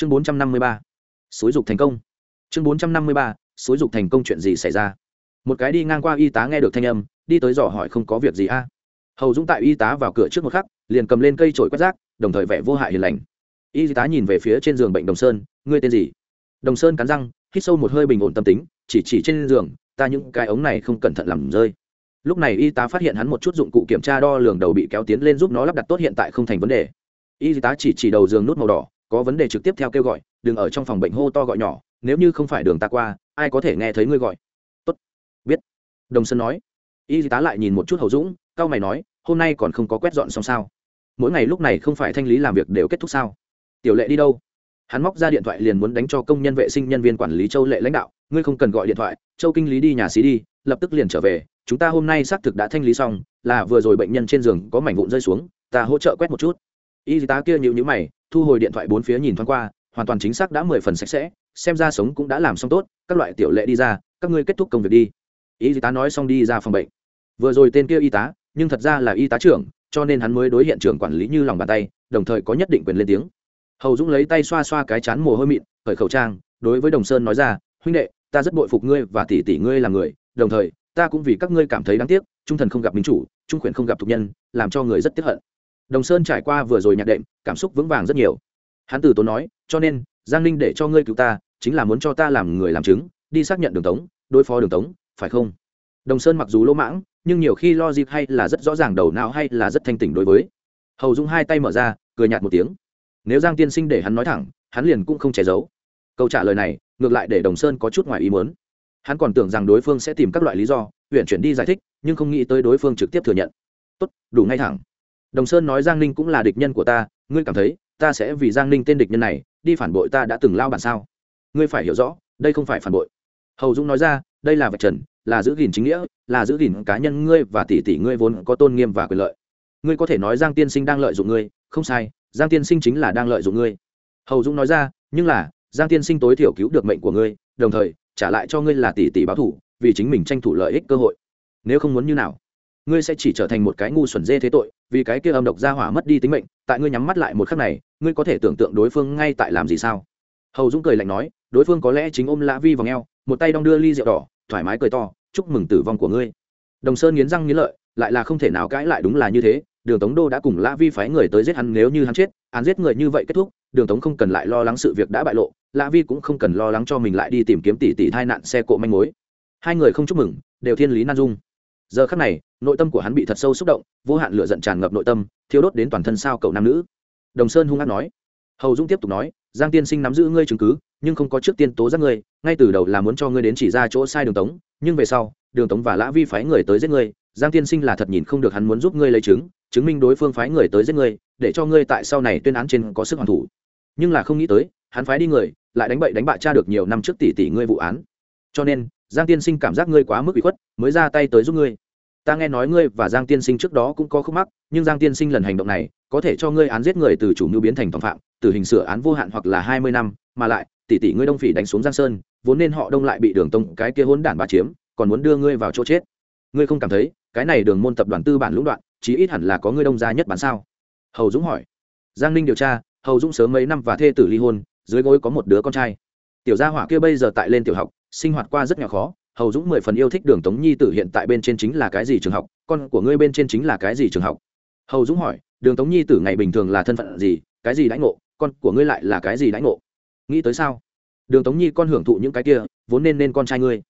chương bốn trăm năm mươi ba, xúi dục thành công. Chương bốn trăm năm mươi ba, xúi dục thành công chuyện gì xảy ra? Một cái đi ngang qua y tá nghe được thanh âm, đi tới dò hỏi không có việc gì a. Hầu dũng tại y tá vào cửa trước một khắc, liền cầm lên cây trổi quét rác, đồng thời vẻ vô hại hiền lành. Y tá nhìn về phía trên giường bệnh đồng sơn, ngươi tên gì? Đồng sơn cắn răng, hít sâu một hơi bình ổn tâm tính, chỉ chỉ trên giường, ta những cái ống này không cẩn thận làm rơi. Lúc này y tá phát hiện hắn một chút dụng cụ kiểm tra đo lường đầu bị kéo tiến lên giúp nó lắp đặt tốt hiện tại không thành vấn đề. Y tá chỉ chỉ đầu giường nút màu đỏ có vấn đề trực tiếp theo kêu gọi, đừng ở trong phòng bệnh hô to gọi nhỏ, nếu như không phải đường ta qua, ai có thể nghe thấy ngươi gọi. Tốt. Biết. Đồng sơn nói. Y tá lại nhìn một chút hầu dũng cao mày nói, hôm nay còn không có quét dọn xong sao? Mỗi ngày lúc này không phải thanh lý làm việc đều kết thúc sao? Tiểu lệ đi đâu? Hắn móc ra điện thoại liền muốn đánh cho công nhân vệ sinh nhân viên quản lý châu lệ lãnh đạo, ngươi không cần gọi điện thoại, châu kinh lý đi nhà xí đi, lập tức liền trở về, chúng ta hôm nay xác thực đã thanh lý xong, là vừa rồi bệnh nhân trên giường có mảnh vụn rơi xuống, ta hỗ trợ quét một chút. Y tá kia nhịu nhữ mày thu hồi điện thoại bốn phía nhìn thoáng qua, hoàn toàn chính xác đã mười phần sạch sẽ, xem ra sống cũng đã làm xong tốt, các loại tiểu lệ đi ra, các ngươi kết thúc công việc đi. Y tá nói xong đi ra phòng bệnh. Vừa rồi tên kia y tá, nhưng thật ra là y tá trưởng, cho nên hắn mới đối hiện trường quản lý như lòng bàn tay, đồng thời có nhất định quyền lên tiếng. Hầu dũng lấy tay xoa xoa cái chán mồ hôi mịn khởi khẩu trang, đối với đồng sơn nói ra, huynh đệ, ta rất bội phục ngươi và tỷ tỷ ngươi là người, đồng thời, ta cũng vì các ngươi cảm thấy đáng tiếc, trung thần không gặp minh chủ, trung quyền không gặp thục nhân, làm cho người rất tiếc hận đồng sơn trải qua vừa rồi nhạc đệm, cảm xúc vững vàng rất nhiều. Hắn từ tốn nói, cho nên, giang ninh để cho ngươi cứu ta, chính là muốn cho ta làm người làm chứng, đi xác nhận đường tống, đối phó đường tống, phải không? Đồng sơn mặc dù lỗ mãng, nhưng nhiều khi lo dịp hay là rất rõ ràng đầu não hay là rất thanh tỉnh đối với. Hầu dung hai tay mở ra, cười nhạt một tiếng. Nếu giang tiên sinh để hắn nói thẳng, hắn liền cũng không che giấu. Câu trả lời này, ngược lại để đồng sơn có chút ngoài ý muốn. Hắn còn tưởng rằng đối phương sẽ tìm các loại lý do, huyện chuyển đi giải thích, nhưng không nghĩ tới đối phương trực tiếp thừa nhận. Tốt, đủ ngay thẳng đồng sơn nói giang ninh cũng là địch nhân của ta, ngươi cảm thấy ta sẽ vì giang ninh tên địch nhân này đi phản bội ta đã từng lao bản sao? Ngươi phải hiểu rõ, đây không phải phản bội. Hầu dũng nói ra, đây là vạch trần, là giữ gìn chính nghĩa, là giữ gìn cá nhân ngươi và tỷ tỷ ngươi vốn có tôn nghiêm và quyền lợi. Ngươi có thể nói giang tiên sinh đang lợi dụng ngươi, không sai, giang tiên sinh chính là đang lợi dụng ngươi. Hầu dũng nói ra, nhưng là, giang tiên sinh tối thiểu cứu được mệnh của ngươi, đồng thời trả lại cho ngươi là tỷ tỷ báo thủ, vì chính mình tranh thủ lợi ích cơ hội. Nếu không muốn như nào? Ngươi sẽ chỉ trở thành một cái ngu xuẩn dê thế tội, vì cái kia âm độc ra hỏa mất đi tính mệnh, tại ngươi nhắm mắt lại một khắc này, ngươi có thể tưởng tượng đối phương ngay tại làm gì sao? Hầu dũng cười lạnh nói, đối phương có lẽ chính ôm lã vi vào ngheo một tay đong đưa ly rượu đỏ, thoải mái cười to, chúc mừng tử vong của ngươi. Đồng sơn nghiến răng nghiến lợi, lại là không thể nào cãi lại đúng là như thế, đường tống đô đã cùng lã vi phái người tới giết hắn, nếu như hắn chết, án giết người như vậy kết thúc, đường tống không cần lại lo lắng sự việc đã bại lộ, lã vi cũng không cần lo lắng cho mình lại đi tìm kiếm tỷ tỷ thai nạn xe cộ manh mối. Hai người không chúc mừng, đều thiên lý nan dung. Giờ khắc này nội tâm của hắn bị thật sâu xúc động, vô hạn lửa giận tràn ngập nội tâm thiếu đốt đến toàn thân sao cậu nam nữ. Đồng sơn hung hát nói. Hầu dũng tiếp tục nói, giang tiên sinh nắm giữ ngươi chứng cứ, nhưng không có trước tiên tố giác ngươi, ngay từ đầu là muốn cho ngươi đến chỉ ra chỗ sai đường tống, nhưng về sau, đường tống và lã vi phái người tới giết ngươi, giang tiên sinh là thật nhìn không được hắn muốn giúp ngươi lấy chứng chứng minh đối phương phái người tới giết ngươi, để cho ngươi tại sau này tuyên án trên có sức hoàn thủ. Nhưng là không nghĩ tới, hắn phái đi người, lại đánh bậy đánh bạ cha được nhiều năm trước tỷ tỷ ngươi vụ án. Cho nên, giang tiên sinh cảm giác ngươi quá mức bị khuất, mới ra tay tới giúp ngươi ta nghe nói ngươi và giang tiên sinh trước đó cũng có khúc mắc, nhưng giang tiên sinh lần hành động này, có thể cho ngươi án giết người từ chủ mưu biến thành tội phạm, từ hình sửa án vô hạn hoặc là hai mươi năm, mà lại, tỷ tỷ ngươi đông phỉ đánh xuống giang sơn, vốn nên họ đông lại bị đường tông cái kia hỗn đản ba chiếm, còn muốn đưa ngươi vào chỗ chết. Ngươi không cảm thấy, cái này đường môn tập đoàn tư bản lũng đoạn, chí ít hẳn là có ngươi đông gia nhất bản sao? Hầu dũng hỏi. Giang ninh điều tra, hầu dũng sớm mấy năm và thê tử ly hôn, dưới gối có một đứa con trai. Tiểu gia hỏa kia bây giờ tại lên tiểu học, sinh hoạt qua rất nhỏ khó hầu dũng mười phần yêu thích đường tống nhi tử hiện tại bên trên chính là cái gì trường học, con của ngươi bên trên chính là cái gì trường học? Hầu dũng hỏi, đường tống nhi tử ngày bình thường là thân phận gì, cái gì đãi ngộ, con của ngươi lại là cái gì đãi ngộ? Nghĩ tới sao? Đường tống nhi con hưởng thụ những cái kia, vốn nên nên con trai ngươi.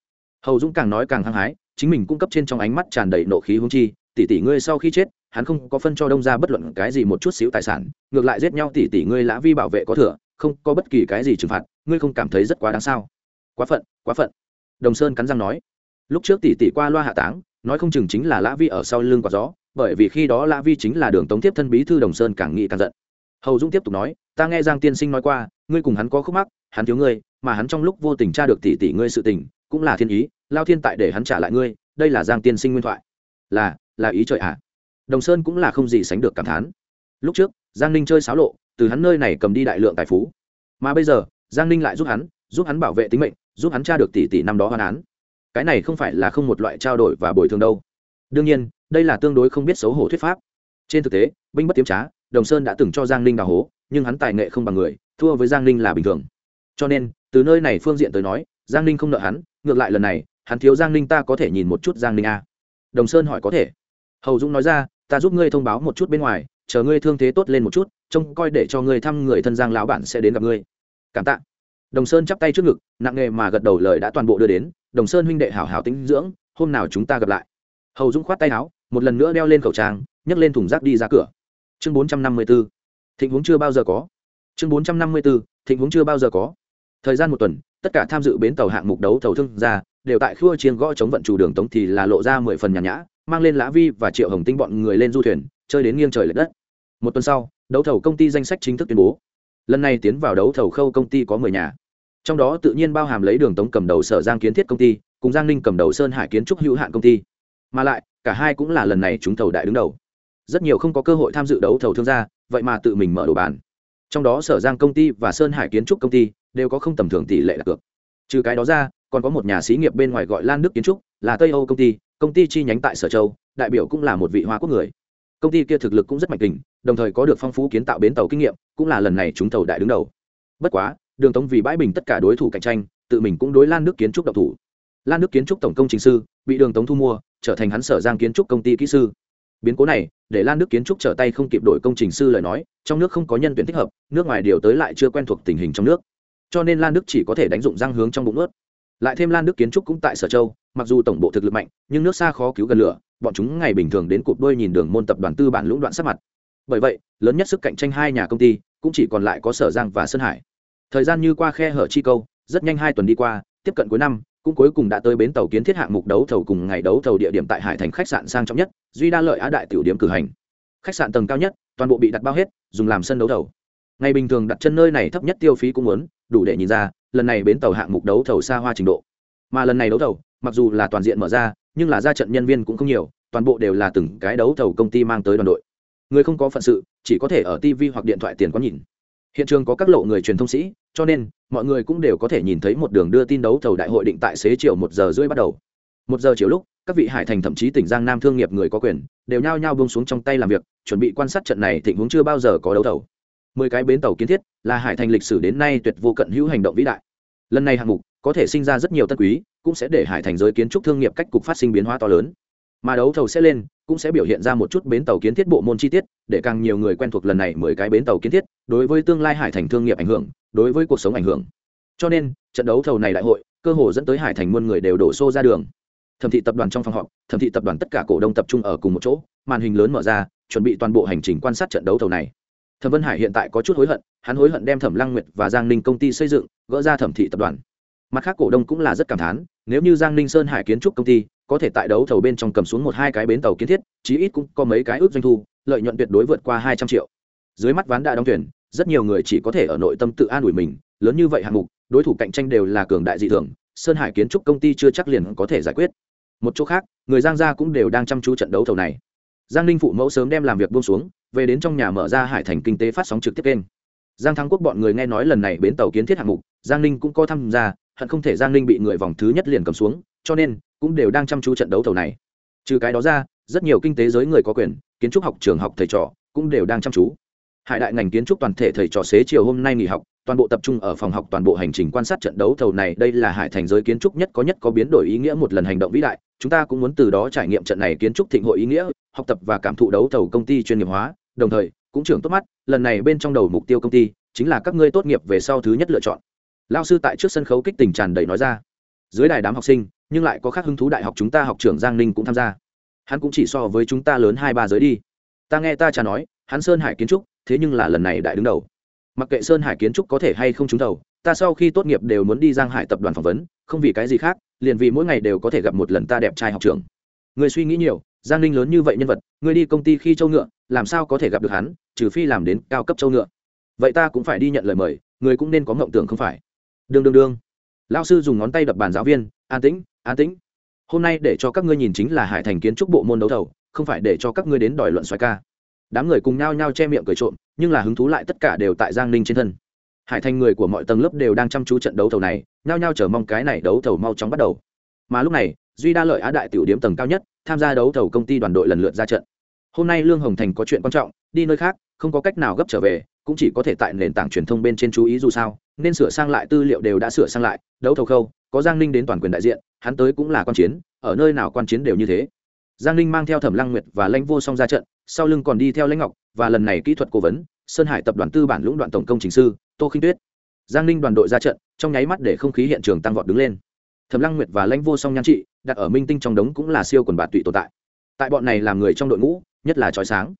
Hầu dũng càng nói càng hăng hái, chính mình cung cấp trên trong ánh mắt tràn đầy nộ khí hung chi, tỷ tỷ ngươi sau khi chết, hắn không có phân cho đông ra bất luận cái gì một chút xíu tài sản, ngược lại giết nhau tỷ tỷ ngươi lã vi bảo vệ có thừa, không có bất kỳ cái gì trừng phạt, ngươi không cảm thấy rất quá đáng sao? Quá phận quá phận đồng sơn cắn răng nói. Lúc trước tỷ tỷ qua loa hạ táng, nói không chừng chính là lã vi ở sau lưng quả gió, bởi vì khi đó lã vi chính là đường tống tiếp thân bí thư đồng sơn càng nghĩ càng giận. Hầu dũng tiếp tục nói, ta nghe giang tiên sinh nói qua, ngươi cùng hắn có khúc mắc, hắn thiếu ngươi, mà hắn trong lúc vô tình tra được tỷ tỷ ngươi sự tình, cũng là thiên ý, lao thiên tại để hắn trả lại ngươi, đây là giang tiên sinh nguyên thoại. Là là ý trời ạ. À. đồng sơn cũng là không gì sánh được cảm thán. Lúc trước, giang ninh chơi xáo lộ, từ hắn nơi này cầm đi đại lượng tài phú. Mà bây giờ, giang ninh lại giúp hắn giúp hắn bảo vệ tính mệnh giúp hắn tra được tỷ tỷ năm đó hoàn án. Cái này không phải là không một loại trao đổi và bồi thường đâu. Đương nhiên, đây là tương đối không biết xấu hổ thuyết pháp. Trên thực tế, binh bất tiếm trá, đồng sơn đã từng cho giang ninh đào hố, nhưng hắn tài nghệ không bằng người, thua với giang ninh là bình thường. Cho nên, từ nơi này phương diện tới nói, giang ninh không nợ hắn, ngược lại lần này, hắn thiếu giang ninh ta có thể nhìn một chút giang ninh a. Đồng sơn hỏi có thể. Hầu dũng nói ra, ta giúp ngươi thông báo một chút bên ngoài, chờ ngươi thương thế tốt lên một chút, trông coi để cho ngươi thăm người thân giang lão bản sẽ đến gặp ngươi. Cảm tạ đồng sơn chắp tay trước ngực, nặng nghề mà gật đầu lời đã toàn bộ đưa đến, đồng sơn huynh đệ hảo hảo tính dưỡng, hôm nào chúng ta gặp lại. Hầu dũng khoát tay áo, một lần nữa đeo lên khẩu trang, nhấc lên thùng rác đi ra cửa. Chương bốn trăm năm mươi b ố thịnh huống chưa bao giờ có. Chương bốn trăm năm mươi b ố thịnh huống chưa bao giờ có. Thời gian một tuần, tất cả tham dự bến tàu hạng mục đấu thầu thương ra đều tại khua chiên gõ chống vận chủ đường tống thì là lộ ra mười phần nhàn nhã, mang lên lã vi và triệu hồng tinh bọn người lên du thuyền, chơi đến nghiêng trời l ệ đất. Một tuần sau, đấu thầu công ty danh sách chính thức tuyên bố lần này tiến vào đấu thầu khâu công ty có mười nhà. Trong đó tự nhiên bao hàm lấy đường tống cầm đầu sở giang kiến thiết công ty, cùng giang ninh cầm đầu sơn hải kiến trúc hữu hạn công ty. Mà lại, cả hai cũng là lần này chúng thầu đại đứng đầu. Rất nhiều không có cơ hội tham dự đấu thầu thương gia, vậy mà tự mình mở đồ bàn. Trong đó sở giang công ty và sơn hải kiến trúc công ty đều có không tầm thường tỷ lệ đặt cược. Trừ cái đó ra, còn có một nhà xí nghiệp bên ngoài gọi lan đức kiến trúc, là tây âu công ty công ty chi nhánh tại sở châu, đại biểu cũng là một vị hoa quốc người công ty kia thực lực cũng rất mạnh tình đồng thời có được phong phú kiến tạo bến tàu kinh nghiệm, cũng là lần này chúng tàu đại đứng đầu. Bất quá, đường tống vì bãi bình tất cả đối thủ cạnh tranh, tự mình cũng đối lan Nước kiến trúc độc thủ. Lan Nước kiến trúc tổng công trình sư, bị đường tống thu mua, trở thành hắn sở giang kiến trúc công ty kỹ sư. Biến cố này, để lan Nước kiến trúc trở tay không kịp đổi công trình sư lời nói, trong nước không có nhân tuyển thích hợp, nước ngoài điều tới lại chưa quen thuộc tình hình trong nước. Cho nên lan Nước chỉ có thể đánh dụng răng hướng trong bụng ướt lại thêm lan đức kiến trúc cũng tại sở châu, mặc dù tổng bộ thực lực mạnh, nhưng nước xa khó cứu gần lửa, bọn chúng ngày bình thường đến cụp đôi nhìn đường môn tập đoàn tư bản lũng đoạn sát mặt. Bởi vậy, lớn nhất sức cạnh tranh hai nhà công ty, cũng chỉ còn lại có sở giang và sơn hải. Thời gian như qua khe hở chi câu, rất nhanh hai tuần đi qua, tiếp cận cuối năm, cũng cuối cùng đã tới bến tàu kiến thiết hạng mục đấu thầu cùng ngày đấu thầu địa điểm tại hải thành khách sạn sang trọng nhất, duy đa lợi á đại tiểu điểm cử hành. Khách sạn tầng cao nhất, toàn bộ bị đặt bao hết, dùng làm sân đấu thầu. Ngày bình thường đặt chân nơi này thấp nhất tiêu phí cũng muốn, đủ để nhìn ra lần này bến tàu hạng mục đấu thầu xa hoa trình độ. Mà lần này đấu thầu, mặc dù là toàn diện mở ra, nhưng là ra trận nhân viên cũng không nhiều, toàn bộ đều là từng cái đấu thầu công ty mang tới đoàn đội. Người không có phận sự, chỉ có thể ở tv hoặc điện thoại tiền có nhìn. Hiện trường có các lộ người truyền thông sĩ, cho nên, mọi người cũng đều có thể nhìn thấy một đường đưa tin đấu thầu đại hội định tại xế chiều một giờ rưỡi bắt đầu. Một giờ chiều lúc, các vị hải thành thậm chí tỉnh giang nam thương nghiệp người có quyền, đều nhao nhao bông xuống trong tay làm việc, chuẩn bị quan sát trận này thịnh huống chưa bao giờ có đấu thầu. Mười cái bến tàu kiến thiết là hải thành lịch sử đến nay tuyệt vô cận hữu hành động vĩ đại lần này hạng mục có thể sinh ra rất nhiều tân quý, cũng sẽ để hải thành giới kiến trúc thương nghiệp cách cục phát sinh biến hóa to lớn. Mà đấu thầu sẽ lên, cũng sẽ biểu hiện ra một chút bến tàu kiến thiết bộ môn chi tiết, để càng nhiều người quen thuộc lần này mười cái bến tàu kiến thiết, đối với tương lai hải thành thương nghiệp ảnh hưởng, đối với cuộc sống ảnh hưởng. Cho nên, trận đấu thầu này đại hội, cơ hồ dẫn tới hải thành muôn người đều đổ xô ra đường. Thẩm thị tập đoàn trong phòng họp, thẩm thị tập đoàn tất cả cổ đông tập trung ở cùng một chỗ, màn hình lớn mở ra, chuẩn bị toàn bộ hành trình quan sát trận đấu thầu này. Thẩm vân hải hiện tại có chút hối hận, hắn hối hận đem thẩm lăng nguyệt và giang ninh công ty xây dựng gỡ ra thẩm thị tập đoàn. Mặt khác, cổ đông cũng là rất cảm thán, nếu như giang ninh sơn hải kiến trúc công ty có thể tại đấu thầu bên trong cầm xuống một hai cái bến tàu kiến thiết, chí ít cũng có mấy cái ước doanh thu, lợi nhuận tuyệt đối vượt qua hai trăm triệu. Dưới mắt ván đã đóng tuyển, rất nhiều người chỉ có thể ở nội tâm tự an ủi mình, lớn như vậy hạng mục, đối thủ cạnh tranh đều là cường đại dị thường, sơn hải kiến trúc công ty chưa chắc liền có thể giải quyết. Một chỗ khác, người giang gia cũng đều đang chăm chú trận đấu thầu này. Giang ninh phụ mẫu sớm đem làm việc buông xuống, về đến trong nhà mở ra hải thành kinh tế phát sóng trực tiếp kênh giang thắng quốc bọn người nghe nói lần này bến tàu kiến thiết hạng mục, giang ninh cũng có tham gia, hận không thể giang ninh bị người vòng thứ nhất liền cầm xuống, cho nên cũng đều đang chăm chú trận đấu tàu này. Trừ cái đó ra, rất nhiều kinh tế giới người có quyền, kiến trúc học trường học thầy trò cũng đều đang chăm chú. Hải đại ngành kiến trúc toàn thể thầy trò xế chiều hôm nay nghỉ học, toàn bộ tập trung ở phòng học, toàn bộ hành trình quan sát trận đấu thầu này, đây là hải thành giới kiến trúc nhất có nhất có biến đổi ý nghĩa một lần hành động vĩ đại, chúng ta cũng muốn từ đó trải nghiệm trận này kiến trúc thịnh hội ý nghĩa, học tập và cảm thụ đấu thầu công ty chuyên nghiệp hóa, đồng thời cũng trưởng tốt mắt, lần này bên trong đầu mục tiêu công ty chính là các ngươi tốt nghiệp về sau thứ nhất lựa chọn. Lao sư tại trước sân khấu kích tình tràn đầy nói ra. Dưới đài đám học sinh, nhưng lại có khác hứng thú đại học chúng ta học trưởng giang ninh cũng tham gia. Hắn cũng chỉ so với chúng ta lớn hai ba giới đi. Ta nghe ta cha nói, hắn sơn hải kiến trúc, thế nhưng là lần này đại đứng đầu. Mặc kệ sơn hải kiến trúc có thể hay không trúng đầu, ta sau khi tốt nghiệp đều muốn đi giang hải tập đoàn phỏng vấn, không vì cái gì khác, liền vì mỗi ngày đều có thể gặp một lần ta đẹp trai học trường người suy nghĩ nhiều giang ninh lớn như vậy nhân vật, ngươi đi công ty khi châu ngựa, làm sao có thể gặp được hắn, trừ phi làm đến cao cấp châu ngựa. Vậy ta cũng phải đi nhận lời mời, người cũng nên có ngộng tưởng không phải. Đương đương đương lao sư dùng ngón tay đập bàn giáo viên, an tĩnh an tĩnh. Hôm nay để cho các ngươi nhìn chính là hải thành kiến trúc bộ môn đấu thầu, không phải để cho các ngươi đến đòi luận xoài ca. Đám người cùng nhau nhau che miệng cười trộm, nhưng là hứng thú lại tất cả đều tại giang ninh trên thân. Hải thành người của mọi tầng lớp đều đang chăm chú trận đấu thầu này, nhao nhao chờ mong cái này đấu thầu mau chóng bắt đầu. Mà lúc này duy đa lợi á đại tiểu điếm tầng cao nhất, tham gia đấu thầu công ty đoàn đội lần lượt ra trận. Hôm nay lương hồng thành có chuyện quan trọng, đi nơi khác, không có cách nào gấp trở về, cũng chỉ có thể tại nền tảng truyền thông bên trên chú ý dù sao, nên sửa sang lại tư liệu đều đã sửa sang lại, đấu thầu khâu, có giang ninh đến toàn quyền đại diện, hắn tới cũng là quan chiến, ở nơi nào quan chiến đều như thế. Giang ninh mang theo thẩm lăng nguyệt và lãnh vô song ra trận, sau lưng còn đi theo lãnh ngọc và lần này kỹ thuật cố vấn, sơn hải tập đoàn tư bản lũng đoạn tổng công trình sư, tô khinh tuyết. Giang ninh đoàn đội ra trận, trong nháy mắt để không khí hiện trường tăng vọt đứng lên thẩm lăng nguyệt và lãnh vô song nhan trị, đặt ở minh tinh trong đống cũng là siêu quần bạt tụy tồn tại. Tại bọn này làm người trong đội ngũ, nhất là trói sáng.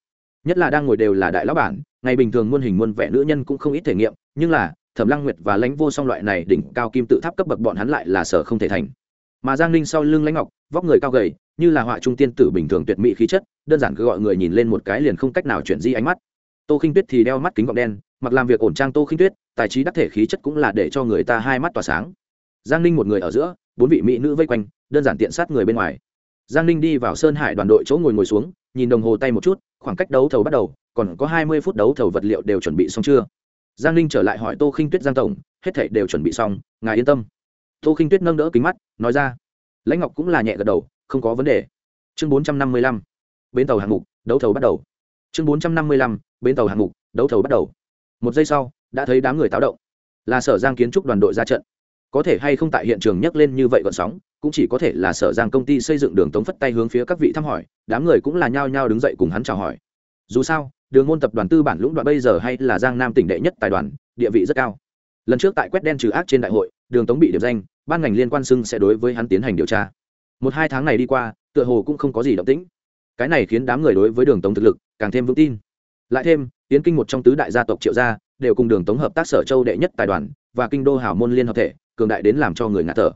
Nhất là đang ngồi đều là đại lão bản, ngày bình thường muôn hình muôn vẻ nữ nhân cũng không ít thể nghiệm, nhưng là, thẩm lăng nguyệt và lãnh vô song loại này đỉnh cao kim tự tháp cấp bậc bọn hắn lại là sở không thể thành. Mà giang ninh sau lưng lãnh ngọc, vóc người cao gầy, như là họa trung tiên tử bình thường tuyệt mỹ khí chất, đơn giản cứ gọi người nhìn lên một cái liền không cách nào chuyển di ánh mắt. Tô khinh tuyết thì đeo mắt kính gọng đen, mặc làm việc ổn trang tô khinh tuyết, tài trí đắc thể khí chất cũng là để cho người ta hai mắt tỏa sáng giang ninh một người ở giữa, bốn vị mỹ nữ vây quanh, đơn giản tiện sát người bên ngoài. Giang ninh đi vào sơn hải đoàn đội chỗ ngồi ngồi xuống, nhìn đồng hồ tay một chút, khoảng cách đấu thầu bắt đầu, còn có hai mươi phút đấu thầu vật liệu đều chuẩn bị xong chưa? Giang ninh trở lại hỏi tô khinh tuyết giang tổng, hết thảy đều chuẩn bị xong, ngài yên tâm. Tô khinh tuyết nâng đỡ kính mắt, nói ra. Lãnh ngọc cũng là nhẹ gật đầu, không có vấn đề. Chương bốn trăm năm mươi lăm, bến tàu hạng mục, đấu thầu bắt đầu. Chương bốn trăm năm mươi lăm, bến tàu hạng mục, đấu thầu bắt đầu. Một giây sau, đã thấy đám người táo động. Là sở giang kiến trúc đoàn đội ra trận có thể hay không tại hiện trường nhấc lên như vậy gọn sóng, cũng chỉ có thể là sở giang công ty xây dựng đường tống phất tay hướng phía các vị thăm hỏi, đám người cũng là nhao nhao đứng dậy cùng hắn chào hỏi. Dù sao, đường môn tập đoàn tư bản lũng đoạn bây giờ hay là giang nam tỉnh đệ nhất tài đoàn, địa vị rất cao. Lần trước tại quét đen trừ ác trên đại hội, đường tống bị điểm danh, ban ngành liên quan xưng sẽ đối với hắn tiến hành điều tra. Một hai tháng này đi qua, tựa hồ cũng không có gì động tĩnh. Cái này khiến đám người đối với đường tống thực lực càng thêm vững tin. Lại thêm tiến kinh một trong tứ đại gia tộc triệu gia, đều cùng đường tống hợp tác sở châu đệ nhất tài đoàn và kinh đô hảo môn liên hợp thể cường đại đến làm cho người ngạt thở.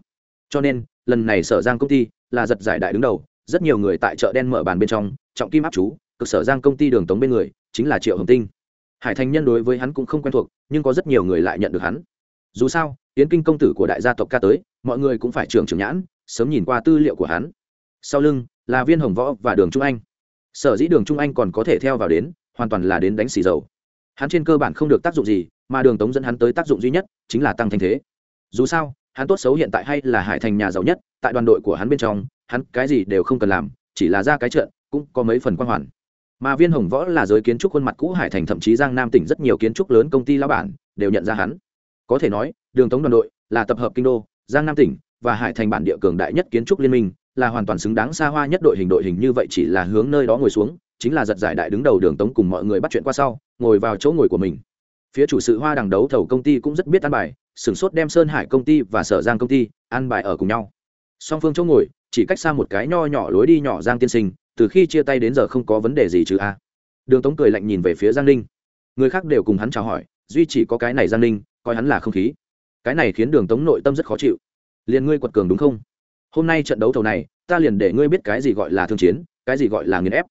Cho nên, lần này sở giang công ty là giật giải đại đứng đầu, rất nhiều người tại chợ đen mở bàn bên trong, trọng kim áp chú, cực sở giang công ty đường tống bên người, chính là triệu hồng tinh. Hải thành nhân đối với hắn cũng không quen thuộc, nhưng có rất nhiều người lại nhận được hắn. Dù sao, yến kinh công tử của đại gia tộc ca tới, mọi người cũng phải trưởng trưởng nhãn, sớm nhìn qua tư liệu của hắn. Sau lưng là viên hồng võ và đường trung anh. Sở dĩ đường trung anh còn có thể theo vào đến, hoàn toàn là đến đánh xì dầu. Hắn trên cơ bản không được tác dụng gì, mà đường tống dẫn hắn tới tác dụng duy nhất chính là tăng thanh thế dù sao, hắn tốt xấu hiện tại hay là hải thành nhà giàu nhất, tại đoàn đội của hắn bên trong, hắn cái gì đều không cần làm, chỉ là ra cái trận, cũng có mấy phần quan hoàn. Mà viên hồng võ là giới kiến trúc khuôn mặt cũ hải thành, thậm chí giang nam tỉnh rất nhiều kiến trúc lớn công ty lao bản đều nhận ra hắn. Có thể nói, đường tống đoàn đội là tập hợp kinh đô, giang nam tỉnh và hải thành bản địa cường đại nhất kiến trúc liên minh, là hoàn toàn xứng đáng xa hoa nhất đội hình đội hình như vậy chỉ là hướng nơi đó ngồi xuống, chính là giật giải đại đứng đầu đường tống cùng mọi người bắt chuyện qua sau, ngồi vào chỗ ngồi của mình. Phía chủ sự hoa đằng đấu thầu công ty cũng rất biết ăn bài sửng sốt đem sơn hải công ty và sở giang công ty ăn bài ở cùng nhau. Song phương chỗ ngồi, chỉ cách xa một cái nho nhỏ lối đi nhỏ giang tiên sinh, từ khi chia tay đến giờ không có vấn đề gì chứ a. Đường tống cười lạnh nhìn về phía giang ninh. Người khác đều cùng hắn chào hỏi, duy chỉ có cái này giang ninh, coi hắn là không khí. Cái này khiến đường tống nội tâm rất khó chịu. Liền ngươi quật cường đúng không? Hôm nay trận đấu thầu này, ta liền để ngươi biết cái gì gọi là thương chiến, cái gì gọi là nghiền ép.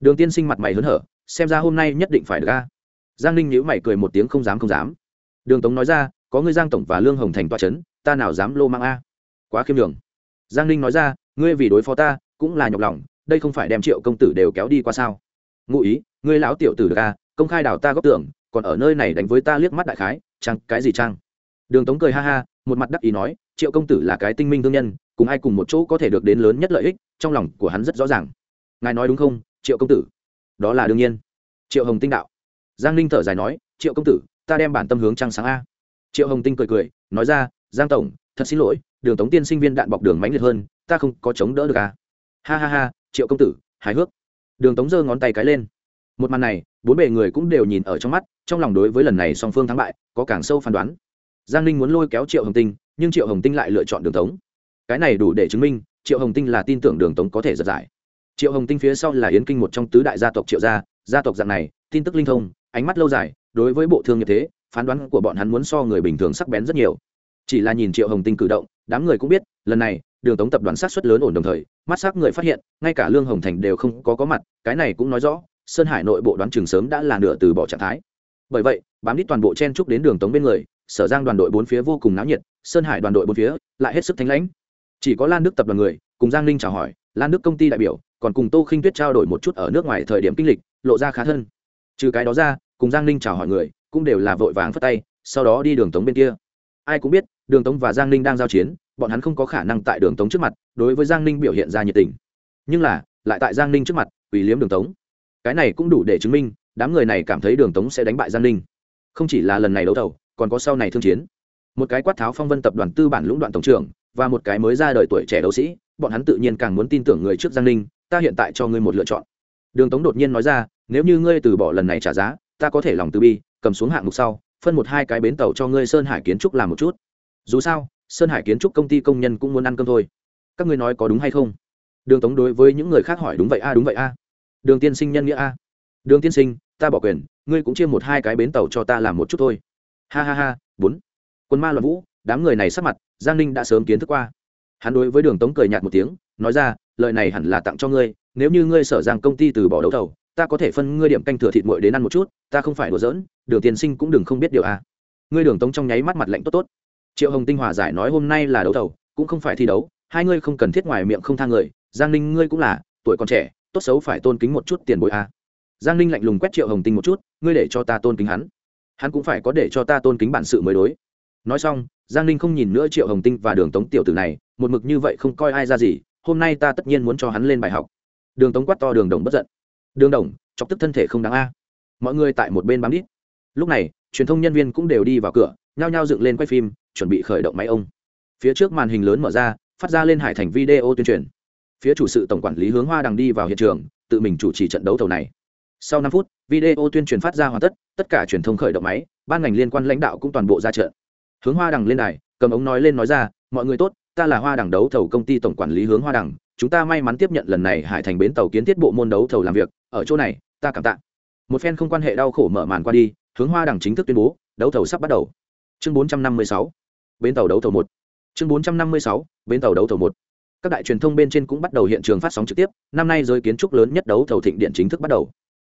Đường tiên sinh mặt mày hớn hở, xem ra hôm nay nhất định phải được a. Giang ninh nhữ mày cười một tiếng không dám không dám. Đường tống nói ra có ngươi giang tổng và lương hồng thành toa c h ấ n ta nào dám lô mang a? Quá khiêm đường giang ninh nói ra, ngươi vì đối phó ta, cũng là nhọc lòng, đây không phải đem triệu công tử đều kéo đi qua sao? Ngụ ý, ngươi lão tiểu tử được a, công khai đào ta góp tưởng còn ở nơi này đánh với ta liếc mắt đại khái, chăng, cái gì chăng? Đường tống cười ha ha, một mặt đắc ý nói, triệu công tử là cái tinh minh thương nhân, cùng ai cùng một chỗ có thể được đến lớn nhất lợi ích, trong lòng của hắn rất rõ ràng. Ngài nói đúng không, triệu công tử? Đó là đương nhiên. Triệu hồng tinh đạo. Giang ninh thở dài nói, triệu công tử, ta đem bản tâm hướng trăng sáng a triệu hồng tinh cười cười, nói ra, giang tổng, thật xin lỗi, đường tống tiên sinh viên đạn bọc đường mãnh liệt hơn, ta không có chống đỡ được à. Ha ha ha, triệu công tử, hài hước. Đường tống giơ ngón tay cái lên. Một màn này, bốn bề người cũng đều nhìn ở trong mắt, trong lòng đối với lần này song phương thắng bại, có càng sâu phán đoán. Giang ninh muốn lôi kéo triệu hồng tinh, nhưng triệu hồng tinh lại lựa chọn đường tống. Cái này đủ để chứng minh, triệu hồng tinh là tin tưởng đường tống có thể giật giải. Triệu hồng tinh phía sau là yến kinh một trong tứ đại gia tộc triệu gia gia tộc dạng này, tin tức linh thông, ánh mắt lâu dài, đối với bộ thương nghiệp thế phán đoán của bọn hắn muốn so người bình thường sắc bén rất nhiều. Chỉ là nhìn triệu hồng tinh cử động, đám người cũng biết, lần này, đường tống tập đoàn sát xuất lớn ổn đồng thời, mắt s người phát hiện, ngay cả lương hồng thành đều không có có mặt, cái này cũng nói rõ, sơn hải nội bộ đoán trường sớm đã là nửa từ bỏ trạng thái. Bởi vậy, bám đít toàn bộ chen trúc đến đường tống bên người, sở giang đoàn đội bốn phía vô cùng náo nhiệt, sơn hải đoàn đội bốn phía lại hết sức thanh lãnh. Chỉ có lan đức tập đoàn người, cùng giang ninh chào hỏi, lan đức công ty đại biểu, còn cùng tô khinh tuyết trao đổi một chút ở nước ngoài thời điểm kinh lịch, lộ ra khá thân. Trừ cái đó ra, cùng giang ninh chào hỏi người cũng đều là vội vàng phất tay, sau đó đi đường tống bên kia. Ai cũng biết, đường tống và giang ninh đang giao chiến, bọn hắn không có khả năng tại đường tống trước mặt, đối với giang ninh biểu hiện ra nhiệt tình. Nhưng là, lại tại giang ninh trước mặt ủy liếm đường tống. Cái này cũng đủ để chứng minh, đám người này cảm thấy đường tống sẽ đánh bại giang ninh. Không chỉ là lần này đấu thầu, còn có sau này thương chiến. Một cái quát tháo phong vân tập đoàn tư bản lũng đoạn tổng trưởng, và một cái mới ra đời tuổi trẻ đấu sĩ, bọn hắn tự nhiên càng muốn tin tưởng người trước giang ninh, ta hiện tại cho ngươi một lựa chọn. Đường tống đột nhiên nói ra, nếu như ngươi từ bỏ lần này trả giá, ta có thể lòng từ bi cầm xuống hạng mục sau, phân một hai cái bến tàu cho ngươi sơn hải kiến trúc làm một chút. Dù sao, sơn hải kiến trúc công ty công nhân cũng muốn ăn cơm thôi. Các ngươi nói có đúng hay không? Đường tống đối với những người khác hỏi đúng vậy a, đúng vậy a. Đường tiên sinh nhân nghĩa a. Đường tiên sinh, ta bỏ quyền, ngươi cũng chia một hai cái bến tàu cho ta làm một chút thôi. Ha ha ha, bốn. Quân ma loạn vũ, đám người này sắp mặt, giang ninh đã sớm kiến thức qua. Hắn đối với đường tống cười nhạt một tiếng, nói ra, lời này hẳn là tặng cho ngươi, nếu như ngươi sở rằng công ty từ bỏ đấu thầu ta có thể phân ngươi điểm canh thừa thịt muội đến ăn một chút, ta không phải đùa giỡn, đường tiên sinh cũng đừng không biết điều à? ngươi đường tống trong nháy mắt mặt lạnh tốt tốt. Triệu hồng tinh hòa giải nói hôm nay là đấu thầu, cũng không phải thi đấu, hai ngươi không cần thiết ngoài miệng không thang người, giang ninh ngươi cũng là, tuổi còn trẻ, tốt xấu phải tôn kính một chút tiền bội à? giang ninh lạnh lùng quét triệu hồng tinh một chút, ngươi để cho ta tôn kính hắn. Hắn cũng phải có để cho ta tôn kính bản sự mới đối. Nói xong, giang ninh không nhìn nữa triệu hồng tinh và đường tống tiểu tử này, một mực như vậy không coi ai ra gì, hôm nay ta tất nhiên muốn cho hắn lên bài học. Đường tống quát to đường đồng bất giận đường đồng, chọc tức thân thể không đáng a. Mọi người tại một bên bám đít. Lúc này, truyền thông nhân viên cũng đều đi vào cửa, nhao nhao dựng lên quay phim, chuẩn bị khởi động máy ông. Phía trước màn hình lớn mở ra, phát ra lên hải thành video tuyên truyền. Phía chủ sự tổng quản lý hướng hoa đằng đi vào hiện trường, tự mình chủ trì trận đấu thầu này. Sau năm phút, video tuyên truyền phát ra hoàn tất tất cả truyền thông khởi động máy, ban ngành liên quan lãnh đạo cũng toàn bộ ra trận. Hướng hoa đằng lên đài, cầm ống nói lên nói ra, mọi người tốt, ta là hoa đằng đấu thầu công ty tổng quản lý hướng hoa đằng chúng ta may mắn tiếp nhận lần này hải thành bến tàu kiến thiết bộ môn đấu thầu làm việc. Ở chỗ này, ta cảm tạ. Một phen không quan hệ đau khổ mở màn qua đi, hướng hoa đằng chính thức tuyên bố, đấu thầu sắp bắt đầu. Chương 456 bến tàu đấu thầu một. Chương 456 bến tàu đấu thầu một. Các đại truyền thông bên trên cũng bắt đầu hiện trường phát sóng trực tiếp, năm nay giới kiến trúc lớn nhất đấu thầu thịnh điện chính thức bắt đầu.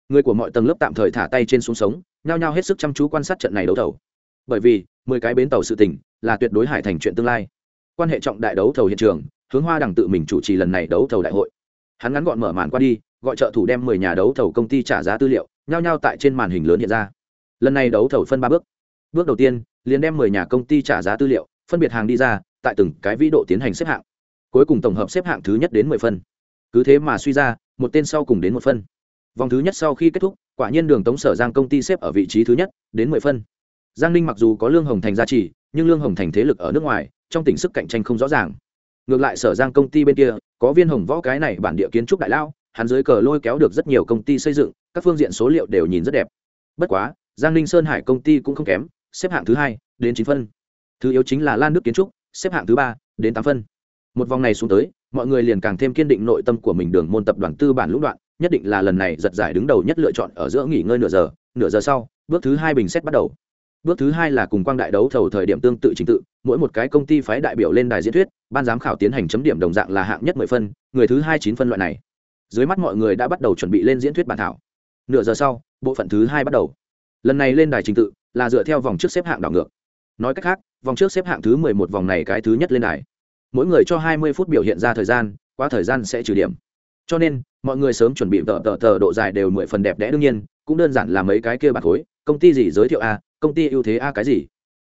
Người của mọi tầng lớp tạm thời thả tay trên xuống sống, nhao nhao hết sức chăm chú quan sát trận này đấu thầu. Bởi vì, mười cái bến tàu sự tỉnh là tuyệt đối hải thành chuyện tương lai. Quan hệ trọng đại đấu thầu hiện trường hướng hoa đằng tự mình chủ trì lần này đấu thầu đại hội. Hắn ngắn gọn mở màn qua đi, gọi trợ thủ đem mười nhà đấu thầu công ty trả giá tư liệu, nhao nhao tại trên màn hình lớn hiện ra. Lần này đấu thầu phân ba bước. Bước đầu tiên, liền đem mười nhà công ty trả giá tư liệu, phân biệt hàng đi ra, tại từng cái vĩ độ tiến hành xếp hạng. Cuối cùng tổng hợp xếp hạng thứ nhất đến mười phân. Cứ thế mà suy ra, một tên sau cùng đến một phân. Vòng thứ nhất sau khi kết thúc, quả nhiên đường tống sở giang công ty xếp ở vị trí thứ nhất, đến mười phân. Giang ninh mặc dù có lương hồng thành gia trì, nhưng lương hồng thành thế lực ở nước ngoài, trong tỉnh sức cạnh tranh không rõ ràng ngược lại sở giang công ty bên kia, có viên hồng võ cái này bản địa kiến trúc đại lao, hắn dưới cờ lôi kéo được rất nhiều công ty xây dựng, các phương diện số liệu đều nhìn rất đẹp. Bất quá, giang ninh sơn hải công ty cũng không kém, xếp hạng thứ hai đến chín phân. Thứ yếu chính là lan nước kiến trúc, xếp hạng thứ ba đến tám phân. Một vòng này xuống tới, mọi người liền càng thêm kiên định nội tâm của mình đường môn tập đoàn tư bản lũng đoạn, nhất định là lần này giật giải đứng đầu nhất lựa chọn ở giữa nghỉ ngơi nửa giờ nửa giờ sau, bước thứ hai bình xét bắt đầu bước thứ hai là cùng quang đại đấu thầu thời điểm tương tự trình tự, mỗi một cái công ty phái đại biểu lên đài diễn thuyết, ban giám khảo tiến hành chấm điểm đồng dạng là hạng nhất mười phân, người thứ hai chín phân loại này. Dưới mắt mọi người đã bắt đầu chuẩn bị lên diễn thuyết bản thảo. Nửa giờ sau, bộ phận thứ hai bắt đầu. Lần này lên đài trình tự là dựa theo vòng trước xếp hạng đảo ngược. Nói cách khác, vòng trước xếp hạng thứ mười một vòng này cái thứ nhất lên đài. Mỗi người cho hai mươi phút biểu hiện ra thời gian qua thời gian sẽ trừ điểm. Cho nên, mọi người sớm chuẩn bị tờ tờ tờ độ dài đều mười phần đẹp đẽ đương nhiên, cũng đơn giản là mấy cái kia bạc khối. Công ty gì giới thiệu a công ty ưu thế a cái gì?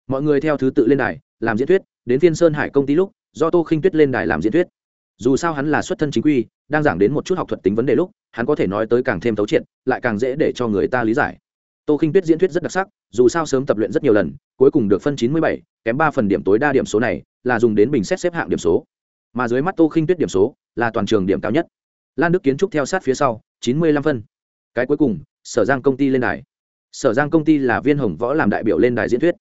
Mọi người theo thứ tự lên đài, làm diễn thuyết, đến phiên sơn hải công ty lúc, do tô khinh tuyết lên đài làm diễn thuyết. Dù sao hắn là xuất thân chính quy, đang giảng đến một chút học thuật tính vấn đề lúc, hắn có thể nói tới càng thêm thấu triệt, lại càng dễ để cho người ta lý giải. Tô khinh tuyết diễn thuyết rất đặc sắc, dù sao sớm tập luyện rất nhiều lần, cuối cùng được phân chín mươi bảy, kém ba phần điểm tối đa điểm số này là dùng đến bình xét xếp hạng điểm số. Mà dưới mắt tô khinh tuyết điểm số là toàn trường điểm cao nhất. Lan đức kiến trúc theo sát phía sau, chín mươi lăm phân. Cái cuối cùng, sở giang công ty lên đài sở giang công ty là viên hồng võ làm đại biểu lên đài diễn thuyết.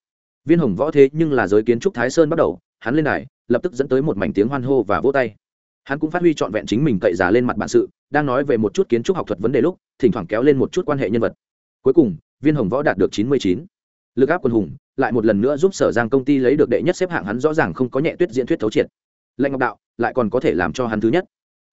Viên hồng võ thế nhưng là giới kiến trúc thái sơn bắt đầu, hắn lên đài, lập tức dẫn tới một mảnh tiếng hoan hô và vỗ tay. Hắn cũng phát huy trọn vẹn chính mình cậy giả lên mặt bản sự, đang nói về một chút kiến trúc học thuật vấn đề lúc, thỉnh thoảng kéo lên một chút quan hệ nhân vật. Cuối cùng, viên hồng võ đạt được chín mươi chín. Lực áp quân hùng, lại một lần nữa giúp sở giang công ty lấy được đệ nhất xếp hạng hắn rõ ràng không có nhẹ tuyết diễn thuyết thấu triệt. Lệnh ngọc đạo, lại còn có thể làm cho hắn thứ nhất.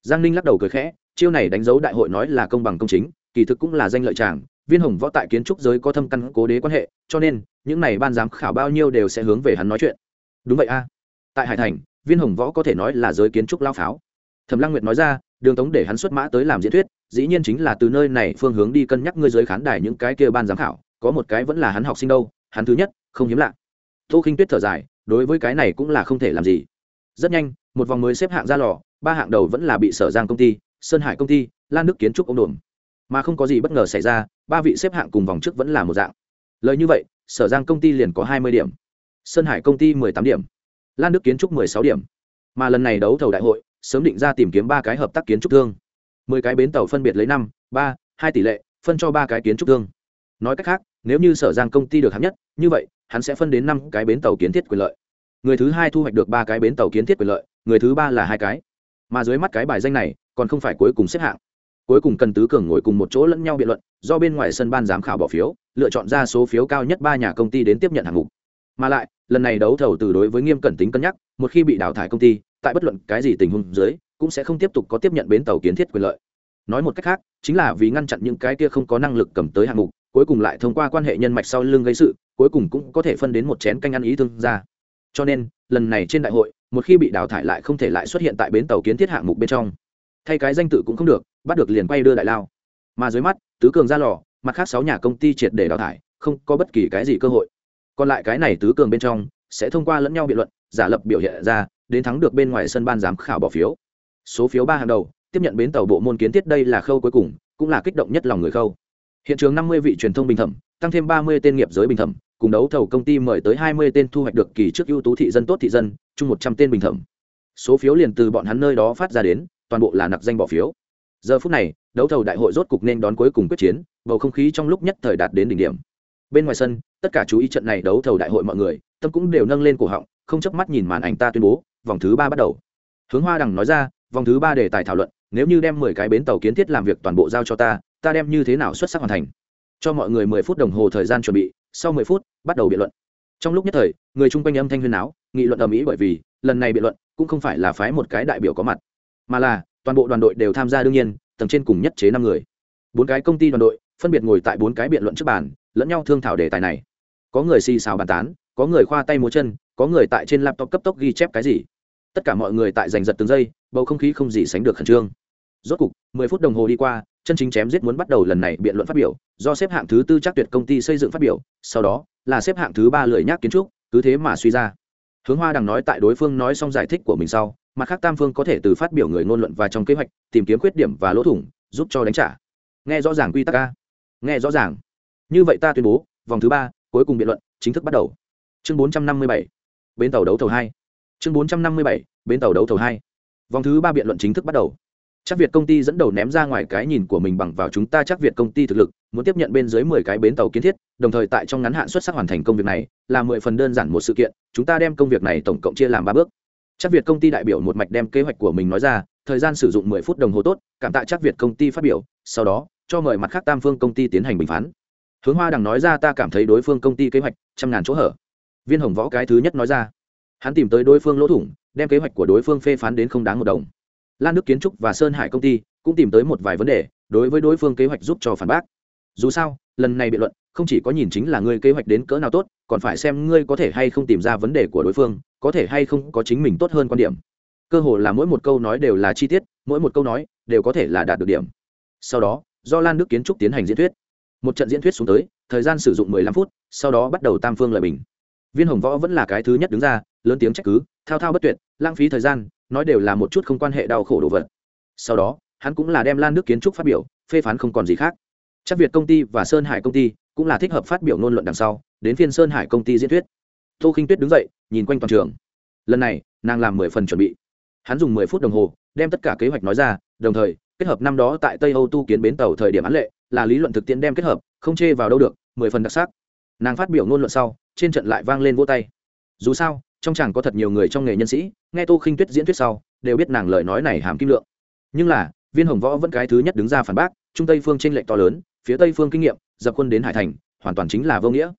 Giang ninh lắc đầu cười khẽ, chiêu này đánh dấu đại hội nói là công bằng công chính, kỳ thực cũng là danh lợi tràng viên hồng võ tại kiến trúc giới có thâm căn cố đế quan hệ, cho nên, những này ban giám khảo bao nhiêu đều sẽ hướng về hắn nói chuyện. Đúng vậy a. Tại hải thành, viên hồng võ có thể nói là giới kiến trúc lao pháo. Thẩm lăng nguyệt nói ra, đường tống để hắn xuất mã tới làm diễn thuyết, dĩ nhiên chính là từ nơi này phương hướng đi cân nhắc ngươi giới khán đài những cái kia ban giám khảo, có một cái vẫn là hắn học sinh đâu, hắn thứ nhất, không hiếm lạ. Tô khinh tuyết thở dài, đối với cái này cũng là không thể làm gì. Rất nhanh, một vòng mới xếp hạng ra lò, ba hạng đầu vẫn là bị sở giang công ty, sơn hải công ty, lan nước kiến trúc ông đồn mà không có gì bất ngờ xảy ra, ba vị xếp hạng cùng vòng trước vẫn là một dạng. Lời như vậy, sở giang công ty liền có hai mươi điểm, sơn hải công ty mười tám điểm, lan đức kiến trúc mười sáu điểm. Mà lần này đấu thầu đại hội, sớm định ra tìm kiếm ba cái hợp tác kiến trúc thương. mười cái bến tàu phân biệt lấy năm, ba, hai tỷ lệ, phân cho ba cái kiến trúc thương. Nói cách khác, nếu như sở giang công ty được hạng nhất, như vậy, hắn sẽ phân đến năm cái bến tàu kiến thiết quyền lợi. Người thứ hai thu hoạch được ba cái bến tàu kiến thiết quyền lợi, người thứ ba là hai cái. Mà dưới mắt cái bài danh này, còn không phải cuối cùng xếp hạng cuối cùng cần tứ cường ngồi cùng một chỗ lẫn nhau biện luận, do bên ngoài sân ban giám khảo bỏ phiếu, lựa chọn ra số phiếu cao nhất ba nhà công ty đến tiếp nhận hạng mục. Mà lại, lần này đấu thầu từ đối với nghiêm cẩn tính cân nhắc, một khi bị đào thải công ty, tại bất luận cái gì tình huống dưới, cũng sẽ không tiếp tục có tiếp nhận bến tàu kiến thiết quyền lợi. Nói một cách khác, chính là vì ngăn chặn những cái kia không có năng lực cầm tới hạng mục, cuối cùng lại thông qua quan hệ nhân mạch sau lưng gây sự, cuối cùng cũng có thể phân đến một chén canh ăn ý thương ra cho nên, lần này trên đại hội, một khi bị đào thải lại không thể lại xuất hiện tại bến tàu kiến thiết hạng mục bên trong. Thay cái danh tự cũng không được bắt được liền quay đưa đại lao. Mà dưới mắt, tứ cường ra lò, mặt khác sáu nhà công ty triệt để đào thải, không có bất kỳ cái gì cơ hội. Còn lại cái này tứ cường bên trong, sẽ thông qua lẫn nhau biện luận, giả lập biểu hiện ra, đến thắng được bên ngoài sân ban giám khảo bỏ phiếu. Số phiếu ba hàng đầu, tiếp nhận bến tàu bộ môn kiến thiết đây là khâu cuối cùng, cũng là kích động nhất lòng người khâu. Hiện trường năm mươi vị truyền thông bình thẩm, tăng thêm ba mươi tên nghiệp giới bình thẩm, cùng đấu thầu công ty mời tới hai mươi tên thu hoạch được kỳ trước ưu tú thị dân tốt thị dân, chung một trăm tên bình thẩm. Số phiếu liền từ bọn hắn nơi đó phát ra đến, toàn bộ là nặc danh bỏ phiếu giờ phút này, đấu thầu đại hội rốt cục nên đón cuối cùng quyết chiến, bầu không khí trong lúc nhất thời đạt đến đỉnh điểm. Bên ngoài sân, tất cả chú ý trận này đấu thầu đại hội mọi người, tâm cũng đều nâng lên cổ họng, không chớp mắt nhìn màn ảnh ta tuyên bố, vòng thứ ba bắt đầu. Hướng hoa đằng nói ra, vòng thứ ba đề tài thảo luận, nếu như đem mười cái bến tàu kiến thiết làm việc toàn bộ giao cho ta ta đem như thế nào xuất sắc hoàn thành? Cho mọi người mười phút đồng hồ thời gian chuẩn bị, sau mười phút, bắt đầu biện luận. Trong lúc nhất thời, người chung quanh âm thanh huyên áo nghị luận ầm ĩ bởi vì, lần này biện luận cũng không phải là phái một cái đại biểu có mặt, mà là toàn bộ đoàn đội đều tham gia đương nhiên, tầng trên cùng nhất chế năm người. Bốn cái công ty đoàn đội, phân biệt ngồi tại bốn cái biện luận trước bàn, lẫn nhau thương thảo đề tài này. Có người xì xào bàn tán, có người khoa tay múa chân, có người tại trên laptop cấp tốc ghi chép cái gì. Tất cả mọi người tại giành giật từng giây, bầu không khí không gì sánh được khẩn trương. Rốt cục, mười phút đồng hồ đi qua, chân chính chém giết muốn bắt đầu lần này biện luận phát biểu, do xếp hạng thứ tư chắc tuyệt công ty xây dựng phát biểu, sau đó là xếp hạng thứ ba lười nhác kiến trúc, cứ thế mà suy ra hướng hoa đằng nói tại đối phương nói xong giải thích của mình sau, mặt khác tam phương có thể từ phát biểu người ngôn luận và trong kế hoạch, tìm kiếm khuyết điểm và lỗ thủng, giúp cho đánh trả. Nghe rõ ràng quy tắc a. Nghe rõ ràng. Như vậy ta tuyên bố, vòng thứ ba, cuối cùng biện luận, chính thức bắt đầu. Chương bốn trăm năm mươi bảy, bến tàu đấu thầu hai. Chương bốn trăm năm mươi bảy, bến tàu đấu thầu hai. Vòng thứ ba biện luận chính thức bắt đầu. Chắc việt công ty dẫn đầu ném ra ngoài cái nhìn của mình bằng vào chúng ta chắc việt công ty thực lực muốn tiếp nhận bên dưới mười cái bến tàu kiến thiết, đồng thời tại trong ngắn hạn xuất sắc hoàn thành công việc này, là mười phần đơn giản một sự kiện, chúng ta đem công việc này tổng cộng chia làm ba bước. Chắc việt công ty đại biểu một mạch đem kế hoạch của mình nói ra, thời gian sử dụng mười phút đồng hồ tốt, cảm tạ chắc việt công ty phát biểu, sau đó, cho mời mặt khác tam phương công ty tiến hành bình phán. Hướng hoa đằng nói ra ta cảm thấy đối phương công ty kế hoạch, trăm ngàn chỗ hở. Viên hồng võ cái thứ nhất nói ra. Hắn tìm tới đối phương lỗ thủng, đem kế hoạch của đối phương phê phán đến không đáng một đồng. Lan đức kiến trúc và sơn hải công ty cũng tìm tới một vài vấn đề, đối với đối phương kế hoạch giúp cho phản bác dù sao, lần này biện luận, không chỉ có nhìn chính là ngươi kế hoạch đến cỡ nào tốt, còn phải xem ngươi có thể hay không tìm ra vấn đề của đối phương, có thể hay không có chính mình tốt hơn quan điểm. Cơ hồ là mỗi một câu nói đều là chi tiết, mỗi một câu nói đều có thể là đạt được điểm. Sau đó, do lan đức kiến trúc tiến hành diễn thuyết. Một trận diễn thuyết xuống tới, thời gian sử dụng mười lăm phút, sau đó bắt đầu tam phương lời bình. Viên hồng võ vẫn là cái thứ nhất đứng ra, lớn tiếng trách cứ, thao thao bất tuyệt, lãng phí thời gian, nói đều là một chút không quan hệ đau khổ đồ vật. Sau đó, hắn cũng là đem lan Đức kiến trúc phát biểu, phê phán không còn gì khác chắc việt công ty và sơn hải công ty cũng là thích hợp phát biểu ngôn luận đằng sau, đến phiên sơn hải công ty diễn thuyết. Tô khinh tuyết đứng dậy, nhìn quanh toàn trường. Lần này, nàng làm mười phần chuẩn bị. Hắn dùng mười phút đồng hồ, đem tất cả kế hoạch nói ra, đồng thời, kết hợp năm đó tại tây âu tu kiến bến tàu thời điểm án lệ, là lý luận thực tiễn đem kết hợp, không chê vào đâu được, mười phần đặc sắc. Nàng phát biểu ngôn luận sau, trên trận lại vang lên vỗ tay. Dù sao, trong chàng có thật nhiều người trong nghề nhân sĩ, nghe tô khinh tuyết diễn thuyết sau, đều biết nàng lời nói này hàm kim lượng. Nhưng là, viên hồng võ vẫn cái thứ nhất đứng ra phản bác, trung tây phương tranh lệch to lớn phía tây phương kinh nghiệm, dập quân đến hải thành, hoàn toàn chính là vô nghĩa.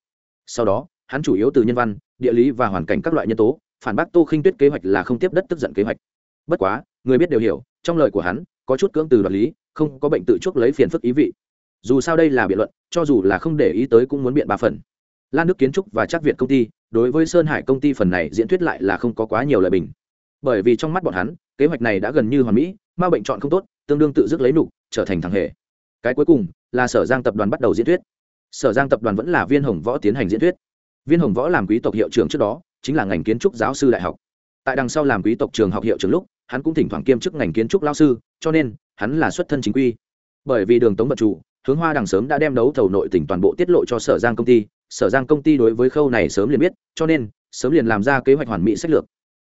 Sau đó, hắn chủ yếu từ nhân văn, địa lý và hoàn cảnh các loại nhân tố, phản bác tô khinh tuyết kế hoạch là không tiếp đất tức giận kế hoạch. Bất quá, người biết đều hiểu, trong lời của hắn, có chút cưỡng từ đoạt lý, không có bệnh tự chuốc lấy phiền phức ý vị. Dù sao đây là biện luận, cho dù là không để ý tới cũng muốn biện ba phần. Lan đức kiến trúc và chắc việt công ty, đối với sơn hải công ty phần này diễn thuyết lại là không có quá nhiều lời bình. Bởi vì trong mắt bọn hắn, kế hoạch này đã gần như hoàn mỹ, ma bệnh chọn không tốt, tương đương tự dứt lấy nụ trở thành thằng hề cái cuối cùng là sở giang tập đoàn bắt đầu diễn thuyết. Sở giang tập đoàn vẫn là viên hồng võ tiến hành diễn thuyết. Viên hồng võ làm quý tộc hiệu trưởng trước đó, chính là ngành kiến trúc giáo sư đại học. Tại đằng sau làm quý tộc trường học hiệu trưởng lúc, hắn cũng thỉnh thoảng kiêm chức ngành kiến trúc lao sư, cho nên hắn là xuất thân chính quy. Bởi vì đường tống vật chủ, hướng hoa đằng sớm đã đem đấu thầu nội tỉnh toàn bộ tiết lộ cho sở giang công ty, sở giang công ty đối với khâu này sớm liền biết, cho nên sớm liền làm ra kế hoạch hoàn mỹ sách lược.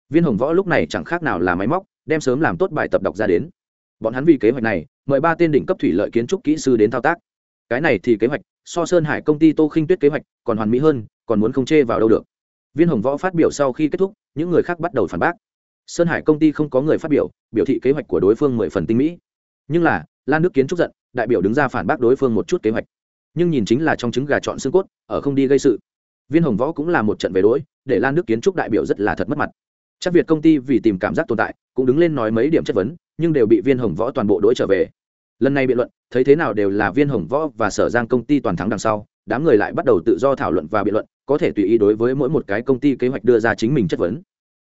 Viên hồng võ lúc này chẳng khác nào là máy móc, đem sớm làm tốt bài tập đọc ra đến. Bọn hắn vì kế hoạch này mời ba tên đỉnh cấp thủy lợi kiến trúc kỹ sư đến thao tác. Cái này thì kế hoạch, so sơn hải công ty tô khinh tuyết kế hoạch, còn hoàn mỹ hơn, còn muốn không chê vào đâu được. Viên hồng võ phát biểu sau khi kết thúc, những người khác bắt đầu phản bác. Sơn hải công ty không có người phát biểu biểu thị kế hoạch của đối phương mười phần tinh mỹ. Nhưng là, lan nước kiến trúc giận, đại biểu đứng ra phản bác đối phương một chút kế hoạch. Nhưng nhìn chính là trong trứng gà chọn xương cốt, ở không đi gây sự. Viên hồng võ cũng là một trận về đối, để lan nước kiến trúc đại biểu rất là thật mất mặt chắc việt công ty vì tìm cảm giác tồn tại, cũng đứng lên nói mấy điểm chất vấn, nhưng đều bị viên hồng võ toàn bộ đ i trở về. Lần này biện luận, thấy thế nào đều là viên hồng võ và sở giang công ty toàn thắng đằng sau, đám người lại bắt đầu tự do thảo luận và biện luận, có thể tùy ý đối với mỗi một cái công ty kế hoạch đưa ra chính mình chất vấn.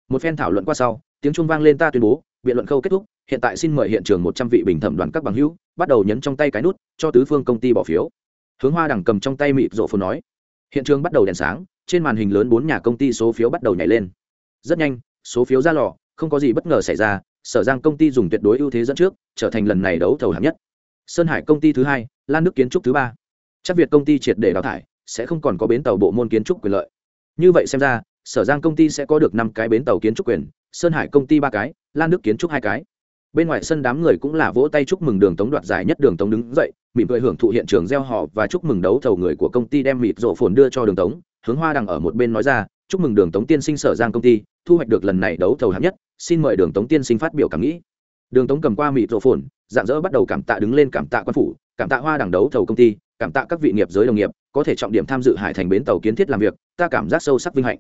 Một phen thảo luận qua sau, tiếng trung vang lên ta tuyên bố, biện luận khâu kết thúc, hiện tại xin mời hiện trường một trăm vị bình thẩm đoàn các bằng hữu, bắt đầu nhấn trong tay cái nút, cho tứ phương công ty bỏ phiếu. Hướng hoa đằng cầm trong tay mịt rộ phồn nói. Hiện trường bắt đầu đèn sáng, trên màn hình lớn bốn nhà công ty số phiếu bắt đầu nhảy lên. Rất nhanh số phiếu ra lò, không có gì bất ngờ xảy ra, sở giang công ty dùng tuyệt đối ưu thế dẫn trước, trở thành lần này đấu thầu hạng nhất. Sơn hải công ty thứ hai, lan nước kiến trúc thứ ba. Chắc việt công ty triệt để đào thải, sẽ không còn có bến tàu bộ môn kiến trúc quyền lợi. Như vậy xem ra, sở giang công ty sẽ có được năm cái bến tàu kiến trúc quyền, sơn hải công ty ba cái, lan nước kiến trúc hai cái. Bên ngoài sân đám người cũng là vỗ tay chúc mừng đường tống đoạt giải nhất đường tống đứng dậy, mỉm cười hưởng thụ hiện trường gieo họ và chúc mừng đấu thầu người của công ty đem mịt rộ phồn đưa cho đường tống, hướng hoa đằng ở một bên nói ra chúc mừng đường tống tiên sinh sở giang công ty, thu hoạch được lần này đấu thầu hạng nhất. Xin mời đường tống tiên sinh phát biểu cảm nghĩ. Đường tống cầm qua mịt rộ phồn, dạng dỡ bắt đầu cảm tạ đứng lên cảm tạ quan phủ, cảm tạ hoa Đảng đấu thầu công ty, cảm tạ các vị nghiệp giới đồng nghiệp, có thể trọng điểm tham dự hải thành bến tàu kiến thiết làm việc, ta cảm giác sâu sắc vinh hạnh.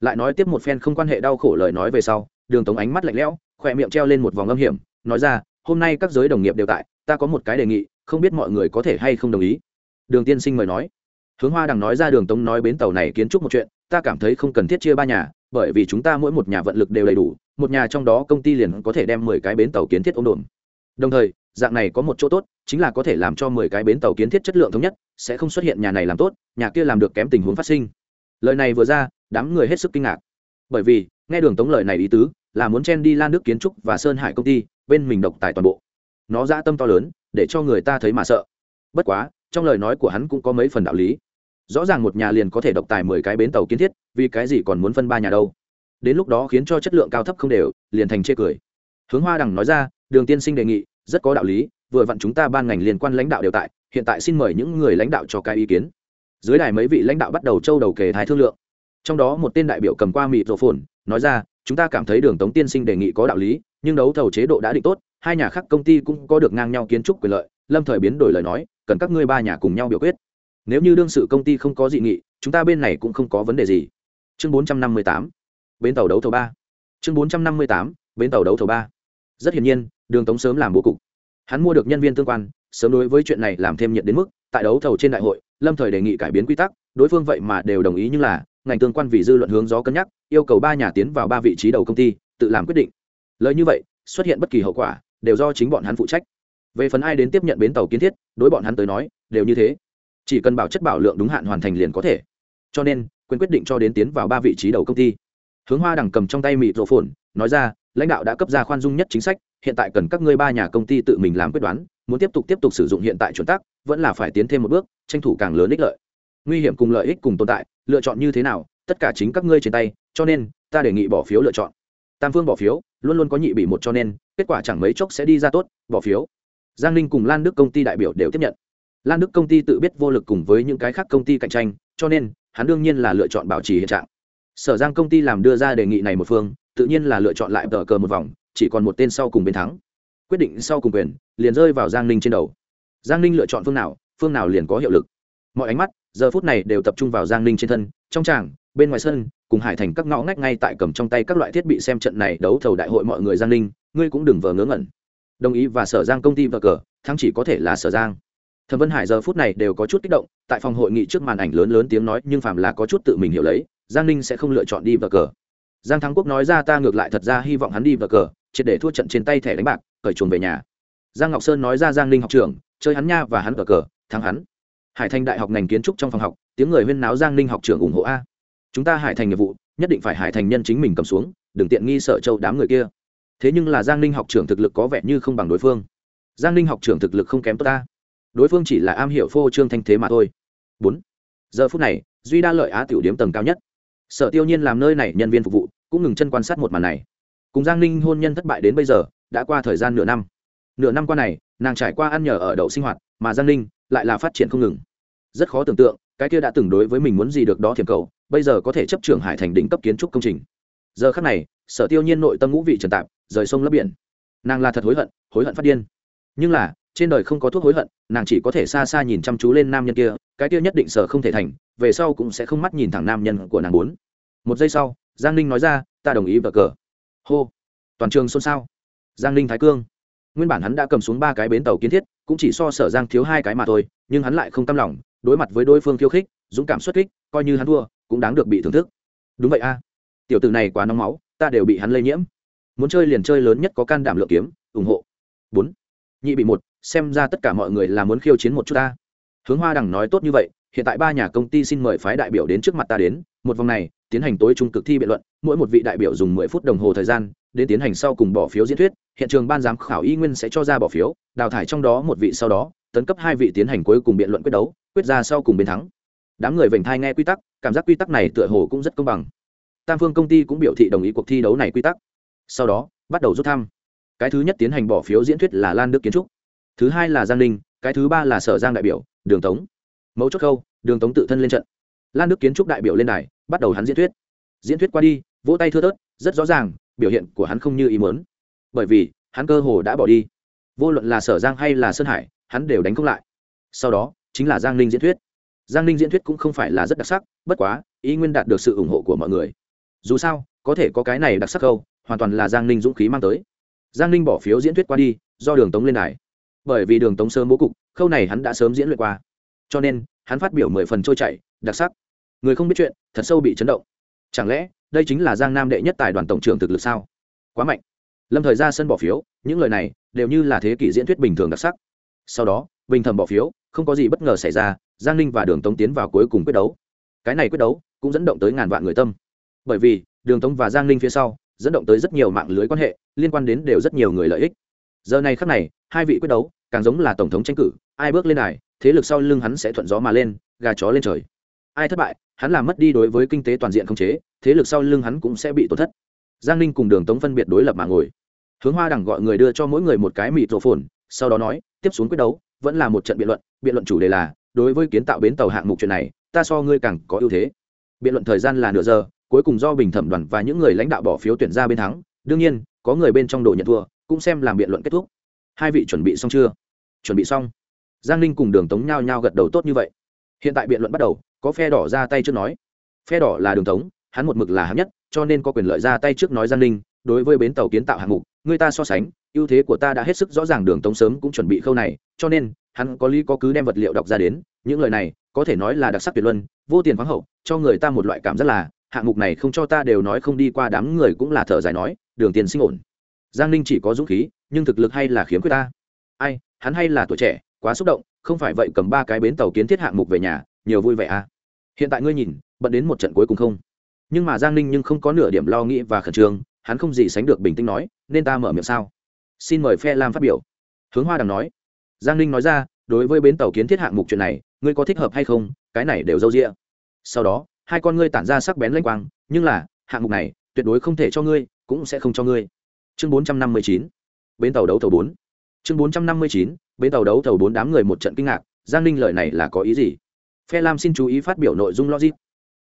Lại nói tiếp một phen không quan hệ đau khổ lời nói về sau, đường tống ánh mắt lạnh lẽo, khỏe miệng treo lên một vòng âm hiểm, nói ra, hôm nay các giới đồng nghiệp đều tại, ta có một cái đề nghị, không biết mọi người có thể hay không đồng ý. Đường tiên sinh mời nói. Hướng hoa đằng nói ra đường tống nói bến tàu này kiến trúc một chuyện ta cảm thấy không cần thiết chia ba nhà, bởi vì chúng ta mỗi một nhà vận lực đều đầy đủ, một nhà trong đó công ty liền có thể đem mười cái bến tàu kiến thiết ôm đồn đồng thời, dạng này có một chỗ tốt, chính là có thể làm cho mười cái bến tàu kiến thiết chất lượng thống nhất, sẽ không xuất hiện nhà này làm tốt, nhà kia làm được kém tình huống phát sinh. Lời này vừa ra, đám người hết sức kinh ngạc. Bởi vì, nghe đường tống lời này ý tứ, là muốn chen đi lan nước kiến trúc và sơn hải công ty, bên mình độc tài toàn bộ. Nó dã tâm to lớn, để cho người ta thấy mà sợ. Bất quá, trong lời nói của hắn cũng có mấy phần đạo lý rõ ràng một nhà liền có thể độc tài mười cái bến tàu kiến thiết, vì cái gì còn muốn phân ba nhà đâu? Đến lúc đó khiến cho chất lượng cao thấp không đều, liền thành chê cười. Hướng hoa đằng nói ra, đường tiên sinh đề nghị, rất có đạo lý, vừa vặn chúng ta ban ngành liên quan lãnh đạo đều tại, hiện tại xin mời những người lãnh đạo cho cái ý kiến. Dưới đài mấy vị lãnh đạo bắt đầu châu đầu kề thái thương lượng. Trong đó một tên đại biểu cầm qua mịt rổ phồn, nói ra, chúng ta cảm thấy đường tống tiên sinh đề nghị có đạo lý, nhưng đấu thầu chế độ đã định tốt, hai nhà khác công ty cũng có được ngang nhau kiến trúc quyền lợi, lâm thời biến đổi lời nói, cần các ngươi ba nhà cùng nhau biểu quyết nếu như đương sự công ty không có dị nghị, chúng ta bên này cũng không có vấn đề gì. Chương bốn trăm năm mươi tám, bến tàu đấu thầu ba. Chương bốn trăm năm mươi tám, bến tàu đấu thầu ba. Rất hiển nhiên, đường tống sớm làm bố cục. Hắn mua được nhân viên tương quan, sớm đối với chuyện này làm thêm nhiệt đến mức, tại đấu thầu trên đại hội, lâm thời đề nghị cải biến quy tắc, đối phương vậy mà đều đồng ý nhưng là, ngành tương quan vì dư luận hướng gió cân nhắc, yêu cầu ba nhà tiến vào ba vị trí đầu công ty, tự làm quyết định. Lời như vậy, xuất hiện bất kỳ hậu quả, đều do chính bọn hắn phụ trách. Về phần ai đến tiếp nhận bến tàu kiến thiết, đối bọn hắn tới nói, đều như thế chỉ cần bảo chất bảo lượng đúng hạn hoàn thành liền có thể. Cho nên, quyền quyết định cho đến tiến vào ba vị trí đầu công ty. Hướng hoa đằng cầm trong tay mịt rổ phồn, nói ra, lãnh đạo đã cấp ra khoan dung nhất chính sách, hiện tại cần các ngươi ba nhà công ty tự mình làm quyết đoán, muốn tiếp tục tiếp tục sử dụng hiện tại chuẩn tắc, vẫn là phải tiến thêm một bước, tranh thủ càng lớn ích lợi. Nguy hiểm cùng lợi ích cùng tồn tại, lựa chọn như thế nào, tất cả chính các ngươi trên tay, cho nên, ta đề nghị bỏ phiếu lựa chọn. Tam phương bỏ phiếu, luôn luôn có nhị bị một cho nên, kết quả chẳng mấy chốc sẽ đi ra tốt, bỏ phiếu. Giang ninh cùng lan đức công ty đại biểu đều tiếp nhận lan đức công ty tự biết vô lực cùng với những cái khác công ty cạnh tranh, cho nên, hắn đương nhiên là lựa chọn bảo trì hiện trạng. Sở giang công ty làm đưa ra đề nghị này một phương, tự nhiên là lựa chọn lại tờ cờ một vòng, chỉ còn một tên sau cùng bên thắng. Quyết định sau cùng quyền, liền rơi vào giang ninh trên đầu. Giang ninh lựa chọn phương nào phương nào liền có hiệu lực. Mọi ánh mắt, giờ phút này đều tập trung vào giang ninh trên thân, trong tràng, bên ngoài sân, cùng hải thành các ngõ ngách ngay tại cầm trong tay các loại thiết bị xem trận này đấu thầu đại hội mọi người giang ninh, ngươi cũng đừng vờ ngớ ngẩn. Đồng ý và sở giang công ty vờ cờ, thắng chỉ có thể là sở giang thẩm vân hải giờ phút này đều có chút kích động, tại phòng hội nghị trước màn ảnh lớn lớn tiếng nói, nhưng phàm là có chút tự mình hiểu lấy, giang ninh sẽ không lựa chọn đi vờ cờ. Giang thắng quốc nói ra ta ngược lại thật ra hy vọng hắn đi vờ cờ, triệt để thua trận trên tay thẻ đánh bạc, cởi chuồng về nhà. Giang ngọc sơn nói ra giang ninh học trường chơi hắn nha và hắn vờ cờ, thắng hắn. Hải thành đại học ngành kiến trúc trong phòng học, tiếng người huyên náo giang ninh học trường ủng hộ a. Chúng ta hải thành nghiệp vụ, nhất định phải hải thành nhân chính mình cầm xuống, đừng tiện nghi sợ châu đám người kia. Thế nhưng là giang ninh học trưởng thực lực có vẻ như không bằng đối phương. Giang ninh học trưởng thực lực không kém tốt ta đối phương chỉ là am hiểu phô trương thanh thế mà thôi. Bốn, giờ phút này, duy đa lợi á tiểu điếm tầng cao nhất. Sở tiêu nhiên làm nơi này nhân viên phục vụ, cũng ngừng chân quan sát một màn này. Cùng giang ninh hôn nhân thất bại đến bây giờ, đã qua thời gian nửa năm. Nửa năm qua này, nàng trải qua ăn nhờ ở đậu sinh hoạt, mà giang ninh lại là phát triển không ngừng. Rất khó tưởng tượng, cái kia đã từng đối với mình muốn gì được đó thiểm cầu, bây giờ có thể chấp trường hải thành đỉnh cấp kiến trúc công trình. Giờ khắc này, sở tiêu nhiên nội tâm ngũ vị trần tạp, rời sông lấp biển. Nàng là thật hối hận hối hận phát điên. Nhưng là trên đời không có thuốc hối hận, nàng chỉ có thể xa xa nhìn chăm chú lên nam nhân kia, cái kia nhất định sở không thể thành, về sau cũng sẽ không mắt nhìn thẳng nam nhân của nàng bốn. Một giây sau, giang ninh nói ra, ta đồng ý vợ cờ. Hô. Toàn trường xôn xao. Giang ninh thái cương. Nguyên bản hắn đã cầm xuống ba cái bến tàu kiến thiết, cũng chỉ so sở giang thiếu hai cái mà thôi, nhưng hắn lại không tâm lòng, đối mặt với đối phương khiêu khích, dũng cảm xuất kích, coi như hắn thua, cũng đáng được bị thưởng thức. Đúng vậy a. Tiểu tử này quá nóng máu, ta đều bị hắn lây nhiễm. Muốn chơi liền chơi lớn nhất có can đảm lượng kiếm, ủng hộ. bốn. Nhị bị một xem ra tất cả mọi người là muốn khiêu chiến một chút ta. Hướng hoa đằng nói tốt như vậy, hiện tại ba nhà công ty xin mời phái đại biểu đến trước mặt ta đến, một vòng này, tiến hành tối trung cực thi biện luận, mỗi một vị đại biểu dùng mười phút đồng hồ thời gian, đến tiến hành sau cùng bỏ phiếu diễn thuyết, hiện trường ban giám khảo y nguyên sẽ cho ra bỏ phiếu, đào thải trong đó một vị sau đó, tấn cấp hai vị tiến hành cuối cùng biện luận quyết đấu, quyết ra sau cùng bên thắng. Đám người vểnh thai nghe quy tắc, cảm giác quy tắc này tựa hồ cũng rất công bằng. Tam phương công ty cũng biểu thị đồng ý cuộc thi đấu này quy tắc. Sau đó, bắt đầu rút thăm. Cái thứ nhất tiến hành bỏ phiếu diễn thuyết là lan đức kiến trúc thứ hai là giang ninh, cái thứ ba là sở giang đại biểu, đường tống. Mẫu chốt khâu, đường tống tự thân lên trận. Lan đức kiến trúc đại biểu lên đài, bắt đầu hắn diễn thuyết. Diễn thuyết qua đi, vỗ tay thưa tớt rất rõ ràng, biểu hiện của hắn không như ý mớn bởi vì, hắn cơ hồ đã bỏ đi. Vô luận là sở giang hay là sơn hải, hắn đều đánh không lại. Sau đó, chính là giang ninh diễn thuyết. Giang ninh diễn thuyết cũng không phải là rất đặc sắc, bất quá, ý nguyên đạt được sự ủng hộ của mọi người. Dù sao, có thể có cái này đặc sắc câu hoàn toàn là giang ninh dũng khí mang tới. Giang ninh bỏ phiếu diễn thuyết qua đi, do đường tống lên đài bởi vì đường tống sớm bố cục, khâu này hắn đã sớm diễn luyện qua. Cho nên, hắn phát biểu mười phần trôi chảy, đặc sắc. Người không biết chuyện, thật sâu bị chấn động. Chẳng lẽ, đây chính là giang nam đệ nhất tài đoàn tổng trưởng thực lực sao? Quá mạnh. Lâm thời ra sân bỏ phiếu, những lời này đều như là thế kỷ diễn thuyết bình thường đặc sắc. Sau đó, bình thầm bỏ phiếu, không có gì bất ngờ xảy ra, giang ninh và đường tống tiến vào cuối cùng quyết đấu. Cái này quyết đấu cũng dẫn động tới ngàn vạn người tâm. Bởi vì, đường tống và giang ninh phía sau dẫn động tới rất nhiều mạng lưới quan hệ, liên quan đến đều rất nhiều người lợi ích giờ này khắc này, hai vị quyết đấu, càng giống là tổng thống tranh cử, ai bước lên này thế lực sau lưng hắn sẽ thuận gió mà lên, gà chó lên trời. Ai thất bại, hắn làm mất đi đối với kinh tế toàn diện không chế, thế lực sau lưng hắn cũng sẽ bị tổn thất. Giang ninh cùng đường tống phân biệt đối lập mà ngồi. Hướng hoa đẳng gọi người đưa cho mỗi người một cái mịt rổ phồn sau đó nói, tiếp xuống quyết đấu, vẫn là một trận biện luận biện luận chủ đề là, đối với kiến tạo bến tàu hạng mục chuyện này, ta so ngươi càng có ưu thế. Biện luận thời gian là nửa giờ, cuối cùng do bình thẩm đoàn và những người lãnh đạo bỏ phiếu tuyển ra bên thắng. Đương nhiên, có người bên trong đồ nhận thua cũng xem làm biện luận kết thúc. Hai vị chuẩn bị xong chưa? Chuẩn bị xong. Giang ninh cùng đường tống nhao nhao gật đầu tốt như vậy. Hiện tại biện luận bắt đầu, có phe đỏ ra tay trước nói. Phe đỏ là đường tống, hắn một mực là hắn nhất, cho nên có quyền lợi ra tay trước nói giang ninh, đối với bến tàu kiến tạo hạng mục, người ta so sánh, ưu thế của ta đã hết sức rõ ràng đường tống sớm cũng chuẩn bị khâu này, cho nên, hắn có lý có cứ đem vật liệu đọc ra đến, những lời này, có thể nói là đặc sắc tuyệt luân, vô tiền khoáng hậu, cho người ta một loại cảm giác là, hạng mục này không cho ta đều nói không đi qua đám người cũng là thở dài nói, đường tiền sinh ổn giang ninh chỉ có dũng khí, nhưng thực lực hay là khiếm khuyết ta. Ai, hắn hay là tuổi trẻ, quá xúc động, không phải vậy cầm ba cái bến tàu kiến thiết hạng mục về nhà, nhiều vui vẻ à. Hiện tại ngươi nhìn, bận đến một trận cuối cùng không? Nhưng mà giang ninh nhưng không có nửa điểm lo nghĩ và khẩn trương, hắn không gì sánh được bình tĩnh nói, nên ta mở miệng sao? Xin mời phe lam phát biểu. Hướng hoa đằng nói. Giang ninh nói ra, đối với bến tàu kiến thiết hạng mục chuyện này, ngươi có thích hợp hay không? Cái này đều d â u d ị a sau đó, hai con ngươi tản ra sắc bén lanh quang, nhưng là, hạng mục này, tuyệt đối không thể cho ngươi, cũng sẽ không cho ngươi chương bốn trăm năm mươi chín, bến tàu đấu thầu bốn. Chương bốn trăm năm mươi chín, bến tàu đấu thầu bốn đám người một trận kinh ngạc, giang ninh lời này là có ý gì? Phe lam xin chú ý phát biểu nội dung logic.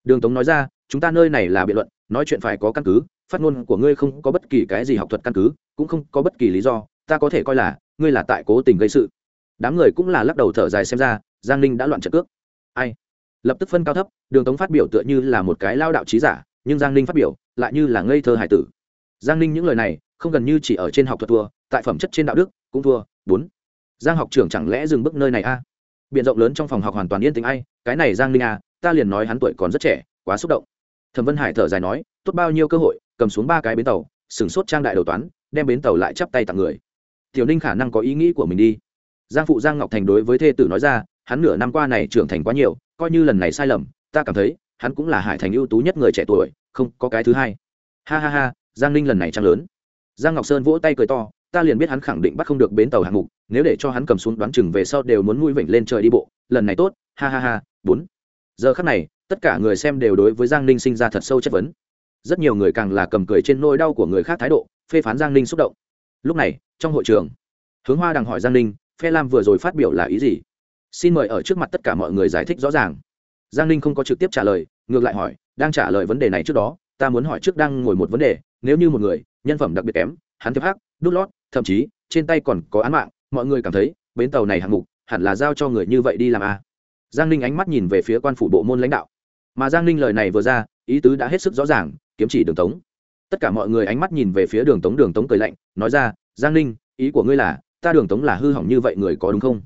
Đường tống nói ra, chúng ta nơi này là biện luận, nói chuyện phải có căn cứ, phát ngôn của ngươi không có bất kỳ cái gì học thuật căn cứ, cũng không có bất kỳ lý do, ta có thể coi là, ngươi là tại cố tình gây sự. Đám người cũng là lắc đầu thở dài xem ra, giang ninh đã loạn trận cước. Ai? Lập tức phân cao thấp, đường tống phát biểu tựa như là một cái lao đạo trí giả, nhưng giang ninh phát biểu, lại như là ngây thơ hải tử. Giang ninh những lời này không gần như chỉ ở trên học thuật thua, tại phẩm chất trên đạo đức cũng thua, bốn. Giang học trưởng chẳng lẽ dừng bước nơi này a? À? biện rộng lớn trong phòng học hoàn toàn yên tĩnh ai, cái này giang Linh a ta liền nói hắn tuổi còn rất trẻ, quá xúc động. Thẩm vân hải thở dài nói, tốt bao nhiêu cơ hội, cầm xuống ba cái bến tàu sửng sốt trang đại đầu toán, đem bến tàu lại chắp tay tặng người. Tiểu ninh khả năng có ý nghĩ của mình đi. Giang phụ giang ngọc thành đối với thê tử nói ra, hắn nửa năm qua này trưởng thành quá nhiều, coi như lần này sai lầm, ta cảm thấy, hắn cũng là hải thành ưu tú nhất người trẻ tuổi, không có cái thứ hai. Ha ha ha, giang ninh lần này trang lớn giang ngọc sơn vỗ tay cười to, ta liền biết hắn khẳng định bắt không được bến tàu hạng mục, nếu để cho hắn cầm xuống đoán chừng về sau đều muốn mũi vịnh lên trời đi bộ, lần này tốt, ha ha ha, bốn. Giờ khắc này, tất cả người xem đều đối với giang ninh sinh ra thật sâu chất vấn. Rất nhiều người càng là cầm cười trên nỗi đau của người khác thái độ, phê phán giang ninh xúc động. Lúc này, trong hội trường, hướng hoa đang hỏi giang ninh, phe lam vừa rồi phát biểu là ý gì? Xin mời ở trước mặt tất cả mọi người giải thích rõ ràng. Giang ninh không có trực tiếp trả lời, ngược lại hỏi, đang trả lời vấn đề này trước đó, ta muốn hỏi trước đang ngồi một vấn đề, nếu như một người nhân phẩm đặc biệt kém, hắn thiếp hắc, đút lót, thậm chí, trên tay còn có án mạng, mọi người cảm thấy, bến tàu này hạng mục, hẳn là giao cho người như vậy đi làm a à. giang ninh ánh mắt nhìn về phía quan phủ bộ môn lãnh đạo. Mà giang ninh lời này vừa ra, ý tứ đã hết sức rõ ràng, kiếm chỉ đường tống. Tất cả mọi người ánh mắt nhìn về phía đường tống đường tống cười lạnh, nói ra, giang ninh, ý của ngươi là, ta đường tống là hư hỏng như vậy người có đúng không?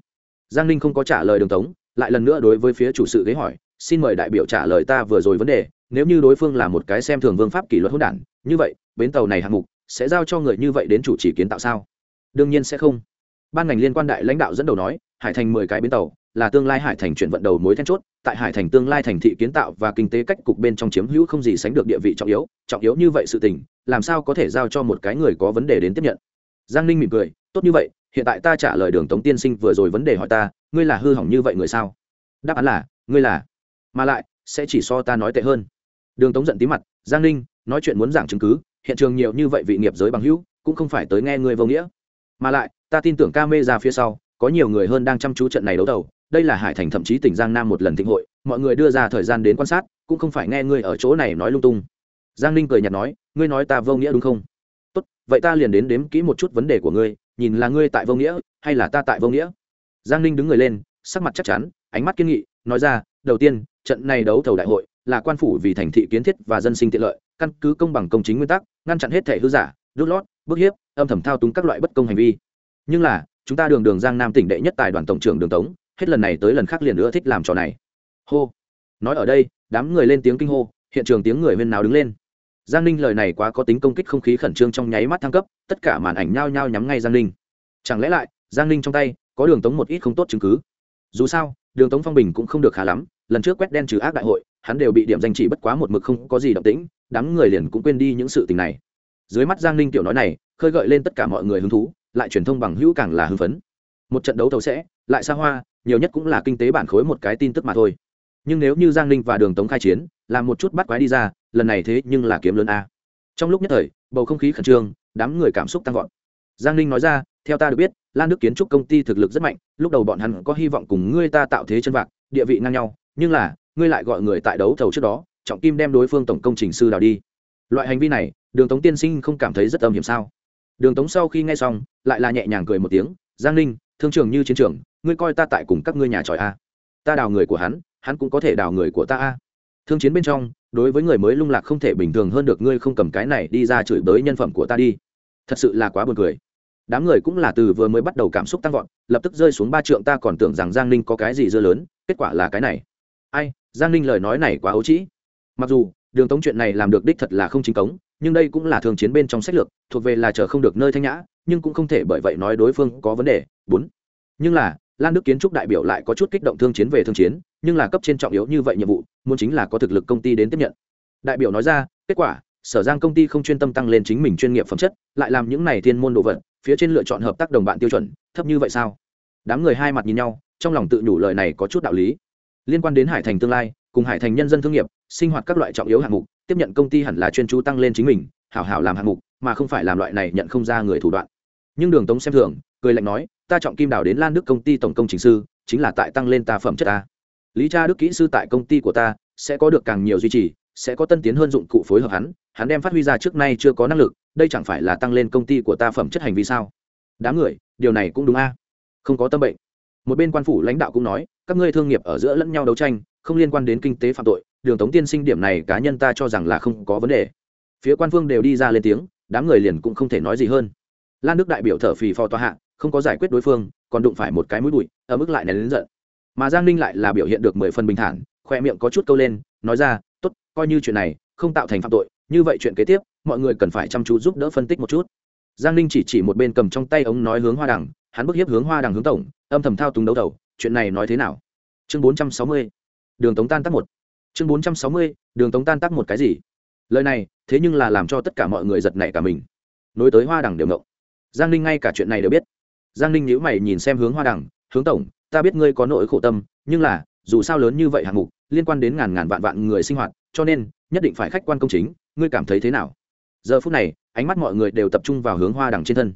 Giang ninh không có trả lời đường tống, lại lần nữa đối với phía chủ sự ghế hỏi, xin mời đại biểu trả lời ta vừa rồi vấn đề, nếu như đối phương là một cái xem thường vương pháp kỷ luật hỗn đản, như vậy bến tàu này hạng mục sẽ giao cho người như vậy đến chủ chỉ kiến tạo sao? Đương nhiên sẽ không. Ban ngành liên quan đại lãnh đạo dẫn đầu nói, hải thành mười cái bến tàu là tương lai hải thành chuyển vận đầu mối then chốt, tại hải thành tương lai thành thị kiến tạo và kinh tế cách cục bên trong chiếm hữu không gì sánh được địa vị trọng yếu trọng yếu như vậy sự tình, làm sao có thể giao cho một cái người có vấn đề đến tiếp nhận? Giang ninh mỉm cười, tốt như vậy, hiện tại ta trả lời đường tống tiên sinh vừa rồi vấn đề hỏi ta, ngươi là hư hỏng như vậy người sao? Đáp án là, ngươi là. Mà lại, sẽ chỉ so ta nói tệ hơn. Đường tống giận tí mặt, giang ninh, nói chuyện muốn giảng chứng cứ hiện trường nhiều như vậy vị nghiệp giới bằng hữu, cũng không phải tới nghe ngươi vô nghĩa. Mà lại, ta tin tưởng ca mê ra phía sau, có nhiều người hơn đang chăm chú trận này đấu đầu đây là hải thành thậm chí tỉnh giang nam một lần thịnh hội, mọi người đưa ra thời gian đến quan sát, cũng không phải nghe ngươi ở chỗ này nói lung tung. Giang ninh cười nhạt nói, ngươi nói ta vô nghĩa đúng không? Tốt, vậy ta liền đến đếm kỹ một chút vấn đề của ngươi, nhìn là ngươi tại vô nghĩa, hay là ta tại vô nghĩa? Giang ninh đứng người lên, sắc mặt chắc chắn, ánh mắt kiên nghị, nói ra, đầu tiên, trận này đấu thầu đại hội là quan phủ vì thành thị kiến thiết và dân sinh tiện lợi căn cứ công bằng công chính nguyên tắc, ngăn chặn hết thể hư giả đút lót, bức hiếp, âm thầm thao túng các loại bất công hành vi. Nhưng là, chúng ta đường đường giang nam tỉnh đệ nhất tài đoàn tổng trưởng đường tống, hết lần này tới lần khác liền nữa thích làm trò này. Hô. Nói ở đây, đám người lên tiếng kinh hô, hiện trường tiếng người huyên nào đứng lên. Giang ninh lời này quá có tính công kích không khí khẩn trương trong nháy mắt thăng cấp, tất cả màn ảnh nhao nhao nhắm ngay giang ninh. Chẳng lẽ lại, giang ninh trong tay, có đường tống một ít không tốt chứng cứ? Dù sao, đường tống phong bình cũng không được khá lắm, lần trước quét đen trừ ác đại hội hắn đều bị điểm danh chỉ bất quá một mực không có gì động tĩnh, đám người liền cũng quên đi những sự tình này. Dưới mắt giang ninh tiểu nói này, khơi gợi lên tất cả mọi người hứng thú, lại truyền thông bằng hữu càng là hưng phấn. Một trận đấu thầu sẽ, lại xa hoa, nhiều nhất cũng là kinh tế bản khối một cái tin tức mà thôi. Nhưng nếu như giang ninh và đường tống khai chiến, làm một chút bắt quái đi ra, lần này thế nhưng là kiếm lớn a. Trong lúc nhất thời, bầu không khí khẩn trương, đám người cảm xúc tăng vọt. Giang ninh nói ra, theo ta được biết, lan đức kiến trúc công ty thực lực rất mạnh, lúc đầu bọn hắn có hy vọng cùng ngươi ta tạo thế chân vạc, địa vị ngang nhau, nhưng là ngươi lại gọi người tại đấu thầu trước đó, trọng kim đem đối phương tổng công trình sư đào đi. Loại hành vi này, đường tống tiên sinh không cảm thấy rất âm hiểm sao? Đường tống sau khi nghe xong, lại là nhẹ nhàng cười một tiếng, giang ninh, thương trường như chiến trường, ngươi coi ta tại cùng các ngươi nhà tròi a. Ta đào người của hắn hắn cũng có thể đào người của ta a. Thương chiến bên trong, đối với người mới lung lạc không thể bình thường hơn được, ngươi không cầm cái này đi ra chửi bới nhân phẩm của ta đi. Thật sự là quá buồn cười. Đám người cũng là từ vừa mới bắt đầu cảm xúc tăng vọt, lập tức rơi xuống ba trượng, ta còn tưởng rằng giang ninh có cái gì dưa lớn, kết quả là cái này. Ai giang ninh lời nói này quá ấu trĩ. Mặc dù, đường tống chuyện này làm được đích thật là không chính cống, nhưng đây cũng là thường chiến bên trong sách lược, thuộc về là chờ không được nơi thanh nhã, nhưng cũng không thể bởi vậy nói đối phương có vấn đề. Bốn, nhưng là, lan đức kiến trúc đại biểu lại có chút kích động thương chiến về thương chiến, nhưng là cấp trên trọng yếu như vậy nhiệm vụ, muốn chính là có thực lực công ty đến tiếp nhận. Đại biểu nói ra, kết quả, sở giang công ty không chuyên tâm tăng lên chính mình chuyên nghiệp phẩm chất, lại làm những này thiên môn đồ vật, phía trên lựa chọn hợp tác đồng bạn tiêu chuẩn, thấp như vậy sao? Đám người hai mặt nhìn nhau, trong lòng tự nhủ lời này có chút đạo lý liên quan đến hải thành tương lai, cùng hải thành nhân dân thương nghiệp, sinh hoạt các loại trọng yếu hạng mục, tiếp nhận công ty hẳn là chuyên chú tăng lên chính mình, hảo hảo làm hạng mục, mà không phải làm loại này nhận không ra người thủ đoạn. Nhưng đường tống xem thường, cười lạnh nói, ta trọng kim đào đến lan đức công ty tổng công trình sư, chính là tại tăng lên ta phẩm chất ta. Lý cha đức kỹ sư tại công ty của ta, sẽ có được càng nhiều duy trì, sẽ có tân tiến hơn dụng cụ phối hợp hắn hắn đem phát huy ra trước nay chưa có năng lực, đây chẳng phải là tăng lên công ty của ta phẩm chất hành vi sao? Đám người, điều này cũng đúng a. Không có tâm bệnh một bên quan phủ lãnh đạo cũng nói, các ngươi thương nghiệp ở giữa lẫn nhau đấu tranh, không liên quan đến kinh tế phạm tội, đường tống tiên sinh điểm này cá nhân ta cho rằng là không có vấn đề. Phía quan phương đều đi ra lên tiếng, đám người liền cũng không thể nói gì hơn. Lan đức đại biểu thở phì phò tòa hạ, không có giải quyết đối phương, còn đụng phải một cái mũi bụi, ở mức lại này đến giận. Mà giang ninh lại là biểu hiện được mười phần bình thản, khoe miệng có chút câu lên, nói ra t ố t coi như chuyện này không tạo thành phạm tội, như vậy chuyện kế tiếp, mọi người cần phải chăm chú giúp đỡ phân tích một chút. Giang ninh chỉ chỉ một bên cầm trong tay ống nói hướng hoa đằng hắn bức hiếp hướng hoa đằng hướng tổng, âm thầm thao túng đấu đầu chuyện này nói thế nào? Chương bốn trăm sáu mươi, đường tống tan tác một. Chương bốn trăm sáu mươi, đường tống tan tác một cái gì? Lời này, thế nhưng là làm cho tất cả mọi người giật nảy cả mình. Nối tới hoa đằng đều ngộng. Giang ninh ngay cả chuyện này đều biết. Giang ninh nhíu mày nhìn xem hướng hoa đằng, hướng tổng, ta biết ngươi có nỗi khổ tâm, nhưng là, dù sao lớn như vậy hạng mục, liên quan đến ngàn ngàn vạn vạn người sinh hoạt, cho nên, nhất định phải khách quan công chính, ngươi cảm thấy thế nào? Giờ phút này, ánh mắt mọi người đều tập trung vào hướng hoa đằng trên thân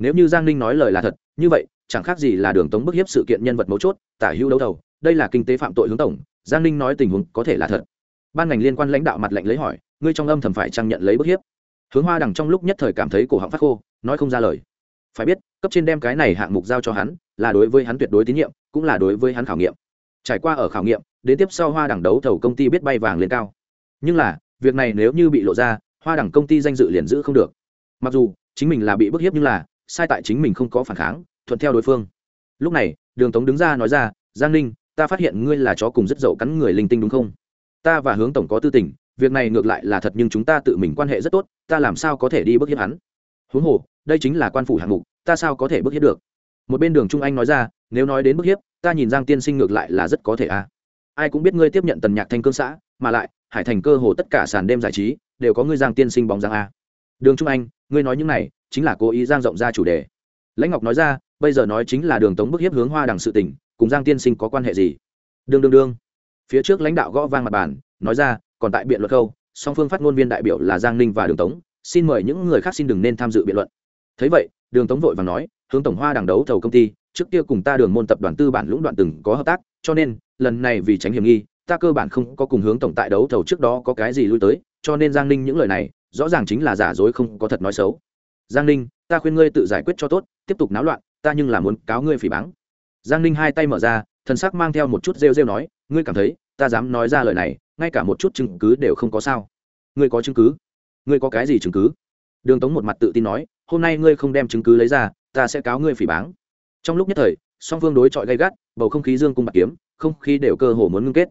nếu như giang ninh nói lời là thật, như vậy, chẳng khác gì là đường tống bức hiếp sự kiện nhân vật mấu chốt, tả hữu đấu đầu đây là kinh tế phạm tội hướng tổng, giang ninh nói tình huống có thể là thật. Ban ngành liên quan lãnh đạo mặt lệnh lấy hỏi, ngươi trong âm thầm phải trang nhận lấy bức hiếp? Hướng hoa đằng trong lúc nhất thời cảm thấy cổ họng phát khô, nói không ra lời. Phải biết, cấp trên đem cái này hạng mục giao cho hắn, là đối với hắn tuyệt đối tín nhiệm, cũng là đối với hắn khảo nghiệm. Trải qua ở khảo nghiệm, đến tiếp sau hoa đẳng đấu thầu công ty biết bay vàng lên cao. Nhưng là, việc này nếu như bị lộ ra, hoa đẳng công ty danh dự liền giữ không được. Mặc dù, chính mình là bị bức hiếp nhưng là sai tại chính mình không có phản kháng, thuận theo đối phương. Lúc này, đường tống đứng ra nói ra, giang ninh, ta phát hiện ngươi là chó cùng rất dậu cắn người linh tinh đúng không? Ta và hướng tổng có tư tình, việc này ngược lại là thật nhưng chúng ta tự mình quan hệ rất tốt, ta làm sao có thể đi bức hiếp hắn? Huống hồ, đây chính là quan phủ hạng mục, ta sao có thể bức hiếp được? Một bên đường trung anh nói ra, nếu nói đến bức hiếp, ta nhìn giang tiên sinh ngược lại là rất có thể a à. ai cũng biết ngươi tiếp nhận tần nhạc thanh cương xã, mà lại, hải thành cơ hồ tất cả sàn đêm giải trí, đều có ngươi giang tiên sinh bóng giang a à. đường trung anh, ngươi nói những này chính là cố ý giang rộng ra chủ đề. Lãnh ngọc nói ra, bây giờ nói chính là đường tống bức hiếp hướng hoa đằng sự tỉnh cùng giang tiên sinh có quan hệ gì? Đương đương đương. Phía trước lãnh đạo gõ vang mặt bàn, nói ra, còn tại biện luật câu song phương phát ngôn viên đại biểu là giang ninh và đường tống, xin mời những người khác xin đừng nên tham dự biện luận. Thấy vậy, đường tống vội và nói, hướng tổng hoa đằng đấu thầu công ty, trước kia cùng ta đường môn tập đoàn tư bản lũng đoạn từng có hợp tác, cho nên, lần này vì tránh hiểm nghi, ta cơ bản không có cùng hướng tổng tại đấu thầu trước đó có cái gì lui tới, cho nên giang ninh những lời này, rõ ràng chính là giả dối không có thật nói xấu giang ninh, ta khuyên ngươi tự giải quyết cho tốt, tiếp tục náo loạn, ta nhưng là muốn cáo ngươi phỉ báng. Giang ninh hai tay mở ra, thần sắc mang theo một chút rêu rêu nói, ngươi cảm thấy, ta dám nói ra lời này, ngay cả một chút chứng cứ đều không có sao. Ngươi có chứng cứ? Ngươi có cái gì chứng cứ? Đường tống một mặt tự tin nói, hôm nay ngươi không đem chứng cứ lấy ra, ta sẽ cáo ngươi phỉ báng. Trong lúc nhất thời, song phương đối chọi gay gắt, bầu không khí dương cung bạc kiếm, không khí đều cơ hồ muốn ngưng kết.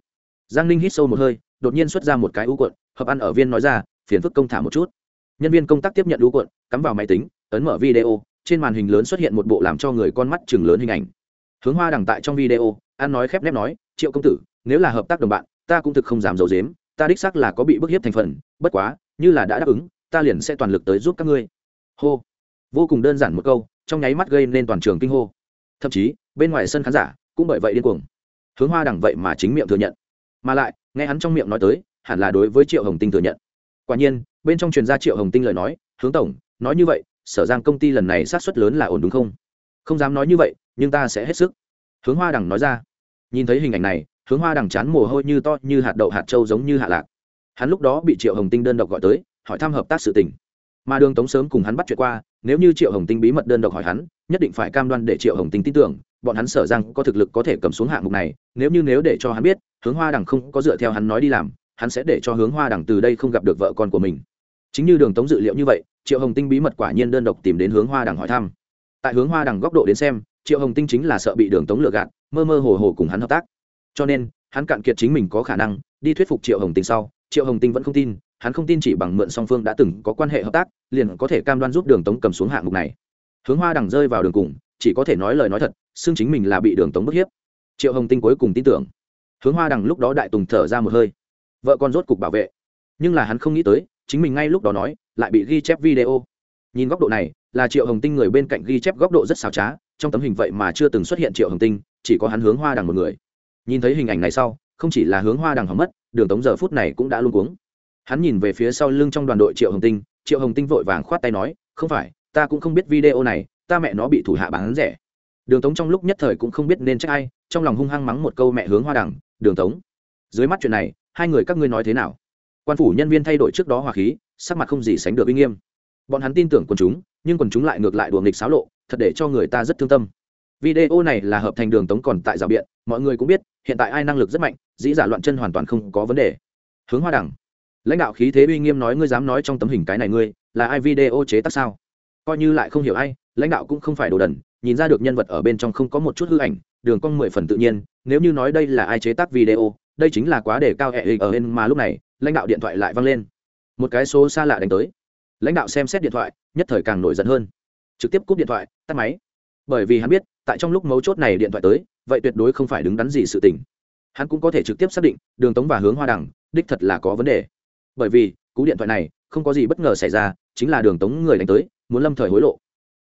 Giang ninh hít sâu một hơi, đột nhiên xuất ra một cái u cuộn, hợp ăn ở viên nói ra, phiền phức công thả một chút nhân viên công tác tiếp nhận lũ cuộn, cắm vào máy tính, ấn mở video, trên màn hình lớn xuất hiện một bộ làm cho người con mắt chừng lớn hình ảnh. Hướng hoa đằng tại trong video an nói khép nép nói, triệu công tử, nếu là hợp tác đồng bạn, ta cũng thực không dám d i ấ u dếm ta đích xác là có bị bức hiếp thành phần, bất quá, như là đã đáp ứng, ta liền sẽ toàn lực tới giúp các ngươi. Hô. Vô cùng đơn giản một câu, trong nháy mắt gây nên toàn trường kinh hô. Thậm chí, bên ngoài sân khán giả cũng bởi vậy điên cuồng. Hướng hoa đằng vậy mà chính miệng thừa nhận. Mà lại, nghe hắn trong miệng nói tới, hẳn là đối với triệu hồng tinh thừa nhận. Quả nhiên bên trong truyền gia triệu hồng tinh lời nói, hướng tổng, nói như vậy, sở giang công ty lần này sát xuất lớn là ổn đúng không? Không dám nói như vậy, nhưng ta sẽ hết sức. Hướng hoa đằng nói ra. Nhìn thấy hình ảnh này, hướng hoa đằng chán mồ hôi như to như hạt đậu hạt trâu giống như hạ lạc. Hắn lúc đó bị triệu hồng tinh đơn độc gọi tới, hỏi thăm hợp tác sự tình. Mà đường tống sớm cùng hắn bắt chuyện qua, nếu như triệu hồng tinh bí mật đơn độc hỏi hắn, nhất định phải cam đoan để triệu hồng tinh tin tưởng, bọn hắn sở rằng có thực lực có thể cầm xuống hạng mục này, nếu như nếu để cho hắn biết, hướng hoa đằng không có dựa theo hắn nói đi làm hắn sẽ để cho hướng hoa đằng từ đây không gặp được vợ con của mình. Chính như đường tống dự liệu như vậy, triệu hồng tinh bí mật quả nhiên đơn độc tìm đến hướng hoa đằng hỏi thăm. Tại hướng hoa đằng góc độ đến xem, triệu hồng tinh chính là sợ bị đường tống lừa gạt, mơ mơ hồ hồ cùng hắn hợp tác. Cho nên, hắn cạn kiệt chính mình có khả năng, đi thuyết phục triệu hồng tinh sau, triệu hồng tinh vẫn không tin, hắn không tin chỉ bằng mượn song phương đã từng có quan hệ hợp tác, liền có thể cam đoan giúp đường tống cầm xuống hạng mục này. Hướng hoa đằng rơi vào đường cùng, chỉ có thể nói lời nói thật, xưng chính mình là bị đường tống bức hiếp. Triệu hồng tinh cuối cùng tin tưởng. Hướng hoa đằng lúc đó đại tùng thở ra một hơi vợ con rốt cục bảo vệ. Nhưng là hắn không nghĩ tới, chính mình ngay lúc đó nói, lại bị ghi chép video. Nhìn góc độ này, là triệu hồng tinh người bên cạnh ghi chép góc độ rất xảo trá, trong tấm hình vậy mà chưa từng xuất hiện triệu hồng tinh, chỉ có hắn hướng hoa đằng một người. Nhìn thấy hình ảnh này sau, không chỉ là hướng hoa đằng hỏng mất, đường tống giờ phút này cũng đã luôn cuống. Hắn nhìn về phía sau lưng trong đoàn đội triệu hồng tinh, triệu hồng tinh vội vàng khoát tay nói, không phải, ta cũng không biết video này, ta mẹ nó bị thủ hạ bán rẻ. Đường tống trong lúc nhất thời cũng không biết nên trách ai, trong lòng hung hăng mắng một câu mẹ hướng hoa đằng, đường tống. Dưới mắt chuyện này hai người các ngươi nói thế nào? Quan phủ nhân viên thay đổi trước đó hòa khí, sắc mặt không gì sánh được uy nghiêm. Bọn hắn tin tưởng quần chúng, nhưng quần chúng lại ngược lại đùa nghịch xáo lộ, thật để cho người ta rất thương tâm. Video này là hợp thành đường tống còn tại rào biện, mọi người cũng biết, hiện tại ai năng lực rất mạnh, dĩ giả loạn chân hoàn toàn không có vấn đề. Hướng hoa đẳng lãnh đạo khí thế uy nghiêm nói, ngươi dám nói trong tấm hình cái này ngươi, là ai video chế tác sao? Coi như lại không hiểu ai, lãnh đạo cũng không phải đồ đần, nhìn ra được nhân vật ở bên trong không có một chút hư ảnh, đường cong mười phần tự nhiên, nếu như nói đây là ai chế tác video đây chính là quá đề cao e hệ ở bên mà lúc này, lãnh đạo điện thoại lại văng lên. Một cái số xa lạ đánh tới. Lãnh đạo xem xét điện thoại, nhất thời càng nổi giận hơn. Trực tiếp cúp điện thoại, tắt máy. Bởi vì hắn biết, tại trong lúc mấu chốt này điện thoại tới, vậy tuyệt đối không phải đứng đắn gì sự tình. Hắn cũng có thể trực tiếp xác định, đường tống và hướng hoa đằng, đích thật là có vấn đề. Bởi vì, cú điện thoại này, không có gì bất ngờ xảy ra, chính là đường tống người đánh tới, muốn lâm thời hối lộ.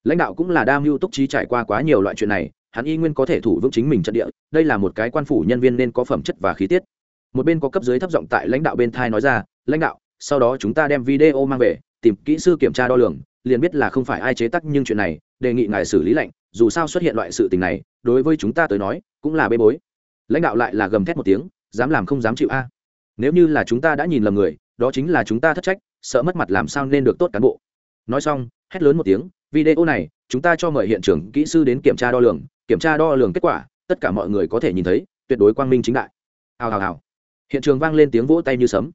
Lãnh đạo cũng là đa mưu túc trí trải qua quá nhiều loại chuyện này hắn y nguyên có thể thủ vững chính mình trận địa, đây là một cái quan phủ nhân viên nên có phẩm chất và khí tiết. Một bên có cấp dưới thấp giọng tại lãnh đạo bên thai nói ra, lãnh đạo, sau đó chúng ta đem video mang về, tìm kỹ sư kiểm tra đo lường, liền biết là không phải ai chế tác nhưng chuyện này, đề nghị ngài xử lý lệnh dù sao xuất hiện loại sự tình này, đối với chúng ta tới nói, cũng là bê bối. Lãnh đạo lại là gầm thét một tiếng, dám làm không dám chịu a. Nếu như là chúng ta đã nhìn lầm người, đó chính là chúng ta thất trách, sợ mất mặt làm sao nên được tốt cán bộ. Nói xong, hét lớn một tiếng, video này, chúng ta cho mời hiện trường kỹ sư đến kiểm tra đo lường kiểm tra đo lường kết quả tất cả mọi người có thể nhìn thấy tuyệt đối quang minh chính đại. Hào hào hào. Hiện trường vang lên tiếng vỗ tay như sấm.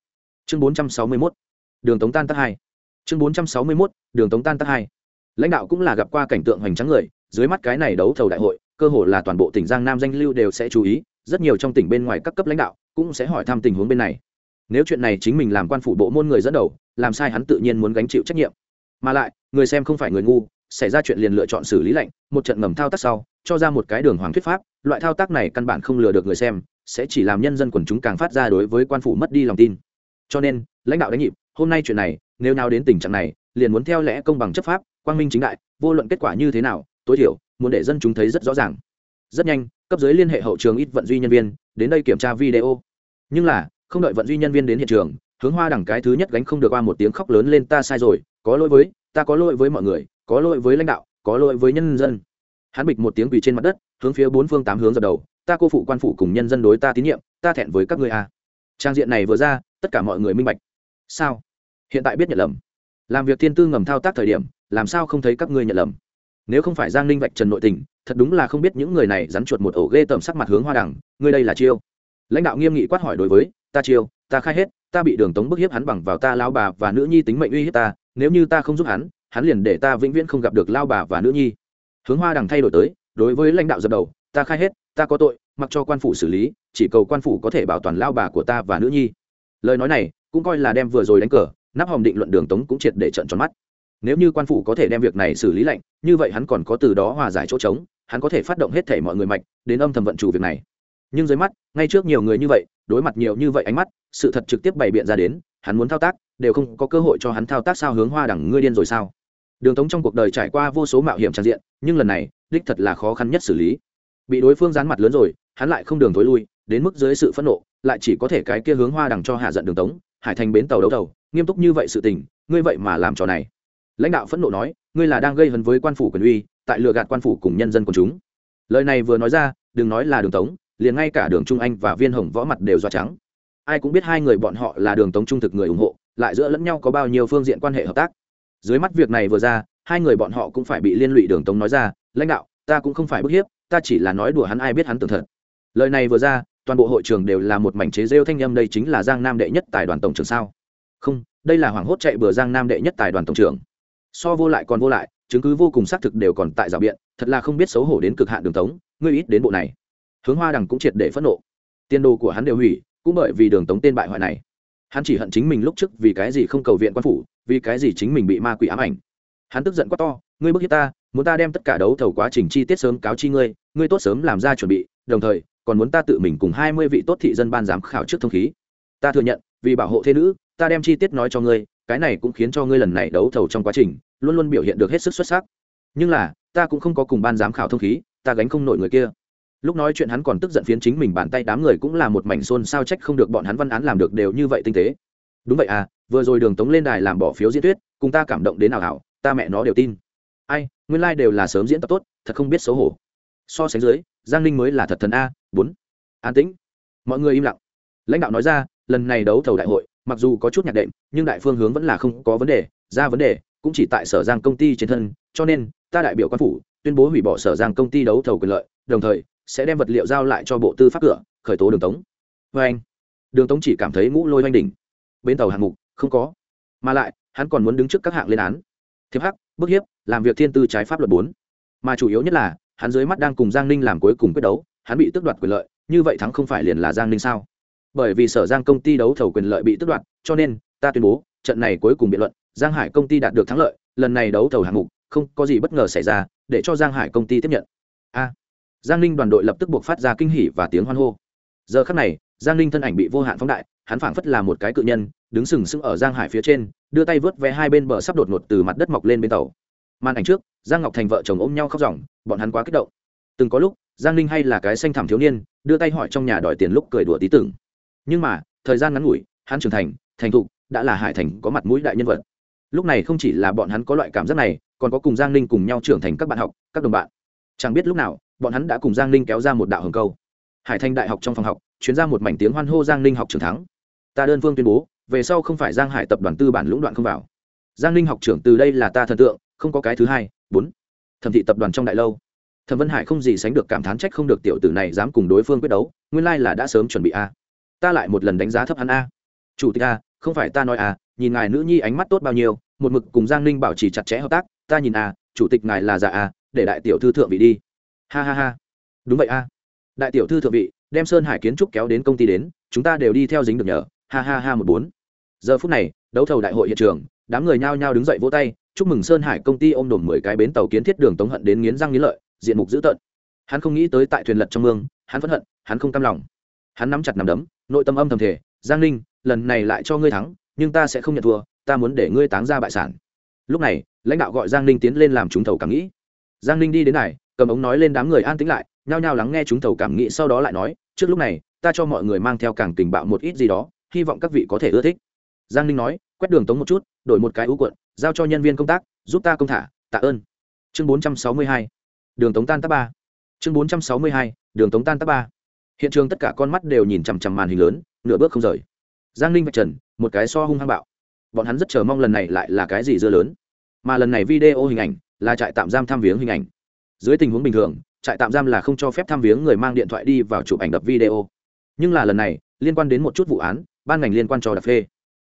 Chương 461, đường tống tan tắc hai. Chương 461, đường tống tan tắc hai. Lãnh đạo cũng là gặp qua cảnh tượng hoành tráng người dưới mắt cái này đấu thầu đại hội cơ hội là toàn bộ tỉnh giang nam danh lưu đều sẽ chú ý rất nhiều trong tỉnh bên ngoài các cấp lãnh đạo cũng sẽ hỏi thăm tình huống bên này. Nếu chuyện này chính mình làm quan phủ bộ môn người dẫn đầu làm sai hắn tự nhiên muốn gánh chịu trách nhiệm. Mà lại người xem không phải người ngu xảy ra chuyện liền lựa chọn xử lý lạnh, một trận ngầm thao tác sau cho ra một cái đường hoàng thuyết pháp, loại thao tác này căn bản không lừa được người xem, sẽ chỉ làm nhân dân quần chúng càng phát ra đối với quan phủ mất đi lòng tin. Cho nên, lãnh đạo đánh nhịp, hôm nay chuyện này, nếu nào đến tình trạng này, liền muốn theo lẽ công bằng chấp pháp, quang minh chính đại, vô luận kết quả như thế nào, tối thiểu, muốn để dân chúng thấy rất rõ ràng. Rất nhanh, cấp dưới liên hệ hậu trường ít vận duy nhân viên, đến đây kiểm tra video. Nhưng là, không đợi vận duy nhân viên đến hiện trường, hướng hoa đẳng cái thứ nhất gánh không được qua một tiếng khóc lớn lên, ta sai rồi, có lỗi với, ta có lỗi với mọi người, có lỗi với lãnh đạo, có lỗi với nhân dân hắn bịch một tiếng quỳ trên mặt đất, hướng phía bốn phương tám hướng dập đầu, ta cô phụ quan phụ cùng nhân dân đối ta tín nhiệm, ta thẹn với các ngươi a trang diện này vừa ra, tất cả mọi người minh bạch. Sao? Hiện tại biết nhận lầm. Làm việc thiên tư ngầm thao tác thời điểm, làm sao không thấy các ngươi nhận lầm? Nếu không phải giang ninh vạch trần nội tình, thật đúng là không biết những người này rắn chuột một ổ ghê tởm sắc mặt hướng hoa đẳng ngươi đây là chiêu. Lãnh đạo nghiêm nghị quát hỏi đối với, ta chiêu, ta khai hết, ta bị đường tống bức hiếp hắn bằng vào ta lao bà và nữ nhi tính mệnh uy hiếp ta, nếu như ta không giúp hắn hắn liền để ta vĩnh viễn không gặp được lao bà và nữ nhi hướng hoa đằng thay đổi tới, đối với lãnh đạo dập đầu, ta khai hết, ta có tội, mặc cho quan phủ xử lý, chỉ cầu quan phủ có thể bảo toàn lao bà của ta và nữ nhi. Lời nói này cũng coi là đem vừa rồi đánh cờ, nắp hòm định luận đường tống cũng triệt để trận tròn mắt. Nếu như quan phủ có thể đem việc này xử lý lạnh, như vậy hắn còn có từ đó hòa giải chỗ trống, hắn có thể phát động hết thể mọi người mạch, đến âm thầm vận chủ việc này. Nhưng dưới mắt, ngay trước nhiều người như vậy, đối mặt nhiều như vậy ánh mắt, sự thật trực tiếp bày biện ra đến, hắn muốn thao tác, đều không có cơ hội cho hắn thao tác sao hướng hoa đẳng ngươi điên rồi sao? Đường tống trong cuộc đời trải qua vô số mạo hiểm trang diện, nhưng lần này, đích thật là khó khăn nhất xử lý. Bị đối phương dán mặt lớn rồi, hắn lại không đường thối lui, đến mức dưới sự phẫn nộ, lại chỉ có thể cái kia hướng hoa đằng cho hạ giận đường tống, hải thành bến tàu đấu đầu, nghiêm túc như vậy sự tình, ngươi vậy mà làm trò này. Lãnh đạo phẫn nộ nói, ngươi là đang gây hấn với quan phủ quyền uy, tại lừa gạt quan phủ cùng nhân dân quần chúng. Lời này vừa nói ra, đừng nói là đường tống, liền ngay cả đường trung anh và viên hồng võ mặt đều do trắng. Ai cũng biết hai người bọn họ là đường tống trung thực người ủng hộ, lại giữa lẫn nhau có bao nhiêu phương diện quan hệ hợp tác dưới mắt việc này vừa ra, hai người bọn họ cũng phải bị liên lụy đường tống nói ra, lãnh đạo, ta cũng không phải bức hiếp, ta chỉ là nói đùa hắn, ai biết hắn tưởng thật. Lời này vừa ra, toàn bộ hội trường đều là một mảnh chế rêu thanh âm, đây chính là giang nam đệ nhất tài đoàn tổng trưởng sao? Không, đây là hoàng hốt chạy bừa giang nam đệ nhất tài đoàn tổng trưởng. So vô lại còn vô lại, chứng cứ vô cùng xác thực đều còn tại rào biện, thật là không biết xấu hổ đến cực hạn đường tống, ngươi ít đến bộ này. Hướng hoa đằng cũng triệt để phẫn nộ. Tiền đồ của hắn đều hủy, cũng bởi vì đường tống tên bại hoại này. Hắn chỉ hận chính mình lúc trước vì cái gì không cầu viện quan phủ vì cái gì chính mình bị ma quỷ ám ảnh? Hắn tức giận quá to, ngươi bức hiếp ta, muốn ta đem tất cả đấu thầu quá trình chi tiết sớm cáo chi ngươi ngươi tốt sớm làm ra chuẩn bị, đồng thời, còn muốn ta tự mình cùng hai mươi vị tốt thị dân ban giám khảo trước thông khí. Ta thừa nhận, vì bảo hộ thế nữ, ta đem chi tiết nói cho ngươi, cái này cũng khiến cho ngươi lần này đấu thầu trong quá trình, luôn luôn biểu hiện được hết sức xuất sắc. Nhưng là, ta cũng không có cùng ban giám khảo thông khí, ta gánh không nổi người kia. Lúc nói chuyện hắn còn tức giận phiến chính mình bàn tay đám người cũng là một mảnh xôn sao trách không được bọn hắn văn án làm được đều như vậy tinh tế. Đúng vậy à vừa rồi đường tống lên đài làm bỏ phiếu diễn thuyết, cùng ta cảm động đến nào hảo ta mẹ nó đều tin. Ai, nguyên lai、like、đều là sớm diễn tập tốt, thật không biết xấu hổ. So sánh dưới, giang ninh mới là thật thần a bốn. An tĩnh. Mọi người im lặng. Lãnh đạo nói ra, lần này đấu thầu đại hội, mặc dù có chút nhạc đệm, nhưng đại phương hướng vẫn là không có vấn đề, ra vấn đề, cũng chỉ tại sở giang công ty trên thân, cho nên, ta đại biểu quan phủ, tuyên bố hủy bỏ sở giang công ty đấu thầu quyền lợi, đồng thời, sẽ đem vật liệu giao lại cho bộ tư pháp cửa, khởi tố đường tống. Vê anh. Đường tống chỉ cảm thấy ngũ lôi oanh đỉnh. Bên tàu hạng mục không có. Mà lại, hắn còn muốn đứng trước các hạng lên án. Thiếp hắc, bức hiếp, làm việc thiên tư trái pháp luật bốn. Mà chủ yếu nhất là, hắn dưới mắt đang cùng giang ninh làm cuối cùng quyết đấu, hắn bị tước đoạt quyền lợi, như vậy thắng không phải liền là giang ninh sao? Bởi vì sở giang công ty đấu thầu quyền lợi bị tước đoạt, cho nên, ta tuyên bố, trận này cuối cùng biện luận, giang hải công ty đạt được thắng lợi, lần này đấu thầu hạng mục, không có gì bất ngờ xảy ra, để cho giang hải công ty tiếp nhận. A. Giang ninh đoàn đội lập tức buộc phát ra kinh hỉ và tiếng hoan hô. Giờ khắc này, giang ninh thân ảnh bị vô hạn phóng đại, hắn phảng phất là một cái cự nhân đứng sừng sững ở giang hải phía trên, đưa tay vớt vé hai bên bờ sắp đột ngột từ mặt đất mọc lên bên tàu. Màn ảnh trước, giang ngọc thành vợ chồng ôm nhau khóc ròng, bọn hắn quá kích động. Từng có lúc, giang ninh hay là cái xanh thảm thiếu niên, đưa tay hỏi trong nhà đòi tiền lúc cười đùa tí tưởng. Nhưng mà, thời gian ngắn ngủi, hắn trưởng thành thành thục, đã là hải thành có mặt mũi đại nhân vật. Lúc này không chỉ là bọn hắn có loại cảm giác này, còn có cùng giang ninh cùng nhau trưởng thành các bạn học, các đồng bạn. Chẳng biết lúc nào, bọn hắn đã cùng giang ninh kéo ra một đạo hồng câu. Hải thành đại học trong phòng học chuyến ra một mảnh tiếng hoan hô giang ninh học trưởng thắng. Ta đơn phương tuyên bố về sau không phải giang hải tập đoàn tư bản lũng đoạn không vào. Giang ninh học trưởng từ đây là ta thần tượng, không có cái thứ hai, bốn. Thẩm thị tập đoàn trong đại lâu. Thẩm vân hải không gì sánh được cảm thán trách không được tiểu tử này dám cùng đối phương quyết đấu, nguyên lai là đã sớm chuẩn bị a. Ta lại một lần đánh giá thấp hắn a. Chủ tịch a, không phải ta nói a, nhìn ngài nữ nhi ánh mắt tốt bao nhiêu, một mực cùng giang ninh bảo trì chặt chẽ hợp tác, ta nhìn a, chủ tịch ngài là già a, để đại tiểu thư thượng vị đi. Ha ha ha. Đúng vậy a. Đại tiểu thư thượng vị, đem sơn hải kiến trúc kéo đến công ty đến, chúng ta đều đi theo dính được nhờ. Ha ha ha một bốn giờ phút này, đấu thầu đại hội hiện trường, đám người nhao nhao đứng dậy vỗ tay, chúc mừng sơn hải công ty ôm đồn mười cái bến tàu kiến thiết đường tống hận đến nghiến răng nghiến lợi, diện mục dữ tợn. Hắn không nghĩ tới tại thuyền lật trong mương, hắn phẫn hận, hắn không cam lòng. Hắn nắm chặt nằm đấm, nội tâm âm thầm thể giang ninh, lần này lại cho ngươi thắng, nhưng ta sẽ không nhận thua, ta muốn để ngươi táng ra bại sản. Lúc này, lãnh đạo gọi giang ninh tiến lên làm chúng thầu cảm nghĩ. Giang ninh đi đến này, cầm ống nói lên đám người an tĩnh lại, nhao nhao lắng nghe chúng thầu cảm nghĩ, sau đó lại nói, trước lúc này, ta cho mọi người mang theo càng tình bạo một ít gì đó, hy vọng các vị có thể ưa thích giang ninh nói, quét đường tống một chút, đổi một cái ưu cuộn giao cho nhân viên công tác, giúp ta công thả, tạ ơn. Chương bốn trăm sáu mươi hai, đường tống tan tác ba. Chương bốn trăm sáu mươi hai, đường tống tan tác ba. Hiện trường tất cả con mắt đều nhìn chằm chằm màn hình lớn, nửa bước không rời. Giang ninh vạch trần, một cái so hung hăng bạo. Bọn hắn rất chờ mong lần này lại là cái gì dưa lớn. Mà lần này video hình ảnh là trại tạm giam tham viếng hình ảnh. Dưới tình huống bình thường, trại tạm giam là không cho phép tham viếng người mang điện thoại đi vào chụp ảnh đập video. Nhưng là lần này, liên quan đến một chút vụ án, ban ngành liên quan cho đập phê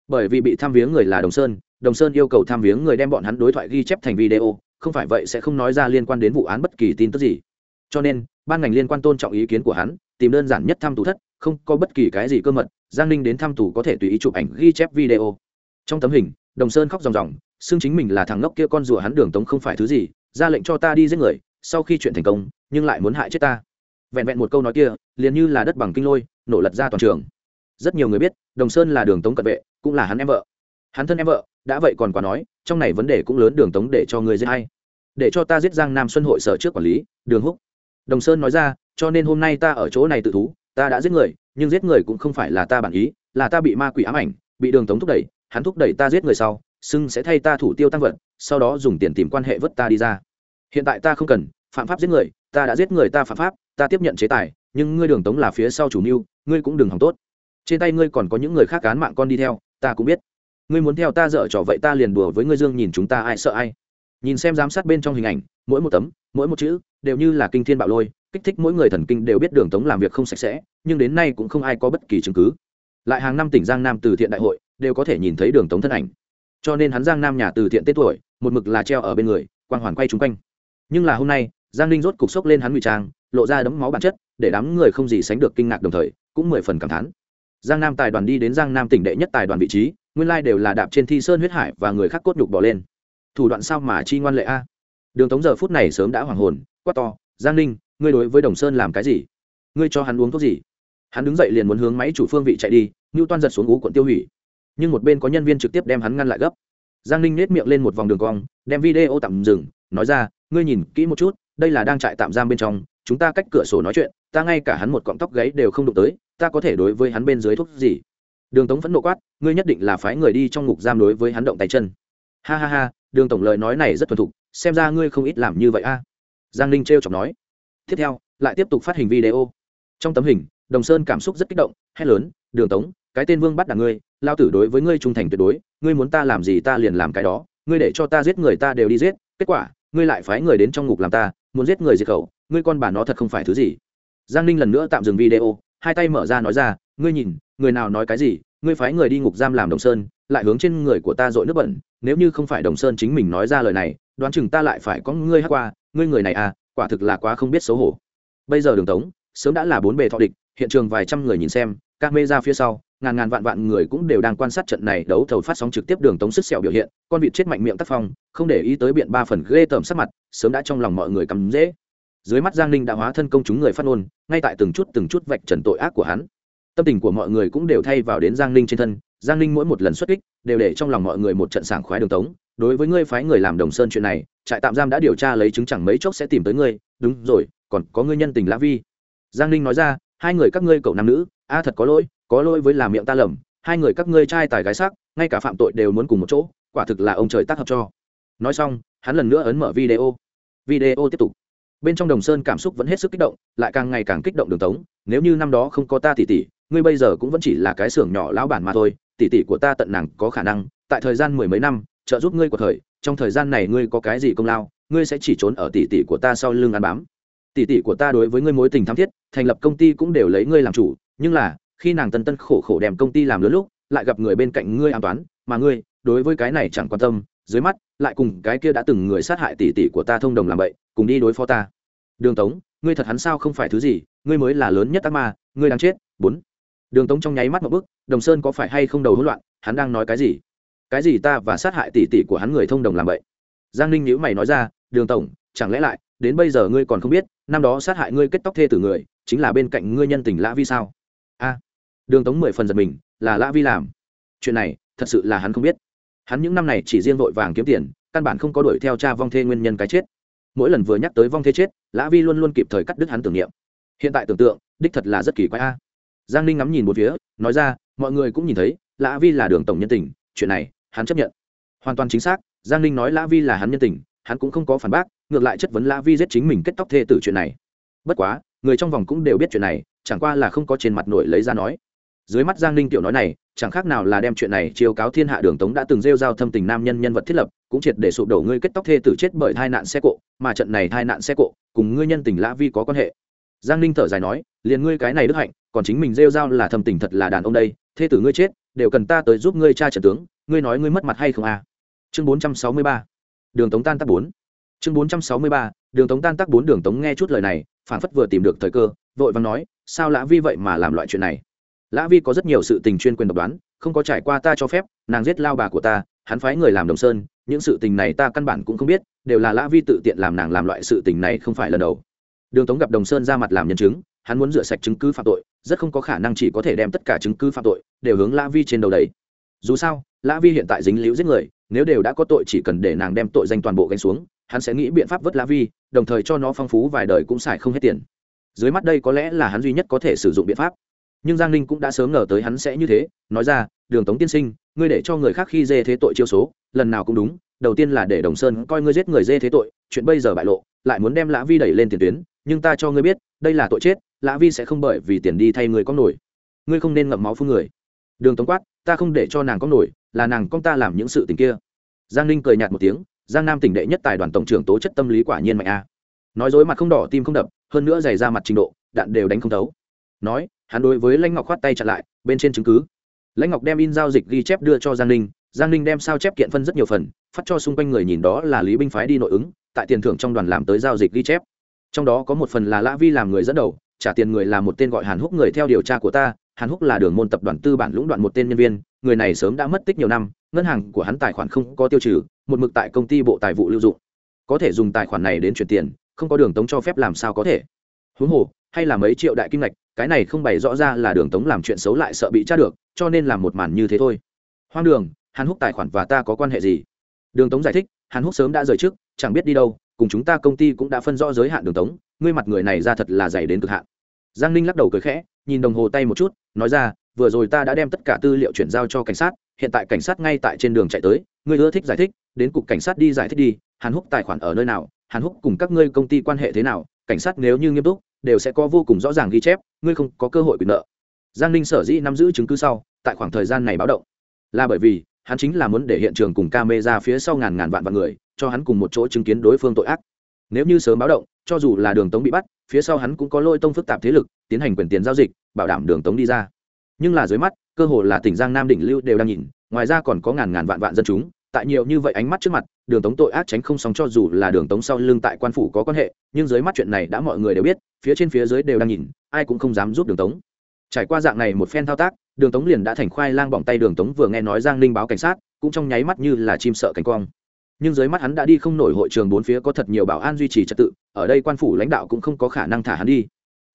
bởi vì bị tham viếng người là đồng sơn đồng sơn yêu cầu tham viếng người đem bọn hắn đối thoại ghi chép thành video, không phải vậy sẽ không nói ra liên quan đến vụ án bất kỳ tin tức gì. Cho nên, ban ngành liên quan tôn trọng ý kiến của hắn, tìm đơn giản nhất thăm tù thất, không có bất kỳ cái gì cơ mật, giang ninh đến thăm tù có thể tùy ý chụp ảnh, ghi chép video. Trong tấm hình, đồng sơn khóc ròng ròng, xưng chính mình là thằng ngốc kia con rùa hắn đường tống không phải thứ gì, ra lệnh cho ta đi giết người, sau khi chuyện thành công, nhưng lại muốn hại chết ta. Vẹn vẹn một câu nói kia, liền như là đất bằng kinh lôi, nổ lật ra toàn trường rất nhiều người biết, đồng sơn là đường tống cận vệ, cũng là hắn em vợ. Hắn thân em vợ, đã vậy còn quá nói, trong này vấn đề cũng lớn đường tống để cho người giết hay. Để cho ta giết giang nam xuân hội sở trước quản lý, đường húc. Đồng sơn nói ra, cho nên hôm nay ta ở chỗ này tự thú, ta đã giết người, nhưng giết người cũng không phải là ta bản ý, là ta bị ma quỷ ám ảnh, bị đường tống thúc đẩy, hắn thúc đẩy ta giết người sau, xưng sẽ thay ta thủ tiêu tăng vật, sau đó dùng tiền tìm quan hệ vớt ta đi ra. Hiện tại ta không cần, phạm pháp giết người, ta đã giết người ta phạm pháp, ta tiếp nhận chế tài, nhưng ngươi đường tống là phía sau chủ mưu, ngươi cũng đừng hỏng tốt trên tay ngươi còn có những người khác cán mạng con đi theo, ta cũng biết. Ngươi muốn theo ta dở trò vậy ta liền đùa với ngươi dương nhìn chúng ta ai sợ ai. Nhìn xem giám sát bên trong hình ảnh, mỗi một tấm, mỗi một chữ, đều như là kinh thiên bạo lôi, kích thích mỗi người thần kinh đều biết đường tống làm việc không sạch sẽ, nhưng đến nay cũng không ai có bất kỳ chứng cứ. Lại hàng năm tỉnh giang nam từ thiện đại hội, đều có thể nhìn thấy đường tống thân ảnh. Cho nên hắn giang nam nhà từ thiện tết tuổi, một mực là treo ở bên người, quang hoàn quay chung quanh. Nhưng là hôm nay, giang ninh rốt cục sốc lên hắn ngụy trang, lộ ra đấm máu bản chất, để đám người không gì sánh được kinh ngạc đồng thời, cũng mười phần cảm thán giang nam tài đoàn đi đến giang nam tỉnh đệ nhất tài đoàn vị trí, nguyên lai đều là đạp trên thi sơn huyết hải và người khác cốt nhục bỏ lên. Thủ đoạn sao mà chi ngoan lệ a? Đường tống giờ phút này sớm đã hoàng hồn, quát to, giang ninh, ngươi đối với đồng sơn làm cái gì? Ngươi cho hắn uống thuốc gì? Hắn đứng dậy liền muốn hướng máy chủ phương vị chạy đi, ngưu toan giật xuống ú quận tiêu hủy. Nhưng một bên có nhân viên trực tiếp đem hắn ngăn lại gấp. Giang ninh nết miệng lên một vòng đường cong, đem video tạm dừng, nói ra, ngươi nhìn kỹ một chút, đây là đang trại tạm giam bên trong chúng ta cách cửa sổ nói chuyện, ta ngay cả hắn một cọng tóc gáy đều không đụng tới, ta có thể đối với hắn bên dưới thuốc gì? Đường tống phẫn nộ quát, ngươi nhất định là phái người đi trong ngục giam đối với hắn động tay chân. Ha ha ha, đường tổng lời nói này rất thuần thục, xem ra ngươi không ít làm như vậy a. Giang ninh t r chọc nói. Tiếp theo, lại tiếp tục phát hình video. Trong tấm hình, đồng sơn cảm xúc rất kích động, hét lớn, đường tống, cái tên vương bắt đ ngươi, lao tử đối với ngươi trung thành tuyệt đối, ngươi muốn ta làm gì ta liền làm cái đó, ngươi để cho ta giết người ta đều đi giết, kết quả, ngươi lại phái người đến trong ngục làm ta, muốn giết người diệt khẩu ngươi con bà nó thật không phải thứ gì. Giang ninh lần nữa tạm dừng video, hai tay mở ra nói ra, ngươi nhìn, người nào nói cái gì, ngươi phái người đi ngục giam làm đồng sơn, lại hướng trên người của ta dội nước bẩn, nếu như không phải đồng sơn chính mình nói ra lời này, đoán chừng ta lại phải có ngươi hát qua, ngươi người này à quả thực là quá không biết xấu hổ. Bây giờ đường tống, sớm đã là bốn bề thọ địch, hiện trường vài trăm người nhìn xem, các mê ra phía sau, ngàn ngàn vạn vạn người cũng đều đang quan sát trận này đấu thầu phát sóng trực tiếp đường tống sức sẹo biểu hiện, con vịt chết mạnh miệng tác phong, không để ý tới biện ba phần ghê tởm sắc mặt, sớm đã trong lòng mọi người cắm dễ dưới mắt giang ninh đã hóa thân công chúng người phát ngôn, ngay tại từng chút từng chút vạch trần tội ác của hắn. Tâm tình của mọi người cũng đều thay vào đến giang ninh trên thân. Giang ninh mỗi một lần xuất kích, đều để trong lòng mọi người một trận sảng khoái đường tống. Đối với ngươi phái người làm đồng sơn chuyện này, trại tạm giam đã điều tra lấy chứng chẳng mấy chốc sẽ tìm tới ngươi. Đúng rồi, còn có ngươi nhân tình lã vi. Giang ninh nói ra, hai người các ngươi cậu nam nữ, a thật có lỗi có lỗi với làm miệng ta lầm. Hai người các ngươi trai tài gái sắc, ngay cả phạm tội đều muốn cùng một chỗ, quả thực là ông trời tác hợp cho. Nói xong, hắn lần nữa ấn mở video. Video tiếp tục bên trong đồng sơn cảm xúc vẫn hết sức kích động, lại càng ngày càng kích động đường tống, nếu như năm đó không có ta tỷ tỷ, ngươi bây giờ cũng vẫn chỉ là cái xưởng nhỏ lão bản mà thôi, tỷ tỷ của ta tận nàng có khả năng, tại thời gian mười mấy năm, trợ giúp ngươi của thời, trong thời gian này ngươi có cái gì công lao, ngươi sẽ chỉ trốn ở tỷ tỷ của ta sau lưng ăn bám. Tỷ tỷ của ta đối với ngươi mối tình thắm thiết, thành lập công ty cũng đều lấy ngươi làm chủ, nhưng là, khi nàng tân tân khổ khổ đem công ty làm lớn lúc, lại gặp người bên cạnh ngươi an toán, mà ngươi, đối với cái này chẳng quan tâm, dưới mắt, lại cùng cái kia đã từng người sát hại tỷ tỷ của ta thông đồng làm vậy cùng đi đối phó ta. Đường tống, ngươi thật hắn sao không phải thứ gì, ngươi mới là lớn nhất ác ma, ngươi đang chết. Bốn. Đường tống trong nháy mắt một bức đồng sơn có phải hay không đầu hỗn loạn, hắn đang nói cái gì? Cái gì ta và sát hại tỷ tỷ của hắn người thông đồng làm vậy? Giang ninh nhữ mày nói ra, đường tổng, chẳng lẽ lại, đến bây giờ ngươi còn không biết, năm đó sát hại ngươi kết tóc thê tử người, chính là bên cạnh ngươi nhân tình lã vi sao? A. Đường tống mười phần giật mình, là lã vi làm. Chuyện này, thật sự là hắn không biết. Hắn những năm này chỉ riêng vội vàng kiếm tiền, căn bản không có đuổi theo cha vong thê nguyên nhân cái chết mỗi lần vừa nhắc tới vong thế chết, lã vi luôn luôn kịp thời cắt đứt hắn tưởng niệm. Hiện tại tưởng tượng, đích thật là rất kỳ quái a. Giang ninh ngắm nhìn một phía, nói ra, mọi người cũng nhìn thấy, lã vi là đường tổng nhân tình, chuyện này, hắn chấp nhận. Hoàn toàn chính xác, giang ninh nói lã vi là hắn nhân tình, hắn cũng không có phản bác, ngược lại chất vấn lã vi giết chính mình kết tóc thê tử chuyện này. Bất quá, người trong vòng cũng đều biết chuyện này, chẳng qua là không có trên mặt nổi lấy ra nói. Dưới mắt giang ninh tiểu nói này chẳng khác nào là đem chuyện này chiêu cáo thiên hạ đường tống đã từng rêu giao thâm tình nam nhân nhân vật thiết lập, cũng triệt để sụp đổ ngươi kết tóc thê tử chết bởi tai nạn xe cộ, mà trận này tai nạn xe cộ, cùng ngươi nhân tình lã vi có quan hệ. Giang ninh thở dài nói, liền ngươi cái này đức hạnh, còn chính mình rêu giao là thâm tình thật là đàn ông đây, thê tử ngươi chết, đều cần ta tới giúp ngươi cha trận tướng, ngươi nói ngươi mất mặt hay không à? Chương bốn trăm sáu mươi ba, đường tống tan tác bốn. Chương bốn trăm sáu mươi ba, đường tống tan tác bốn, đường tống nghe chút lời này phản phất vừa tìm được thời cơ, vội và nói, sao lã vi vậy mà làm loại chuyện này? Lã vi có rất nhiều sự tình chuyên quyền độc đoán, không có trải qua ta cho phép, nàng giết lao bà của ta, hắn phái người làm đồng sơn, những sự tình này ta căn bản cũng không biết, đều là lã vi tự tiện làm nàng làm loại sự tình này không phải lần đầu. Đường tống gặp đồng sơn ra mặt làm nhân chứng, hắn muốn rửa sạch chứng cứ phạm tội, rất không có khả năng chỉ có thể đem tất cả chứng cứ phạm tội, đều hướng lã vi trên đầu đấy dù sao, lã vi hiện tại dính liễu giết người, nếu đều đã có tội chỉ cần để nàng đem tội danh toàn bộ gánh xuống, hắn sẽ nghĩ biện pháp vớt lã vi, đồng thời cho nó phong phú vài đời cũng xài không hết tiền. Dưới mắt đây có lẽ là hắn duy nhất có thể sử dụng biện pháp nhưng giang ninh cũng đã sớm ngờ tới hắn sẽ như thế, nói ra, đường tống tiên sinh, ngươi để cho người khác khi dê thế tội chiêu số, lần nào cũng đúng, đầu tiên là để đồng sơn coi ngươi giết người dê thế tội, chuyện bây giờ bại lộ, lại muốn đem lã vi đẩy lên tiền tuyến, nhưng ta cho ngươi biết, đây là tội chết, lã vi sẽ không bởi vì tiền đi thay người có nổi. Ngươi không nên ngậm máu phương người. Đường tống quát, ta không để cho nàng có nổi, là nàng con ta làm những sự tình kia. Giang ninh cười nhạt một tiếng, giang nam tỉnh đệ nhất tài đoàn tổng trưởng tố chất tâm lý quả nhiên mạnh a. Nói dối mặt không đỏ, tim không đập, hơn nữa dày ra mặt trình độ, đạn đều đánh không thấu. Nói hắn đối với lãnh ngọc khoát tay chặn lại, bên trên chứng cứ. Lãnh ngọc đem in giao dịch ghi chép đưa cho giang ninh giang ninh đem sao chép kiện phân rất nhiều phần, phát cho xung quanh người nhìn đó là lý binh phái đi nội ứng, tại tiền thưởng trong đoàn làm tới giao dịch ghi chép. Trong đó có một phần là lã vi làm người dẫn đầu, trả tiền người là một tên gọi hàn húc người theo điều tra của ta, hàn húc là đường môn tập đoàn tư bản lũng đoạn một tên nhân viên, người này sớm đã mất tích nhiều năm, ngân hàng của hắn tài khoản không có tiêu trừ, một mực tại công ty bộ tài vụ lưu dụng. Có thể dùng tài khoản này đến chuyển tiền, không có đường tống cho phép làm sao có thể. Huống hồ, hay là mấy triệu đại kim ngạch cái này không bày rõ ra là đường tống làm chuyện xấu lại sợ bị tra được, cho nên làm một màn như thế thôi. Hoang đường, hàn húc tài khoản và ta có quan hệ gì? Đường tống giải thích, hàn húc sớm đã rời trước, chẳng biết đi đâu, cùng chúng ta công ty cũng đã phân rõ giới hạn đường tống, ngươi mặt người này ra thật là dày đến cực hạn. Giang ninh lắc đầu cười khẽ, nhìn đồng hồ tay một chút, nói ra, vừa rồi ta đã đem tất cả tư liệu chuyển giao cho cảnh sát, hiện tại cảnh sát ngay tại trên đường chạy tới, ngươi ưa thích giải thích, đến cục cảnh sát đi giải thích đi, hàn húc tài khoản ở nơi nào, hàn húc cùng các ngươi công ty quan hệ thế nào, cảnh sát nếu như nghiêm túc đều sẽ có vô cùng rõ ràng ghi chép, ngươi không có cơ hội quyền nợ. Giang ninh sở dĩ nắm giữ chứng cứ sau, tại khoảng thời gian này báo động. Là bởi vì, hắn chính là muốn để hiện trường cùng ca mê ra phía sau ngàn ngàn vạn vạn người, cho hắn cùng một chỗ chứng kiến đối phương tội ác. Nếu như sớm báo động, cho dù là đường tống bị bắt, phía sau hắn cũng có lôi tông phức tạp thế lực, tiến hành quyền tiền giao dịch, bảo đảm đường tống đi ra. Nhưng là dưới mắt, cơ hồ là tỉnh giang nam đỉnh lưu đều đang nhìn, ngoài ra còn có ngàn ngàn vạn vạn dân chúng tại nhiều như vậy ánh mắt trước mặt, đường tống tội ác tránh không xong cho dù là đường tống sau lưng tại quan phủ có quan hệ, nhưng dưới mắt chuyện này đã mọi người đều biết, phía trên phía dưới đều đang nhìn, ai cũng không dám giúp đường tống. Trải qua dạng này một phen thao tác, đường tống liền đã thành khoai lang bỏng tay đường tống vừa nghe nói giang ninh báo cảnh sát, cũng trong nháy mắt như là chim sợ cánh quang. Nhưng dưới mắt hắn đã đi không nổi hội trường bốn phía có thật nhiều bảo an duy trì trật tự, ở đây quan phủ lãnh đạo cũng không có khả năng thả hắn đi.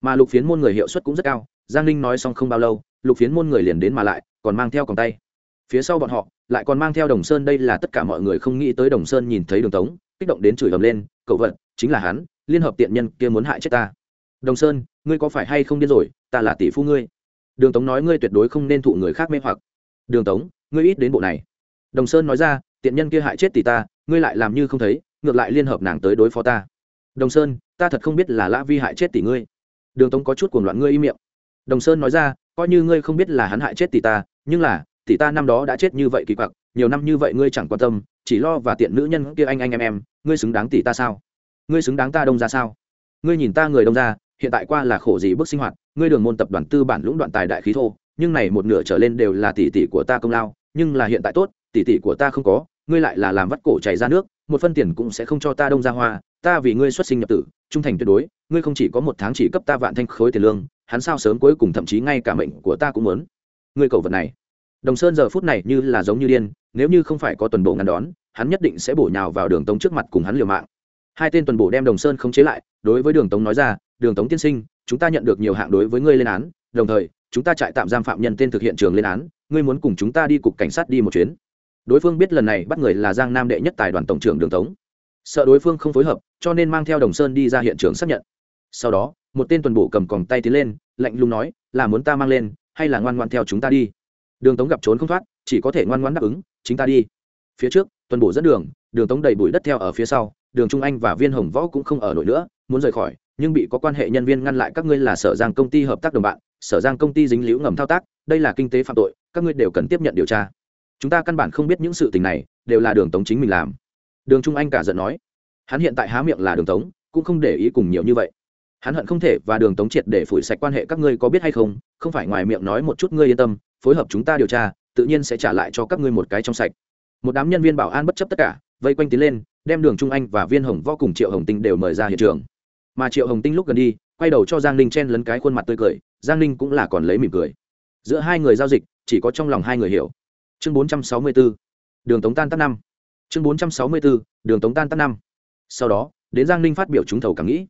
Mà lục phiến môn người hiệu suất cũng rất cao, giang ninh nói xong không bao lâu, lục phiến môn người liền đến mà lại, còn mang theo còng tay phía sau bọn họ, lại còn mang theo đồng sơn, đây là tất cả mọi người không nghĩ tới đồng sơn nhìn thấy đường tống, kích động đến chửi ầm lên, cậu vật, chính là hắn, liên hợp tiện nhân kia muốn hại chết ta. Đồng sơn, ngươi có phải hay không điên rồi? Ta là tỷ phu ngươi. Đường tống nói, ngươi tuyệt đối không nên thụ người khác mê hoặc. Đường tống, ngươi ít đến bộ này. Đồng sơn nói ra, tiện nhân kia hại chết tỷ ta, ngươi lại làm như không thấy, ngược lại liên hợp nàng tới đối phó ta. Đồng sơn, ta thật không biết là lã vi hại chết tỷ ngươi. Đường tống có chút cuồng loạn, ngươi im miệng. Đồng sơn nói ra, coi như ngươi không biết là hắn hại chết tỷ ta, nhưng là tỷ ta năm đó đã chết như vậy kỳ quặc, nhiều năm như vậy ngươi chẳng quan tâm, chỉ lo và tiện nữ nhân kia anh anh em em, ngươi xứng đáng tỷ ta sao? Ngươi xứng đáng ta đông ra sao? Ngươi nhìn ta người đông ra hiện tại qua là khổ gì bước sinh hoạt, ngươi đường môn tập đoàn tư bản lũng đoạn tài đại khí thô, nhưng này một nửa trở lên đều là tỷ tỷ của ta công lao, nhưng là hiện tại tốt, tỷ tỷ của ta không có, ngươi lại là làm vắt cổ chảy ra nước, một phân tiền cũng sẽ không cho ta đông ra hoa, ta vì ngươi xuất sinh nhập tử, trung thành tuyệt đối, ngươi không chỉ có một tháng chỉ cấp ta vạn thanh khối tiền lương, hắn sao sớm cuối cùng thậm chí ngay cả mệnh của ta cũng muốn. Ngươi cầu vật này đồng sơn giờ phút này như là giống như điên, nếu như không phải có tuần bộ ngăn đón, hắn nhất định sẽ bổ nhào vào đường tống trước mặt cùng hắn liều mạng. Hai tên tuần bộ đem đồng sơn không chế lại, đối với đường tống nói ra, đường tống tiên sinh, chúng ta nhận được nhiều hạng đối với ngươi lên án, đồng thời, chúng ta trại tạm giam phạm nhân tên thực hiện trường lên án, ngươi muốn cùng chúng ta đi cục cảnh sát đi một chuyến. Đối phương biết lần này bắt người là giang nam đệ nhất tài đoàn tổng trưởng đường tống. Sợ đối phương không phối hợp, cho nên mang theo đồng sơn đi ra hiện trường xác nhận. Sau đó, một tên tuần bộ cầm còng tay tiến lên, lạnh lùng nói, là muốn ta mang lên, hay là ngoan ngoan theo chúng ta đi? Đường tống gặp trốn không thoát, chỉ có thể ngoan ngoan đáp ứng, chính ta đi. Phía trước, tuần bổ dẫn đường đường tống đầy bụi đất theo ở phía sau, đường trung anh và viên hồng võ cũng không ở nổi nữa, muốn rời khỏi, nhưng bị có quan hệ nhân viên ngăn lại, các ngươi là sở giang công ty hợp tác đồng bạn, sở giang công ty dính liễu ngầm thao tác, đây là kinh tế phạm tội, các ngươi đều cần tiếp nhận điều tra. Chúng ta căn bản không biết những sự tình này, đều là đường tống chính mình làm. Đường trung anh cả giận nói, hắn hiện tại há miệng là đường tống, cũng không để ý cùng nhiều như vậy. Hắn hận không thể và đường tống triệt để phủi sạch quan hệ, các ngươi có biết hay không? Không phải ngoài miệng nói một chút, ngươi yên tâm phối hợp chúng ta điều tra, tự nhiên sẽ trả lại cho các ngươi một cái trong sạch. Một đám nhân viên bảo an bất chấp tất cả, vây quanh tiến lên, đem đường trung anh và viên hồng võ cùng triệu hồng tinh đều mời ra hiện trường. Mà triệu hồng tinh lúc gần đi, quay đầu cho giang ninh chen lấn cái khuôn mặt tươi cười, giang ninh cũng là còn lấy mỉm cười. Giữa hai người giao dịch, chỉ có trong lòng hai người hiểu. Chương bốn trăm sáu mươi b ố đường tống tan tắt năm. Chương bốn trăm sáu mươi b ố đường tống tan tắt năm. Sau đó, đến giang ninh phát biểu trúng thầu cảm nghĩ.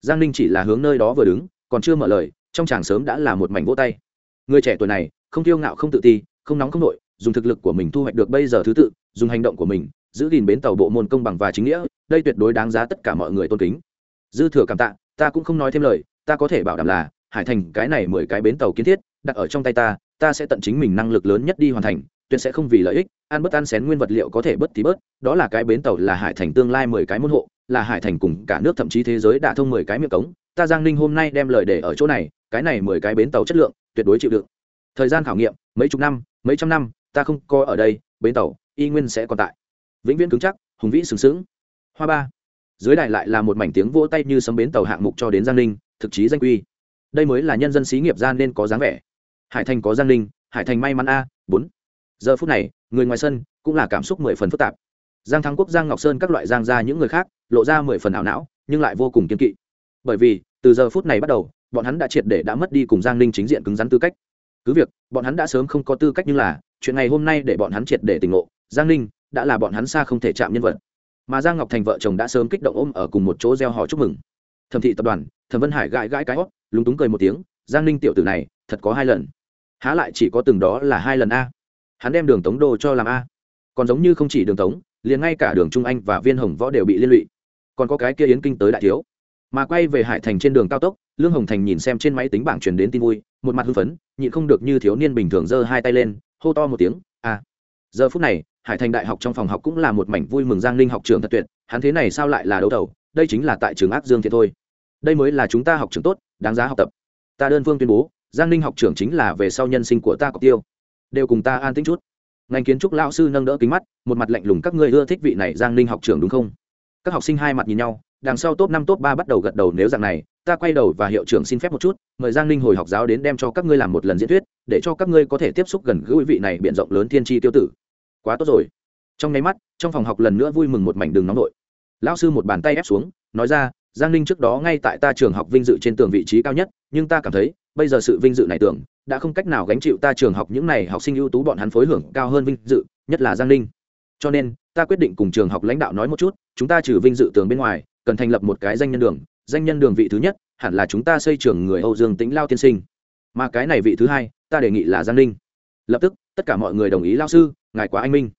Giang ninh chỉ là hướng nơi đó vừa đứng, còn chưa mở lời, trong chàng sớm đã là một mảnh vỗ tay. Người trẻ tuổi này không kiêu ngạo, không tự ti, không nóng, không nội, dùng thực lực của mình thu hoạch được bây giờ thứ tự, dùng hành động của mình, giữ gìn bến tàu bộ môn công bằng và chính nghĩa, đây tuyệt đối đáng giá tất cả mọi người tôn kính. Dư thừa cảm tạ, ta cũng không nói thêm lời, ta có thể bảo đảm là, hải thành cái này mười cái bến tàu kiến thiết, đặt ở trong tay ta ta sẽ tận chính mình năng lực lớn nhất đi hoàn thành, tuyệt sẽ không vì lợi ích, ăn bớt ăn xén nguyên vật liệu có thể bớt thì bớt, đó là cái bến tàu là hải thành tương lai mười cái môn hộ, là hải thành cùng cả nước thậm chí thế giới đã thông mười cái miệng cống. Ta giang ninh hôm nay đem lời để ở chỗ này, cái này mười cái bến tàu chất lượng, tuyệt đối chịu đựng thời gian khảo nghiệm, mấy chục năm, mấy trăm năm, ta không coi ở đây, bến tàu, y nguyên sẽ còn tại. Vĩnh viễn cứng chắc, hùng vĩ sừng sững. Hoa ba. Dưới đài lại là một mảnh tiếng vỗ tay như sấm bến tàu hạng mục cho đến giang ninh, thực chí danh quy. Đây mới là nhân dân xí nghiệp gian nên có dáng vẻ. Hải thành có giang ninh, hải thành may mắn a, bốn. Giờ phút này, người ngoài sân cũng là cảm xúc mười phần phức tạp. Giang thắng quốc, giang ngọc sơn các loại giang ra những người khác, lộ ra mười phần ảo não, nhưng lại vô cùng kiên kỵ. Bởi vì, từ giờ phút này bắt đầu, bọn hắn đã triệt để đã mất đi cùng giang ninh chính diện cứng rắn tư cách cứ việc, bọn hắn đã sớm không có tư cách nhưng là, chuyện ngày hôm nay để bọn hắn triệt để tỉnh ngộ, giang ninh đã là bọn hắn xa không thể chạm nhân vật. Mà giang ngọc thành vợ chồng đã sớm kích động ôm ở cùng một chỗ gieo họ chúc mừng. Thẩm thị tập đoàn, thẩm vân hải gãi gãi cái hót, lúng túng cười một tiếng, giang ninh tiểu tử này, thật có hai lần. Há lại chỉ có từng đó là hai lần a. Hắn đem đường tống đô cho làm a. Còn giống như không chỉ đường tống, liền ngay cả đường trung anh và viên hồng võ đều bị liên lụy. Còn có cái kia yến kinh tới đại thiếu. Mà quay về hải thành trên đường cao tốc, lương hồng thành nhìn xem trên máy tính bảng truyền đến tin vui một mặt hưng phấn, nhịn không được như thiếu niên bình thường giơ hai tay lên, hô to một tiếng a giờ phút này, hải thành đại học trong phòng học cũng là một mảnh vui mừng giang ninh học trường thật tuyệt, hắn thế này sao lại là đấu đầu đây chính là tại trường ác dương thiện thôi. Đây mới là chúng ta học trường tốt, đáng giá học tập. Ta đơn phương tuyên bố, giang ninh học trường chính là về sau nhân sinh của ta cọc tiêu. Đều cùng ta an tính chút. Ngành kiến trúc lao sư nâng đỡ kính mắt, một mặt lạnh lùng, các ngươi ưa thích vị này giang ninh học trường đúng không? Các học sinh hai mặt nhìn nhau đằng sau top năm, top ba bắt đầu gật đầu nếu dạng này, ta quay đầu và hiệu trưởng xin phép một chút, mời giang ninh hồi học giáo đến đem cho các ngươi làm một lần diễn thuyết, để cho các ngươi có thể tiếp xúc gần gũi vị này biển rộng lớn thiên tri tiêu tử. Quá tốt rồi. Trong nháy mắt, trong phòng học lần nữa vui mừng một mảnh đường nóng nội. Lão sư một bàn tay ép xuống, nói ra, giang ninh trước đó ngay tại ta trường học vinh dự trên tường vị trí cao nhất, nhưng ta cảm thấy, bây giờ sự vinh dự này tưởng, đã không cách nào gánh chịu ta trường học những này học sinh ưu tú bọn hắn phối hưởng cao hơn vinh dự, nhất là giang ninh. Cho nên, ta quyết định cùng trường học lãnh đạo nói một chút, chúng ta trừ vinh dự tường bên ngoài cần thành lập một cái danh nhân đường. Danh nhân đường vị thứ nhất, hẳn là chúng ta xây trường người âu dương tính lao tiên sinh. Mà cái này vị thứ hai, ta đề nghị là giang ninh. Lập tức, tất cả mọi người đồng ý lao sư, ngài quá anh minh.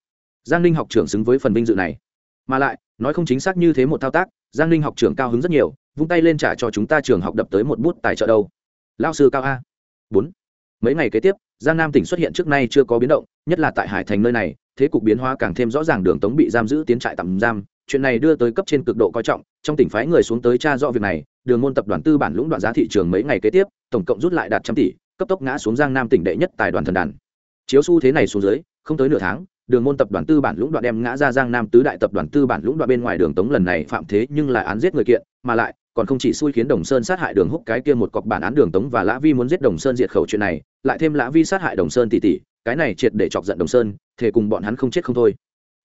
Giang ninh học trưởng xứng với phần vinh dự này. Mà lại, nói không chính xác như thế một thao tác, giang ninh học trưởng cao hứng rất nhiều, vung tay lên trả cho chúng ta trường học đập tới một bút tài trợ đâu. Lao sư cao a. Bốn. Mấy ngày kế tiếp, giang nam tỉnh xuất hiện trước nay chưa có biến động, nhất là tại hải thành nơi này, thế cục biến hóa càng thêm rõ ràng đường tống bị giam giữ tiến trại tạm giam chuyện này đưa tới cấp trên cực độ coi trọng, trong tỉnh phái người xuống tới tra rõ việc này, đường môn tập đoàn tư bản lũng đoạn giá thị trường mấy ngày kế tiếp, tổng cộng rút lại đạt trăm tỷ, cấp tốc ngã xuống giang nam tỉnh đệ nhất tài đoàn thần đàn. Chiếu xu thế này xuống dưới, không tới nửa tháng, đường môn tập đoàn tư bản lũng đoạn đem ngã ra giang nam tứ đại tập đoàn tư bản lũng đoạn bên ngoài đường tống lần này phạm thế nhưng lại án giết người kiện, mà lại, còn không chỉ xui khiến đồng sơn sát hại đường húc cái kia một cọc bản án đường tống và lã vi muốn giết đồng sơn diệt khẩu chuyện này, lại thêm lã vi sát hại đồng sơn tỷ tỷ, cái này triệt để chọc giận đồng sơn thể cùng bọn hắn không chết không thôi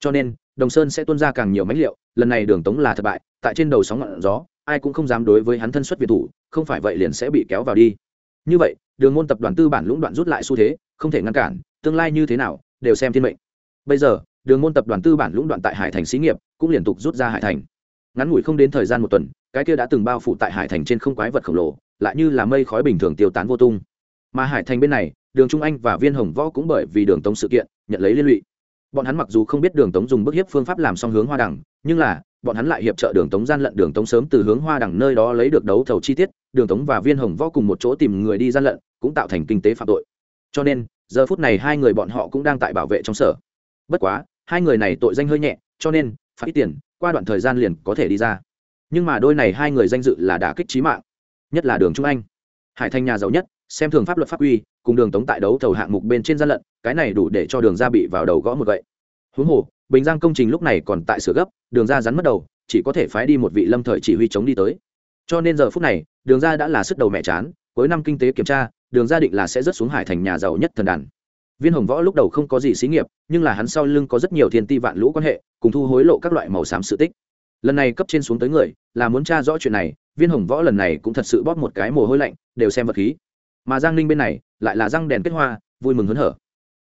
cho nên, đồng sơn sẽ tuân ra càng nhiều mánh liệu, lần này đường tống là thất bại, tại trên đầu sóng ngọn gió, ai cũng không dám đối với hắn thân xuất việt thủ, không phải vậy liền sẽ bị kéo vào đi. Như vậy, đường môn tập đoàn tư bản lũng đoạn rút lại xu thế, không thể ngăn cản, tương lai như thế nào, đều xem thiên mệnh. Bây giờ, đường môn tập đoàn tư bản lũng đoạn tại hải thành xí nghiệp, cũng liên tục rút ra hải thành. Ngắn ngủi không đến thời gian một tuần, cái kia đã từng bao phủ tại hải thành trên không quái vật khổng lồ, lại như là mây khói bình thường tiêu tán vô tung. Mà hải thành bên này, đường trung anh và viên hồng võ cũng bởi vì đường tống sự kiện, nhận lấy liên lụy bọn hắn mặc dù không biết đường tống dùng bức hiếp phương pháp làm xong hướng hoa đẳng nhưng là, bọn hắn lại hiệp trợ đường tống gian lận đường tống sớm từ hướng hoa đẳng nơi đó lấy được đấu thầu chi tiết, đường tống và viên hồng võ cùng một chỗ tìm người đi gian lận, cũng tạo thành kinh tế phạm tội. Cho nên, giờ phút này hai người bọn họ cũng đang tại bảo vệ trong sở. Bất quá, hai người này tội danh hơi nhẹ, cho nên, phải ít tiền, qua đoạn thời gian liền có thể đi ra. Nhưng mà đôi này hai người danh dự là đả kích trí mạng, nhất là đường trung anh. Hải thành nhà giàu nhất, xem thường pháp luật pháp quy cùng đường tống tại đấu thầu hạng mục bên trên gian lận, cái này đủ để cho đường ra bị vào đầu gõ một gậy. Huống hồ, bình giang công trình lúc này còn tại sửa gấp, đường ra rắn mất đầu, chỉ có thể phái đi một vị lâm thời chỉ huy chống đi tới. Cho nên giờ phút này, đường ra đã là sức đầu mẹ chán, cuối năm kinh tế kiểm tra, đường ra định là sẽ rớt xuống hải thành nhà giàu nhất thần đàn. Viên hồng võ lúc đầu không có gì xí nghiệp, nhưng là hắn sau lưng có rất nhiều thiên ti vạn lũ quan hệ, cùng thu hối lộ các loại màu xám sự tích. Lần này cấp trên xuống tới người, là muốn tra rõ chuyện này, viên hồng võ lần này cũng thật sự bóp một cái mồ hôi lạnh, đều xem vật khí mà giang ninh bên này lại là răng đèn kết hoa, vui mừng hớn hở.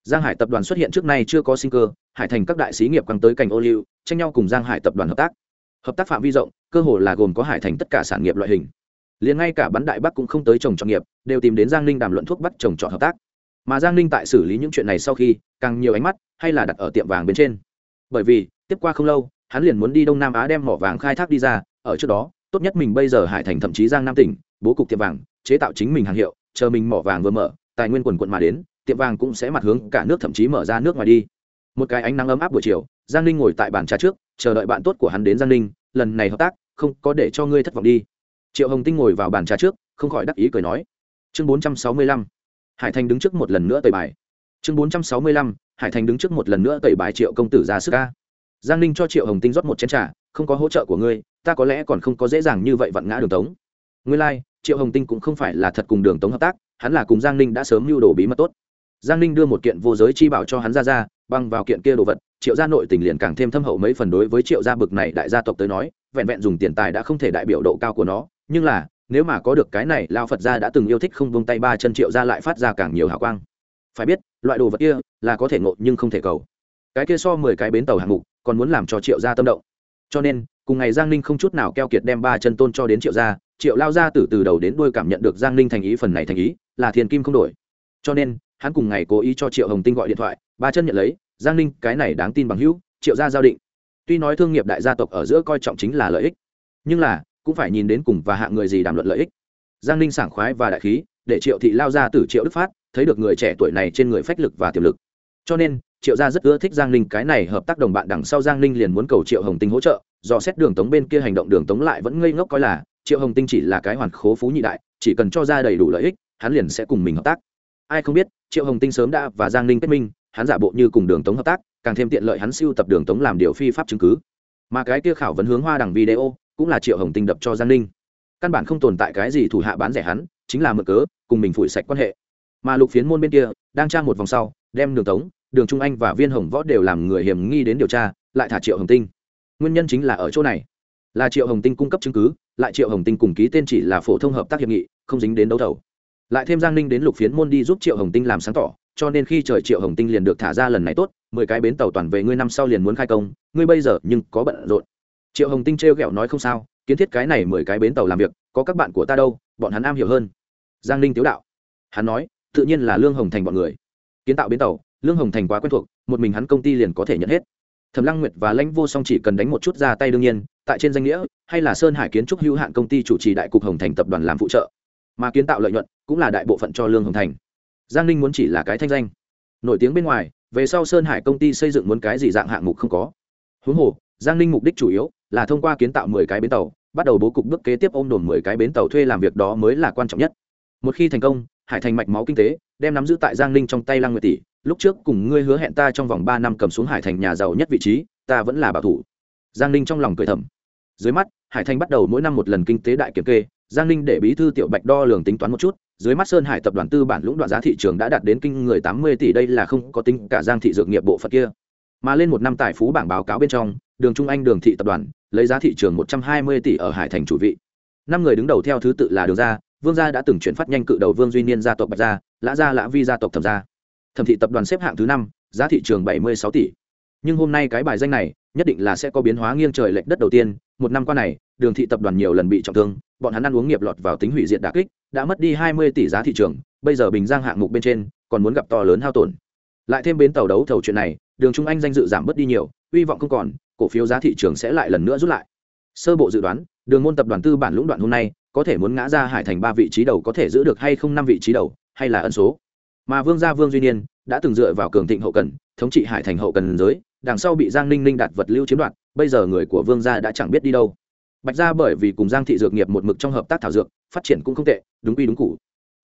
Giang hải tập đoàn xuất hiện trước nay chưa có sinh cơ, hải thành các đại sĩ nghiệp căng tới cành ô liu, tranh nhau cùng giang hải tập đoàn hợp tác. Hợp tác phạm vi rộng, cơ hồ là gồm có hải thành tất cả sản nghiệp loại hình. Liền ngay cả bắn đại bắc cũng không tới trồng trọt nghiệp, đều tìm đến giang ninh đàm luận thuốc bắt trồng trọt hợp tác. Mà giang ninh tại xử lý những chuyện này sau khi, càng nhiều ánh mắt hay là đặt ở tiệm vàng bên trên. Bởi vì, tiếp qua không lâu, hắn liền muốn đi đông nam á đem mỏ vàng khai thác đi ra, ở trước đó, tốt nhất mình bây giờ hải thành thậm chí giang nam tỉnh, bố cục tiệm vàng, chế tạo chính mình hàng hiệu chờ mình mỏ vàng vừa mở tài nguyên quần quận mà đến tiệm vàng cũng sẽ mặt hướng cả nước thậm chí mở ra nước ngoài đi. Một cái ánh nắng ấm áp buổi chiều giang ninh ngồi tại bàn trà trước chờ đợi bạn tốt của hắn đến giang ninh lần này hợp tác không có để cho ngươi thất vọng đi. Triệu hồng tinh ngồi vào bàn trà trước không khỏi đắc ý cười nói. Chương bốn trăm sáu mươi lăm hải thành đứng trước một lần nữa tẩy bài. Chương bốn trăm sáu mươi lăm hải thành đứng trước một lần nữa tẩy bài triệu công tử ra sức ca. Giang ninh cho triệu hồng tinh rót một chén t r à không có hỗ trợ của ngươi ta có lẽ còn không có dễ dàng như vậy vặn ngã đường tống. Ngươi lai、like, triệu hồng tinh cũng không phải là thật cùng đường tống hợp tác, hắn là cùng giang ninh đã sớm mưu đồ bí mật tốt. Giang ninh đưa một kiện vô giới chi bảo cho hắn ra ra, băng vào kiện kia đồ vật, triệu gia nội tình liền càng thêm thâm hậu mấy phần đối với triệu gia bực này đại gia tộc tới nói, vẹn vẹn dùng tiền tài đã không thể đại biểu độ cao của nó, nhưng là, nếu mà có được cái này lao phật gia đã từng yêu thích không vung tay ba chân triệu gia lại phát ra càng nhiều hào quang. Phải biết, loại đồ vật kia là có thể ngộ nhưng không thể cầu. Cái kia so mười cái bến tàu hạng mục, còn muốn làm cho triệu gia tâm động. Cho nên cùng ngày giang ninh không chút nào keo kiệt đem ba chân tôn cho đến triệu gia, triệu lao gia từ từ đầu đến đuôi cảm nhận được giang ninh thành ý, phần này thành ý, là thiền kim không đổi. Cho nên, hắn cùng ngày cố ý cho triệu hồng tinh gọi điện thoại, ba chân nhận lấy, giang ninh, cái này đáng tin bằng hữu, triệu gia giao định. Tuy nói thương nghiệp đại gia tộc ở giữa coi trọng chính là lợi ích, nhưng là, cũng phải nhìn đến cùng và hạng người gì đàm luận lợi ích. Giang ninh sảng khoái và đại khí, để triệu thị lao ra từ triệu đức phát, thấy được người trẻ tuổi này trên người phách lực và tiềm lực. Cho nên triệu gia rất ưa thích giang ninh, cái này hợp tác đồng bạn đằng sau giang ninh liền muốn cầu triệu hồng tinh hỗ trợ, do xét đường tống bên kia hành động đường tống lại vẫn ngây ngốc coi là, triệu hồng tinh chỉ là cái hoàn khố phú nhị đại, chỉ cần cho ra đầy đủ lợi ích, hắn liền sẽ cùng mình hợp tác. Ai không biết, triệu hồng tinh sớm đã và giang ninh kết minh, hắn giả bộ như cùng đường tống hợp tác, càng thêm tiện lợi hắn siêu tập đường tống làm điều phi pháp chứng cứ. Mà cái kia khảo vấn hướng hoa đằng video, cũng là triệu hồng tinh đập cho giang ninh. Căn bản không tồn tại cái gì thủ hạ bán rẻ hắn, chính là mở cớ, cùng mình phủi sạch quan hệ. Mà lục phiến môn bên kia, đang tra một vòng sau, đem đường tống đường trung anh và viên hồng võ đều làm người hiểm nghi đến điều tra, lại thả triệu hồng tinh. Nguyên nhân chính là ở chỗ này. Là triệu hồng tinh cung cấp chứng cứ, lại triệu hồng tinh cùng ký tên chỉ là phổ thông hợp tác hiệp nghị, không dính đến đấu thầu. Lại thêm giang ninh đến lục phiến môn đi giúp triệu hồng tinh làm sáng tỏ, cho nên khi trời triệu hồng tinh liền được thả ra lần này tốt, mười cái bến tàu toàn về ngươi năm sau liền muốn khai công, ngươi bây giờ nhưng có bận rộn. Triệu hồng tinh t r g ẹ o nói không sao, kiến thiết cái này mười cái bến tàu làm việc, có các bạn của ta đâu, bọn hắn am hiểu hơn. Giang ninh tiếu đạo. Hắn nói, tự nhiên là lương hồng thành bọn người. Kiến tạo bến tàu lương hồng thành quá quen thuộc, một mình hắn công ty liền có thể nhận hết. Thẩm lăng nguyệt và lãnh vô song chỉ cần đánh một chút ra tay đương nhiên, tại trên danh nghĩa, hay là sơn hải kiến trúc hữu hạn công ty chủ trì đại cục hồng thành tập đoàn làm phụ trợ. Mà kiến tạo lợi nhuận cũng là đại bộ phận cho lương hồng thành. Giang ninh muốn chỉ là cái thanh danh. Nổi tiếng bên ngoài, về sau sơn hải công ty xây dựng muốn cái gì dạng hạng mục không có. Huống hồ, giang ninh mục đích chủ yếu là thông qua kiến tạo mười cái bến tàu, bắt đầu bố cục bước kế tiếp ôm đồn mười cái bến tàu thuê làm việc đó mới là quan trọng nhất. Một khi thành công, hải thành mạch máu kinh tế, đem nắm giữ tại giang ninh trong tay lăng nguyệt tỷ lúc trước cùng ngươi hứa hẹn ta trong vòng ba năm cầm xuống hải thành nhà giàu nhất vị trí, ta vẫn là bảo thủ. Giang ninh trong lòng cười thầm. Dưới mắt, hải thành bắt đầu mỗi năm một lần kinh tế đại kiểm kê, giang ninh để bí thư tiểu bạch đo lường tính toán một chút, dưới mắt sơn hải tập đoàn tư bản lũng đoạn giá thị trường đã đạt đến kinh người tám mươi tỷ, đây là không có tính cả giang thị dược nghiệp bộ phận kia. Mà lên một năm tài phú bảng báo cáo bên trong, đường trung anh, đường thị tập đoàn, lấy giá thị trường một trăm hai mươi tỷ ở hải thành chủ vị. Năm người đứng đầu theo thứ tự là đường gia, vương gia đã từng chuyển phát nhanh cự đầu vương duy niên gia tộc bạch gia, lã gia, lã vi gia tộc thẩm gia thẩm thị tập đoàn xếp hạng thứ năm, giá thị trường bảy mươi sáu tỷ. Nhưng hôm nay cái bài danh này, nhất định là sẽ có biến hóa nghiêng trời lệch đất đầu tiên. Một năm qua này, đường thị tập đoàn nhiều lần bị trọng thương, bọn hắn ăn uống nghiệp lọt vào tính hủy diệt đà kích, đã mất đi hai mươi tỷ giá thị trường, bây giờ bình giang hạng mục bên trên, còn muốn gặp to lớn hao tổn. Lại thêm bến tàu đấu thầu chuyện này, đường trung anh danh dự giảm bớt đi nhiều, hy vọng không còn, cổ phiếu giá thị trường sẽ lại lần nữa rút lại. Sơ bộ dự đoán, đường môn tập đoàn tư bản lũng đoạn hôm nay, có thể muốn ngã ra hải thành ba vị trí đầu có thể giữ được hay không năm vị trí đầu, hay là ân số? Mà vương gia vương duy niên đã từng dựa vào cường thịnh hậu cần, thống trị hải thành hậu cần giới, đằng sau bị giang ninh ninh đạt vật lưu chiếm đoạt, bây giờ người của vương gia đã chẳng biết đi đâu. Bạch gia bởi vì cùng giang thị dược nghiệp một mực trong hợp tác thảo dược, phát triển cũng không tệ, đúng quy đúng cụ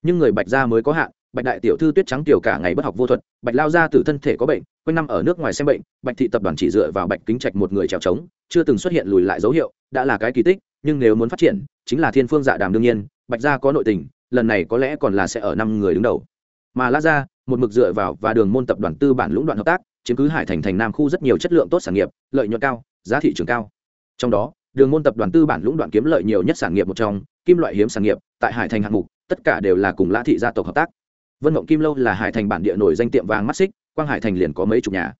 nhưng người bạch gia mới có hạn, bạch đại tiểu thư tuyết trắng tiểu cả ngày bất học vô thuật, bạch lao gia tử thân thể có bệnh, quanh năm ở nước ngoài xem bệnh, bạch thị tập đoàn chỉ dựa vào bạch kính trạch một người trèo trống chưa từng xuất hiện lùi lại dấu hiệu, đã là cái kỳ tích, nhưng nếu muốn phát triển, chính là thiên phương dạ đàm đương nhiên, bạch gia có nội tình, lần này có lẽ còn là sẽ ở năm người đứng đầu mà la gia một mực dựa vào và đường môn tập đoàn tư bản lũng đoạn hợp tác, chiếm cứ hải thành thành nam khu rất nhiều chất lượng tốt sản nghiệp, lợi nhuận cao, giá thị trường cao. Trong đó, đường môn tập đoàn tư bản lũng đoạn kiếm lợi nhiều nhất sản nghiệp một trong, kim loại hiếm sản nghiệp, tại hải thành hạng mục, tất cả đều là cùng lã thị gia tộc hợp tác. Vân mộng kim lâu là hải thành bản địa nổi danh tiệm vàng mắt xích, quang hải thành liền có mấy chục nhà.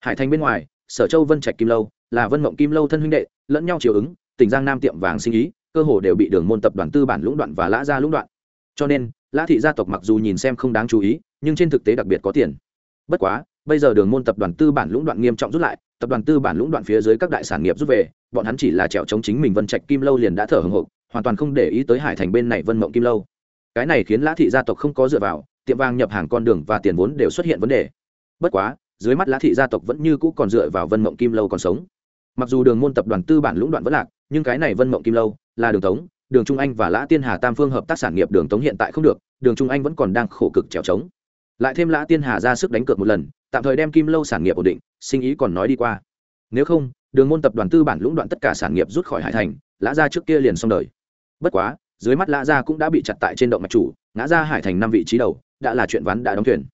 Hải thành bên ngoài, sở châu vân trạch kim lâu là vân mộng kim lâu thân huynh đệ, lẫn nhau chiều ứng, tỉnh giang nam tiệm vàng sinh ý, cơ hồ đều bị đường môn tập đoàn tư bản lũng đoạn và lã gia lũng đoạn. Cho nên lã thị gia tộc mặc dù nhìn xem không đáng chú ý, nhưng trên thực tế đặc biệt có tiền. Bất quá, bây giờ đường môn tập đoàn tư bản lũng đoạn nghiêm trọng rút lại, tập đoàn tư bản lũng đoạn phía dưới các đại sản nghiệp rút về, bọn hắn chỉ là trèo chống chính mình vân trạch kim lâu liền đã thở hồng hộc, hoàn toàn không để ý tới hải thành bên này vân mộng kim lâu. Cái này khiến lã thị gia tộc không có dựa vào, tiệm vàng nhập hàng con đường và tiền vốn đều xuất hiện vấn đề. Bất quá, dưới mắt lã thị gia tộc vẫn như cũ còn dựa vào vân mộng kim lâu còn sống. Mặc dù đường môn tập đoàn tư bản lũng đoạn vẫn lạc, nhưng cái này vân mộng kim lâu là đường tống đường trung anh và lã tiên hà tam phương hợp tác sản nghiệp đường tống hiện tại không được, đường trung anh vẫn còn đang khổ cực trèo trống. Lại thêm lã tiên hà ra sức đánh cược một lần, tạm thời đem kim lâu sản nghiệp ổn định, sinh ý còn nói đi qua. Nếu không, đường môn tập đoàn tư bản lũng đoạn tất cả sản nghiệp rút khỏi hải thành, lã ra trước kia liền xong đời. Bất quá, dưới mắt lã ra cũng đã bị chặt tại trên động mạch chủ, ngã ra hải thành năm vị trí đầu, đã là chuyện ván đã đóng thuyền.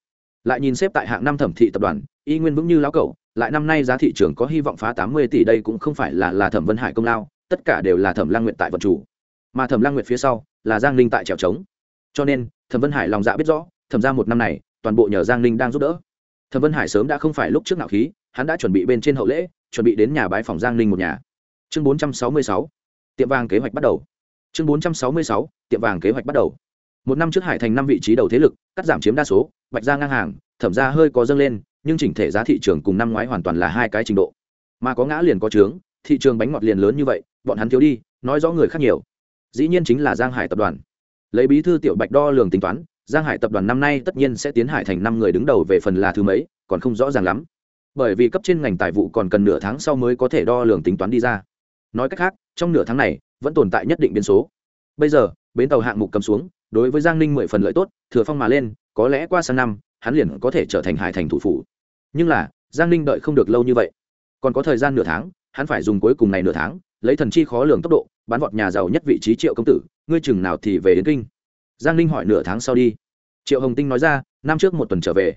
Lại nhìn xếp tại hạng năm thẩm thị tập đoàn, y nguyên vững như lão cẩu, lại năm nay giá thị trường có hy vọng phá tám mươi tỷ đây cũng không phải là là thẩm vân hải công lao, tất cả đều là thẩm lang nguyện tại vận chủ mà thẩm lang nguyệt phía sau là giang ninh tại trèo trống cho nên thẩm vân hải lòng dạ biết rõ thẩm ra một năm này toàn bộ nhờ giang ninh đang giúp đỡ thẩm vân hải sớm đã không phải lúc trước nào khí hắn đã chuẩn bị bên trên hậu lễ chuẩn bị đến nhà bái phòng giang ninh một nhà chương bốn trăm sáu mươi sáu tiệm vàng kế hoạch bắt đầu chương bốn trăm sáu mươi sáu tiệm vàng kế hoạch bắt đầu một năm trước hải thành năm vị trí đầu thế lực cắt giảm chiếm đa số bạch ra ngang hàng thẩm ra hơi có dâng lên nhưng chỉnh thể giá thị trường cùng năm ngoái hoàn toàn là hai cái trình độ mà có ngã liền có trướng thị trường bánh ngọt liền lớn như vậy bọn hắn thiếu đi nói rõ người khác nhiều dĩ nhiên chính là giang hải tập đoàn. Lấy bí thư tiểu bạch đo lường tính toán, giang hải tập đoàn năm nay tất nhiên sẽ tiến hải thành năm người đứng đầu về phần là thứ mấy, còn không rõ ràng lắm. Bởi vì cấp trên ngành tài vụ còn cần nửa tháng sau mới có thể đo lường tính toán đi ra. Nói cách khác, trong nửa tháng này, vẫn tồn tại nhất định biến số. Bây giờ, bến tàu hạng mục cầm xuống, đối với giang ninh mười phần lợi tốt, thừa phong mà lên, có lẽ qua sang năm, hắn liền có thể trở thành hải thành thủ phủ. Nhưng là, giang ninh đợi không được lâu như vậy. Còn có thời gian nửa tháng, hắn phải dùng cuối cùng này nửa tháng, lấy thần chi khó lường tốc độ bán vọt nhà giàu nhất vị trí triệu công tử, ngươi chừng nào thì về đến kinh? Giang ninh hỏi nửa tháng sau đi. Triệu hồng tinh nói ra, năm trước một tuần trở về.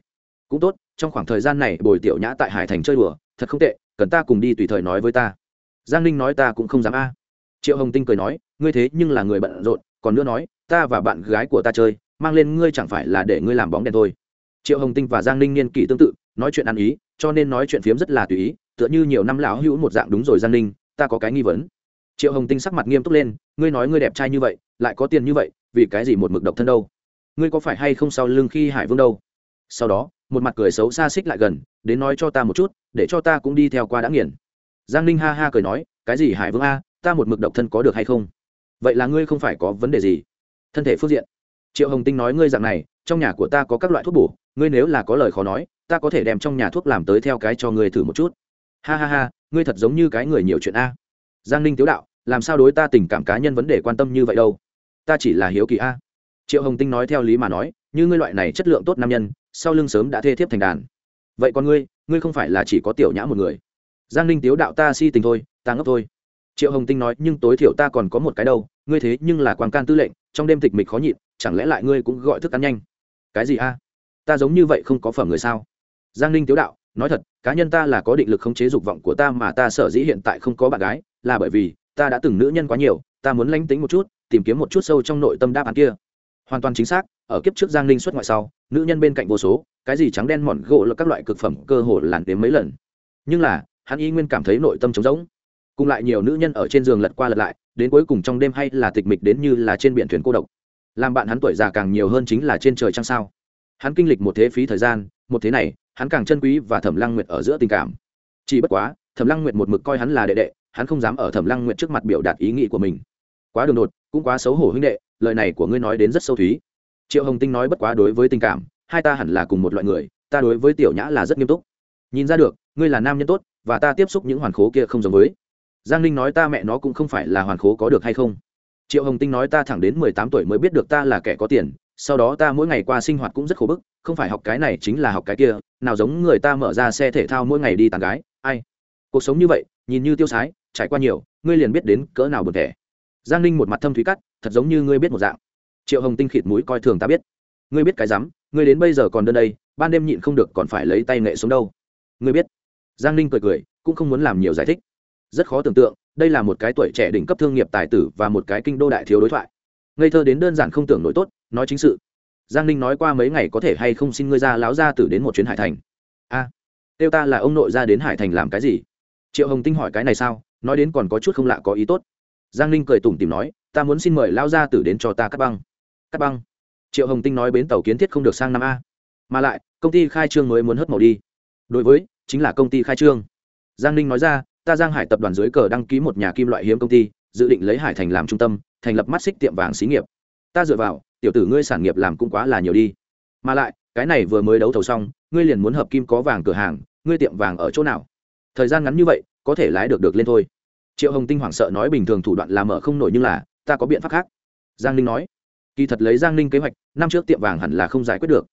Cũng tốt, trong khoảng thời gian này bồi tiểu nhã tại hải thành chơi đùa, thật không tệ, cần ta cùng đi tùy thời nói với ta. Giang ninh nói ta cũng không dám a. Triệu hồng tinh cười nói, ngươi thế nhưng là người bận rộn, còn nữa nói, ta và bạn gái của ta chơi, mang lên ngươi chẳng phải là để ngươi làm bóng đèn thôi. Triệu hồng tinh và giang ninh niên kỷ tương tự, nói chuyện ăn ý, cho nên nói chuyện phiếm rất là tùy ý, tựa như nhiều năm lão hữu một dạng đúng rồi giang ninh, ta có cái nghi vấn triệu hồng tinh sắc mặt nghiêm túc lên, ngươi nói ngươi đẹp trai như vậy, lại có tiền như vậy, vì cái gì một mực độc thân đâu? Ngươi có phải hay không sau lưng khi hải vương đâu? Sau đó, một mặt cười xấu xa xích lại gần, đến nói cho ta một chút, để cho ta cũng đi theo qua đã nghiền. Giang ninh ha ha cười nói, cái gì hải vương a, ta một mực độc thân có được hay không? Vậy là ngươi không phải có vấn đề gì. Thân thể phương diện. Triệu hồng tinh nói ngươi dạng này, trong nhà của ta có các loại thuốc bổ, ngươi nếu là có lời khó nói, ta có thể đem trong nhà thuốc làm tới theo cái cho ngươi thử một chút. Ha ha ha, ngươi thật giống như cái người nhiều chuyện a. Giang ninh tiếu đạo làm sao đối ta tình cảm cá nhân vấn đề quan tâm như vậy đâu? Ta chỉ là hiếu kỳ a. Triệu hồng tinh nói theo lý mà nói, như ngươi loại này chất lượng tốt nam nhân, sau lưng sớm đã thê thiếp thành đàn. Vậy còn ngươi ngươi không phải là chỉ có tiểu nhã một người? Giang ninh tiếu đạo ta si tình thôi, ta ngốc thôi. Triệu hồng tinh nói, nhưng tối thiểu ta còn có một cái đâu, ngươi thế nhưng là quan can tư lệnh, trong đêm tịch mịch khó nhịn, chẳng lẽ lại ngươi cũng gọi thức ăn nhanh? Cái gì a? Ta giống như vậy không có phẩm người sao? Giang ninh tiếu đạo, nói thật, cá nhân ta là có định lực khống chế dục vọng của ta mà ta sở dĩ hiện tại không có bạn gái, là bởi vì ta đã từng nữ nhân quá nhiều, ta muốn lánh tính một chút, tìm kiếm một chút sâu trong nội tâm đáp án kia. Hoàn toàn chính xác, ở kiếp trước giang ninh xuất ngoại sau, nữ nhân bên cạnh vô số, cái gì trắng đen mỏn gỗ là các loại cực phẩm cơ hồ làn đến mấy lần. Nhưng là, hắn y nguyên cảm thấy nội tâm trống rỗng. Cùng lại nhiều nữ nhân ở trên giường lật qua lật lại, đến cuối cùng trong đêm hay là tịch mịch đến như là trên biển thuyền cô độc. Làm bạn hắn tuổi già càng nhiều hơn chính là trên trời trăng sao. Hắn kinh lịch một thế phí thời gian, một thế này, hắn càng chân quý và thẩm lăng nguyệt ở giữa tình cảm. Chỉ bất quá, thẩm lăng nguyệt một mực coi hắn là đệ đệ hắn không dám ở thẩm lăng nguyện trước mặt biểu đạt ý nghĩ của mình. Quá đường đột, cũng quá xấu hổ huynh đệ, lời này của ngươi nói đến rất sâu thúy. Triệu hồng tinh nói bất quá đối với tình cảm, hai ta hẳn là cùng một loại người, ta đối với tiểu nhã là rất nghiêm túc. Nhìn ra được, ngươi là nam nhân tốt, và ta tiếp xúc những hoàn khố kia không giống với. Giang ninh nói ta mẹ nó cũng không phải là hoàn khố có được hay không. Triệu hồng tinh nói ta thẳng đến mười tám tuổi mới biết được ta là kẻ có tiền, sau đó ta mỗi ngày qua sinh hoạt cũng rất khổ bức, không phải học cái này chính là học cái kia, nào giống người ta mở ra xe thể thao mỗi ngày đi tàn gái, ai? Cuộc sống như vậy, nhìn như tiêu sái trải qua nhiều ngươi liền biết đến cỡ nào buồn thẻ. Giang ninh một mặt thâm thúy cắt thật giống như ngươi biết một dạng. Triệu hồng tinh khịt mũi coi thường ta biết. Ngươi biết cái rắm ngươi đến bây giờ còn đơn đây ban đêm nhịn không được còn phải lấy tay nghệ xuống đâu. Ngươi biết. Giang ninh cười cười cũng không muốn làm nhiều giải thích. Rất khó tưởng tượng đây là một cái tuổi trẻ đỉnh cấp thương nghiệp tài tử và một cái kinh đô đại thiếu đối thoại. Ngây thơ đến đơn giản không tưởng nổi tốt nói chính sự. Giang ninh nói qua mấy ngày có thể hay không xin ngươi ra láo ra tử đến một chuyến hải thành. A à, kêu ta là ông nội ra đến hải thành làm cái gì? Triệu hồng tinh hỏi cái này sao? Nói đến còn có chút không lạ có ý tốt. Giang ninh cười tủm tìm nói, ta muốn xin mời lao ra tử đến cho ta cắt băng. Cắt băng? Triệu hồng tinh nói bến tàu kiến thiết không được sang năm a. Mà lại, công ty khai trương mới muốn hất màu đi. Đối với, chính là công ty khai trương. Giang ninh nói ra, ta giang hải tập đoàn dưới cờ đăng ký một nhà kim loại hiếm công ty, dự định lấy hải thành làm trung tâm, thành lập mắt xích tiệm vàng xí nghiệp. Ta dựa vào, tiểu tử ngươi sản nghiệp làm cũng quá là nhiều đi. Mà lại, cái này vừa mới đấu thầu xong, ngươi liền muốn hợp kim có vàng cửa hàng, ngươi tiệm vàng ở chỗ nào? Thời gian ngắn như vậy có thể lái được được lên thôi. Triệu hồng tinh hoảng sợ nói bình thường thủ đoạn là mở không nổi nhưng là, ta có biện pháp khác. Giang ninh nói, kỳ thật lấy giang ninh kế hoạch, năm trước tiệm vàng hẳn là không giải quyết được.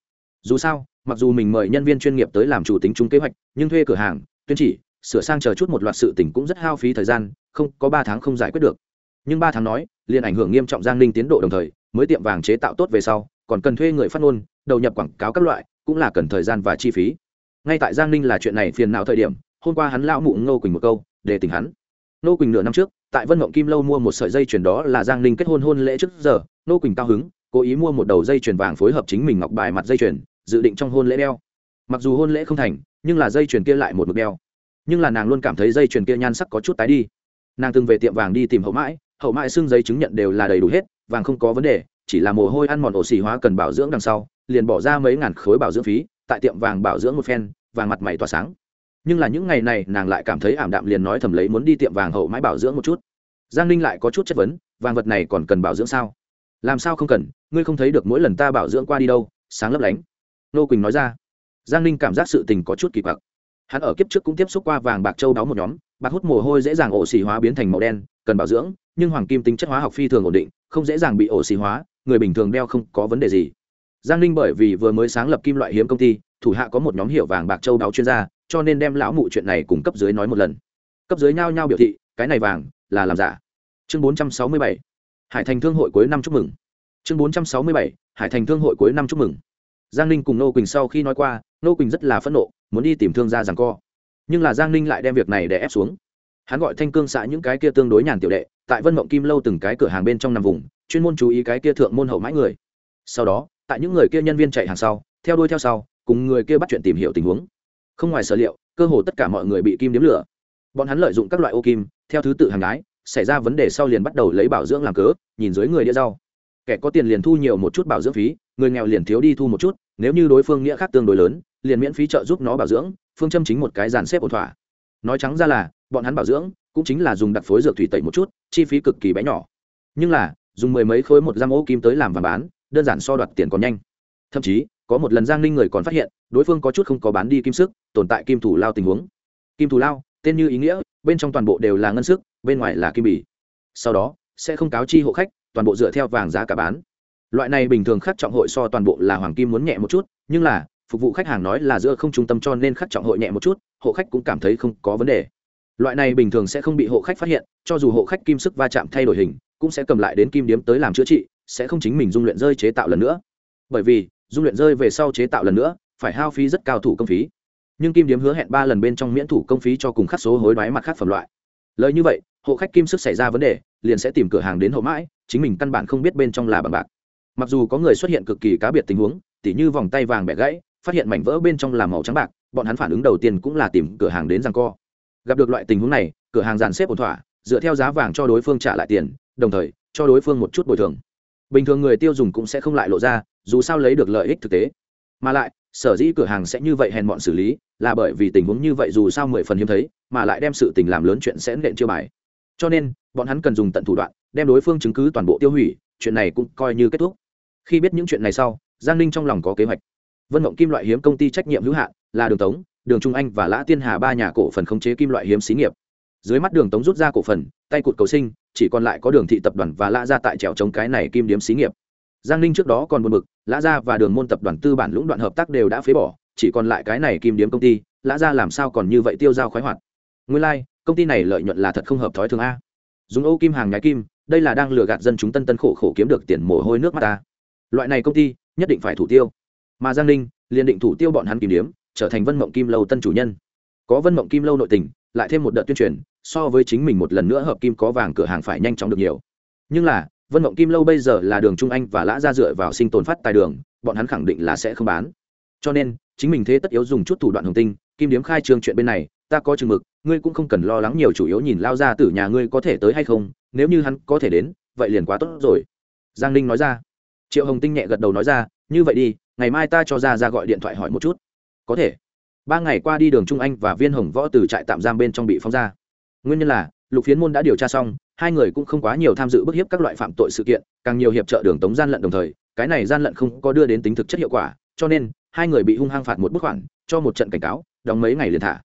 Dù sao, mặc dù mình mời nhân viên chuyên nghiệp tới làm chủ tính chung kế hoạch, nhưng thuê cửa hàng, tuyên chỉ, sửa sang chờ chút một loạt sự tỉnh cũng rất hao phí thời gian, không, có ba tháng không giải quyết được. Nhưng ba tháng nói, liền ảnh hưởng nghiêm trọng giang ninh tiến độ đồng thời, mới tiệm vàng chế tạo tốt về sau, còn cần thuê người phát ngôn, đầu nhập quảng cáo các loại, cũng là cần thời gian và chi phí. Ngay tại giang ninh là chuyện này phiền não thời điểm hôm qua hắn lão mụ ngô quỳnh một câu, để tỉnh hắn. Ngô quỳnh nửa năm trước, tại vân mộng kim lâu mua một sợi dây chuyền đó là giang ninh kết hôn hôn lễ trước giờ, Ngô quỳnh cao hứng, cố ý mua một đầu dây chuyền vàng phối hợp chính mình ngọc bài mặt dây chuyền, dự định trong hôn lễ đeo. Mặc dù hôn lễ không thành, nhưng là dây chuyền kia lại một mực đeo. Nhưng là nàng luôn cảm thấy dây chuyền kia nhan sắc có chút tái đi. Nàng từng về tiệm vàng đi tìm hậu mãi hậu mãi xưng giấy chứng nhận đều là đầy đủ hết, vàng không có vấn đề, chỉ là mồ hôi ăn mòn ổ xì hóa cần bảo dưỡng đằng sau, liền bỏ ra mấy ngàn khối bảo dưỡng phí, tại tiệm vàng bảo dưỡng một phen, vàng mặt mày tỏa sáng nhưng là những ngày này nàng lại cảm thấy ảm đạm liền nói thầm lấy muốn đi tiệm vàng hậu mãi bảo dưỡng một chút. Giang ninh lại có chút chất vấn, vàng vật này còn cần bảo dưỡng sao? Làm sao không cần, ngươi không thấy được mỗi lần ta bảo dưỡng qua đi đâu, sáng lấp lánh. Nô quỳnh nói ra. Giang ninh cảm giác sự tình có chút kỳ quặc. Hắn ở kiếp trước cũng tiếp xúc qua vàng bạc châu đáo một nhóm, bạc hút mồ hôi dễ dàng ổ xì hóa biến thành màu đen, cần bảo dưỡng, nhưng hoàng kim tính chất hóa học phi thường ổn định, không dễ dàng bị ổ xì hóa, người bình thường đeo không có vấn đề gì. Giang ninh bởi vì vừa mới sáng lập kim loại hiếm công ty, thủ hạ có một nhóm hiệu vàng bạc châu đáo chuyên gia cho nên đem lão mụ chuyện này cùng cấp dưới nói một lần. Cấp dưới nhao nhao biểu thị, cái này vàng, là làm giả. Chương bốn trăm sáu mươi bảy. Hải thành thương hội cuối năm chúc mừng. Chương bốn trăm sáu mươi bảy. Hải thành thương hội cuối năm chúc mừng. Giang ninh cùng nô quỳnh sau khi nói qua, nô quỳnh rất là phẫn nộ, muốn đi tìm thương gia rằng co. Nhưng là giang ninh lại đem việc này để ép xuống. Hắn gọi thanh cương xã những cái kia tương đối nhàn tiểu đệ, tại vân mộng kim lâu từng cái cửa hàng bên trong nằm vùng, chuyên môn chú ý cái kia thượng môn hậu mãi người. Sau đó, tại những người kia nhân viên chạy hàng sau, theo đuôi theo sau, cùng người kia bắt chuyện tìm hiểu tình huống không ngoài sở liệu, cơ hồ tất cả mọi người bị kim đếm lửa. Bọn hắn lợi dụng các loại ô kim, theo thứ tự hàng đái, xảy ra vấn đề sau liền bắt đầu lấy bảo dưỡng làm cớ, nhìn dưới người đĩa rau. Kẻ có tiền liền thu nhiều một chút bảo dưỡng phí, người nghèo liền thiếu đi thu một chút, nếu như đối phương nghĩa khác tương đối lớn, liền miễn phí trợ giúp nó bảo dưỡng, phương châm chính một cái dàn xếp ổn thỏa. Nói trắng ra là, bọn hắn bảo dưỡng, cũng chính là dùng đặc phối dược thủy tẩy một chút, chi phí cực kỳ bé nhỏ. Nhưng là, dùng mười mấy khối một giam ô kim tới làm và bán, đơn giản so đoạt tiền còn nhanh. Thậm chí, có một lần giang ninh người còn phát hiện đối phương có chút không có bán đi kim sức, tồn tại kim thủ lao tình huống. Kim thủ lao, tên như ý nghĩa, bên trong toàn bộ đều là ngân sức, bên ngoài là kim bỉ. Sau đó, sẽ không cáo chi hộ khách, toàn bộ dựa theo vàng giá cả bán. Loại này bình thường khắc trọng hội so toàn bộ là hoàng kim muốn nhẹ một chút, nhưng là, phục vụ khách hàng nói là giữa không trung tâm cho nên khắc trọng hội nhẹ một chút, hộ khách cũng cảm thấy không có vấn đề. Loại này bình thường sẽ không bị hộ khách phát hiện, cho dù hộ khách kim sức va chạm thay đổi hình, cũng sẽ cầm lại đến kim điếm tới làm chữa trị, sẽ không chính mình dung luyện rơi chế tạo lần nữa. Bởi vì, dung luyện rơi về sau chế tạo lần nữa phải hao phí rất cao thủ công phí. Nhưng kim điếm hứa hẹn ba lần bên trong miễn thủ công phí cho cùng khắc số hối đoái mặt khác phẩm loại. Lời như vậy, hộ khách kim sức xảy ra vấn đề, liền sẽ tìm cửa hàng đến hộ mãi, chính mình căn bản không biết bên trong là bằng bạc. Mặc dù có người xuất hiện cực kỳ cá biệt tình huống, tỉ như vòng tay vàng bẻ gãy, phát hiện mảnh vỡ bên trong là màu trắng bạc, bọn hắn phản ứng đầu tiên cũng là tìm cửa hàng đến rằng co. Gặp được loại tình huống này, cửa hàng dàn xếp ổn thỏa, dựa theo giá vàng cho đối phương trả lại tiền, đồng thời, cho đối phương một chút bồi thường. Bình thường người tiêu dùng cũng sẽ không lại lộ ra, dù sao lấy được lợi ích thực tế. Mà lại sở dĩ cửa hàng sẽ như vậy hèn bọn xử lý, là bởi vì tình huống như vậy dù sao mười phần hiếm thấy, mà lại đem sự tình làm lớn chuyện sẽ nện chưa bài. Cho nên, bọn hắn cần dùng tận thủ đoạn, đem đối phương chứng cứ toàn bộ tiêu hủy, chuyện này cũng coi như kết thúc. Khi biết những chuyện này sau, giang ninh trong lòng có kế hoạch. Vân mộng kim loại hiếm công ty trách nhiệm hữu hạn, là đường tống, đường trung anh và lã tiên hà ba nhà cổ phần khống chế kim loại hiếm xí nghiệp. Dưới mắt đường tống rút ra cổ phần, tay cụt cầu sinh, chỉ còn lại có đường thị tập đoàn và lã ra tại trèo chống cái này kim điếm xí nghiệp giang ninh trước đó còn buồn bực lã gia và đường môn tập đoàn tư bản lũng đoạn hợp tác đều đã phế bỏ chỉ còn lại cái này kim điếm công ty lã gia làm sao còn như vậy tiêu dao khoái hoạt. Nguyên lai、like, công ty này lợi nhuận là thật không hợp thói thường a. Dùng ô kim hàng nhái kim đây là đang lừa gạt dân chúng tân tân khổ khổ kiếm được tiền mồ hôi nước mắt ta. Loại này công ty nhất định phải thủ tiêu. Mà giang ninh liền định thủ tiêu bọn hắn kim điếm trở thành vân mộng kim lâu tân chủ nhân. Có vân mộng kim lâu nội tình lại thêm một đợt tuyên truyền so với chính mình một lần nữa hợp kim có vàng cửa hàng phải nhanh chóng được nhiều. Nhưng là vân mộng kim lâu bây giờ là đường trung anh và lã ra dựa vào sinh tồn phát tài đường, bọn hắn khẳng định là sẽ không bán. Cho nên, chính mình thế tất yếu dùng chút thủ đoạn hồng tinh, kim điếm khai trương chuyện bên này, ta có chừng mực, ngươi cũng không cần lo lắng nhiều chủ yếu nhìn lao ra từ nhà ngươi có thể tới hay không, nếu như hắn có thể đến, vậy liền quá tốt rồi. Giang ninh nói ra. Triệu hồng tinh nhẹ gật đầu nói ra, như vậy đi, ngày mai ta cho ra ra gọi điện thoại hỏi một chút. Có thể. Ba ngày qua đi đường trung anh và viên hồng võ từ trại tạm giam bên trong bị phóng ra. Nguyên nhân là, lục phiến môn đã điều tra xong hai người cũng không quá nhiều tham dự bức hiếp các loại phạm tội sự kiện, càng nhiều hiệp trợ đường tống gian lận đồng thời, cái này gian lận không có đưa đến tính thực chất hiệu quả, cho nên, hai người bị hung hăng phạt một bức khoản, cho một trận cảnh cáo, đóng mấy ngày liền thả.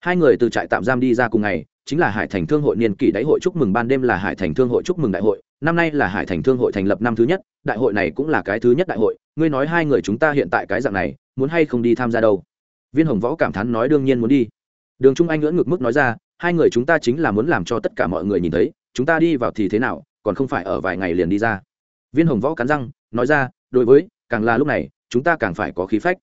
Hai người từ trại tạm giam đi ra cùng ngày, chính là hải thành thương hội niên kỷ đại hội chúc mừng ban đêm là hải thành thương hội chúc mừng đại hội, năm nay là hải thành thương hội thành lập năm thứ nhất, đại hội này cũng là cái thứ nhất đại hội, ngươi nói hai người chúng ta hiện tại cái dạng này, muốn hay không đi tham gia đâu? Viên hồng võ cảm thán nói đương nhiên muốn đi. Đường trung anh ngưỡng ngực mức nói ra, hai người chúng ta chính là muốn làm cho tất cả mọi người nhìn thấy chúng ta đi vào thì thế nào, còn không phải ở vài ngày liền đi ra. Viên hồng võ cắn răng, nói ra, đối với, càng là lúc này, chúng ta càng phải có khí phách.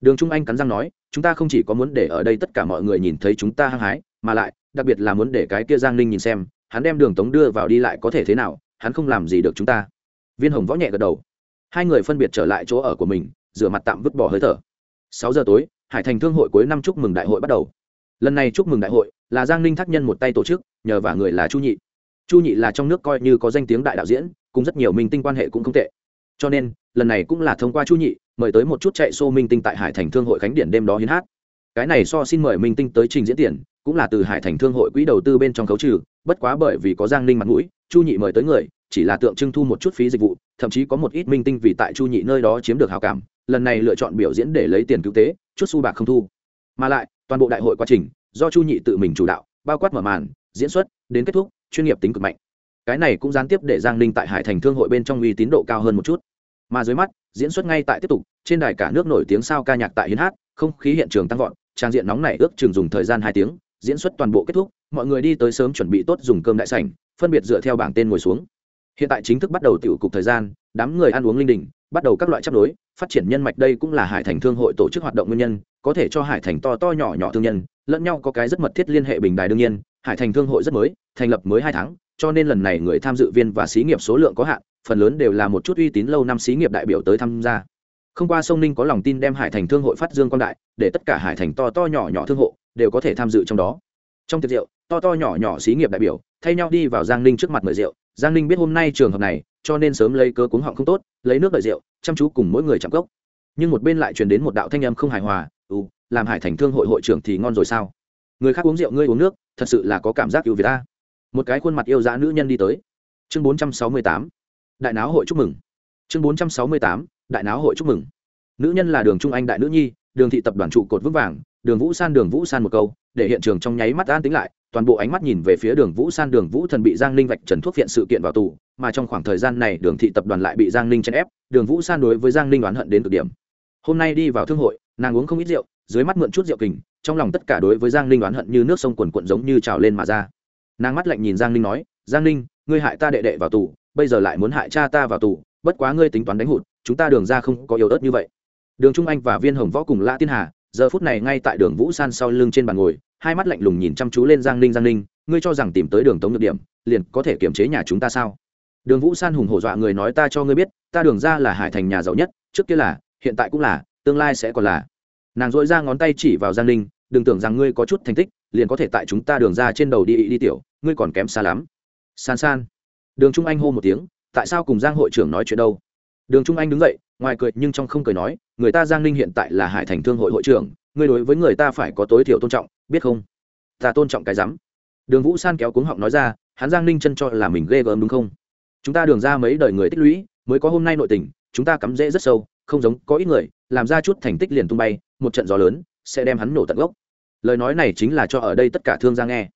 Đường trung anh cắn răng nói, chúng ta không chỉ có muốn để ở đây tất cả mọi người nhìn thấy chúng ta hăng hái, mà lại, đặc biệt là muốn để cái kia giang ninh nhìn xem, hắn đem đường tống đưa vào đi lại có thể thế nào, hắn không làm gì được chúng ta. Viên hồng võ nhẹ gật đầu. Hai người phân biệt trở lại chỗ ở của mình, rửa mặt tạm vứt bỏ hơi thở. Sáu giờ tối, hải thành thương hội cuối năm chúc mừng đại hội bắt đầu. Lần này chúc mừng đại hội là giang ninh thác nhân một tay tổ chức, nhờ vả người là chu nhị chu nhị là trong nước coi như có danh tiếng đại đạo diễn, cùng rất nhiều minh tinh quan hệ cũng không tệ. Cho nên, lần này cũng là thông qua chu nhị, mời tới một chút chạy xô minh tinh tại hải thành thương hội khánh điển đêm đó hiến hát. Cái này so xin mời minh tinh tới trình diễn tiền, cũng là từ hải thành thương hội quỹ đầu tư bên trong khấu trừ, bất quá bởi vì có giang ninh mặt mũi, chu nhị mời tới người, chỉ là tượng trưng thu một chút phí dịch vụ, thậm chí có một ít minh tinh vì tại chu nhị nơi đó chiếm được hào cảm, lần này lựa chọn biểu diễn để lấy tiền cứu tế, chút xu bạc không thu. Mà lại, toàn bộ đại hội quá trình, do chu nhị tự mình chủ đạo, bao quát mở màn, diễn xuất, đến kết thúc chuyên nghiệp tính cực mạnh. Cái này cũng gián tiếp để giang ninh tại hải thành thương hội bên trong uy tín độ cao hơn một chút. Mà dưới mắt, diễn xuất ngay tại tiếp tục, trên đài cả nước nổi tiếng sao ca nhạc tại hiến hát, không khí hiện trường tăng vọt, trang diện nóng này ước chừng dùng thời gian hai tiếng, diễn xuất toàn bộ kết thúc, mọi người đi tới sớm chuẩn bị tốt dùng cơm đại sảnh, phân biệt dựa theo bảng tên ngồi xuống. Hiện tại chính thức bắt đầu tiểu cục thời gian, đám người ăn uống linh đình, bắt đầu các loại chấp đối phát triển nhân mạch đây cũng là hải thành thương hội tổ chức hoạt động nguyên nhân, có thể cho hải thành to to nhỏ nhỏ thương nhân, lẫn nhau có cái rất mật thiết liên hệ bình đài đương nhiên hải thành thương hội rất mới, thành lập mới hai tháng, cho nên lần này người tham dự viên và xí nghiệp số lượng có hạn, phần lớn đều là một chút uy tín lâu năm xí nghiệp đại biểu tới tham gia. Không qua sông ninh có lòng tin đem hải thành thương hội phát dương quan đại, để tất cả hải thành to to nhỏ nhỏ thương hộ, đều có thể tham dự trong đó. Trong tiệc rượu, to to nhỏ nhỏ xí nghiệp đại biểu, thay nhau đi vào giang ninh trước mặt mời rượu. Giang ninh biết hôm nay trường hợp này, cho nên sớm lấy cớ cuống họng không tốt, lấy nước đợi rượu, chăm chú cùng mỗi người chạm cốc. Nhưng một bên lại truyền đến một đạo thanh âm không hài hòa ừ làm hải thành thương hội hội trưởng thì ngon rồi sao? Người khác uống rượu, ngươi uống nước, thật sự là có cảm giác yêu việt ta. Một cái khuôn mặt yêu dã nữ nhân đi tới. Chương bốn trăm sáu mươi tám. Đại náo hội chúc mừng. Chương bốn trăm sáu mươi tám. Đại náo hội chúc mừng. Nữ nhân là đường trung anh đại nữ nhi, đường thị tập đoàn trụ cột vững vàng, đường vũ san, đường vũ san một câu, để hiện trường trong nháy mắt an tính lại, toàn bộ ánh mắt nhìn về phía đường vũ san, đường vũ thần bị giang ninh vạch trần thuốc viện sự kiện vào tù, mà trong khoảng thời gian này đường thị tập đoàn lại bị giang ninh chèn ép, đường vũ san đối với giang ninh oán hận đến cực điểm. Hôm nay đi vào thương hội, nàng uống không ít rượu, dưới mắt mượn chút rượu kình trong lòng tất cả đối với giang ninh oán hận như nước sông quần quận giống như trào lên mà ra. Nàng mắt lạnh nhìn giang ninh nói, giang ninh, ngươi hại ta đệ đệ vào tù, bây giờ lại muốn hại cha ta vào tù, bất quá ngươi tính toán đánh hụt, chúng ta đường ra không có yếu ớt như vậy. Đường trung anh và viên hồng võ cùng la tiên hà, giờ phút này ngay tại đường vũ san sau lưng trên bàn ngồi, hai mắt lạnh lùng nhìn chăm chú lên giang ninh giang ninh, ngươi cho rằng tìm tới đường tống nhược điểm, liền có thể kiềm chế nhà chúng ta sao? Đường vũ san hùng hổ dọa người nói, ta cho ngươi biết, ta đường ra là hải thành nhà giàu nhất, trước kia là, hiện tại cũng là, tương lai sẽ còn là. Nàng dội ra ngón tay chỉ vào giang ninh đừng tưởng rằng ngươi có chút thành tích, liền có thể tại chúng ta đường ra trên đầu đi đi tiểu, ngươi còn kém xa lắm. San san. Đường trung anh hô một tiếng, tại sao cùng giang hội trưởng nói chuyện đâu? Đường trung anh đứng dậy, ngoài cười nhưng trong không cười nói, người ta giang ninh hiện tại là hải thành thương hội hội trưởng, ngươi đối với người ta phải có tối thiểu tôn trọng, biết không? Ta tôn trọng cái rắm. Đường vũ san kéo cuống họng nói ra, hắn giang ninh chân cho là mình ghê gớm đúng không? Chúng ta đường ra mấy đời người tích lũy, mới có hôm nay nội tình, chúng ta cắm rễ rất sâu, không giống, có ít người, làm ra chút thành tích liền tung bay, một trận gió lớn sẽ đem hắn nổ tận gốc. Lời nói này chính là cho ở đây tất cả thương gia nghe.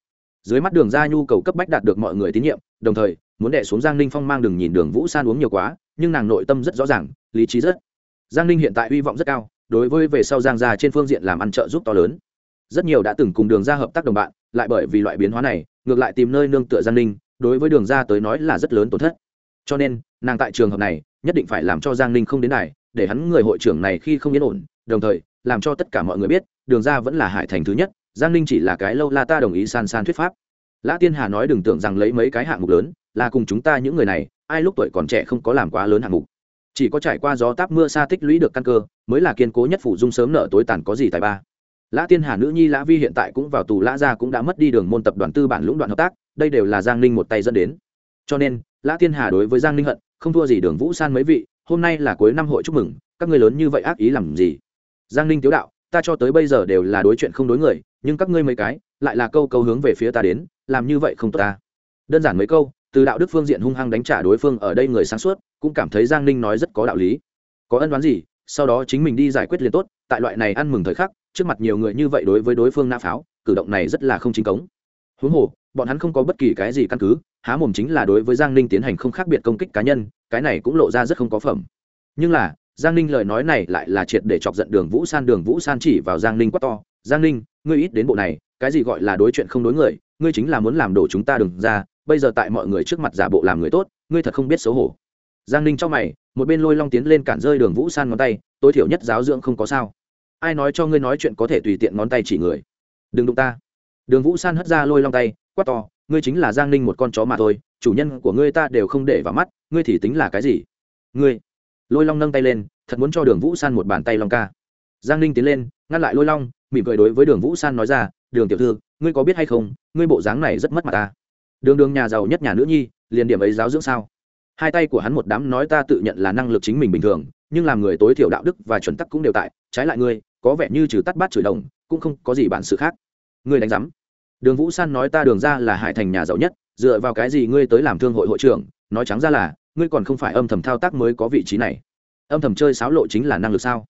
Dưới mắt đường ra nhu cầu cấp bách đạt được mọi người tín nhiệm, đồng thời, muốn đẻ xuống giang ninh phong mang đường nhìn đường vũ san uống nhiều quá, nhưng nàng nội tâm rất rõ ràng, lý trí rất. Giang ninh hiện tại hy vọng rất cao, đối với về sau giang gia trên phương diện làm ăn trợ giúp to lớn. Rất nhiều đã từng cùng đường ra hợp tác đồng bạn, lại bởi vì loại biến hóa này, ngược lại tìm nơi nương tựa giang ninh, đối với đường ra tới nói là rất lớn tổn thất. Cho nên, nàng tại trường hợp này, nhất định phải làm cho giang ninh không đến này để hắn người hội trưởng này khi không yên ổn, đồng thời làm cho tất cả mọi người biết, đường ra vẫn là hải thành thứ nhất, giang ninh chỉ là cái lâu la ta đồng ý san san thuyết pháp. Lã tiên hà nói đừng tưởng rằng lấy mấy cái hạng mục lớn, là cùng chúng ta những người này, ai lúc tuổi còn trẻ không có làm quá lớn hạng mục. Chỉ có trải qua gió táp mưa xa tích lũy được căn cơ, mới là kiên cố nhất phủ dung sớm nợ tối tàn có gì tài ba. Lã tiên hà nữ nhi lã vi hiện tại cũng vào tù, lã gia cũng đã mất đi đường môn tập đoàn tư bản lũng đoạn hợp tác, đây đều là giang ninh một tay dẫn đến. Cho nên, lã tiên hà đối với giang ninh hận, không thua gì đường vũ san mấy vị, hôm nay là cuối năm hội chúc mừng, các người lớn như vậy ác ý làm gì? Giang ninh tiếu đạo, ta cho tới bây giờ đều là đối chuyện không đối người, nhưng các ngươi mấy cái, lại là câu câu hướng về phía ta đến, làm như vậy không tốt ta. Đơn giản mấy câu, từ đạo đức phương diện hung hăng đánh trả đối phương ở đây người sáng suốt, cũng cảm thấy giang ninh nói rất có đạo lý. Có ân đoán gì, sau đó chính mình đi giải quyết liền tốt, tại loại này ăn mừng thời khắc, trước mặt nhiều người như vậy đối với đối phương nã pháo, cử động này rất là không chính cống. Huống hồ, bọn hắn không có bất kỳ cái gì căn cứ, há mồm chính là đối với giang ninh tiến hành không khác biệt công kích cá nhân, cái này cũng lộ ra rất không có phẩm. Nhưng là giang ninh lời nói này lại là triệt để chọc giận đường vũ san. Đường vũ san chỉ vào giang ninh quát to, giang ninh, ngươi ít đến bộ này, cái gì gọi là đối chuyện không đối người, ngươi chính là muốn làm đổ chúng ta đừng ra, bây giờ tại mọi người trước mặt giả bộ làm người tốt, ngươi thật không biết xấu hổ. Giang ninh cho mày, một bên lôi long tiến lên cản rơi đường vũ san ngón tay, tối thiểu nhất giáo dưỡng không có sao. Ai nói cho ngươi nói chuyện có thể tùy tiện ngón tay chỉ người. Đừng đụng ta. Đường vũ san hất ra lôi long tay, quát to, ngươi chính là giang ninh một con chó mà thôi, chủ nhân của ngươi ta đều không để vào mắt, ngươi thì tính là cái gì? Ngươi lôi long nâng tay lên thật muốn cho đường vũ san một bàn tay long ca giang ninh tiến lên ngăn lại lôi long mỉm cười đối với đường vũ san nói ra đường tiểu thư ngươi có biết hay không ngươi bộ dáng này rất mất mặt ta đường đường nhà giàu nhất nhà nữ nhi liền điểm ấy giáo dưỡng sao hai tay của hắn một đám nói ta tự nhận là năng lực chính mình bình thường nhưng làm người tối thiểu đạo đức và chuẩn tắc cũng đều tại trái lại ngươi có vẻ như trừ tắt bát chửi đồng cũng không có gì bản sự khác ngươi đánh giám đường vũ san nói ta đường ra là hải thành nhà giàu nhất dựa vào cái gì ngươi tới làm thương hội hội trưởng nói trắng ra là ngươi còn không phải âm thầm thao tác mới có vị trí này. Âm thầm chơi sáo lộ chính là năng lực sao?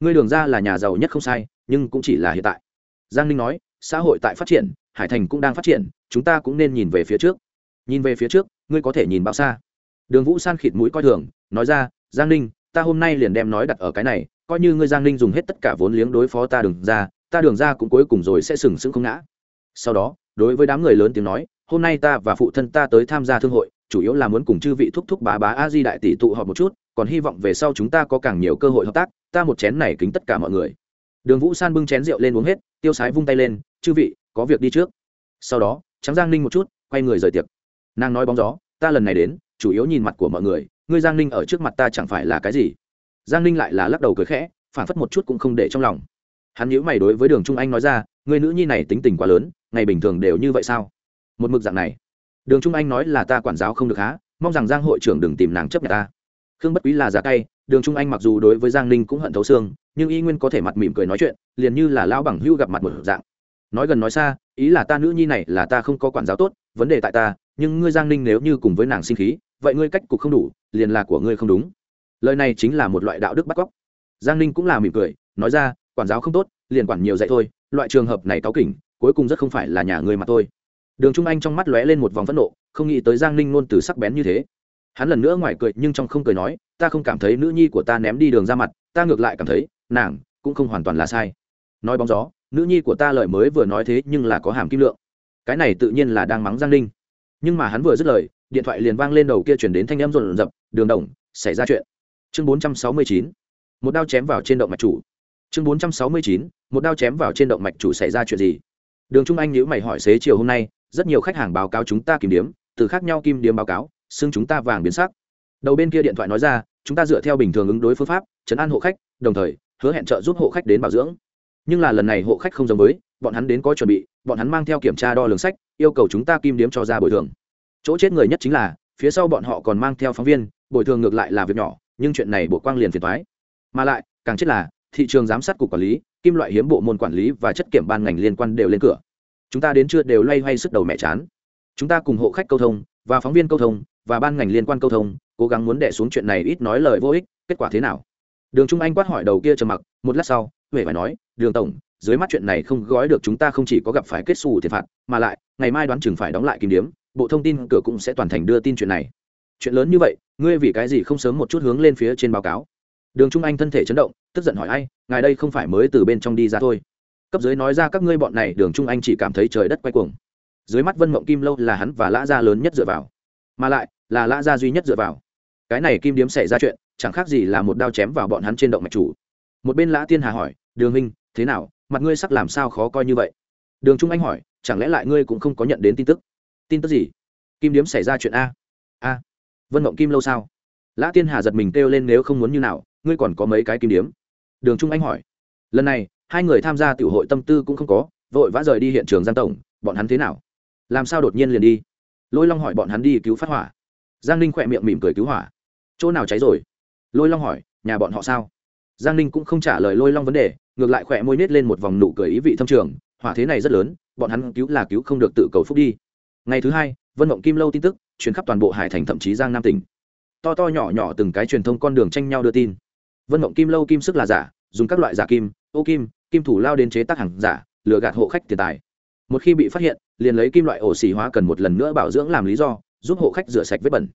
Ngươi đường ra là nhà giàu nhất không sai, nhưng cũng chỉ là hiện tại. Giang ninh nói, xã hội tại phát triển, hải thành cũng đang phát triển, chúng ta cũng nên nhìn về phía trước. Nhìn về phía trước, ngươi có thể nhìn bao xa? Đường vũ san khịt mũi coi thường, nói ra, giang ninh, ta hôm nay liền đem nói đặt ở cái này, coi như ngươi giang ninh dùng hết tất cả vốn liếng đối phó ta đường ra, ta đường ra cũng cuối cùng rồi sẽ sừng sững không ngã. Sau đó, đối với đám người lớn tiếng nói, hôm nay ta và phụ thân ta tới tham gia thương hội chủ yếu là muốn cùng chư vị thúc thúc bá bá a di đại tỷ tụ họp một chút, còn hy vọng về sau chúng ta có càng nhiều cơ hội hợp tác, ta một chén này kính tất cả mọi người. Đường vũ san bưng chén rượu lên uống hết, tiêu sái vung tay lên, chư vị, có việc đi trước. Sau đó trắng giang ninh một chút, quay người rời tiệc. Nàng nói bóng gió, ta lần này đến, chủ yếu nhìn mặt của mọi người, ngươi giang ninh ở trước mặt ta chẳng phải là cái gì? Giang ninh lại là lắc đầu cười khẽ phản phất một chút cũng không để trong lòng. Hắn nhíu mày đối với đường trung anh nói ra người nữ nhi này tính tình quá lớn, ngày bình thường đều như vậy sao? Một mực dạng này đường trung anh nói là ta quản giáo không được há, mong rằng giang hội trưởng đừng tìm nàng chấp nhận ta. Khương bất quý là giả cay, đường trung anh mặc dù đối với giang ninh cũng hận thấu xương, nhưng y nguyên có thể mặt mỉm cười nói chuyện, liền như là lão bằng hưu gặp mặt một dạng. Nói gần nói xa, ý là ta nữ nhi này là ta không có quản giáo tốt, vấn đề tại ta, nhưng ngươi giang ninh nếu như cùng với nàng sinh khí, vậy ngươi cách cục không đủ, liền là của ngươi không đúng. Lời này chính là một loại đạo đức bắt cóc. Giang ninh cũng là mỉm cười, nói ra, quản giáo không tốt, liền quản nhiều dạy thôi, loại trường hợp này cáu kỉnh, cuối cùng rất không phải là nhà người mà thôi đường trung anh trong mắt lóe lên một vòng phẫn nộ, không nghĩ tới giang ninh luôn từ sắc bén như thế. Hắn lần nữa ngoài cười, nhưng trong không cười nói, ta không cảm thấy nữ nhi của ta ném đi đường ra mặt, ta ngược lại cảm thấy, nàng cũng không hoàn toàn là sai. Nói bóng gió, nữ nhi của ta lời mới vừa nói thế nhưng là có hàm kim lượng. Cái này tự nhiên là đang mắng giang ninh. Nhưng mà hắn vừa dứt lời, điện thoại liền vang lên đầu kia chuyển đến thanh âm rộn rập, đường đồng, xảy ra chuyện. Chương bốn trăm sáu mươi chín, một đao chém vào trên động mạch chủ. Chương bốn trăm sáu mươi chín, một đao chém vào trên động mạch chủ xảy ra chuyện gì? Đường trung anh nhữ mày hỏi xế chiều hôm nay rất nhiều khách hàng báo cáo chúng ta kim điếm, từ khác nhau kim điếm báo cáo, xưng chúng ta vàng biến sắc. Đầu bên kia điện thoại nói ra, chúng ta dựa theo bình thường ứng đối phương pháp chấn an hộ khách, đồng thời, hứa hẹn trợ giúp hộ khách đến bảo dưỡng. Nhưng là lần này hộ khách không giống với, bọn hắn đến có chuẩn bị, bọn hắn mang theo kiểm tra đo lường sách, yêu cầu chúng ta kim điếm cho ra bồi thường. Chỗ chết người nhất chính là, phía sau bọn họ còn mang theo phóng viên, bồi thường ngược lại là việc nhỏ, nhưng chuyện này bộ quang liền phiền thoái mà lại, càng chết là, thị trường giám sát cục quản lý, kim loại hiếm bộ môn quản lý và chất kiểm ban ngành liên quan đều lên cửa chúng ta đến chưa đều loay hoay sức đầu mẹ chán. Chúng ta cùng hộ khách câu thông, và phóng viên câu thông, và ban ngành liên quan câu thông, cố gắng muốn đẻ xuống chuyện này ít nói lời vô ích, kết quả thế nào? Đường trung anh quát hỏi đầu kia trầm mặc, một lát sau, huệ phải nói, đường tổng, dưới mắt chuyện này không gói được chúng ta không chỉ có gặp phải kết xù thiệt phạt, mà lại, ngày mai đoán chừng phải đóng lại kim điếm, bộ thông tin cửa cũng sẽ toàn thành đưa tin chuyện này. Chuyện lớn như vậy, ngươi vì cái gì không sớm một chút hướng lên phía trên báo cáo? Đường trung anh thân thể chấn động, tức giận hỏi, ai, ngài đây không phải mới từ bên trong đi ra thôi? Cấp dưới nói ra các ngươi bọn này, đường trung anh chỉ cảm thấy trời đất quay cuồng. Dưới mắt vân mộng kim lâu là hắn và lã gia lớn nhất dựa vào. Mà lại, là lã gia duy nhất dựa vào. Cái này kim điếm xảy ra chuyện, chẳng khác gì là một đao chém vào bọn hắn trên động mạch chủ. Một bên lã tiên hà hỏi, đường minh thế nào? Mặt ngươi sắc làm sao khó coi như vậy? Đường trung anh hỏi, chẳng lẽ lại ngươi cũng không có nhận đến tin tức? Tin tức gì? Kim điếm xảy ra chuyện a. A, vân mộng kim lâu sao? Lã tiên hà giật mình kêu lên, nếu không muốn như nào, ngươi còn có mấy cái kim điếm? Đường trung anh hỏi, lần này hai người tham gia tiểu hội tâm tư cũng không có, vội vã rời đi hiện trường giang tổng, bọn hắn thế nào? Làm sao đột nhiên liền đi? Lôi long hỏi bọn hắn đi cứu phát hỏa. Giang ninh khỏe miệng mỉm cười cứu hỏa. Chỗ nào cháy rồi? Lôi long hỏi, nhà bọn họ sao? Giang ninh cũng không trả lời lôi long vấn đề, ngược lại khỏe môi nết lên một vòng nụ cười ý vị thâm trường. Hỏa thế này rất lớn, bọn hắn cứu là cứu không được tự cầu phúc đi. Ngày thứ hai, vân mộng kim lâu tin tức chuyến khắp toàn bộ hải thành thậm chí giang nam tỉnh. To to nhỏ nhỏ từng cái truyền thông con đường tranh nhau đưa tin. Vân mộng kim lâu kim sức là giả dùng các loại giả kim, ô kim kim thủ lao đến chế tác hàng giả, lừa gạt hộ khách tiền tài. Một khi bị phát hiện, liền lấy kim loại ổ xì hóa cần một lần nữa bảo dưỡng làm lý do, giúp hộ khách rửa sạch vết bẩn.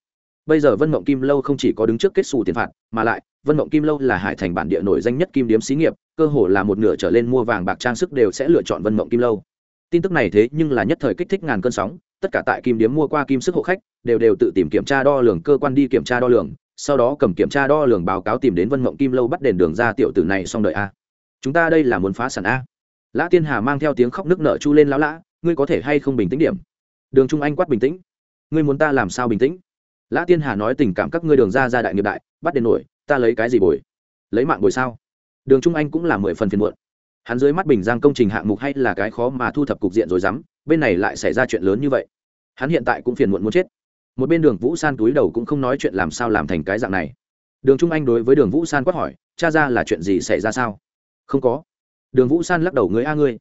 Bây giờ vân mộng kim lâu không chỉ có đứng trước kết xù tiền phạt, mà lại, vân mộng kim lâu là hải thành bản địa nổi danh nhất kim điếm xí nghiệp, cơ hồ là một nửa trở lên mua vàng bạc trang sức đều sẽ lựa chọn vân mộng kim lâu. Tin tức này thế nhưng là nhất thời kích thích ngàn cơn sóng, tất cả tại kim điếm mua qua kim sức hộ khách, đều đều tự tìm kiểm tra đo lường, cơ quan đi kiểm tra đo lường sau đó cầm kiểm tra đo lường báo cáo tìm đến vân mộng kim lâu bắt đền đường ra tiểu tử này xong đợi a. Chúng ta đây là muốn phá sản a. Lã tiên hà mang theo tiếng khóc nước nợ chu lên lão lã, ngươi có thể hay không bình tĩnh điểm? Đường trung anh quát bình tĩnh. Ngươi muốn ta làm sao bình tĩnh? Lã tiên hà nói tình cảm các ngươi đường ra ra đại nghiệp đại, bắt đền nổi, ta lấy cái gì bồi? Lấy mạng bồi sao? Đường trung anh cũng là mười phần phiền muộn. Hắn dưới mắt bình giang công trình hạng mục hay là cái khó mà thu thập cục diện rồi dám, bên này lại xảy ra chuyện lớn như vậy. Hắn hiện tại cũng phiền muộn muốn chết một bên đường vũ san túi đầu cũng không nói chuyện làm sao làm thành cái dạng này. Đường trung anh đối với đường vũ san quát hỏi, cha ra là chuyện gì xảy ra sao? Không có. Đường vũ san lắc đầu người a ngươi.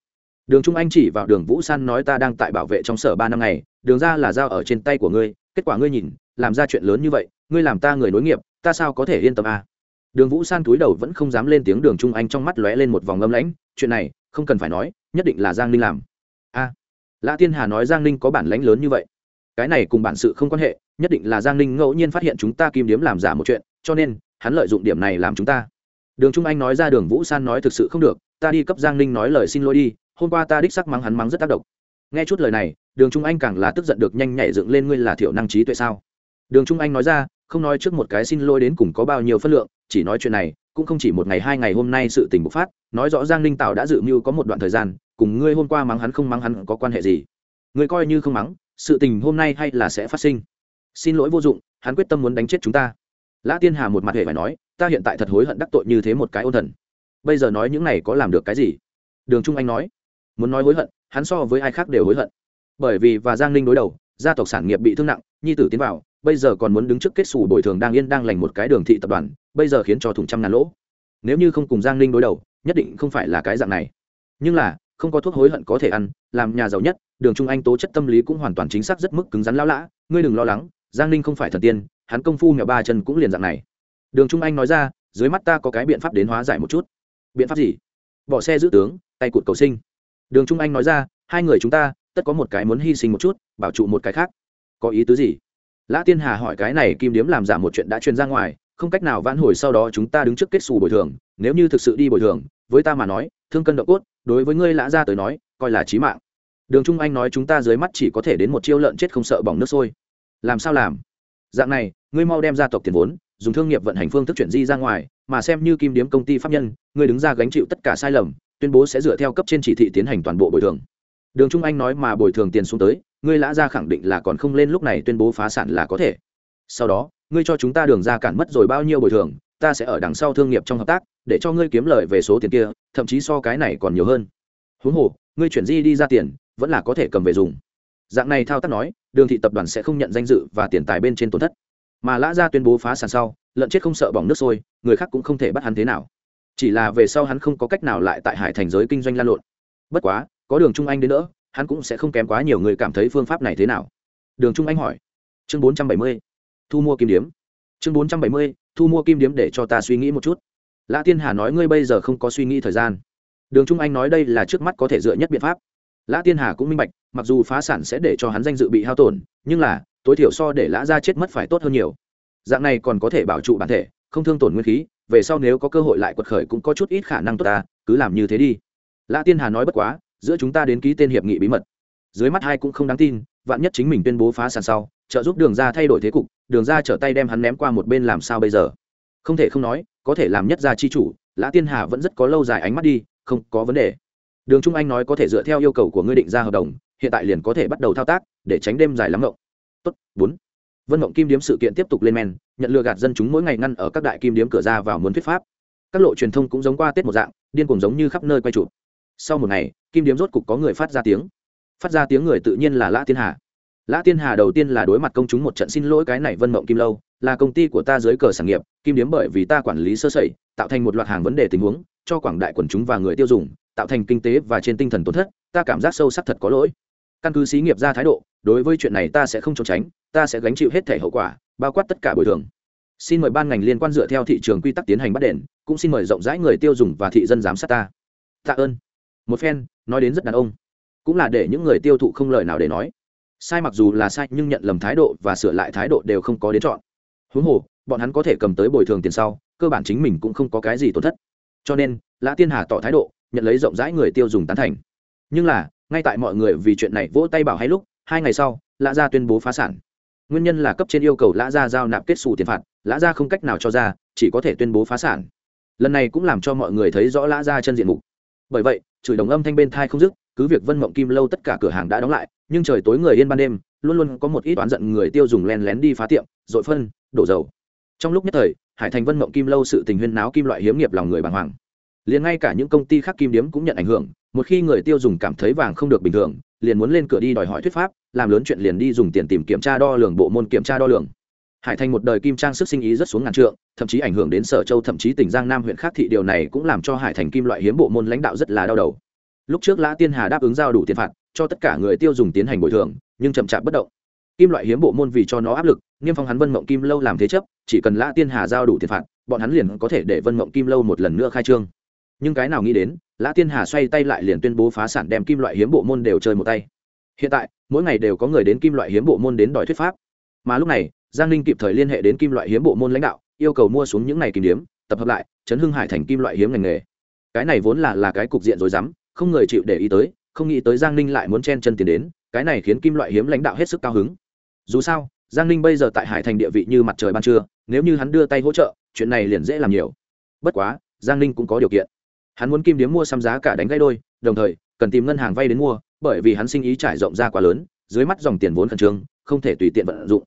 Đường trung anh chỉ vào đường vũ san nói, ta đang tại bảo vệ trong sở ba năm ngày, đường ra là dao ở trên tay của ngươi, kết quả ngươi nhìn, làm ra chuyện lớn như vậy, ngươi làm ta người nối nghiệp, ta sao có thể yên tâm a? Đường vũ san túi đầu vẫn không dám lên tiếng, đường trung anh trong mắt lóe lên một vòng âm lãnh, chuyện này không cần phải nói, nhất định là giang ninh làm. A. Lã tiên hà nói, giang ninh có bản lãnh lớn như vậy cái này cùng bản sự không quan hệ, nhất định là giang ninh ngẫu nhiên phát hiện chúng ta kim điếm làm giả một chuyện, cho nên, hắn lợi dụng điểm này làm chúng ta. Đường trung anh nói ra đường vũ san nói thực sự không được, ta đi cấp giang ninh nói lời xin lỗi đi, hôm qua ta đích sắc mắng hắn mắng rất tác động. Nghe chút lời này, đường trung anh càng là tức giận được nhanh nhảy dựng lên, ngươi là thiểu năng trí tuệ sao? Đường trung anh nói ra, không nói trước một cái xin lỗi đến cùng có bao nhiêu phân lượng, chỉ nói chuyện này, cũng không chỉ một ngày hai ngày hôm nay sự tình bộc phát, nói rõ giang ninh tạo đã dự mưu có một đoạn thời gian, cùng ngươi hôm qua mắng hắn không mắng hắn có quan hệ gì? Ngươi coi như không mắng sự tình hôm nay hay là sẽ phát sinh. Xin lỗi vô dụng, hắn quyết tâm muốn đánh chết chúng ta. Lã tiên hà một mặt hề phải nói, ta hiện tại thật hối hận đắc tội như thế một cái ôn thần. Bây giờ nói những này có làm được cái gì? Đường trung anh nói, muốn nói hối hận, hắn so với ai khác đều hối hận. Bởi vì và giang ninh đối đầu, gia tộc sản nghiệp bị thương nặng, nhi tử tiến vào, bây giờ còn muốn đứng trước kết xù bồi thường đang yên đang lành một cái đường thị tập đoàn, bây giờ khiến cho thủng trăm ngàn lỗ. Nếu như không cùng giang ninh đối đầu, nhất định không phải là cái dạng này. Nhưng là không có thuốc hối hận có thể ăn, làm nhà giàu nhất, đường trung anh tố chất tâm lý cũng hoàn toàn chính xác rất mức cứng rắn lao lã, ngươi đừng lo lắng, giang ninh không phải thần tiên, hắn công phu mèo ba chân cũng liền dạng này. Đường trung anh nói ra, dưới mắt ta có cái biện pháp đến hóa giải một chút. Biện pháp gì? Bỏ xe giữ tướng, tay cụt cầu sinh. Đường trung anh nói ra, hai người chúng ta, tất có một cái muốn hy sinh một chút, bảo trụ một cái khác. Có ý tứ gì? Lã tiên hà hỏi cái này kim điếm làm giả một chuyện đã truyền ra ngoài, không cách nào vãn hồi sau đó chúng ta đứng trước kết xù bồi thường, nếu như thực sự đi bồi thường với ta mà nói, thương cân độ cốt, đối với ngươi lã ra tới nói, coi là chí mạng. Đường trung anh nói chúng ta dưới mắt chỉ có thể đến một chiêu lợn chết không sợ bỏng nước sôi. Làm sao làm? Dạng này, ngươi mau đem gia tộc tiền vốn, dùng thương nghiệp vận hành phương thức chuyển di ra ngoài, mà xem như kim điếm công ty pháp nhân, ngươi đứng ra gánh chịu tất cả sai lầm, tuyên bố sẽ dựa theo cấp trên chỉ thị tiến hành toàn bộ bồi thường. Đường trung anh nói mà bồi thường tiền xuống tới, ngươi lã ra khẳng định là còn không lên lúc này tuyên bố phá sản là có thể. Sau đó, ngươi cho chúng ta đường ra cản mất rồi bao nhiêu bồi thường ta sẽ ở đằng sau thương nghiệp trong hợp tác, để cho ngươi kiếm lời về số tiền kia, thậm chí so cái này còn nhiều hơn. Huống hồ, ngươi chuyển di đi ra tiền, vẫn là có thể cầm về dùng. Dạng này thao tác nói, đường thị tập đoàn sẽ không nhận danh dự và tiền tài bên trên tổn thất. Mà lã ra tuyên bố phá sản sau, lợn chết không sợ bỏng nước sôi, người khác cũng không thể bắt hắn thế nào. Chỉ là về sau hắn không có cách nào lại tại hải thành giới kinh doanh lan lộn. Bất quá, có đường trung anh đến nữa, hắn cũng sẽ không kém quá nhiều người cảm thấy phương pháp này thế nào. Đường trung anh hỏi. Chương bốn trăm bảy mươi, thu mua kim điếm. Chương bốn trăm bảy mươi thu mua kim điếm để cho ta suy nghĩ một chút. Lã tiên hà nói, ngươi bây giờ không có suy nghĩ thời gian. Đường trung anh nói, đây là trước mắt có thể dựa nhất biện pháp. Lã tiên hà cũng minh bạch, mặc dù phá sản sẽ để cho hắn danh dự bị hao tổn, nhưng là, tối thiểu so để lã ra chết mất phải tốt hơn nhiều. Dạng này còn có thể bảo trụ bản thể, không thương tổn nguyên khí, về sau nếu có cơ hội lại quật khởi cũng có chút ít khả năng tốt ta, cứ làm như thế đi. Lã tiên hà nói, bất quá, giữa chúng ta đến ký tên hiệp nghị bí mật. Dưới mắt hai cũng không đáng tin, vạn nhất chính mình tuyên bố phá sản sau trợ giúp đường ra thay đổi thế cục, đường ra trở tay đem hắn ném qua một bên làm sao bây giờ? Không thể không nói, có thể làm nhất gia chi chủ, lã tiên hà vẫn rất có lâu dài ánh mắt đi, không có vấn đề. Đường trung anh nói có thể dựa theo yêu cầu của ngươi định ra hợp đồng, hiện tại liền có thể bắt đầu thao tác, để tránh đêm dài lắm ngộng tốt, bốn. Vân mộng kim điếm sự kiện tiếp tục lên men, nhận lừa gạt dân chúng mỗi ngày ngăn ở các đại kim điếm cửa ra vào muốn thuyết pháp. Các lộ truyền thông cũng giống qua tết một dạng, điên cuồng giống như khắp nơi quay chụp. Sau một ngày, kim điếm rốt cục có người phát ra tiếng. Phát ra tiếng người tự nhiên là lã tiên hà lã tiên hà đầu tiên là đối mặt công chúng một trận xin lỗi cái này vân mộng kim lâu, là công ty của ta dưới cờ sản nghiệp, kim điếm bởi vì ta quản lý sơ sẩy, tạo thành một loạt hàng vấn đề tình huống, cho quảng đại quần chúng và người tiêu dùng, tạo thành kinh tế và trên tinh thần tổn thất, ta cảm giác sâu sắc thật có lỗi. Căn cứ xí nghiệp ra thái độ, đối với chuyện này ta sẽ không trốn tránh, ta sẽ gánh chịu hết thể hậu quả, bao quát tất cả bồi thường. Xin mời ban ngành liên quan dựa theo thị trường quy tắc tiến hành bắt đền, cũng xin mời rộng rãi người tiêu dùng và thị dân giám sát ta. Tạ ơn. Một phen, nói đến rất đàn ông. Cũng là để những người tiêu thụ không lời nào để nói sai mặc dù là sai, nhưng nhận lầm thái độ và sửa lại thái độ đều không có đến chọn. Huống hồ, bọn hắn có thể cầm tới bồi thường tiền sau, cơ bản chính mình cũng không có cái gì tổn thất. Cho nên, lã tiên hà tỏ thái độ, nhận lấy rộng rãi người tiêu dùng tán thành. Nhưng là, ngay tại mọi người vì chuyện này vỗ tay bảo hay lúc, hai ngày sau, lã gia tuyên bố phá sản. Nguyên nhân là cấp trên yêu cầu lã gia giao nạp kết xù tiền phạt, lã gia không cách nào cho ra, chỉ có thể tuyên bố phá sản. Lần này cũng làm cho mọi người thấy rõ lã gia chân diện mục. Bởi vậy, chửi đồng âm thanh bên thai không dứt cứ việc vân mộng kim lâu tất cả cửa hàng đã đóng lại, nhưng trời tối người yên ban đêm, luôn luôn có một ít oán giận người tiêu dùng len lén đi phá tiệm, dội phân, đổ dầu. Trong lúc nhất thời, hải thành vân mộng kim lâu sự tình huyên náo kim loại hiếm nghiệp lòng người bàng hoàng. Liền ngay cả những công ty khác kim điếm cũng nhận ảnh hưởng, một khi người tiêu dùng cảm thấy vàng không được bình thường, liền muốn lên cửa đi đòi hỏi thuyết pháp, làm lớn chuyện liền đi dùng tiền tìm kiểm tra đo lường bộ môn kiểm tra đo lường. Hải thành một đời kim trang sức sinh ý rất xuống ngàn trượng, thậm chí ảnh hưởng đến sở châu, thậm chí tỉnh giang nam huyện khác thị điều này cũng làm cho hải thành kim loại hiếm bộ môn lãnh đạo rất là đau đầu lúc trước lã tiên hà đáp ứng giao đủ tiền phạt, cho tất cả người tiêu dùng tiến hành bồi thường, nhưng chậm chạp bất động. Kim loại hiếm bộ môn vì cho nó áp lực, niêm phong hắn vân mộng kim lâu làm thế chấp, chỉ cần lã tiên hà giao đủ tiền phạt, bọn hắn liền có thể để vân mộng kim lâu một lần nữa khai trương. Nhưng cái nào nghĩ đến, lã tiên hà xoay tay lại liền tuyên bố phá sản đem kim loại hiếm bộ môn đều chơi một tay. Hiện tại, mỗi ngày đều có người đến kim loại hiếm bộ môn đến đòi thuyết pháp. Mà lúc này, giang ninh kịp thời liên hệ đến kim loại hiếm bộ môn lãnh đạo, yêu cầu mua xuống những ngày kìm điếm, tập hợp lại, chấn hưng hải thành kim loại hiếm ngành nghề. Cái này vốn là là cái cục diện rối rắm không người chịu để ý tới, không nghĩ tới giang ninh lại muốn chen chân tiền đến, cái này khiến kim loại hiếm lãnh đạo hết sức cao hứng. Dù sao, giang ninh bây giờ tại hải thành địa vị như mặt trời ban trưa, nếu như hắn đưa tay hỗ trợ, chuyện này liền dễ làm nhiều. Bất quá, giang ninh cũng có điều kiện. Hắn muốn kim điếm mua xăm giá cả đánh gãy đôi, đồng thời, cần tìm ngân hàng vay đến mua, bởi vì hắn sinh ý trải rộng ra quá lớn, dưới mắt dòng tiền vốn khẩn trương, không thể tùy tiện vận dụng.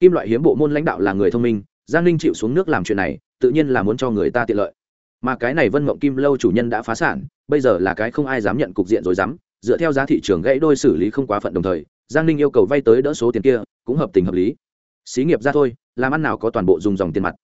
Kim loại hiếm bộ môn lãnh đạo là người thông minh, giang ninh chịu xuống nước làm chuyện này, tự nhiên là muốn cho người ta tiện lợi mà cái này vân mộng kim lâu chủ nhân đã phá sản, bây giờ là cái không ai dám nhận cục diện rồi dám, dựa theo giá thị trường gãy đôi xử lý không quá phận đồng thời, giang ninh yêu cầu vay tới đỡ số tiền kia, cũng hợp tình hợp lý. Xí nghiệp ra thôi, làm ăn nào có toàn bộ dùng dòng tiền mặt.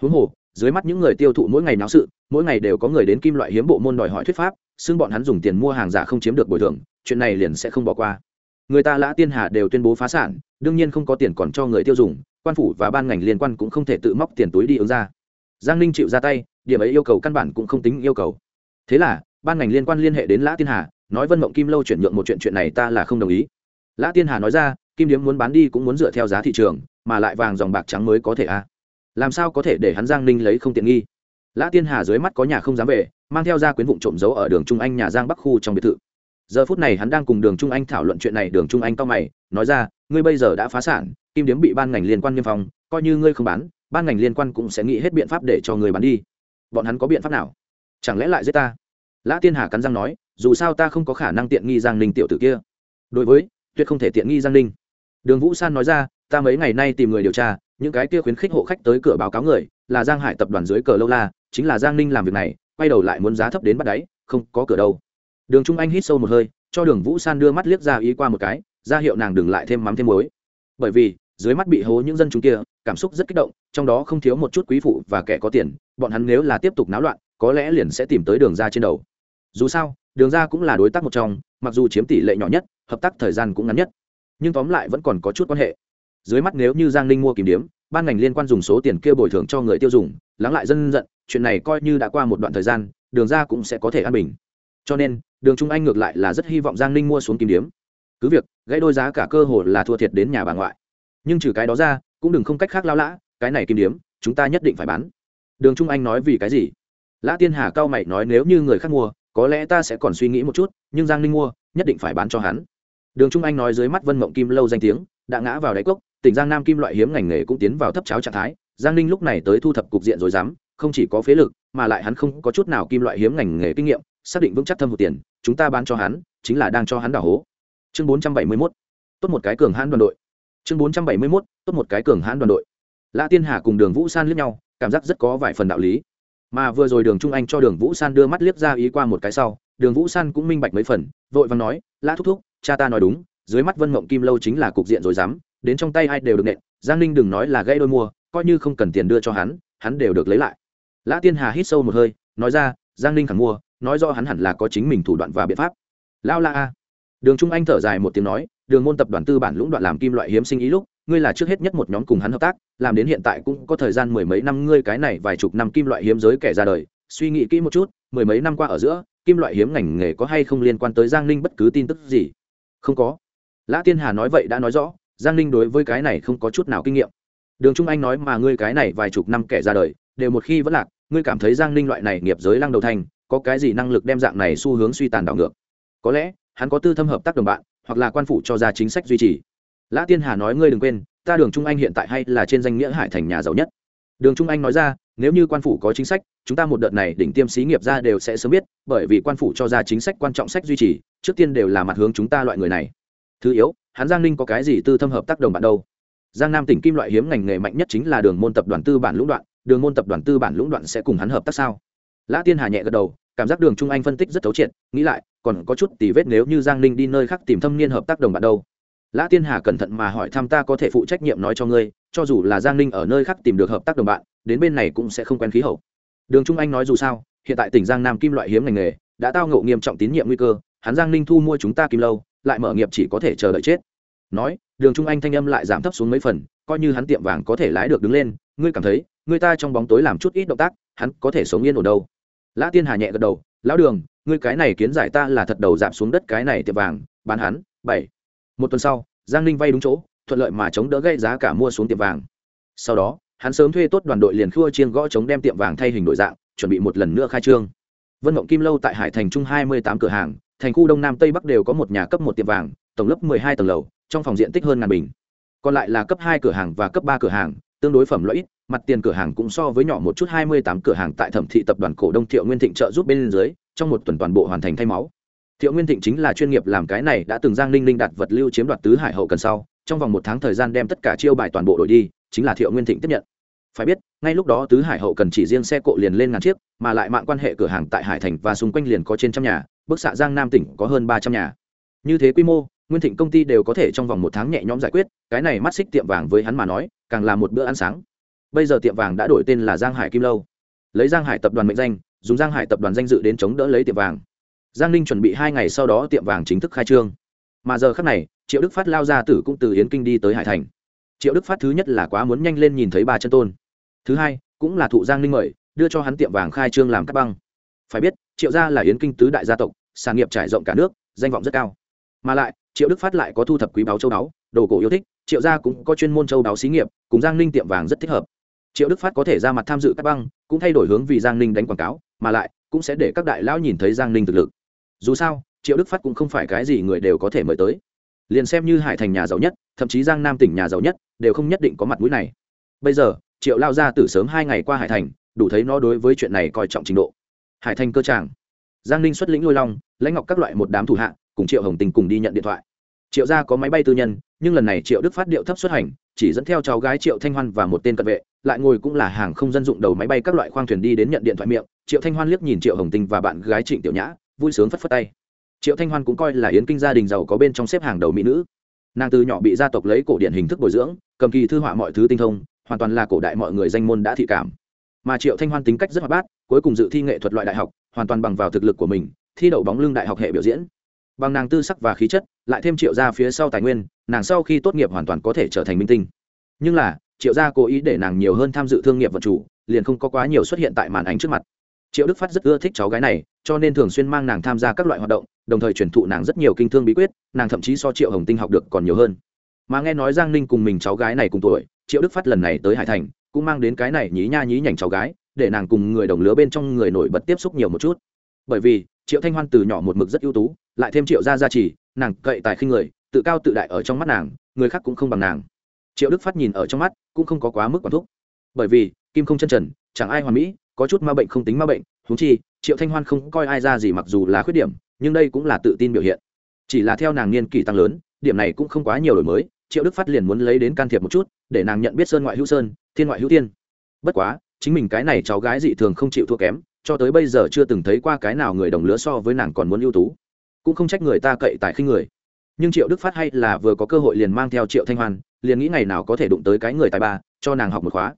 Huống hồ, dưới mắt những người tiêu thụ mỗi ngày náo sự, mỗi ngày đều có người đến kim loại hiếm bộ môn đòi hỏi thuyết pháp, xưng bọn hắn dùng tiền mua hàng giả không chiếm được bồi thường, chuyện này liền sẽ không bỏ qua. Người ta lã tiên hà đều tuyên bố phá sản, đương nhiên không có tiền còn cho người tiêu dùng, quan phủ và ban ngành liên quan cũng không thể tự móc tiền túi đi ứng ra giang ninh chịu ra tay, điểm ấy yêu cầu căn bản cũng không tính yêu cầu. Thế là, ban ngành liên quan liên hệ đến lã tiên hà, nói vân mộng kim lâu chuyển nhượng một chuyện chuyện này ta là không đồng ý. Lã tiên hà nói ra, kim điếm muốn bán đi cũng muốn dựa theo giá thị trường, mà lại vàng dòng bạc trắng mới có thể a. À. làm sao có thể để hắn giang ninh lấy không tiện nghi? Lã tiên hà dưới mắt có nhà không dám về, mang theo ra quyến vụ trộm giấu ở đường trung anh nhà giang bắc khu trong biệt thự. Giờ phút này hắn đang cùng đường trung anh thảo luận chuyện này, đường trung anh cao mày, nói ra, ngươi bây giờ đã phá sản, kim điếm bị ban ngành liên quan niêm phong, coi như ngươi không bán ban ngành liên quan cũng sẽ nghĩ hết biện pháp để cho người bán đi. Bọn hắn có biện pháp nào? Chẳng lẽ lại giết ta? Lã tiên hà cắn răng nói, dù sao ta không có khả năng tiện nghi giang ninh tiểu tử kia. Đối với, tuyệt không thể tiện nghi giang ninh. Đường vũ san nói ra, ta mấy ngày nay tìm người điều tra, những cái kia khuyến khích hộ khách tới cửa báo cáo người, là giang hải tập đoàn dưới cờ lâu la, chính là giang ninh làm việc này, quay đầu lại muốn giá thấp đến bắt đáy, không có cửa đâu. Đường trung anh hít sâu một hơi, cho đường vũ san đưa mắt liếc ra ý qua một cái, ra hiệu nàng đừng lại thêm mắm thêm muối. Bởi vì dưới mắt bị hố những dân chúng kia, cảm xúc rất kích động, trong đó không thiếu một chút quý phụ và kẻ có tiền, bọn hắn nếu là tiếp tục náo loạn, có lẽ liền sẽ tìm tới đường ra trên đầu. Dù sao, đường ra cũng là đối tác một trong, mặc dù chiếm tỷ lệ nhỏ nhất, hợp tác thời gian cũng ngắn nhất. Nhưng tóm lại vẫn còn có chút quan hệ. Dưới mắt nếu như giang ninh mua kìm điếm, ban ngành liên quan dùng số tiền kia bồi thường cho người tiêu dùng, lắng lại dân giận, chuyện này coi như đã qua một đoạn thời gian, đường ra cũng sẽ có thể an bình. Cho nên, đường trung anh ngược lại là rất hy vọng giang ninh mua xuống kim điếm. Cứ việc, gãy đôi giá cả cơ hồ là thua thiệt đến nhà bà ngoại nhưng trừ cái đó ra, cũng đừng không cách khác lao lã, cái này kim điếm, chúng ta nhất định phải bán. Đường trung anh nói vì cái gì? Lã tiên hà cao mày nói nếu như người khác mua, có lẽ ta sẽ còn suy nghĩ một chút, nhưng giang ninh mua, nhất định phải bán cho hắn. Đường trung anh nói dưới mắt vân mộng kim lâu danh tiếng, đã ngã vào đáy cốc, tỉnh giang nam kim loại hiếm ngành nghề cũng tiến vào thấp cháo trạng thái, giang ninh lúc này tới thu thập cục diện rồi dám, không chỉ có phế lực, mà lại hắn không có chút nào kim loại hiếm ngành nghề kinh nghiệm, xác định vững chắc thâm hụt tiền, chúng ta bán cho hắn, chính là đang cho hắn đào hố. Chương bốn trăm bảy mươi mốt. Tốt một cái cường hãn đoàn đội chương bốn trăm bảy mươi mốt, tốt một cái cường hãn đoàn đội. Lã tiên hà cùng đường vũ san liếc nhau, cảm giác rất có vài phần đạo lý. Mà vừa rồi đường trung anh cho đường vũ san đưa mắt liếc ra ý qua một cái sau, đường vũ san cũng minh bạch mấy phần, vội vàng nói, lã thúc thúc, cha ta nói đúng, dưới mắt vân mộng kim lâu chính là cục diện rồi dám đến trong tay ai đều được nện, giang ninh đừng nói là gây đôi mua, coi như không cần tiền đưa cho hắn hắn đều được lấy lại. Lã tiên hà hít sâu một hơi, nói ra, giang ninh khẳng mua, nói do hắn hẳn là có chính mình thủ đoạn và biện pháp. Lao la a. Đường trung anh thở dài một tiếng nói đường môn tập đoàn tư bản lũng đoạn làm kim loại hiếm sinh ý lúc, ngươi là trước hết nhất một nhóm cùng hắn hợp tác, làm đến hiện tại cũng có thời gian mười mấy năm ngươi cái này vài chục năm kim loại hiếm giới kẻ ra đời. Suy nghĩ kỹ một chút, mười mấy năm qua ở giữa, kim loại hiếm ngành nghề có hay không liên quan tới giang ninh bất cứ tin tức gì? Không có. Lã tiên hà nói vậy đã nói rõ, giang ninh đối với cái này không có chút nào kinh nghiệm. Đường trung anh nói mà ngươi cái này vài chục năm kẻ ra đời, đều một khi vẫn lạc, ngươi cảm thấy giang ninh loại này nghiệp giới lăng đầu thành, có cái gì năng lực đem dạng này xu hướng suy tàn đảo ngược? Có lẽ, hắn có tư thâm hợp tác đồng bạn hoặc là quan phủ cho ra chính sách duy trì. Lã tiên hà nói, ngươi đừng quên, ta đường trung anh hiện tại hay là trên danh nghĩa hải thành nhà giàu nhất. Đường trung anh nói ra, nếu như quan phủ có chính sách, chúng ta một đợt này đỉnh tiêm xí nghiệp ra đều sẽ sớm biết, bởi vì quan phủ cho ra chính sách quan trọng sách duy trì, trước tiên đều là mặt hướng chúng ta loại người này. Thứ yếu, hắn giang ninh có cái gì tư thâm hợp tác đồng bạn đâu? Giang nam tỉnh kim loại hiếm ngành nghề mạnh nhất chính là đường môn tập đoàn tư bản lũng đoạn, đường môn tập đoàn tư bản lũng đoạn sẽ cùng hắn hợp tác sao? Lã tiên hà nhẹ gật đầu cảm giác đường trung anh phân tích rất thấu triệt, nghĩ lại, còn có chút tỉ vết nếu như giang ninh đi nơi khác tìm thâm niên hợp tác đồng bạn đâu. Lã tiên hà cẩn thận mà hỏi thăm ta có thể phụ trách nhiệm nói cho ngươi, cho dù là giang ninh ở nơi khác tìm được hợp tác đồng bạn, đến bên này cũng sẽ không quen khí hậu. Đường trung anh nói dù sao, hiện tại tỉnh giang nam kim loại hiếm ngành nghề, đã tao ngộ nghiêm trọng tín nhiệm nguy cơ, hắn giang ninh thu mua chúng ta kim lâu, lại mở nghiệp chỉ có thể chờ đợi chết. Nói, đường trung anh thanh âm lại giảm thấp xuống mấy phần, coi như hắn tiệm vàng có thể lái được đứng lên, ngươi cảm thấy, người ta trong bóng tối làm chút ít động tác, hắn có thể sống yên ổn đâu lã tiên hà nhẹ gật đầu, lão đường, ngươi cái này kiến giải ta là thật đầu giảm xuống đất cái này tiệm vàng, bán hắn, bảy. Một tuần sau, giang ninh vay đúng chỗ, thuận lợi mà chống đỡ gây giá cả mua xuống tiệm vàng. Sau đó, hắn sớm thuê tốt đoàn đội liền khua chiên gõ chống đem tiệm vàng thay hình đổi dạng, chuẩn bị một lần nữa khai trương. Vân mộng kim lâu tại hải thành trung hai mươi tám cửa hàng, thành khu đông nam tây bắc đều có một nhà cấp một tiệm vàng, tổng lớp mười hai tầng lầu, trong phòng diện tích hơn ngàn bình. Còn lại là cấp hai cửa hàng và cấp ba cửa hàng, tương đối phẩm lợi mặt tiền cửa hàng cũng so với nhỏ một chút hai mươi tám cửa hàng tại thẩm thị tập đoàn cổ đông thiệu nguyên thịnh trợ giúp bên dưới, trong một tuần toàn bộ hoàn thành thay máu. Thiệu nguyên thịnh chính là chuyên nghiệp làm cái này đã từng giang ninh ninh đặt vật lưu chiếm đoạt tứ hải hậu cần sau, trong vòng một tháng thời gian đem tất cả chiêu bài toàn bộ đổi đi, chính là thiệu nguyên thịnh tiếp nhận. Phải biết, ngay lúc đó tứ hải hậu cần chỉ riêng xe cộ liền lên ngàn chiếc, mà lại mạng quan hệ cửa hàng tại hải thành và xung quanh liền có trên trăm nhà, bức xạ giang nam tỉnh có hơn ba trăm nhà. Như thế quy mô, nguyên thịnh công ty đều có thể trong vòng một tháng nhẹ nhõm giải quyết, cái này mắt xích tiệm vàng với hắn mà nói, càng là một bữa ăn sáng bây giờ tiệm vàng đã đổi tên là giang hải kim lâu. Lấy giang hải tập đoàn mệnh danh, dùng giang hải tập đoàn danh dự đến chống đỡ lấy tiệm vàng. Giang ninh chuẩn bị hai ngày sau đó tiệm vàng chính thức khai trương. Mà giờ khác này, triệu đức phát lao ra tử cũng từ yến kinh đi tới hải thành. Triệu đức phát thứ nhất là quá muốn nhanh lên nhìn thấy ba chân tôn. Thứ hai, cũng là thụ giang ninh mời, đưa cho hắn tiệm vàng khai trương làm cắt băng. Phải biết, triệu gia là yến kinh tứ đại gia tộc, sản nghiệp trải rộng cả nước, danh vọng rất cao. Mà lại, triệu đức phát lại có thu thập quý báu châu báu, đồ cổ yêu thích, triệu gia cũng có chuyên môn châu báu xí nghiệp, cùng giang ninh tiệm vàng rất thích hợp triệu đức phát có thể ra mặt tham dự các băng, cũng thay đổi hướng vì giang ninh đánh quảng cáo, mà lại, cũng sẽ để các đại lão nhìn thấy giang ninh thực lực. Dù sao, triệu đức phát cũng không phải cái gì người đều có thể mời tới. Liền xem như hải thành nhà giàu nhất, thậm chí giang nam tỉnh nhà giàu nhất, đều không nhất định có mặt mũi này. Bây giờ, triệu lao ra từ sớm hai ngày qua hải thành, đủ thấy nó đối với chuyện này coi trọng trình độ. Hải thành cơ tràng. Giang ninh xuất lĩnh lôi long, lãnh ngọc các loại một đám thủ hạ, cùng triệu hồng tình cùng đi nhận điện thoại. Triệu gia có máy bay tư nhân, nhưng lần này triệu đức phát điệu thấp xuất hành, chỉ dẫn theo cháu gái triệu thanh hoan và một tên cận vệ lại ngồi cũng là hàng không dân dụng đầu máy bay các loại khoang thuyền đi đến nhận điện thoại miệng, triệu thanh hoan liếc nhìn triệu hồng tinh và bạn gái trịnh tiểu nhã, vui sướng phất phất tay. Triệu thanh hoan cũng coi là yến kinh gia đình giàu có bên trong xếp hàng đầu mỹ nữ. Nàng từ nhỏ bị gia tộc lấy cổ điện hình thức bồi dưỡng, cầm kỳ thư họa mọi thứ tinh thông, hoàn toàn là cổ đại mọi người danh môn đã thị cảm. Mà triệu thanh hoan tính cách rất hoạt bát, cuối cùng dự thi nghệ thuật loại đại học, hoàn toàn bằng vào thực lực của mình, thi đậu bóng lưng đại học hệ biểu diễn. Bằng nàng tư sắc và khí chất, lại thêm triệu ra phía sau tài nguyên, nàng sau khi tốt nghiệp hoàn toàn có thể trở thành minh tinh. Nhưng là triệu gia cố ý để nàng nhiều hơn tham dự thương nghiệp vận chủ, liền không có quá nhiều xuất hiện tại màn ảnh trước mặt. Triệu đức phát rất ưa thích cháu gái này, cho nên thường xuyên mang nàng tham gia các loại hoạt động, đồng thời truyền thụ nàng rất nhiều kinh thương bí quyết, nàng thậm chí so triệu hồng tinh học được còn nhiều hơn. Mà nghe nói giang ninh cùng mình cháu gái này cùng tuổi, triệu đức phát lần này tới hải thành, cũng mang đến cái này nhí nha nhí nhảnh cháu gái, để nàng cùng người đồng lứa bên trong người nổi bật tiếp xúc nhiều một chút. Bởi vì, triệu thanh hoan từ nhỏ một mực rất ưu tú, lại thêm triệu gia gia trì, nàng cậy tài khinh người, tự cao tự đại ở trong mắt nàng, người khác cũng không bằng nàng triệu đức phát nhìn ở trong mắt cũng không có quá mức quản thúc bởi vì kim không chân trần chẳng ai hoàn mỹ có chút ma bệnh không tính ma bệnh húng chi triệu thanh hoan không coi ai ra gì mặc dù là khuyết điểm nhưng đây cũng là tự tin biểu hiện chỉ là theo nàng niên kỷ tăng lớn điểm này cũng không quá nhiều đổi mới triệu đức phát liền muốn lấy đến can thiệp một chút để nàng nhận biết sơn ngoại hữu sơn thiên ngoại hữu tiên bất quá chính mình cái này cháu gái dị thường không chịu thua kém cho tới bây giờ chưa từng thấy qua cái nào người đồng lứa so với nàng còn muốn ưu tú cũng không trách người ta cậy tại khinh người nhưng triệu đức phát hay là vừa có cơ hội liền mang theo triệu thanh hoan, liền nghĩ ngày nào có thể đụng tới cái người tài ba, cho nàng học một khóa.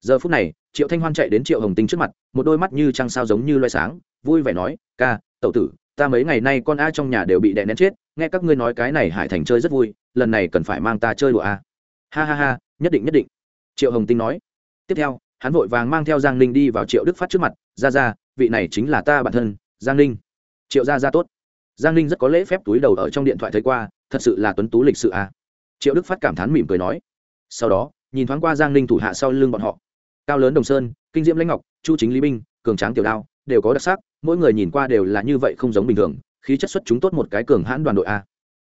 Giờ phút này, triệu thanh hoan chạy đến triệu hồng tinh trước mặt, một đôi mắt như trăng sao giống như loay sáng, vui vẻ nói, ca tậu tử, ta mấy ngày nay con a trong nhà đều bị đè nén chết, nghe các ngươi nói cái này hải thành chơi rất vui, lần này cần phải mang ta chơi đùa a. Ha ha ha, nhất định nhất định. Triệu hồng tinh nói. Tiếp theo, hắn vội vàng mang theo giang ninh đi vào triệu đức phát trước mặt ra ra vị này chính là ta bản thân, giang ninh. Triệu ra ra tốt giang ninh rất có lễ phép túi đầu ở trong điện thoại thấy qua, thật sự là tuấn tú lịch sự à. triệu đức phát cảm thán mỉm cười nói. Sau đó, nhìn thoáng qua giang ninh thủ hạ sau lưng bọn họ. Cao lớn đồng sơn, kinh diễm lãnh ngọc, chu chính lý binh, cường tráng tiểu đao, đều có đặc sắc, mỗi người nhìn qua đều là như vậy không giống bình thường, khí chất xuất chúng tốt một cái cường hãn đoàn đội a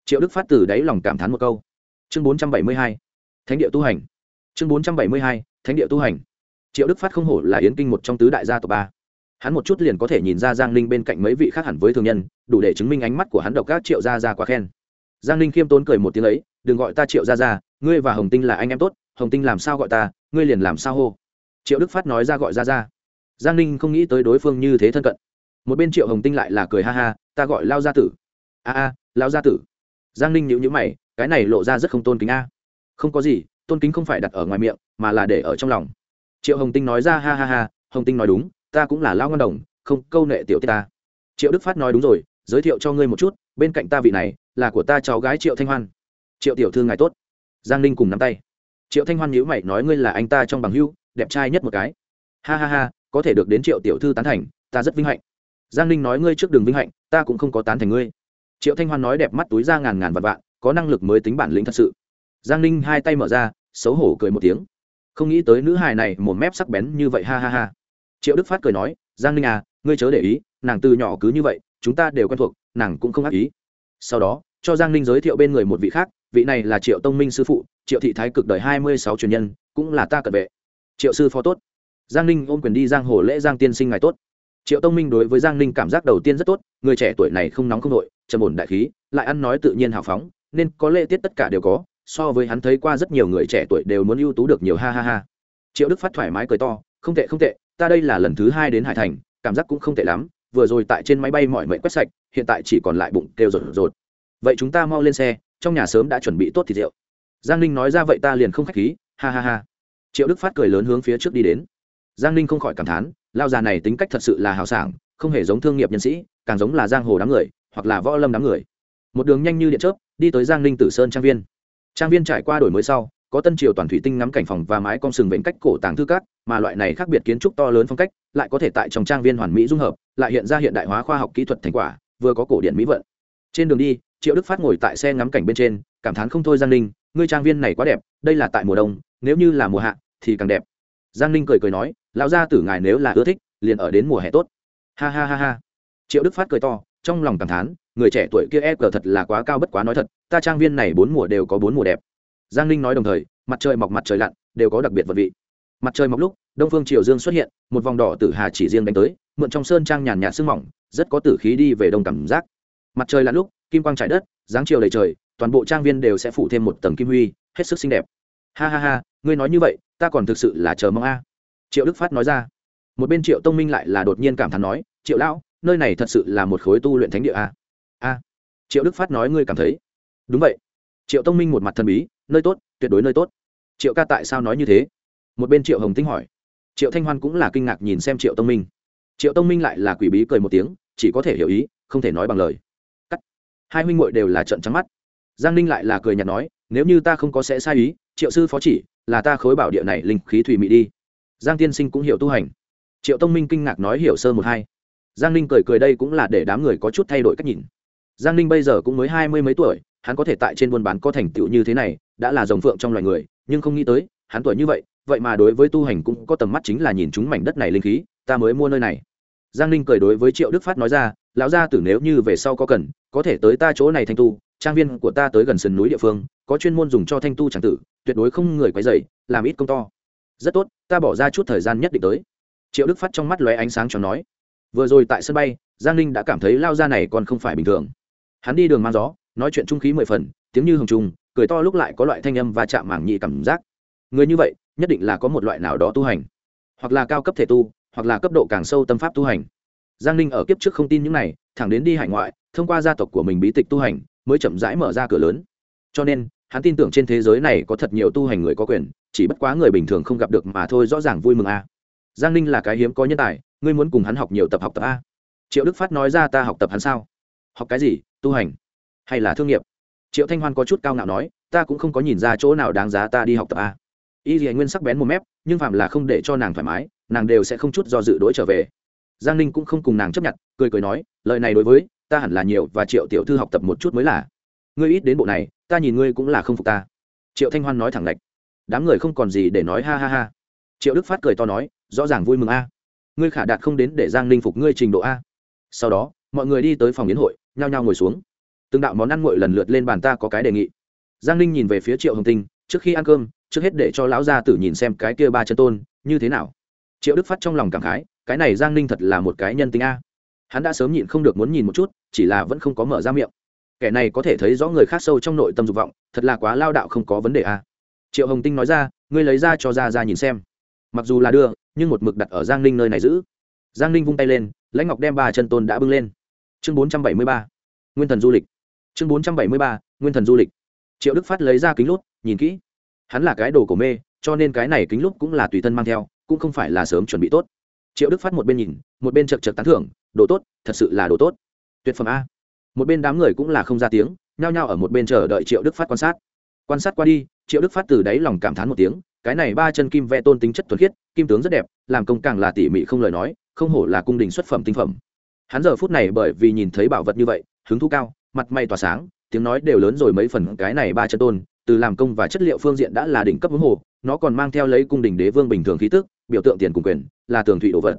triệu đức phát từ đáy lòng cảm thán một câu. Chương bốn trăm bảy mươi hai, thánh địa tu hành. Chương bốn trăm bảy mươi hai, thánh địa tu hành. Triệu đức phát không hổ là yến kinh một trong tứ đại gia tộc ba hắn một chút liền có thể nhìn ra giang ninh bên cạnh mấy vị khác hẳn với thường nhân, đủ để chứng minh ánh mắt của hắn độc các triệu gia ra quá khen. Giang ninh khiêm tốn cười một tiếng ấy, đừng gọi ta triệu gia ra ngươi và hồng tinh là anh em tốt, hồng tinh làm sao gọi ta, ngươi liền làm sao hô. Triệu đức phát nói ra gọi ra ra giang ninh không nghĩ tới đối phương như thế thân cận. Một bên triệu hồng tinh lại là cười ha ha, ta gọi lao gia tử. A a, lao gia tử. Giang ninh nhữ nhữ mày, cái này lộ ra rất không tôn kính a. Không có gì, tôn kính không phải đặt ở ngoài miệng, mà là để ở trong lòng. Triệu hồng tinh nói ra, ha ha ha, hồng tinh nói đúng ta cũng là lao ngân đồng, không, câu nệ tiểu tiết ta. Triệu đức phát nói đúng rồi, giới thiệu cho ngươi một chút, bên cạnh ta vị này, là của ta cháu gái triệu thanh hoan. Triệu tiểu thư ngài tốt. Giang ninh cùng nắm tay. Triệu thanh hoan nhữ mày nói ngươi là anh ta trong bằng hưu đẹp trai nhất một cái. Ha ha ha, có thể được đến triệu tiểu thư tán thành, ta rất vinh hạnh. Giang ninh nói ngươi trước đường vinh hạnh, ta cũng không có tán thành ngươi. Triệu thanh hoan nói đẹp mắt túi ra ngàn ngàn vạn vạn, có năng lực mới tính bản lĩnh thật sự. Giang ninh hai tay mở ra, xấu hổ cười một tiếng. Không nghĩ tới nữ hài này một mép sắc bén như vậy, ha ha ha triệu đức phát cười nói, giang ninh à ngươi chớ để ý, nàng từ nhỏ cứ như vậy, chúng ta đều quen thuộc, nàng cũng không ác ý. Sau đó, cho giang ninh giới thiệu bên người một vị khác, vị này là triệu tông minh sư phụ, triệu thị thái cực đời hai mươi sáu truyền nhân, cũng là ta cận vệ. Triệu sư phó tốt. Giang ninh ôm quyền đi giang hồ lễ giang tiên sinh ngài tốt. Triệu tông minh đối với giang ninh cảm giác đầu tiên rất tốt, người trẻ tuổi này không nóng không nội trầm ổn đại khí, lại ăn nói tự nhiên hào phóng, nên có lễ tiết tất cả đều có, so với hắn thấy qua rất nhiều người trẻ tuổi đều muốn ưu tú được nhiều, ha ha ha. Triệu đức phát thoải mái cười to, không tệ không tệ ta đây là lần thứ hai đến hải thành, cảm giác cũng không tệ lắm, vừa rồi tại trên máy bay mọi mệnh quét sạch, hiện tại chỉ còn lại bụng kêu rột rột. Vậy chúng ta mau lên xe, trong nhà sớm đã chuẩn bị tốt thịt rượu. Giang ninh nói ra vậy ta liền không k h á c h khí, ha ha ha. Triệu đức phát cười lớn hướng phía trước đi đến. Giang ninh không khỏi cảm thán, lao già này tính cách thật sự là hào sảng, không hề giống thương nghiệp nhân sĩ, càng giống là giang hồ đám người, hoặc là võ lâm đám người. Một đường nhanh như điện chớp, đi tới giang ninh tử sơn trang viên. Trang viên trải qua đổi mới sau có tân triều toàn thủy tinh ngắm cảnh phòng và mái cong sừng vĩnh cách cổ tàng thư cát mà loại này khác biệt kiến trúc to lớn phong cách lại có thể tại trong trang viên hoàn mỹ dung hợp, lại hiện ra hiện đại hóa khoa học kỹ thuật thành quả, vừa có cổ điển mỹ vận. Trên đường đi, triệu đức phát ngồi tại xe ngắm cảnh bên trên, cảm thán không thôi giang ninh, ngươi trang viên này quá đẹp, đây là tại mùa đông, nếu như là mùa hạ thì càng đẹp. Giang ninh cười cười nói, lão gia tử ngài nếu là ưa thích, liền ở đến mùa hè tốt. Ha ha ha ha. Triệu đức phát cười to, trong lòng cảm thán, người trẻ tuổi kia e cờ thật là quá cao bất quá nói thật, ta trang viên này bốn mùa đều có bốn mùa đẹp giang ninh nói đồng thời, mặt trời mọc mặt trời lặn, đều có đặc biệt vật vị. Mặt trời mọc lúc, đông phương triều dương xuất hiện, một vòng đỏ tử hà chỉ riêng đánh tới, mượn trong sơn trang nhàn nhạt sương mỏng, rất có tử khí đi về đông cảm giác. Mặt trời lặn lúc, kim quang trải đất, dáng chiều đầy trời, toàn bộ trang viên đều sẽ phủ thêm một tầng kim huy, hết sức xinh đẹp. Ha ha ha, ngươi nói như vậy, ta còn thực sự là chờ mong a. Triệu đức phát nói ra. Một bên triệu tông minh lại là đột nhiên cảm thán nói, triệu lão, nơi này thật sự là một khối tu luyện thánh địa a. A. Triệu đức phát nói, ngươi cảm thấy? Đúng vậy. Triệu tông minh một mặt thần bí nơi tốt, tuyệt đối nơi tốt. Triệu ca tại sao nói như thế? Một bên triệu hồng tinh hỏi. Triệu thanh hoan cũng là kinh ngạc nhìn xem triệu tông minh. Triệu tông minh lại là quỷ bí cười một tiếng, chỉ có thể hiểu ý, không thể nói bằng lời. Cắt. Hai huynh ngội đều là trận trắng mắt. Giang ninh lại là cười nhạt nói, nếu như ta không có sẽ sai ý, triệu sư phó chỉ, là ta khối bảo địa này linh khí thủy mị đi. Giang tiên sinh cũng hiểu tu hành. Triệu tông minh kinh ngạc nói hiểu sơ một hai. Giang ninh cười cười đây cũng là để đám người có chút thay đổi cách nhìn. Giang ninh bây giờ cũng mới hai mươi mấy tuổi hắn có thể tại trên buôn bán có thành tựu như thế này, đã là dòng phượng trong loài người, nhưng không nghĩ tới, hắn tuổi như vậy vậy mà đối với tu hành cũng có tầm mắt chính là nhìn chúng mảnh đất này linh khí, ta mới mua nơi này. Giang ninh cười đối với triệu đức phát nói ra, lão gia tử nếu như về sau có cần, có thể tới ta chỗ này thanh tu, trang viên của ta tới gần sườn núi địa phương, có chuyên môn dùng cho thanh tu tràng tử, tuyệt đối không người quấy dày làm ít công to. Rất tốt, ta bỏ ra chút thời gian nhất định tới. Triệu đức phát trong mắt lóe ánh sáng cho nói. Vừa rồi tại sân bay, giang ninh đã cảm thấy lao ra này còn không phải bình thường. Hắn đi đường mang gió nói chuyện trung khí mười phần, tiếng như hồng trung, cười to lúc lại có loại thanh âm và chạm mảng nhị cảm giác. Người như vậy, nhất định là có một loại nào đó tu hành. Hoặc là cao cấp thể tu, hoặc là cấp độ càng sâu tâm pháp tu hành. Giang ninh ở kiếp trước không tin những này, thẳng đến đi hải ngoại, thông qua gia tộc của mình bí tịch tu hành, mới chậm rãi mở ra cửa lớn. Cho nên, hắn tin tưởng trên thế giới này có thật nhiều tu hành người có quyền, chỉ bất quá người bình thường không gặp được mà thôi rõ ràng vui mừng a. Giang ninh là cái hiếm có nhân tài, ngươi muốn cùng hắn học nhiều tập học tập a. Triệu đức phát nói ra ta học tập hắn sao? Học cái gì? Tu hành hay là thương nghiệp? Triệu thanh hoan có chút cao ngạo nói, ta cũng không có nhìn ra chỗ nào đáng giá ta đi học tập a y dì nguyên sắc bén một mép, nhưng phạm là không để cho nàng thoải mái, nàng đều sẽ không chút do dự đ i trở về. Giang ninh cũng không cùng nàng chấp nhận, cười cười nói, lời này đối với ta hẳn là nhiều và triệu tiểu thư học tập một chút mới là. Ngươi ít đến bộ này, ta nhìn ngươi cũng là không phục ta. Triệu thanh hoan nói thẳng lệch. Đám người không còn gì để nói, ha ha ha. Triệu đức phát cười to nói, rõ ràng vui mừng a. Ngươi khả đạt không đến để giang ninh phục ngươi trình độ a. Sau đó, mọi người đi tới phòng yến hội, nhao nhao ngồi xuống từng đạo món ăn nguội lần lượt lên bàn ta có cái đề nghị. Giang ninh nhìn về phía triệu hồng tinh, trước khi ăn cơm, trước hết để cho lão gia tử nhìn xem cái kia ba chân tôn, như thế nào? Triệu đức phát trong lòng cảm khái, cái này giang ninh thật là một cái nhân tính a. Hắn đã sớm nhịn không được muốn nhìn một chút, chỉ là vẫn không có mở ra miệng. Kẻ này có thể thấy rõ người khác sâu trong nội tâm dục vọng, thật là quá lao đạo không có vấn đề a. Triệu hồng tinh nói ra, ngươi lấy ra cho ra ra nhìn xem. Mặc dù là đưa, nhưng một mực đặt ở giang ninh nơi này giữ. Giang ninh vung tay lên, lãnh ngọc đem ba chân tôn đã bưng lên. Chương bốn trăm bảy mươi ba. Nguyên thần du lịch chương bốn trăm bảy mươi ba, nguyên thần du lịch. Triệu đức phát lấy ra kính lút nhìn kỹ. Hắn là cái đồ cổ mê, cho nên cái này kính lút cũng là tùy thân mang theo, cũng không phải là sớm chuẩn bị tốt. Triệu đức phát một bên nhìn, một bên chật chật tán thưởng, đồ tốt, thật sự là đồ tốt. Tuyệt phẩm a. Một bên đám người cũng là không ra tiếng, nhao nhao ở một bên chờ đợi triệu đức phát quan sát. Quan sát qua đi, triệu đức phát từ đáy lòng cảm thán một tiếng, cái này ba chân kim vẽ tôn tính chất thuần khiết, kim tướng rất đẹp, làm công càng là tỉ mỉ không lời nói, không hổ là cung đình xuất phẩm tinh phẩm. Hắn giờ phút này bởi vì nhìn thấy bảo vật như vậy, hứng thú cao mặt mày tỏa sáng, tiếng nói đều lớn rồi mấy phần cái này ba chân tôn, từ làm công và chất liệu phương diện đã là đỉnh cấp hướng hồ, nó còn mang theo lấy cung đình đế vương bình thường khí tức, biểu tượng tiền cùng quyền, là tường thủy đồ vật.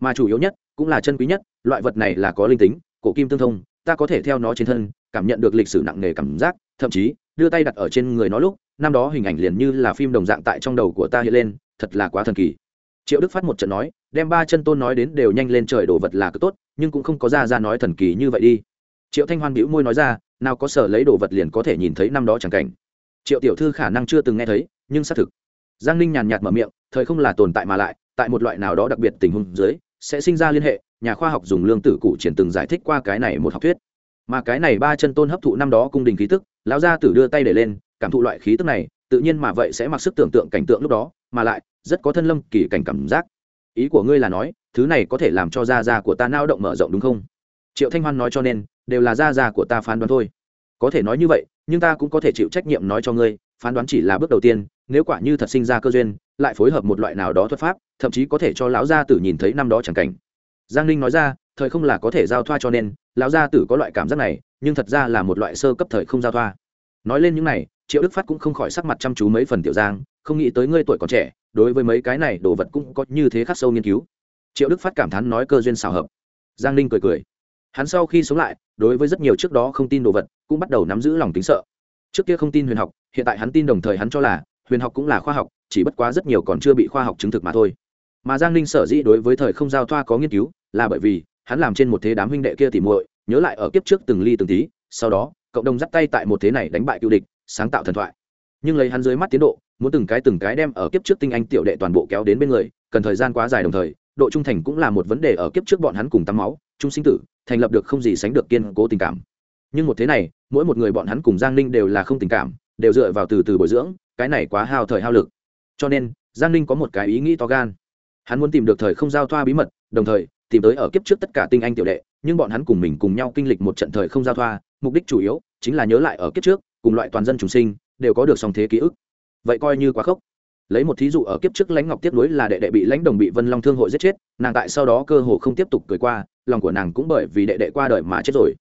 Mà chủ yếu nhất, cũng là chân quý nhất, loại vật này là có linh tính, cổ kim tương thông, ta có thể theo nó trên thân, cảm nhận được lịch sử nặng nề cảm giác, thậm chí, đưa tay đặt ở trên người nó lúc, năm đó hình ảnh liền như là phim đồng dạng tại trong đầu của ta hiện lên, thật là quá thần kỳ. Triệu đức phát một trận nói, đem ba chân tôn nói đến đều nhanh lên trời, đồ vật là cứ tốt, nhưng cũng không có ra ra nói thần kỳ như vậy đi triệu thanh hoan bĩu môi nói ra, nào có sở lấy đồ vật liền có thể nhìn thấy năm đó chẳng cảnh. Triệu tiểu thư khả năng chưa từng nghe thấy, nhưng xác thực. Giang ninh nhàn nhạt mở miệng, thời không là tồn tại mà lại, tại một loại nào đó đặc biệt tình huống dưới, sẽ sinh ra liên hệ, nhà khoa học dùng lương tử cụ triển từng giải thích qua cái này một học thuyết. Mà cái này ba chân tôn hấp thụ năm đó cung đình khí tức, lão gia tử đưa tay để lên, cảm thụ loại khí tức này, tự nhiên mà vậy sẽ mặc sức tưởng tượng cảnh tượng lúc đó, mà lại, rất có thân lâm kỳ cảnh cảm giác. Ý của ngươi là nói, thứ này có thể làm cho da da của ta nao động mở rộng đúng không? Triệu thanh hoan nói cho nên đều là gia già của ta phán đoán thôi. Có thể nói như vậy, nhưng ta cũng có thể chịu trách nhiệm nói cho ngươi, phán đoán chỉ là bước đầu tiên, nếu quả như thật sinh ra cơ duyên, lại phối hợp một loại nào đó thuật pháp, thậm chí có thể cho lão gia tử nhìn thấy năm đó chẳng cảnh. Giang ninh nói ra, thời không là có thể giao thoa cho nên, lão gia tử có loại cảm giác này, nhưng thật ra là một loại sơ cấp thời không giao thoa. Nói lên những này, triệu đức phát cũng không khỏi sắc mặt chăm chú mấy phần tiểu giang, không nghĩ tới ngươi tuổi còn trẻ, đối với mấy cái này đồ vật cũng có như thế khắc sâu nghiên cứu. Triệu đức phát cảm thán nói cơ duyên xào hợp. Giang ninh cười cười hắn sau khi sống lại, đối với rất nhiều trước đó không tin đồ vật, cũng bắt đầu nắm giữ lòng tính sợ. Trước kia không tin huyền học, hiện tại hắn tin đồng thời hắn cho là, huyền học cũng là khoa học, chỉ bất quá rất nhiều còn chưa bị khoa học chứng thực mà thôi. Mà giang ninh sở dĩ đối với thời không giao thoa có nghiên cứu, là bởi vì, hắn làm trên một thế đám huynh đệ kia tỉ muội, nhớ lại ở kiếp trước từng ly từng tí, sau đó, cộng đồng dắt tay tại một thế này đánh bại cựu địch, sáng tạo thần thoại. Nhưng lấy hắn dưới mắt tiến độ, muốn từng cái từng cái đem ở kiếp trước tinh anh tiểu đệ toàn bộ kéo đến bên người, cần thời gian quá dài đồng thời, độ trung thành cũng là một vấn đề ở kiếp trước bọn hắn cùng tắm máu trung sinh tử, thành lập được không gì sánh được kiên cố tình cảm. Nhưng một thế này, mỗi một người bọn hắn cùng giang ninh đều là không tình cảm, đều dựa vào từ từ bồi dưỡng, cái này quá hao thời hao lực. Cho nên, giang ninh có một cái ý nghĩ to gan. Hắn muốn tìm được thời không giao thoa bí mật, đồng thời, tìm tới ở kiếp trước tất cả tinh anh tiểu đệ, nhưng bọn hắn cùng mình cùng nhau kinh lịch một trận thời không giao thoa, mục đích chủ yếu chính là nhớ lại ở kiếp trước, cùng loại toàn dân chúng sinh, đều có được song thế ký ức. Vậy coi như quá khốc. Lấy một thí dụ ở kiếp trước lãnh ngọc tiếp nối là đệ đệ bị lãnh đồng bị vân long thương hội giết chết, nàng tại sau đó cơ hồ không tiếp tục cười qua lòng của nàng cũng bởi vì đệ đệ qua đời mà chết rồi.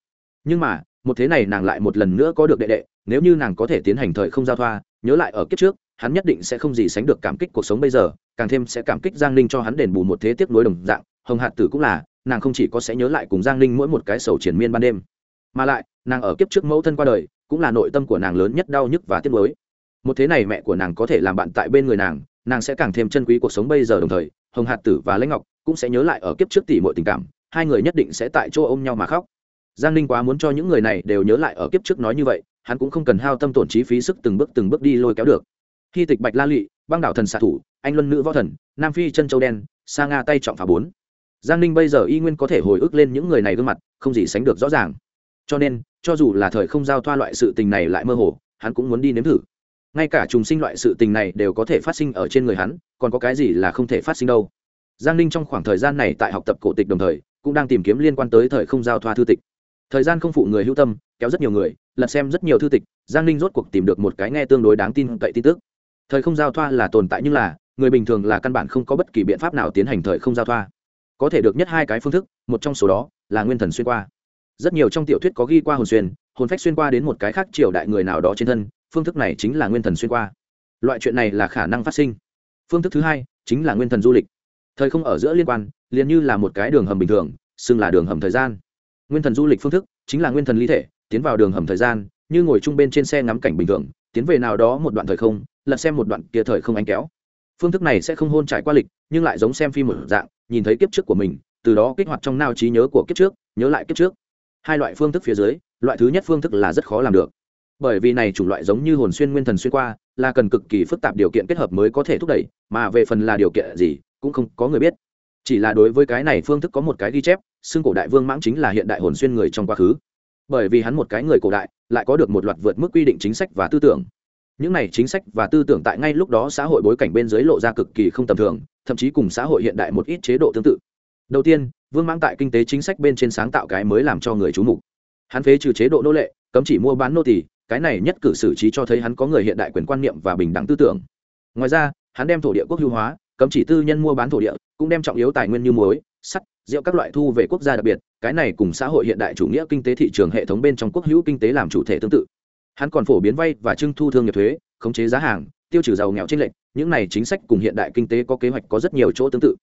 Nhưng mà, một thế này nàng lại một lần nữa có được đệ đệ, nếu như nàng có thể tiến hành thời không giao thoa, nhớ lại ở kiếp trước, hắn nhất định sẽ không gì sánh được cảm kích cuộc sống bây giờ, càng thêm sẽ cảm kích giang ninh cho hắn đền bù một thế tiếp nối đồng dạng, hồng hạt tử cũng là, nàng không chỉ có sẽ nhớ lại cùng giang ninh mỗi một cái sầu triển miên ban đêm, mà lại, nàng ở kiếp trước mẫu thân qua đời, cũng là nội tâm của nàng lớn nhất đau nhức và tiếc nuối. Một thế này mẹ của nàng có thể làm bạn tại bên người nàng nàng sẽ càng thêm chân quý cuộc sống bây giờ đồng thời, hồng hạt tử và lãnh ngọc cũng sẽ nhớ lại ở kiếp trước tỷ mọi tình cảm hai người nhất định sẽ tại chỗ ôm nhau mà khóc. Giang ninh quá muốn cho những người này đều nhớ lại ở kiếp trước nói như vậy, hắn cũng không cần hao tâm tổn trí phí sức từng bước từng bước đi lôi kéo được. Khi tịch bạch la lụy, băng đảo thần xạ thủ, anh luân nữ võ thần, nam phi chân châu đen, sa nga tay trọng phá bốn. Giang ninh bây giờ y nguyên có thể hồi ức lên những người này gương mặt, không gì sánh được rõ ràng. Cho nên, cho dù là thời không giao thoa loại sự tình này lại mơ hồ, hắn cũng muốn đi nếm thử. Ngay cả trùng sinh loại sự tình này đều có thể phát sinh ở trên người hắn, còn có cái gì là không thể phát sinh đâu. Giang ninh trong khoảng thời gian này tại học tập cổ tịch đồng thời cũng đang tìm kiếm liên quan tới thời không giao thoa thư tịch. Thời gian không phụ người hữu tâm, kéo rất nhiều người, lật xem rất nhiều thư tịch, giang ninh rốt cuộc tìm được một cái nghe tương đối đáng tin cậy tin tức. Thời không giao thoa là tồn tại nhưng là, người bình thường là căn bản không có bất kỳ biện pháp nào tiến hành thời không giao thoa. Có thể được nhất hai cái phương thức, một trong số đó là nguyên thần xuyên qua. Rất nhiều trong tiểu thuyết có ghi qua hồn xuyên, hồn phách xuyên qua đến một cái khác triều đại người nào đó trên thân, phương thức này chính là nguyên thần xuyên qua. Loại chuyện này là khả năng phát sinh. Phương thức thứ hai chính là nguyên thần du lịch. Thời không ở giữa liên quan liền như là một cái đường hầm bình thường, xưng là đường hầm thời gian. Nguyên thần du lịch phương thức chính là nguyên thần ly thể, tiến vào đường hầm thời gian, như ngồi chung bên trên xe ngắm cảnh bình thường, tiến về nào đó một đoạn thời không, lật xem một đoạn kia thời không ánh kéo. Phương thức này sẽ không hôn trải qua lịch, nhưng lại giống xem phim một dạng, nhìn thấy kiếp trước của mình, từ đó kích hoạt trong nao trí nhớ của kiếp trước, nhớ lại kiếp trước. Hai loại phương thức phía dưới, loại thứ nhất phương thức là rất khó làm được. Bởi vì này chủng loại giống như hồn xuyên nguyên thần xuyên qua, là cần cực kỳ phức tạp điều kiện kết hợp mới có thể thúc đẩy, mà về phần là điều kiện gì, cũng không có người biết chỉ là đối với cái này phương thức có một cái ghi chép, xưng cổ đại vương mãng chính là hiện đại hồn xuyên người trong quá khứ. Bởi vì hắn một cái người cổ đại, lại có được một loạt vượt mức quy định chính sách và tư tưởng. Những này chính sách và tư tưởng tại ngay lúc đó xã hội bối cảnh bên dưới lộ ra cực kỳ không tầm thường, thậm chí cùng xã hội hiện đại một ít chế độ tương tự. Đầu tiên, vương mãng tại kinh tế chính sách bên trên sáng tạo cái mới làm cho người c h mục. Hắn phế trừ chế độ nô lệ, cấm chỉ mua bán nô tỳ, cái này nhất cử xử trí cho thấy hắn có người hiện đại quyền quan niệm và bình đẳng tư tưởng. Ngoài ra, hắn đem thổ địa quốc hữu hóa, cấm chỉ tư nhân mua bán thổ địa cũng đem trọng yếu tài nguyên như muối, sắt, rượu các loại thu về quốc gia đặc biệt, cái này cùng xã hội hiện đại chủ nghĩa kinh tế thị trường hệ thống bên trong quốc hữu kinh tế làm chủ thể tương tự. Hắn còn phổ biến vay và trưng thu thương nghiệp thuế, khống chế giá hàng, tiêu trừ giàu nghèo trên lệnh những này chính sách cùng hiện đại kinh tế có kế hoạch có rất nhiều chỗ tương tự.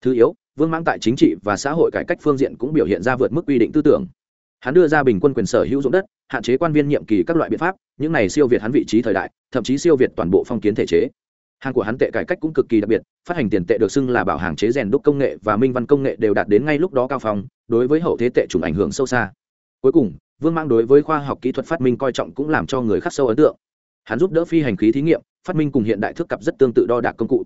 Thứ yếu, vương mãng tại chính trị và xã hội cải cách phương diện cũng biểu hiện ra vượt mức quy định tư tưởng. Hắn đưa ra bình quân quyền sở hữu dụng đất, hạn chế quan viên nhiệm kỳ các loại biện pháp, những này siêu việt hắn vị trí thời đại, thậm chí siêu việt toàn bộ phong kiến thể chế. Hàng của hắn tệ cải cách cũng cực kỳ đặc biệt phát hành tiền tệ được xưng là bảo hàng chế rèn đúc công nghệ và minh văn công nghệ đều đạt đến ngay lúc đó cao phong, đối với hậu thế tệ chủng ảnh hưởng sâu xa. Cuối cùng, vương mang đối với khoa học kỹ thuật phát minh coi trọng cũng làm cho người khắc sâu ấn tượng. Hắn giúp đỡ phi hành khí thí nghiệm, phát minh cùng hiện đại thức cặp rất tương tự đo đạc công cụ.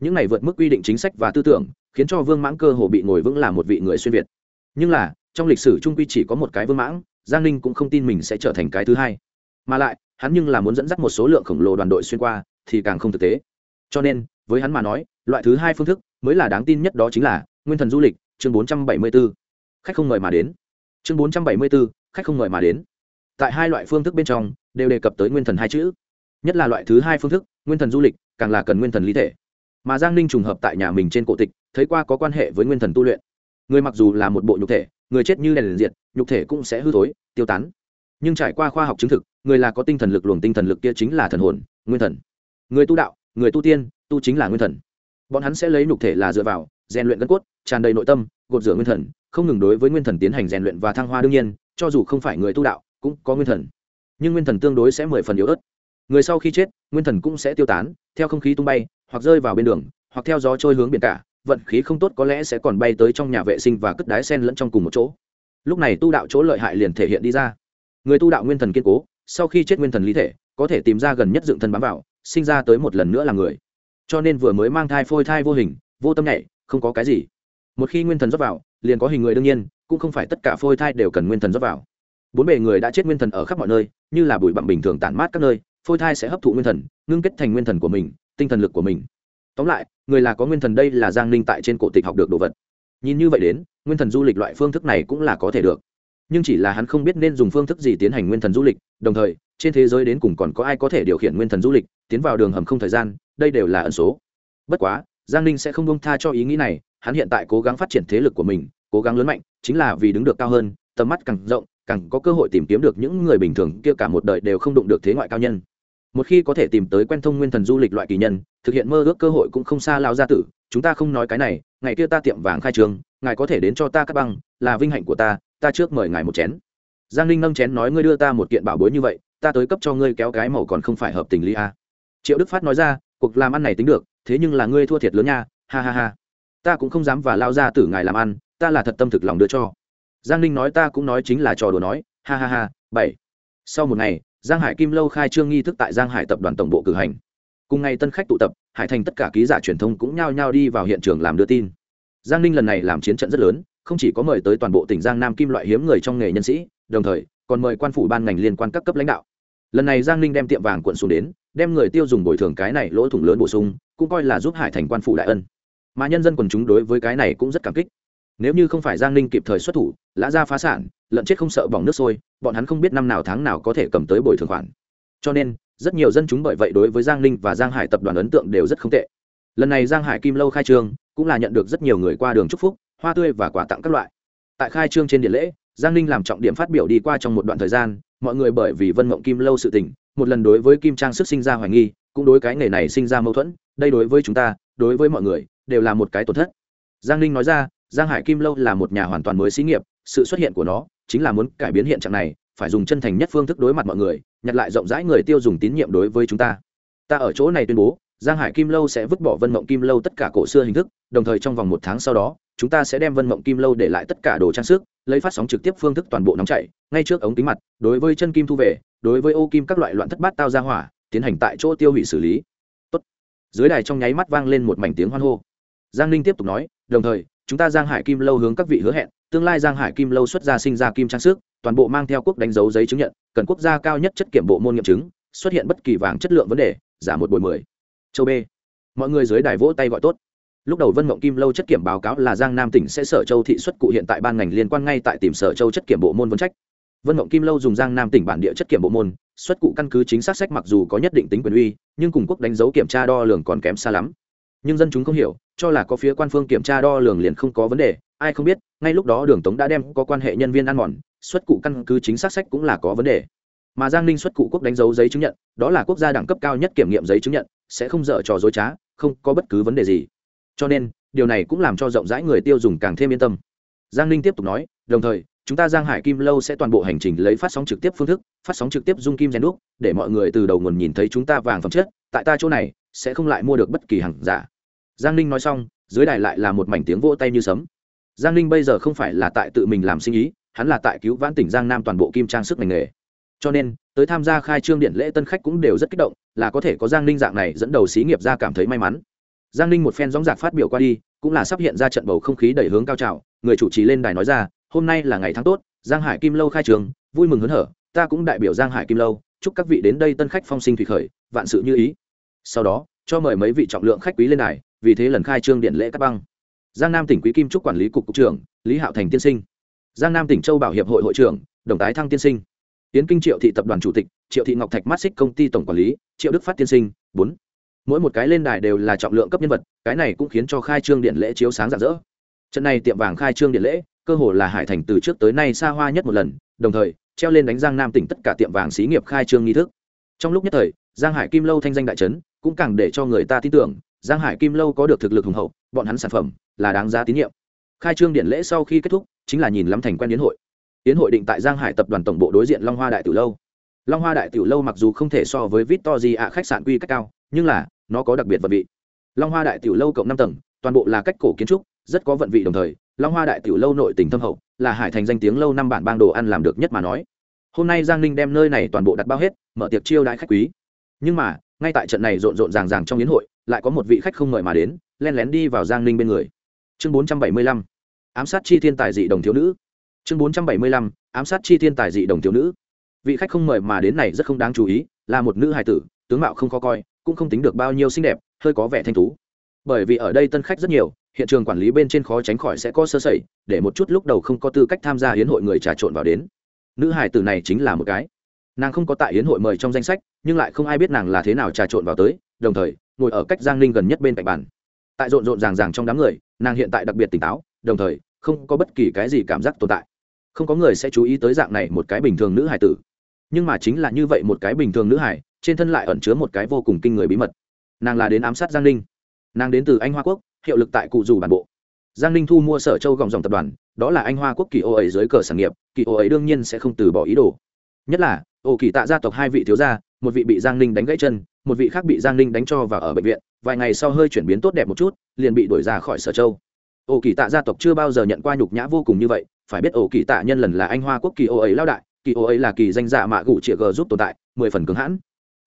Những này vượt mức quy định chính sách và tư tưởng, khiến cho vương mãng cơ hồ bị ngồi vững là một vị người xuyên việt. Nhưng là, trong lịch sử trung quy chỉ có một cái vương mãng, giang ninh cũng không tin mình sẽ trở thành cái thứ hai. Mà lại, hắn nhưng là muốn dẫn dắt một số lượng khổng lồ đoàn đội xuyên qua, thì càng không thực tế. Cho nên, với hắn mà nói loại thứ hai phương thức mới là đáng tin nhất đó chính là nguyên thần du lịch chương bốn trăm bảy mươi 474. khách không mời mà đến. Chương bốn trăm bảy mươi 474, khách không mời mà đến. Tại hai loại phương thức bên trong đều đề cập tới nguyên thần hai chữ. Nhất là loại thứ hai phương thức nguyên thần du lịch càng là cần nguyên thần lý thể. Mà giang ninh trùng hợp tại nhà mình trên cổ tịch thấy qua có quan hệ với nguyên thần tu luyện. Người mặc dù là một bộ nhục thể người chết như đèn liền diệt nhục thể cũng sẽ hư thối tiêu tán. Nhưng trải qua khoa học chứng thực người là có tinh thần lực luồng tinh thần lực kia chính là thần hồn nguyên thần. Người tu đạo người tu tiên tu chính là nguyên thần bọn hắn sẽ lấy nhục thể là dựa vào, rèn luyện gân cốt, tràn đầy nội tâm, gột rửa nguyên thần, không ngừng đối với nguyên thần tiến hành rèn luyện và thăng hoa đương nhiên, cho dù không phải người tu đạo, cũng có nguyên thần. Nhưng nguyên thần tương đối sẽ mười phần yếu ớt. Người sau khi chết, nguyên thần cũng sẽ tiêu tán, theo không khí tung bay, hoặc rơi vào bên đường, hoặc theo gió trôi hướng biển cả, vận khí không tốt có lẽ sẽ còn bay tới trong nhà vệ sinh và cất đái sen lẫn trong cùng một chỗ. Lúc này tu đạo chỗ lợi hại liền thể hiện đi ra. Người tu đạo nguyên thần kiên cố, sau khi chết nguyên thần lý thể, có thể tìm ra gần nhất dựng thân bám vào, sinh ra tới một lần nữa là người cho nên vừa mới mang thai phôi thai vô hình, vô tâm nhảy, không có cái gì. Một khi nguyên thần rót vào, liền có hình người đương nhiên, cũng không phải tất cả phôi thai đều cần nguyên thần rót vào. Bốn bề người đã chết nguyên thần ở khắp mọi nơi, như là bụi bặm bình thường tản mát các nơi, phôi thai sẽ hấp thụ nguyên thần, ngưng kết thành nguyên thần của mình, tinh thần lực của mình. Tóm lại, người là có nguyên thần đây là giang ninh tại trên cổ tịch học được đồ vật. Nhìn như vậy đến, nguyên thần du lịch loại phương thức này cũng là có thể được. Nhưng chỉ là hắn không biết nên dùng phương thức gì tiến hành nguyên thần du lịch, đồng thời trên thế giới đến cùng còn có ai có thể điều khiển nguyên thần du lịch, tiến vào đường hầm không thời gian, đây đều là ẩn số. Bất quá, giang ninh sẽ không bông tha cho ý nghĩ này, hắn hiện tại cố gắng phát triển thế lực của mình, cố gắng lớn mạnh, chính là vì đứng được cao hơn, tầm mắt càng rộng, càng có cơ hội tìm kiếm được những người bình thường kia cả một đời đều không đụng được thế ngoại cao nhân. Một khi có thể tìm tới quen thông nguyên thần du lịch loại kỳ nhân, thực hiện mơ ước cơ hội cũng không xa lao gia tử, chúng ta không nói cái này, ngày kia ta tiệm vàng khai trường, ngài có thể đến cho ta cắt băng, là vinh hạnh của ta ta trước mời ngài một chén. Giang ninh nâng chén nói, ngươi đưa ta một kiện bảo bối như vậy ta tới cấp cho ngươi kéo cái màu còn không phải hợp tình lý a triệu đức phát nói ra, cuộc làm ăn này tính được, thế nhưng là ngươi thua thiệt lớn nha, ha ha ha. Ta cũng không dám và lao ra tử ngài làm ăn, ta là thật tâm thực lòng đưa cho. Giang ninh nói ta cũng nói chính là trò đùa nói, ha ha ha, bảy. Sau một ngày, giang hải kim lâu khai trương nghi thức tại giang hải tập đoàn tổng bộ cử hành. Cùng ngày tân khách tụ tập, hải thành tất cả ký giả truyền thông cũng nhao nhao đi vào hiện trường làm đưa tin. Giang ninh lần này làm chiến trận rất lớn, không chỉ có mời tới toàn bộ tỉnh giang nam kim loại hiếm người trong nghề nhân sĩ, đồng thời còn mời quan phủ ban ngành liên quan các cấp lãnh đạo. Lần này giang ninh đem tiệm vàng quận xuống đến, đem người tiêu dùng bồi thường cái này lỗ thủng lớn bổ sung, cũng coi là giúp hải thành quan phủ đại ân. Mà nhân dân quần chúng đối với cái này cũng rất cảm kích. Nếu như không phải giang ninh kịp thời xuất thủ, lã ra phá sản, lợn chết không sợ bỏng nước sôi, bọn hắn không biết năm nào tháng nào có thể cầm tới bồi thường khoản. Cho nên, rất nhiều dân chúng bởi vậy đối với giang ninh và giang hải tập đoàn ấn tượng đều rất không tệ. Lần này giang hải kim lâu khai trương, cũng là nhận được rất nhiều người qua đường chúc phúc, hoa tươi và quà tặng các loại. Tại khai trương trên điện lễ giang ninh làm trọng điểm phát biểu đi qua trong một đoạn thời gian, mọi người bởi vì vân mộng kim lâu sự tình, một lần đối với kim trang sức sinh ra hoài nghi, cũng đối cái nghề này sinh ra mâu thuẫn, đây đối với chúng ta, đối với mọi người, đều là một cái tổn thất. Giang ninh nói ra, giang hải kim lâu là một nhà hoàn toàn mới xí nghiệp, sự xuất hiện của nó chính là muốn cải biến hiện trạng này, phải dùng chân thành nhất phương thức đối mặt mọi người, nhặt lại rộng rãi người tiêu dùng tín nhiệm đối với chúng ta. Ta ở chỗ này tuyên bố, giang hải kim lâu sẽ vứt bỏ vân mộng kim lâu tất cả cổ xưa hình thức, đồng thời trong vòng một tháng sau đó chúng ta sẽ đem vân mộng kim lâu để lại tất cả đồ trang sức, lấy phát sóng trực tiếp phương thức toàn bộ nóng chảy, ngay trước ống kính mặt, đối với chân kim thu về, đối với ô kim các loại loạn thất bát tao ra hỏa, tiến hành tại chỗ tiêu hủy xử lý. Tốt. dưới đài trong nháy mắt vang lên một mảnh tiếng hoan hô. Giang ninh tiếp tục nói, đồng thời, chúng ta giang hải kim lâu hướng các vị hứa hẹn, tương lai giang hải kim lâu xuất ra sinh ra kim trang sức, toàn bộ mang theo quốc đánh dấu giấy chứng nhận, cần quốc gia cao nhất chất kiểm bộ môn nghiệm chứng, xuất hiện bất kỳ vàng chất lượng vấn đề, giả một bồi mười. Châu b. Mọi người dưới đài vỗ tay gọi tốt lúc đầu vân mộng kim lâu chất kiểm báo cáo là giang nam tỉnh sẽ sở châu thị xuất cụ hiện tại ban ngành liên quan ngay tại tìm sở châu chất kiểm bộ môn vân trách. Vân mộng kim lâu dùng giang nam tỉnh bản địa chất kiểm bộ môn, xuất cụ căn cứ chính xác sách mặc dù có nhất định tính quyền uy, nhưng cùng quốc đánh dấu kiểm tra đo lường còn kém xa lắm. Nhưng dân chúng không hiểu, cho là có phía quan phương kiểm tra đo lường liền không có vấn đề, ai không biết, ngay lúc đó đường tống đã đem có quan hệ nhân viên ăn mòn, xuất cụ căn cứ chính xác sách cũng là có vấn đề. Mà giang ninh xuất cụ quốc đánh dấu giấy chứng nhận, đó là quốc gia đẳng cấp cao nhất kiểm nghiệm giấy chứng nhận, sẽ không dở trò dối trá, không có bất cứ vấn đề gì cho nên, điều này cũng làm cho rộng rãi người tiêu dùng càng thêm yên tâm. Giang ninh tiếp tục nói, đồng thời, chúng ta giang hải kim lâu sẽ toàn bộ hành trình lấy phát sóng trực tiếp phương thức, phát sóng trực tiếp dung kim gen đúc, để mọi người từ đầu nguồn nhìn thấy chúng ta vàng phẩm chất, tại ta chỗ này, sẽ không lại mua được bất kỳ hàng giả. Giang ninh nói xong, dưới đài lại là một mảnh tiếng vỗ tay như sấm. Giang ninh bây giờ không phải là tại tự mình làm sinh ý, hắn là tại cứu vãn tỉnh giang nam toàn bộ kim trang sức ngành nghề. Cho nên, tới tham gia khai trương điện lễ tân khách cũng đều rất kích động, là có thể có giang ninh dạng này dẫn đầu xí nghiệp ra cảm thấy may mắn giang ninh một phen dóng dạc phát biểu qua đi, cũng là sắp hiện ra trận bầu không khí đẩy hướng cao trào. Người chủ trì lên đài nói ra, hôm nay là ngày tháng tốt, giang hải kim lâu khai trường, vui mừng hớn hở, ta cũng đại biểu giang hải kim lâu, chúc các vị đến đây tân khách phong sinh thủy khởi, vạn sự như ý. Sau đó, cho mời mấy vị trọng lượng khách quý lên đài, vì thế lần khai trương điện lễ cắt băng. Giang nam tỉnh quý kim trúc quản lý cục cục trưởng, lý hạo thành tiên sinh. Giang nam tỉnh châu bảo hiệp hội hội trưởng, đồng tái thăng tiên sinh. Tiến kinh triệu thị tập đoàn chủ tịch, triệu thị ngọc thạch mắt xích công ty tổng quản lý, triệu đức phát tiên sinh. Bốn mỗi một cái lên đài đều là trọng lượng cấp nhân vật, cái này cũng khiến cho khai trương điện lễ chiếu sáng rạng rỡ. Trận này tiệm vàng khai trương điện lễ, cơ hồ là hải thành từ trước tới nay xa hoa nhất một lần, đồng thời, treo lên đánh giang nam tỉnh tất cả tiệm vàng xí nghiệp khai trương nghi thức. Trong lúc nhất thời, giang hải kim lâu thanh danh đại trấn, cũng càng để cho người ta tin tưởng, giang hải kim lâu có được thực lực hùng hậu, bọn hắn sản phẩm, là đáng giá tín nhiệm. Khai trương điện lễ sau khi kết thúc, chính là nhìn lắm thành quen yến hội. Yến hội định tại giang hải tập đoàn tổng bộ đối diện long hoa đại tử lâu. Long hoa đại tiểu lâu mặc dù không thể so với victory ạ khách sạn quy cách cao, nhưng là nó có đặc biệt vận vị. Long hoa đại tiểu lâu cộng năm tầng, toàn bộ là cách cổ kiến trúc, rất có vận vị đồng thời, long hoa đại tiểu lâu nội tỉnh thâm hậu, là hải thành danh tiếng lâu năm bản bang đồ ăn làm được nhất mà nói. Hôm nay giang ninh đem nơi này toàn bộ đặt bao hết, mở tiệc chiêu đãi khách quý. Nhưng mà, ngay tại trận này rộn rộn ràng ràng trong yến hội, lại có một vị khách không mời mà đến, len lén đi vào giang ninh bên người. Chương bốn trăm bảy mươi lăm, ám sát chi thiên tài dị đồng thiếu nữ. Chương bốn trăm bảy mươi lăm, ám sát chi thiên tài dị đồng thiếu nữ. Vị khách không mời mà đến này rất không đáng chú ý, là một nữ hài tử, tướng mạo không khó coi cũng không tính được bao nhiêu xinh đẹp, hơi có vẻ thanh tú bởi vì ở đây tân khách rất nhiều, hiện trường quản lý bên trên khó tránh khỏi sẽ có sơ sẩy, để một chút lúc đầu không có tư cách tham gia hiến hội người trà trộn vào đến. Nữ hài tử này chính là một cái. Nàng không có tại hiến hội mời trong danh sách, nhưng lại không ai biết nàng là thế nào trà trộn vào tới, đồng thời, ngồi ở cách giang ninh gần nhất bên cạnh bàn. Tại rộn rộn ràng ràng trong đám người, nàng hiện tại đặc biệt tỉnh táo, đồng thời, không có bất kỳ cái gì cảm giác tồn tại. Không có người sẽ chú ý tới dạng này một cái bình thường nữ hài tử. Nhưng mà chính là như vậy một cái bình thường nữ hải trên thân lại ẩn chứa một cái vô cùng kinh người bí mật. Nàng là đến ám sát giang ninh. Nàng đến từ anh hoa quốc, hiệu lực tại cụ dù bản bộ. Giang ninh thu mua sở châu gòng dòng tập đoàn, đó là anh hoa quốc kỳ ô ấy dưới cờ sản nghiệp, kỳ ô ấy đương nhiên sẽ không từ bỏ ý đồ. Nhất là, ô kỳ tạ gia tộc hai vị thiếu gia, một vị bị giang ninh đánh gãy chân, một vị khác bị giang ninh đánh cho và ở bệnh viện, vài ngày sau hơi chuyển biến tốt đẹp một chút, liền bị đuổi ra khỏi sở châu. Ô kỳ tạ gia tộc chưa bao giờ nhận qua nhục nhã vô cùng như vậy, phải biết ô kỳ tạ nhân lần là anh hoa quốc kỳ ô ấy lao đại, kỳ ô ấy là kỳ danh dạ mạ gụ chĩa g giúp tồn tại, mười phần cứng hãn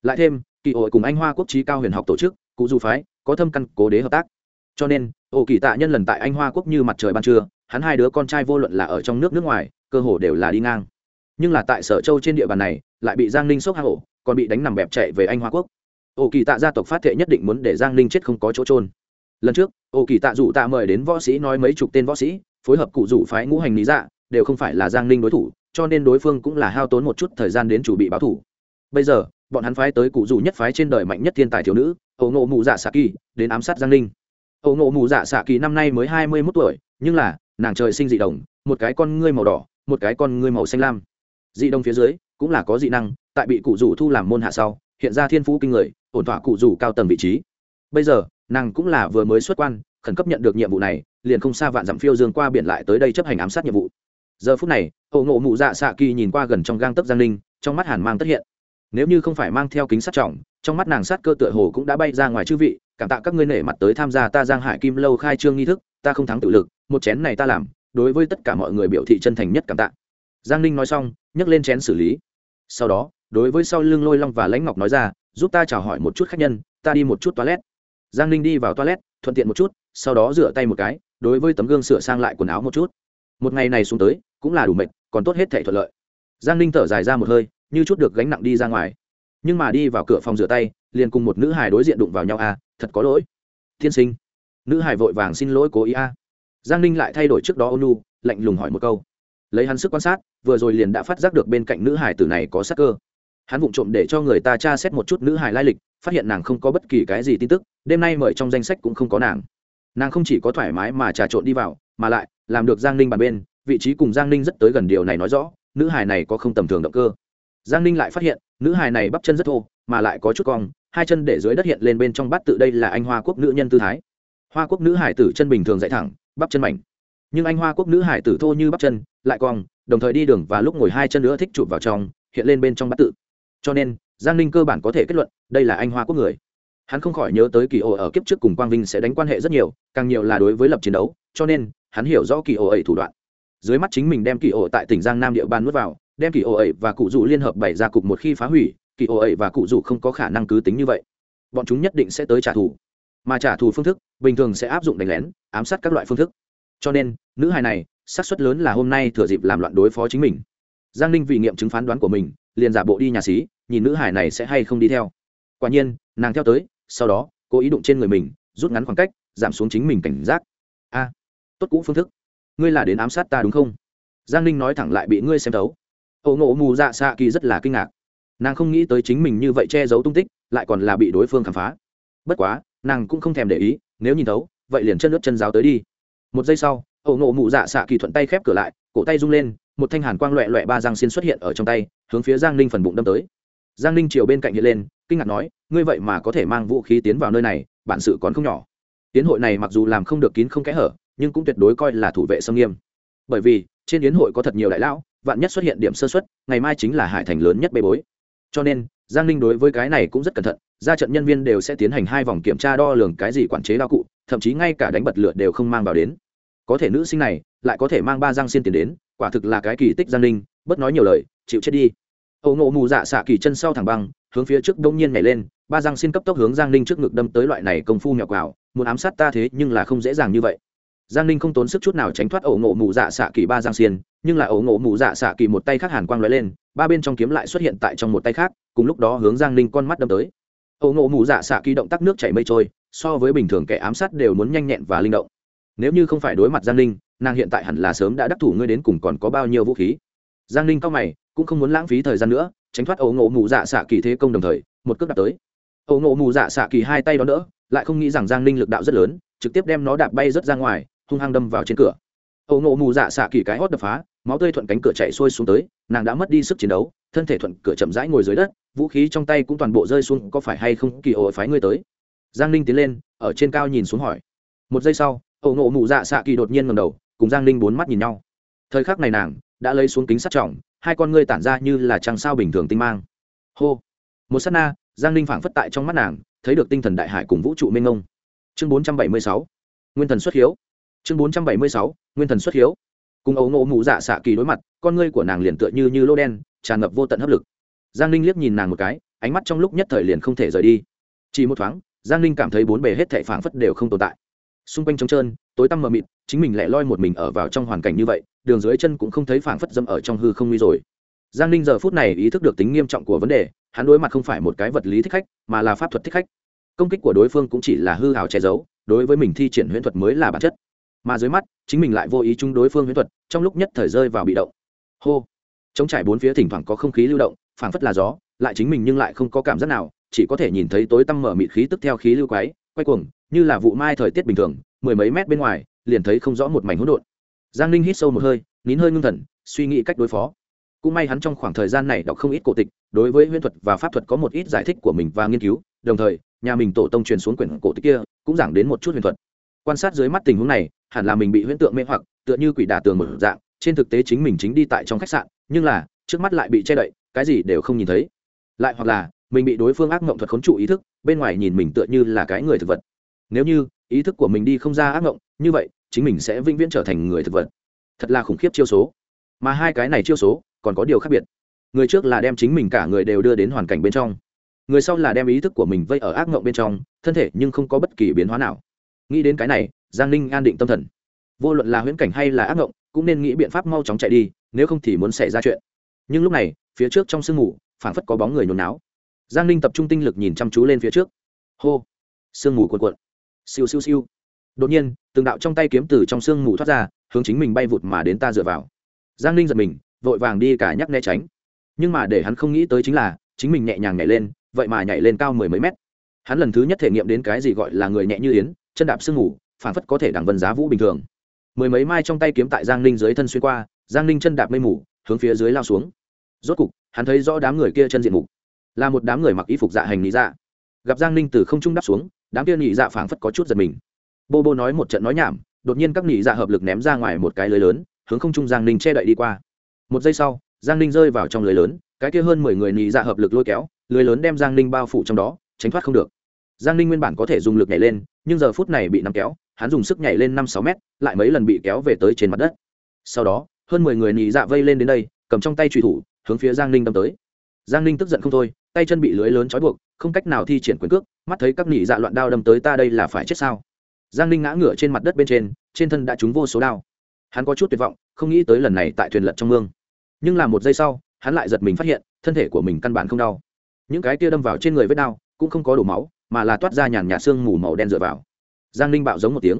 lại thêm kỳ hội cùng anh hoa quốc trí cao huyền học tổ chức cụ du phái có thâm căn cố đế hợp tác. Cho nên ổ kỳ tạ nhân lần tại anh hoa quốc như mặt trời ban trưa hắn hai đứa con trai vô luận là ở trong nước nước ngoài cơ hồ đều là đi ngang. Nhưng là tại sở châu trên địa bàn này lại bị giang ninh sốc hạ hổ, còn bị đánh nằm bẹp chạy về anh hoa quốc. Ổ kỳ tạ gia tộc phát thệ nhất định muốn để giang ninh chết không có chỗ trôn lần trước ổ kỳ tạ dụ tạ mời đến võ sĩ nói mấy chục tên võ sĩ phối hợp cụ rủ phái ngũ hành lý dạ đều không phải là giang ninh đối thủ cho nên đối phương cũng là hao tốn một chút thời gian đến chuẩn bị báo thủ. Bây giờ bọn hắn phái tới cụ dù nhất phái trên đời mạnh nhất thiên tài thiếu nữ ấu ngộ mù dạ xạ kỳ, đến ám sát giang ninh. Ấu ngộ mù dạ xạ kỳ năm nay mới hai mươi mốt tuổi, nhưng là, nàng trời sinh dị đồng, một cái con ngươi màu đỏ, một cái con ngươi màu xanh lam. Dị đồng phía dưới, cũng là có dị năng, tại bị cụ rủ thu làm môn hạ sau, hiện ra thiên phú kinh người, ổn thỏa cụ rủ cao tầng vị trí. Bây giờ, nàng cũng là vừa mới xuất quan, khẩn cấp nhận được nhiệm vụ này, liền không xa vạn dặm phiêu dương qua biển lại tới đây chấp hành ám sát nhiệm vụ. Giờ phút này ổ ngộ mụ dạ xạ kỳ nhìn qua gần trong gang tấc giang ninh, trong mắt hàn mang tất hiện nếu như không phải mang theo kính sát trọng, trong mắt nàng sát cơ tựa hồ cũng đã bay ra ngoài chư vị, cảm tạ các ngươi nể mặt tới tham gia ta giang hải kim lâu khai trương nghi thức, ta không thắng tự lực, một chén này ta làm, đối với tất cả mọi người biểu thị chân thành nhất cảm tạ. Giang ninh nói xong, nhấc lên chén xử lý. Sau đó, đối với sau lưng lôi long và lãnh ngọc nói ra, giúp ta chào hỏi một chút khách nhân, ta đi một chút toilet. Giang ninh đi vào toilet, thuận tiện một chút, sau đó rửa tay một cái, đối với tấm gương sửa sang lại quần áo một chút. Một ngày này xuống tới, cũng là đủ mệt, còn tốt hết thể thuận lợi. Giang ninh thở dài ra một hơi như chút được gánh nặng đi ra ngoài. Nhưng mà đi vào cửa phòng rửa tay, liền cùng một nữ hài đối diện đụng vào nhau à thật có lỗi. Tiên sinh. Nữ hài vội vàng xin lỗi cố ý à. giang ninh lại thay đổi trước đó ônu lạnh lùng hỏi một câu. Lấy hắn sức quan sát, vừa rồi liền đã phát giác được bên cạnh nữ hài tử này có sắc cơ. Hắn vụng trộm để cho người ta tra xét một chút nữ hài lai lịch, phát hiện nàng không có bất kỳ cái gì tin tức, đêm nay mời trong danh sách cũng không có nàng. Nàng không chỉ có thoải mái mà trà trộn đi vào, mà lại làm được giang ninh bàn bên, vị trí cùng giang ninh rất tới gần điều này nói rõ, nữ hài này có không tầm thường động cơ giang ninh lại phát hiện, nữ hài này bắp chân rất thô, mà lại có chút cong, hai chân để dưới đất hiện lên bên trong bát tự đây là anh hoa quốc nữ nhân tư thái. Hoa quốc nữ hải tử chân bình thường dạy thẳng, bắp chân mảnh. Nhưng anh hoa quốc nữ hải tử thô như bắp chân, lại cong, đồng thời đi đường và lúc ngồi hai chân nữa thích chụp vào trong, hiện lên bên trong bát tự. Cho nên, giang ninh cơ bản có thể kết luận, đây là anh hoa quốc người. Hắn không khỏi nhớ tới kỳ ổ ở kiếp trước cùng quang vinh sẽ đánh quan hệ rất nhiều, càng nhiều là đối với lập chiến đấu, cho nên, hắn hiểu rõ kỳ ổ ấy thủ đoạn. Dưới mắt chính mình đem kỳ ổ tại tỉnh giang nam địa bàn nuốt vào đem kỳ ô ấy và cụ dụ liên hợp bày ra cục một khi phá hủy, kỳ ô ấy và cụ dụ không có khả năng cứ tính như vậy. Bọn chúng nhất định sẽ tới trả thù. Mà trả thù phương thức, bình thường sẽ áp dụng đánh lén, ám sát các loại phương thức. Cho nên, nữ hài này, xác suất lớn là hôm nay thừa dịp làm loạn đối phó chính mình. Giang ninh vì nghiệm chứng phán đoán của mình, liền giả bộ đi nhà xí, nhìn nữ hải này sẽ hay không đi theo. Quả nhiên, nàng theo tới, sau đó, cố ý đụng trên người mình, rút ngắn khoảng cách, giảm xuống chính mình cảnh giác. A, tốt cũ phương thức. Ngươi là đến ám sát ta đúng không? Giang ninh nói thẳng lại bị ngươi xem thấu ổ ngộ mù dạ xạ kỳ rất là kinh ngạc. Nàng không nghĩ tới chính mình như vậy che giấu tung tích, lại còn là bị đối phương khám phá. Bất quá, nàng cũng không thèm để ý, nếu nhìn thấu, vậy liền chân nước chân giáo tới đi. Một giây sau ổ ngộ mù dạ xạ kỳ thuận tay khép cửa lại, cổ tay rung lên, một thanh hàn quang loẹ loẹ ba giang xin xuất hiện ở trong tay, hướng phía giang ninh phần bụng đâm tới. Giang ninh chiều bên cạnh hiện lên, kinh ngạc nói, ngươi vậy mà có thể mang vũ khí tiến vào nơi này, bản sự còn không nhỏ. Tiến hội này mặc dù làm không được kín không kẽ hở, nhưng cũng tuyệt đối coi là thủ vệ sâm nghiêm. Bởi vì trên yến hội có thật nhiều đại lão, vạn nhất xuất hiện điểm sơ xuất ngày mai chính là hải thành lớn nhất bê bối. Cho nên, giang ninh đối với cái này cũng rất cẩn thận, ra trận nhân viên đều sẽ tiến hành hai vòng kiểm tra đo lường cái gì quản chế đao cụ, thậm chí ngay cả đánh bật lửa đều không mang vào đến. Có thể nữ sinh này, lại có thể mang ba giang xin tiền đến, quả thực là cái kỳ tích giang ninh bất nói nhiều lời, chịu chết đi. Ẩu Ngộ mù dạ xạ kỳ chân sau thẳng băng, hướng phía trước đông nhiên nhảy lên, ba giang xin cấp tốc hướng giang ninh trước ngực đâm tới loại này công phu nhỏ quào muốn ám sát ta thế nhưng là không dễ dàng như vậy giang ninh không tốn sức chút nào tránh thoát ẩu ngộ mù dạ xạ kỳ ba giang xiên, nhưng là ẩu ngộ mù dạ xạ kỳ một tay khác hàn quang lóe lên, ba bên trong kiếm lại xuất hiện tại trong một tay khác, cùng lúc đó hướng giang ninh con mắt đâm tới. Ẩu ngộ mù dạ xạ kỳ động tác nước chảy mây trôi, so với bình thường kẻ ám sát đều muốn nhanh nhẹn và linh động. Nếu như không phải đối mặt giang ninh, nàng hiện tại hẳn là sớm đã đắc thủ ngươi đến cùng còn có bao nhiêu vũ khí. Giang ninh cao mày, cũng không muốn lãng phí thời gian nữa, tránh thoát ẩu ngộ mù dạ xạ kỳ thế công đồng thời, một cước đạp tới. Ẩu ngộ mù dạ xạ kỳ hai tay đó đỡ, lại không nghĩ rằng giang ninh lực đạo rất lớn, trực tiếp đem nó đạp bay rớt ra ngoài hung hăng đâm vào trên cửa. Ẩu ngộ mù dạ xạ kỳ cái hót đập phá, máu tươi thuận cánh cửa chạy xuôi xuống tới, nàng đã mất đi sức chiến đấu, thân thể thuận cửa chậm rãi ngồi dưới đất, vũ khí trong tay cũng toàn bộ rơi xuống, có phải hay không kỳ ổ phái ngươi tới? Giang ninh tiến lên, ở trên cao nhìn xuống hỏi. Một giây sau ẩu ngộ mù dạ xạ kỳ đột nhiên ngầm đầu, cùng giang ninh bốn mắt nhìn nhau. Thời khắc này nàng đã lấy xuống kính sắt trọng, hai con ngươi tản ra như là trăng sao bình thường tinh mang. Hô! Một s á t na, giang ninh phảng phất tại trong mắt nàng, thấy được tinh thần đại hải cùng vũ trụ mênh ông chương bốn trăm bảy mươi sáu, nguyên thần xuất hiếu chương bốn trăm bảy mươi sáu, nguyên thần xuất hiếu. Cùng ấu ngộ mụ dạ xạ kỳ đối mặt, con ngươi của nàng liền tựa như như lô đen, tràn ngập vô tận hấp lực. Giang ninh liếc nhìn nàng một cái, ánh mắt trong lúc nhất thời liền không thể rời đi. Chỉ một thoáng, giang ninh cảm thấy bốn bề hết thệ phảng phất đều không tồn tại. Xung quanh trống trơn, tối tăm mờ mịt, chính mình lại loi một mình ở vào trong hoàn cảnh như vậy, đường dưới chân cũng không thấy phảng phất dâm ở trong hư không nguy rồi. Giang ninh giờ phút này ý thức được tính nghiêm trọng của vấn đề, hắn đối mặt không phải một cái vật lý thích khách, mà là pháp thuật thích khách. Công kích của đối phương cũng chỉ là hư hào che giấu, đối với mình thi triển huyễn thuật mới là bản chất mà dưới mắt, chính mình lại vô ý chung đối phương huyễn thuật, trong lúc nhất thời rơi vào bị động. Hô! Chống trải bốn phía thỉnh thoảng có không khí lưu động, phảng phất là gió, lại chính mình nhưng lại không có cảm giác nào, chỉ có thể nhìn thấy tối tăm mở mịt khí tức theo khí lưu quái, quay cuồng, như là vụ mai thời tiết bình thường, mười mấy mét bên ngoài, liền thấy không rõ một mảnh hỗn độn. Giang ninh hít sâu một hơi, nín hơi ngưng thần, suy nghĩ cách đối phó. Cũng may hắn trong khoảng thời gian này đọc không ít cổ tịch, đối với huyễn thuật và pháp thuật có một ít giải thích của mình và nghiên cứu, đồng thời, nhà mình tổ tông truyền xuống quyển cổ tịch kia, cũng giảng đến một chút huyền thuật. Quan sát dưới mắt tình huống này hẳn là mình bị huyễn tượng mê hoặc, tựa như quỷ đà tường một dạng, trên thực tế chính mình chính đi tại trong khách sạn, nhưng là, trước mắt lại bị che đậy, cái gì đều không nhìn thấy. Lại hoặc là, mình bị đối phương ác mộng thuật khốn trụ ý thức, bên ngoài nhìn mình tựa như là cái người thực vật. Nếu như, ý thức của mình đi không ra ác mộng, như vậy, chính mình sẽ vĩnh viễn trở thành người thực vật. Thật là khủng khiếp chiêu số. Mà hai cái này chiêu số, còn có điều khác biệt. Người trước là đem chính mình cả người đều đưa đến hoàn cảnh bên trong. Người sau là đem ý thức của mình vây ở ác mộng bên trong, thân thể nhưng không có bất kỳ biến hóa nào nghĩ đến cái này, giang ninh an định tâm thần. Vô luận là huyễn cảnh hay là ác ngộng, cũng nên nghĩ biện pháp mau chóng chạy đi, nếu không thì muốn xảy ra chuyện. Nhưng lúc này, phía trước trong sương mù, phảng phất có bóng người nhốn náo. Giang ninh tập trung tinh lực nhìn chăm chú lên phía trước. Hô! Sương mù cuộn cuộn. Siêu siêu siêu. Đột nhiên, từng đạo trong tay kiếm từ trong sương mù thoát ra, hướng chính mình bay vụt mà đến ta dựa vào. Giang ninh giật mình, vội vàng đi cả nhắc né tránh. Nhưng mà để hắn không nghĩ tới chính là, chính mình nhẹ nhàng nhảy lên, vậy mà nhảy lên cao mười mấy mét. Hắn lần thứ nhất thể nghiệm đến cái gì gọi là người nhẹ như yến chân đạp sương ngủ, phản phất có thể đẳng vân giá vũ bình thường. Mười mấy mai trong tay kiếm tại giang ninh dưới thân xuyên qua giang ninh chân đạp mây mù hướng phía dưới lao xuống. Rốt cục hắn thấy rõ đám người kia chân diện mục. Là một đám người mặc y phục dạ hành lý dạ. Gặp giang ninh từ không trung đáp xuống đám kia nhị dạ phảng phất có chút giật mình. Bô bô nói một trận nói nhảm đột nhiên các nhị dạ hợp lực ném ra ngoài một cái lưới lớn hướng không trung giang ninh che đậy đi qua. Một giây sau giang ninh rơi vào trong lưới lớn cái kia hơn mười người nhị dạ hợp lực lôi kéo lưới lớn đem giang ninh bao phủ trong đó tránh thoát không được giang ninh nguyên bản có thể dùng lực nhảy lên, nhưng giờ phút này bị nắm kéo, hắn dùng sức nhảy lên năm sáu mét, lại mấy lần bị kéo về tới trên mặt đất. Sau đó, hơn mười người nị dạ vây lên đến đây, cầm trong tay trùy thủ, hướng phía giang ninh đâm tới. Giang ninh tức giận không thôi, tay chân bị lưới lớn trói buộc, không cách nào thi triển quyền cước, mắt thấy các nị dạ loạn đao đâm tới ta đây là phải chết sao? Giang ninh ngã ngửa trên mặt đất bên trên trên thân đã trúng vô số đao. Hắn có chút tuyệt vọng, không nghĩ tới lần này tại thuyền lật trong mương. Nhưng là một giây sau, hắn lại giật mình phát hiện, thân thể của mình căn bản không đau. Những cái tia đâm vào trên người vết đau cũng không có đổ máu mà là toát ra nhàn nhạt xương mù màu đen dựa vào. Giang ninh bạo giống một tiếng.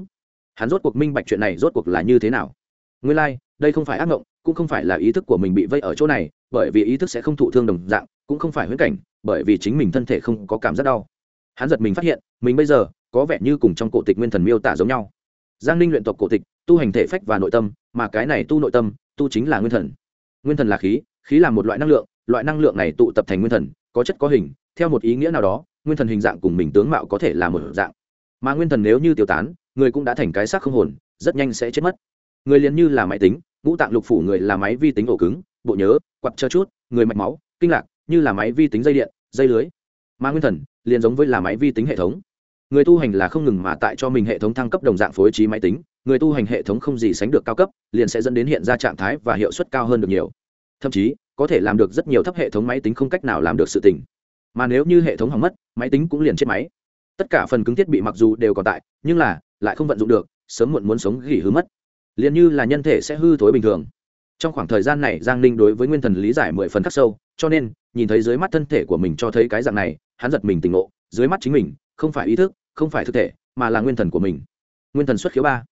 Hắn rốt cuộc minh bạch chuyện này rốt cuộc là như thế nào. Nguyên lai、like, đây không phải ác mộng cũng không phải là ý thức của mình bị vây ở chỗ này bởi vì ý thức sẽ không thụ thương đồng dạng cũng không phải huyễn cảnh bởi vì chính mình thân thể không có cảm giác đau. Hắn giật mình phát hiện mình bây giờ có vẻ như cùng trong cổ tịch nguyên thần miêu tả giống nhau. Giang ninh luyện tộc cổ tịch tu hành thể phách và nội tâm mà cái này tu nội tâm tu chính là nguyên thần. Nguyên thần là khí khí là một loại năng lượng loại năng lượng này tụ tập thành nguyên thần có chất có hình theo một ý nghĩa nào đó nguyên thần hình dạng cùng mình tướng mạo có thể là một dạng. Mà nguyên thần nếu như tiêu tán, người cũng đã thành cái xác không hồn, rất nhanh sẽ chết mất. Người liền như là máy tính, ngũ tạng lục phủ người là máy vi tính ổ cứng, bộ nhớ quặt chờ chút, người mạch máu, kinh lạc, như là máy vi tính dây điện, dây lưới. Mà nguyên thần, liền giống với là máy vi tính hệ thống. Người tu hành là không ngừng mà tại cho mình hệ thống thăng cấp đồng dạng phối trí máy tính, người tu hành hệ thống không gì sánh được cao cấp, liền sẽ dẫn đến hiện ra trạng thái và hiệu suất cao hơn được nhiều. Thậm chí, có thể làm được rất nhiều thấp hệ thống máy tính không cách nào làm được sự tình mà nếu như hệ thống hỏng mất, máy tính cũng liền chết máy. Tất cả phần cứng thiết bị mặc dù đều còn tại, nhưng là, lại không vận dụng được, sớm muộn muốn sống gỉ hư mất. Liền như là nhân thể sẽ hư thối bình thường. Trong khoảng thời gian này, giang ninh đối với nguyên thần lý giải mười phần khắc sâu, cho nên, nhìn thấy dưới mắt thân thể của mình cho thấy cái dạng này, hắn giật mình tỉnh ngộ, dưới mắt chính mình, không phải ý thức, không phải thực thể, mà là nguyên thần của mình. Nguyên thần xuất khiếu ba.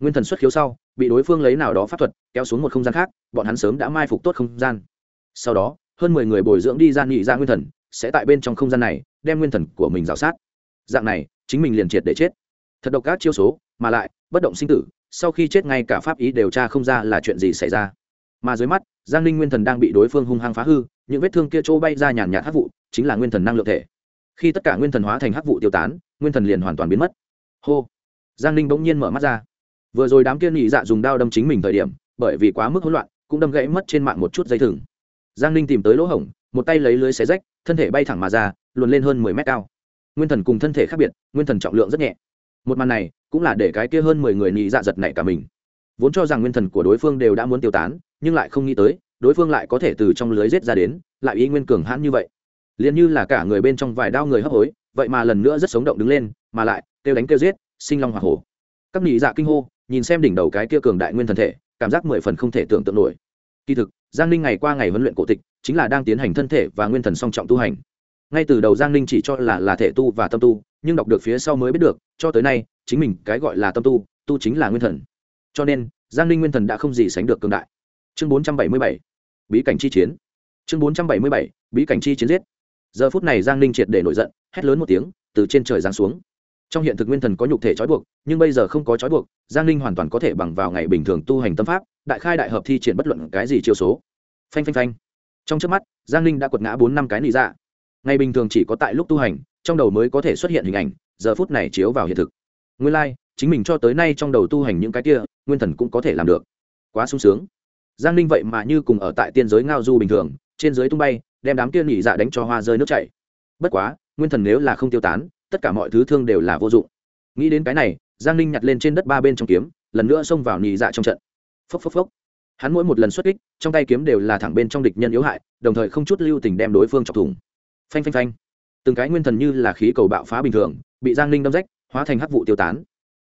Nguyên thần xuất khiếu sau, bị đối phương lấy nào đó pháp thuật, kéo xuống một không gian khác, bọn hắn sớm đã mai phục tốt không gian. Sau đó, hơn mười người bồi dưỡng đi gian nghị ra nguyên thần sẽ tại bên trong không gian này đem nguyên thần của mình rào sát. Dạng này, chính mình liền triệt để chết. Thật độc ác chiêu số, mà lại, bất động sinh tử, sau khi chết ngay cả pháp ý điều tra không ra là chuyện gì xảy ra. Mà dưới mắt, giang ninh nguyên thần đang bị đối phương hung hăng phá hư, những vết thương kia chỗ bay ra nhàn nhạt hắc vụ, chính là nguyên thần năng lượng thể. Khi tất cả nguyên thần hóa thành hắc vụ tiêu tán, nguyên thần liền hoàn toàn biến mất. Hô! Giang ninh bỗng nhiên mở mắt ra. Vừa rồi đám kia nhị dạ dùng đao đâm chính mình thời điểm, bởi vì quá mức hỗn loạn, cũng đâm gãy mất trên mạng một chút dây thừng giang ninh tìm tới lỗ hổng, một tay lấy lưới xé rách, thân thể bay thẳng mà ra, luồn lên hơn mười mét cao. Nguyên thần cùng thân thể khác biệt, nguyên thần trọng lượng rất nhẹ. Một màn này cũng là để cái kia hơn mười người nhị dạ giật nảy cả mình. Vốn cho rằng nguyên thần của đối phương đều đã muốn tiêu tán, nhưng lại không nghĩ tới, đối phương lại có thể từ trong lưới rết ra đến, lại ý nguyên cường hãn như vậy. Liền như là cả người bên trong vài đao người hấp hối, vậy mà lần nữa rất sống động đứng lên, mà lại kêu đánh kêu giết, sinh long hoa hổ. Các nhị dạ kinh hô, nhìn xem đỉnh đầu cái kia cường đại nguyên thần thể, cảm giác mười phần không thể tưởng tượng nổi. Kỳ thực giang ninh ngày qua ngày huấn luyện cổ tịch, chính là đang tiến hành thân thể và nguyên thần song trọng tu hành. Ngay từ đầu giang ninh chỉ cho là là thể tu và tâm tu, nhưng đọc được phía sau mới biết được, cho tới nay, chính mình cái gọi là tâm tu tu chính là nguyên thần. Cho nên, giang ninh nguyên thần đã không gì sánh được cương đại. Chương bốn trăm bảy mươi bảy, bí cảnh chi chiến. Chương bốn trăm bảy mươi bảy, bí cảnh chi chiến giết. Giờ phút này giang ninh triệt để nổi giận, hét lớn một tiếng, từ trên trời giáng xuống trong hiện thực nguyên thần có nhục thể trói buộc nhưng bây giờ không có trói buộc giang ninh hoàn toàn có thể bằng vào ngày bình thường tu hành tâm pháp đại khai đại hợp thi triển bất luận cái gì chiêu số. Phanh phanh phanh. Trong trước mắt giang ninh đã quật ngã bốn năm cái nị dạ. Ngày bình thường chỉ có tại lúc tu hành trong đầu mới có thể xuất hiện hình ảnh giờ phút này chiếu vào hiện thực. Nguyên lai、like, chính mình cho tới nay trong đầu tu hành những cái kia nguyên thần cũng có thể làm được. Quá sung sướng. Giang ninh vậy mà như cùng ở tại tiên giới ngao du bình thường trên giới tung bay đem đám kia nị dạ đánh cho hoa rơi nước chảy. Bất quá nguyên thần nếu là không tiêu tán tất cả mọi thứ thương đều là vô dụng. Nghĩ đến cái này, giang ninh nhặt lên trên đất ba bên trong kiếm, lần nữa xông vào nhì dạ trong trận. Phốc phốc phốc. Hắn mỗi một lần xuất kích, trong tay kiếm đều là thẳng bên trong địch nhân yếu hại, đồng thời không chút lưu tình đem đối phương chọc thủng. Phanh phanh phanh. Từng cái nguyên thần như là khí cầu bạo phá bình thường, bị giang ninh đâm rách, hóa thành hắc vụ tiêu tán.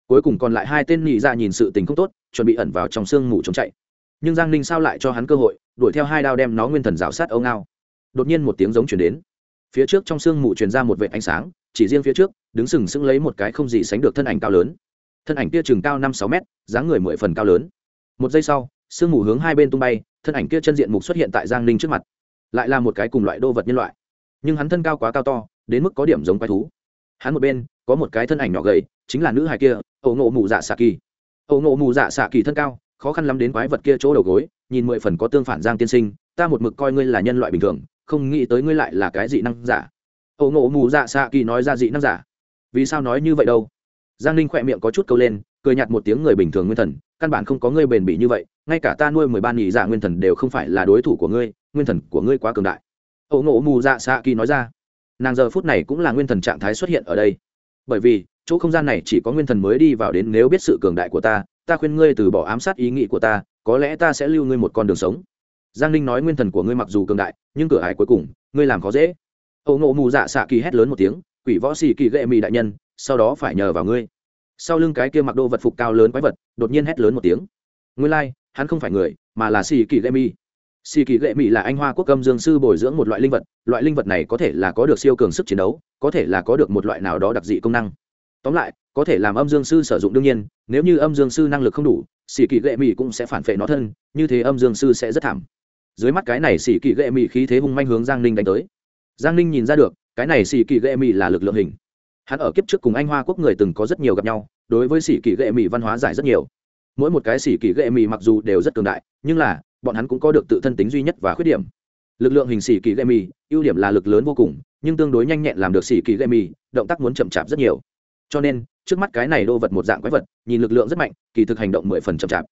Cuối cùng còn lại hai tên nhị ra nhìn sự tình không tốt, chuẩn bị ẩn vào trong sương mù trốn chạy. Nhưng giang ninh sao lại cho hắn cơ hội, đuổi theo hai đao đem nó nguyên thần rào sát âu ngao. Đột nhiên một tiếng giống chuyển đến. Phía trước trong sương mù truyền ra một vệ ánh sáng chỉ riêng phía trước, đứng sừng sững lấy một cái không gì sánh được thân ảnh cao lớn. Thân ảnh kia chừng cao năm sáu mét, dáng người mười phần cao lớn. Một giây sau, sương mù hướng hai bên tung bay, thân ảnh kia chân diện mục xuất hiện tại giang ninh trước mặt. Lại là một cái cùng loại đô vật nhân loại. Nhưng hắn thân cao quá cao to, đến mức có điểm giống quái thú. Hắn một bên, có một cái thân ảnh nhỏ gầy, chính là nữ hài kia ẩu ngộ mù dạ xạ kỳ. Ẩu ngộ mù dạ xạ kỳ thân cao, khó khăn lắm đến quái vật kia chỗ đầu gối, nhìn mười phần có tương phản giang tiên sinh, ta một mực coi ngươi là nhân loại bình thường, không nghĩ tới ngươi lại là cái dị năng giả ẩu ngộ mù dạ xạ kỳ nói ra dị năng giả. Vì sao nói như vậy đâu? Giang ninh khỏe miệng có chút câu lên, cười nhạt một tiếng người bình thường nguyên thần, căn bản không có ngươi bền bỉ như vậy, ngay cả ta nuôi mười ba nghỉ giả dạ nguyên thần đều không phải là đối thủ của ngươi, nguyên thần của ngươi quá cường đại. Ẩu ngộ mù dạ xạ kỳ nói ra, nàng giờ phút này cũng là nguyên thần trạng thái xuất hiện ở đây. Bởi vì, chỗ không gian này chỉ có nguyên thần mới đi vào đến nếu biết sự cường đại của ta ta khuyên ngươi từ bỏ ám sát ý nghĩ của ta, có lẽ ta sẽ lưu ngươi một con đường sống. Giang ninh nói nguyên thần của ngươi mặc dù cường đại, nhưng cửa hải cuối cùng, ngươi làm khó dễ ẩu ngộ mù dạ xạ kỳ hét lớn một tiếng quỷ võ xì kỳ ghệ mì đại nhân sau đó phải nhờ vào ngươi. Sau lưng cái kia mặc đồ vật phục cao lớn quái vật đột nhiên hét lớn một tiếng. Ngươi lai、like, hắn không phải người mà là xì kỳ ghệ mì. Xì kỳ ghệ mì là anh hoa quốc âm dương sư bồi dưỡng một loại linh vật loại linh vật này có thể là có được siêu cường sức chiến đấu có thể là có được một loại nào đó đặc dị công năng. Tóm lại có thể làm âm dương sư sử dụng đương nhiên nếu như âm dương sư năng lực không đủ xì kỳ gệ mì cũng sẽ phản vệ nó thân như thế âm dương sư sẽ rất thảm. Dưới mắt cái này xì kỳ gệ mì khí thế hung manh hướng giang ninh đánh tới giang ninh nhìn ra được, cái này xì kỳ ghệ mì là lực lượng hình. Hắn ở kiếp trước cùng anh hoa quốc người từng có rất nhiều gặp nhau, đối với xì kỳ ghệ mì văn hóa giải rất nhiều. Mỗi một cái xì kỳ ghệ mì mặc dù đều rất cường đại, nhưng là, bọn hắn cũng có được tự thân tính duy nhất và khuyết điểm. Lực lượng hình xì kỳ ghệ mì ưu điểm là lực lớn vô cùng, nhưng tương đối nhanh nhẹn làm được xì kỳ ghệ mì động tác muốn chậm chạp rất nhiều. Cho nên, trước mắt cái này đô vật một dạng quái vật, nhìn lực lượng rất mạnh, kỳ thực hành động mười phần chậm chạp.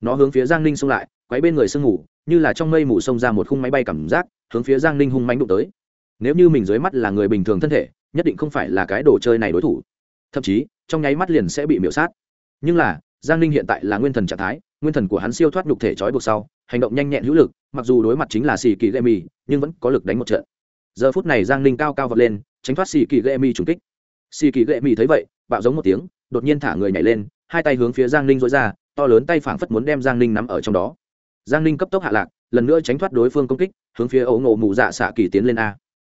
Nó hướng phía giang ninh xông lại quái bên người sương ngủ như là trong mây mù xông ra một khung máy bay cảm giác, hướng phía giang ninh hung mánh đụng tới nếu như mình dưới mắt là người bình thường thân thể, nhất định không phải là cái đồ chơi này đối thủ. Thậm chí, trong nháy mắt liền sẽ bị miễu sát. Nhưng là, giang ninh hiện tại là nguyên thần trạng thái, nguyên thần của hắn siêu thoát nhục thể trói buộc sau, hành động nhanh nhẹn hữu lực, mặc dù đối mặt chính là xì kỳ gậy mì nhưng vẫn có lực đánh một trận. Giờ phút này giang ninh cao cao vọt lên, tránh thoát xì kỳ gậy mì trùng kích. Xì kỳ gậy mì thấy vậy, bạo giống một tiếng, đột nhiên thả người nhảy lên, hai tay hướng phía giang ninh dối ra, to lớn tay phảng phất muốn đem giang ninh nắm ở trong đó. Giang ninh cấp tốc hạ lạc, lần nữa tránh thoát đối phương công kích, hướng phía ấu ngộ mù dạ xạ kỳ tiến lên a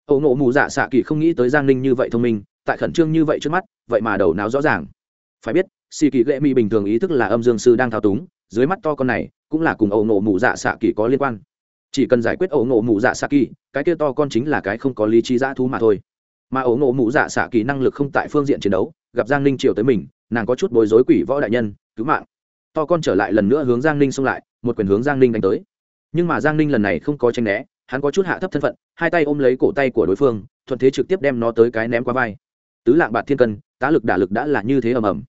ấu nộ mù dạ xạ kỳ không nghĩ tới giang ninh như vậy thông minh, tại khẩn trương như vậy trước mắt, vậy mà đầu não rõ ràng. Phải biết, xì kỳ ghệ mỹ bình thường ý thức là âm dương sư đang thao túng, dưới mắt to con này, cũng là cùng ấu nộ mù dạ xạ kỳ có liên quan. Chỉ cần giải quyết ấu nộ mù dạ xạ kỳ, cái kia to con chính là cái không có lý trí dã thú mà thôi. Mà ấu nộ mù dạ xạ kỳ năng lực không tại phương diện chiến đấu, gặp giang ninh chiều tới mình, nàng có chút bối rối quỷ võ đại nhân, cứu mạng. To con trở lại lần nữa hướng giang ninh xông lại, một quyền hướng giang ninh đánh tới. Nhưng mà giang ninh lần này không có tranh né hắn có chút hạ thấp thân phận, hai tay ôm lấy cổ tay của đối phương, thuận thế trực tiếp đem nó tới cái ném qua vai. Tứ lạng bạt thiên cân, tá lực đả lực đã là như thế ầm ầm.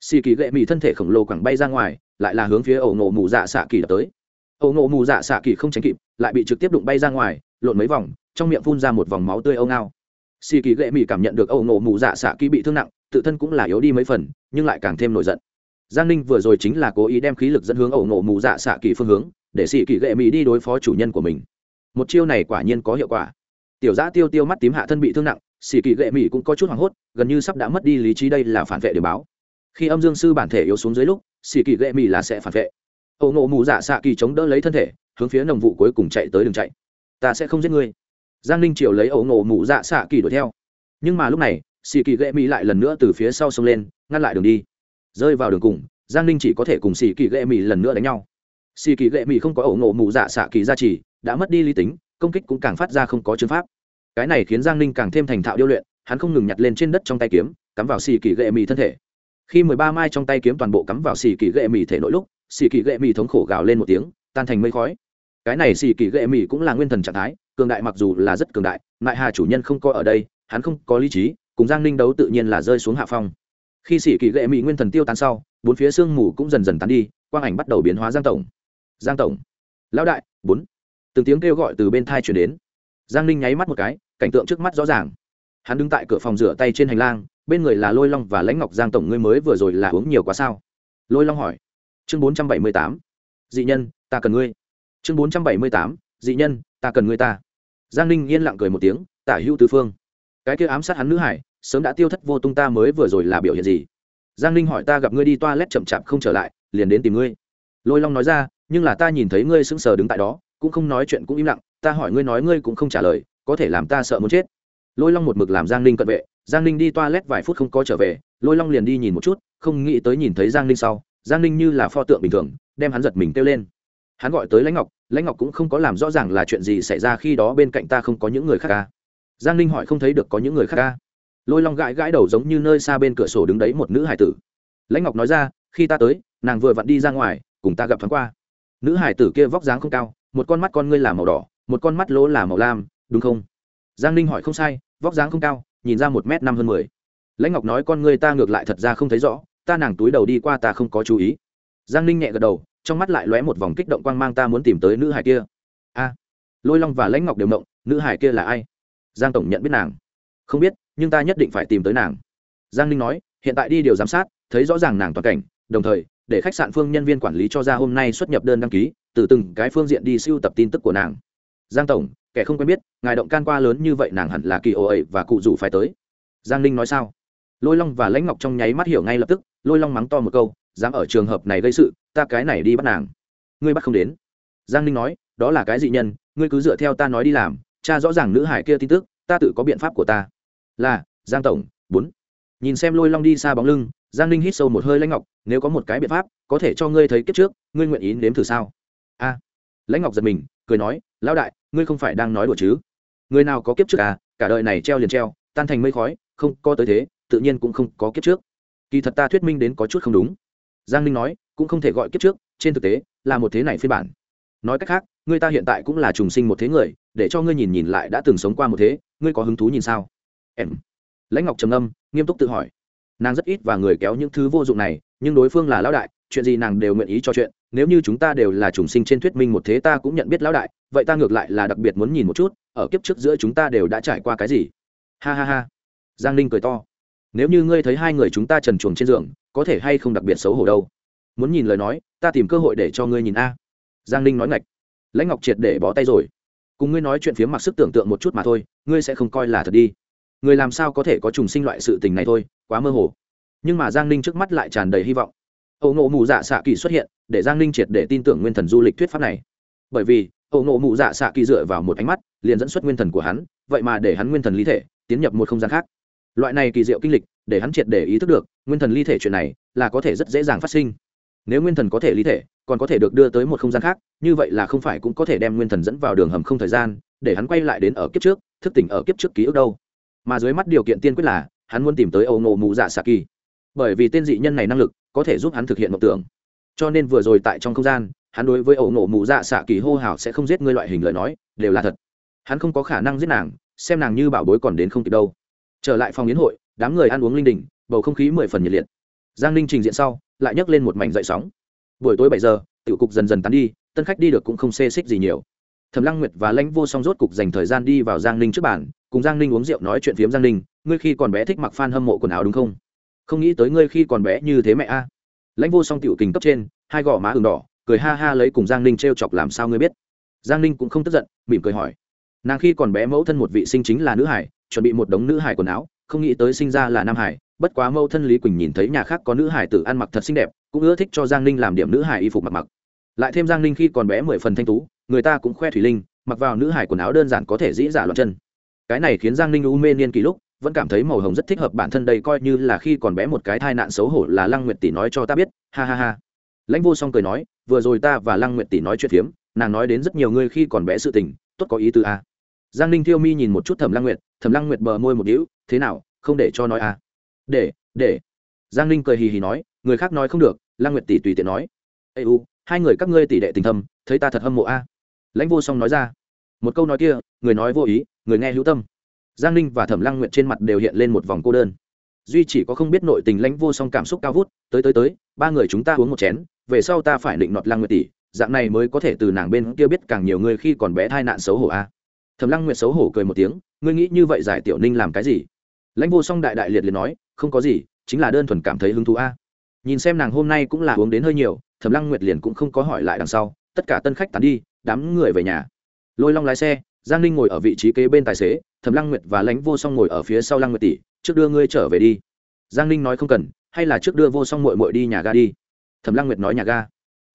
Xì kỳ gệ mì thân thể khổng lồ quẳng bay ra ngoài, lại là hướng phía ẩu ngộ mù dạ xạ kỳ đập tới. Ẩu ngộ mù dạ xạ kỳ không tránh kịp, lại bị trực tiếp đụng bay ra ngoài, lộn mấy vòng, trong miệng phun ra một vòng máu tươi âu ngao. Xì kỳ gệ mì cảm nhận được ẩu ngộ mù dạ xạ kỳ bị thương nặng, tự thân cũng là yếu đi mấy phần, nhưng lại càng thêm nổi giận. Giang ninh vừa rồi chính là cố ý đem khí lực dẫn hướng ẩu ngộ mù dạ xạ kỳ phương hướng, để xì kỳ gệ mỹ đi đối phó chủ nhân của mình một chiêu này quả nhiên có hiệu quả. Tiểu giã tiêu tiêu mắt tím hạ thân bị thương nặng, xì kỳ gệ mỹ cũng có chút hoảng hốt, gần như sắp đã mất đi lý trí đây là phản vệ để báo. Khi âm dương sư bản thể yếu xuống dưới lúc, xì kỳ gệ mỹ là sẽ phản vệ. Ẩu nộ mù dạ xạ kỳ chống đỡ lấy thân thể, hướng phía nồng vụ cuối cùng chạy tới đường chạy. Ta sẽ không giết ngươi. Giang ninh triều lấy ẩu nộ mù dạ xạ kỳ đuổi theo. Nhưng mà lúc này, xì kỳ gệ mỹ lại lần nữa từ phía sau xông lên, ngăn lại đường đi. Rơi vào đường cùng, giang ninh chỉ có thể cùng xì kỳ gệ mỹ lần nữa đánh nhau. Xì kỳ gệ mỹ không có ẩu nộ mù dạ xạ kỳ ra trì đã mất đi lý tính, công kích cũng càng phát ra không có chứng pháp. Cái này khiến giang ninh càng thêm thành thạo điêu luyện, hắn không ngừng nhặt lên trên đất trong tay kiếm, cắm vào xì kỳ gệ mì thân thể. Khi mười ba mai trong tay kiếm toàn bộ cắm vào xì kỳ gệ mì thể nội lúc, xì kỳ gệ mì thống khổ gào lên một tiếng, tan thành mây khói. Cái này xì kỳ gệ mì cũng là nguyên thần trạng thái, cường đại mặc dù là rất cường đại, ngại hà chủ nhân không coi ở đây, hắn không có lý trí, cùng giang ninh đấu tự nhiên là rơi xuống hạ phong. Khi xì kỳ gệ mì nguyên thần tiêu tan sau, bốn phía sương mù cũng dần dần tán đi, quang ảnh bắt đầu biến hóa giang tổng. Giang tổng. Lão đại, bốn từng tiếng kêu gọi từ bên thai chuyển đến. Giang ninh nháy mắt một cái, cảnh tượng trước mắt rõ ràng. Hắn đứng tại cửa phòng rửa tay trên hành lang, bên người là lôi long và lãnh ngọc giang tổng ngươi mới vừa rồi là uống nhiều quá sao? Lôi long hỏi. Chương bốn trăm bảy mươi tám. Dị nhân, ta cần ngươi. Chương bốn trăm bảy mươi tám. Dị nhân, ta cần ngươi ta. Giang ninh yên lặng cười một tiếng, tả hữu tư phương. Cái kia ám sát hắn nữ hải, sớm đã tiêu thất vô tung ta mới vừa rồi là biểu hiện gì? Giang ninh hỏi ta gặp ngươi đi toa lét chậm chạp không trở lại, liền đến tìm ngươi. Lôi long nói ra, nhưng là ta nhìn thấy ngươi sững sờ đứng tại đó cũng không nói chuyện cũng im lặng, ta hỏi ngươi nói ngươi cũng không trả lời, có thể làm ta sợ muốn chết. Lôi long một mực làm giang ninh cận vệ, giang ninh đi toilet vài phút không có trở về, lôi long liền đi nhìn một chút, không nghĩ tới nhìn thấy giang ninh sau, giang ninh như là pho tượng bình thường, đem hắn giật mình kêu lên. Hắn gọi tới lãnh ngọc lãnh ngọc cũng không có làm rõ ràng là chuyện gì xảy ra khi đó bên cạnh ta không có những người khác ca. Giang ninh hỏi không thấy được có những người khác ca. Lôi long gãi gãi đầu giống như nơi xa bên cửa sổ đứng đấy một nữ hải tử. Lãnh ngọc nói ra, khi ta tới, nàng vừa vặn đi ra ngoài, cùng ta gặp thoáng qua. Nữ hải tử kia vóc dáng không cao một con mắt con ngươi là màu đỏ, một con mắt lỗ là màu lam, đúng không? Giang ninh hỏi không sai, vóc dáng không cao, nhìn ra một m năm hơn mười. Lãnh ngọc nói con ngươi ta ngược lại thật ra không thấy rõ, ta nàng túi đầu đi qua ta không có chú ý. Giang ninh nhẹ gật đầu, trong mắt lại lóe một vòng kích động quang mang ta muốn tìm tới nữ hải kia. A. À. Lôi long và lãnh ngọc đều động, nữ hải kia là ai? Giang tổng nhận biết nàng. Không biết, nhưng ta nhất định phải tìm tới nàng. Giang ninh nói, hiện tại đi điều giám sát, thấy rõ ràng nàng toàn cảnh, đồng thời, để khách sạn phương nhân viên quản lý cho ra hôm nay xuất nhập đơn đăng ký từ từng cái phương diện đi siêu tập tin tức của nàng. Giang tổng, kẻ không quen biết, ngài động can qua lớn như vậy nàng hẳn là kỳ ồ ẩy và cụ rủ phải tới. Giang ninh nói sao? Lôi long và lãnh ngọc trong nháy mắt hiểu ngay lập tức, lôi long mắng to một câu, dám ở trường hợp này gây sự, ta cái này đi bắt nàng. Ngươi bắt không đến. Giang ninh nói, đó là cái dị nhân, ngươi cứ dựa theo ta nói đi làm cha rõ ràng nữ hải kia tin tức, ta tự có biện pháp của ta. Là, giang tổng, bốn. Nhìn xem lôi long đi xa bóng lưng, giang ninh hít sâu một hơi lãnh ngọc, nếu có một cái biện pháp, có thể cho ngươi thấy kiếp trước, ngươi nguyện ý nếm thử sao? A. Lãnh ngọc giật mình, cười nói, lão đại, ngươi không phải đang nói đùa chứ? Người nào có kiếp trước à? Cả đời này treo liền treo, tan thành mây khói, không có tới thế, tự nhiên cũng không có kiếp trước. Kỳ thật ta thuyết minh đến có chút không đúng. Giang ninh nói, cũng không thể gọi kiếp trước, trên thực tế, là một thế này phiên bản. Nói cách khác, người ta hiện tại cũng là trùng sinh một thế người, để cho ngươi nhìn nhìn lại đã từng sống qua một thế, ngươi có hứng thú nhìn sao? Em. Lãnh ngọc trầm âm nghiêm túc tự hỏi. Nàng rất ít và người kéo những thứ vô dụng này, nhưng đối phương là lão đại chuyện gì nàng đều nguyện ý cho chuyện, nếu như chúng ta đều là trùng sinh trên thuyết minh một thế ta cũng nhận biết lão đại, vậy ta ngược lại là đặc biệt muốn nhìn một chút, ở kiếp trước giữa chúng ta đều đã trải qua cái gì. Ha ha ha. Giang ninh cười to. Nếu như ngươi thấy hai người chúng ta trần chuồng trên giường, có thể hay không đặc biệt xấu hổ đâu? Muốn nhìn lời nói, ta tìm cơ hội để cho ngươi nhìn a. Giang ninh nói ngạch. Lãnh ngọc triệt để bó tay rồi. Cùng ngươi nói chuyện phiếm mặc sức tưởng tượng một chút mà thôi, ngươi sẽ không coi là thật đi. Người làm sao có thể có trùng sinh loại sự tình này thôi, quá mơ hồ. Nhưng mà giang ninh trước mắt lại tràn đầy hy vọng ẩu ngộ mù dạ xạ kỳ xuất hiện, để giang ninh triệt để tin tưởng nguyên thần du lịch thuyết pháp này. Bởi vì ẩu ngộ mù dạ xạ kỳ dựa vào một ánh mắt, liền dẫn xuất nguyên thần của hắn, vậy mà để hắn nguyên thần lý thể, tiến nhập một không gian khác. Loại này kỳ diệu kinh lịch, để hắn triệt để ý thức được, nguyên thần ly thể chuyện này, là có thể rất dễ dàng phát sinh. Nếu nguyên thần có thể ly thể, còn có thể được đưa tới một không gian khác, như vậy là không phải cũng có thể đem nguyên thần dẫn vào đường hầm không thời gian, để hắn quay lại đến ở kiếp trước, thức tỉnh ở kiếp trước ký ức đâu. Mà dưới mắt điều kiện tiên quyết là, hắn muốn tìm tới âu nộ mù dạ xạ kỳ. Bởi vì tên dị nhân này năng lực có thể giúp hắn thực hiện mộng tưởng. Cho nên vừa rồi tại trong không gian, hắn đối với ẩu nổ mù dạ xạ kỳ hô hào sẽ không giết ngươi loại hình lời nói, đều là thật. Hắn không có khả năng giết nàng, xem nàng như bảo bối còn đến không kịp đâu. Trở lại phòng yến hội, đám người ăn uống linh đình, bầu không khí mười phần nhiệt liệt. Giang ninh trình diện sau, lại nhấc lên một mảnh dậy sóng. Buổi tối bảy giờ, tiểu cục dần dần tán đi, tân khách đi được cũng không xê xích gì nhiều. Thẩm lăng nguyệt và lãnh vô song rốt cục dành thời gian đi vào giang ninh trước bàn, cùng giang ninh uống rượu nói chuyện phiếm giang ninh, ngươi khi còn bé thích mặc f hâm mộ quần áo đúng không? Không nghĩ tới ngươi khi còn bé như thế mẹ a. Lãnh vô song tiểu kình cấp trên, hai gò má ừng đỏ, cười ha ha lấy cùng giang ninh t r e o chọc làm sao ngươi biết. Giang ninh cũng không tức giận, mỉm cười hỏi. Nàng khi còn bé mẫu thân một vị sinh chính là nữ hải, chuẩn bị một đống nữ hải quần áo, không nghĩ tới sinh ra là nam hải, bất quá mẫu thân lý quỳnh nhìn thấy nhà khác có nữ hải tử ăn mặc thật xinh đẹp, cũng ưa thích cho giang ninh làm điểm nữ hải y phục mặc mặc. Lại thêm giang ninh khi còn bé mười phần thanh tú, người ta cũng khoe thủy linh, mặc vào nữ hải quần áo đơn giản có thể dĩ giả loạn chân. Cái này khiến giang ninh u mê niên kỳ lúc vẫn cảm thấy màu hồng rất thích hợp bản thân đây coi như là khi còn bé một cái thai nạn xấu hổ là lăng nguyệt tỷ nói cho ta biết ha ha ha lãnh vô song cười nói, vừa rồi ta và lăng nguyệt tỷ nói chuyện phiếm, nàng nói đến rất nhiều ngươi khi còn bé sự tình, tốt có ý tứ a à. giang ninh thiêu mi nhìn một chút thẩm lăng nguyệt, thẩm lăng nguyệt bờ môi một đĩu thế nào, không để cho nói a à. để để giang ninh cười hì hì nói, người khác nói không được, lăng nguyệt tỷ tùy tiện nói ê u, hai người các ngươi tỷ đệ tình thâm, thấy ta thật hâm mộ a à. lãnh vô song nói ra, một câu nói kia, người nói vô ý, người nghe hữu tâm giang ninh và thẩm lăng nguyệt trên mặt đều hiện lên một vòng cô đơn. Duy chỉ có không biết nội tình lãnh vô song cảm xúc cao vút, tới tới tới, ba người chúng ta uống một chén, về sau ta phải định nọt lăng nguyệt tỷ, dạng này mới có thể từ nàng bên kia biết càng nhiều người khi còn bé thai nạn xấu hổ a. Thẩm lăng nguyệt xấu hổ cười một tiếng, ngươi nghĩ như vậy giải tiểu ninh làm cái gì? Lãnh vô song đại đại liệt liệt nói, không có gì, chính là đơn thuần cảm thấy hứng thú a. Nhìn xem nàng hôm nay cũng là uống đến hơi nhiều, thẩm lăng nguyệt liền cũng không có hỏi lại đằng sau, tất cả tân khách tán đi, đám người về nhà. Lôi long lái xe, giang ninh ngồi ở vị trí kế bên tài xế thẩm lăng nguyệt và lãnh vô song ngồi ở phía sau lăng nguyệt tỷ, trước đưa ngươi trở về đi. Giang ninh nói không cần, hay là trước đưa vô song mội mội đi nhà ga đi. Thẩm lăng nguyệt nói nhà ga.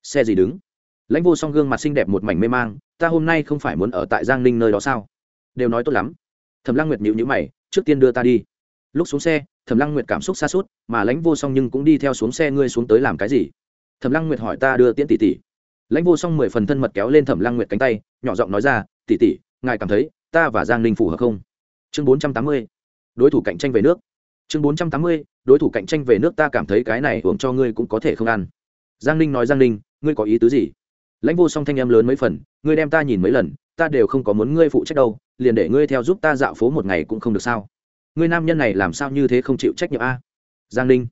Xe gì đứng? Lãnh vô song gương mặt xinh đẹp một mảnh mê mang, ta hôm nay không phải muốn ở tại giang ninh nơi đó sao? Đều nói tốt lắm. Thẩm lăng nguyệt nhịu nhữ mày, trước tiên đưa ta đi. Lúc xuống xe, thẩm lăng nguyệt cảm xúc xa suốt, mà lãnh vô song nhưng cũng đi theo xuống xe, ngươi xuống tới làm cái gì? Thẩm lăng nguyệt hỏi, ta đưa tiễn tỷ tỷ. Lãnh vô song mười phần thân mật kéo lên thẩm lăng nguyệt cánh tay, nhỏ giọng nói ra, tỷ tỷ, ngài cảm thấy ta và giang ninh phù hợp không? Chương bốn trăm tám mươi, đối thủ cạnh tranh về nước. Chương bốn trăm tám mươi, đối thủ cạnh tranh về nước ta cảm thấy cái này hưởng cho ngươi cũng có thể không ăn. Giang ninh nói, giang ninh, ngươi có ý tứ gì? Lãnh vô song thanh em lớn mấy phần, ngươi đem ta nhìn mấy lần, ta đều không có muốn ngươi phụ trách đâu, liền để ngươi theo giúp ta dạo phố một ngày cũng không được sao? Ngươi nam nhân này làm sao như thế không chịu trách nhiệm a? Giang ninh,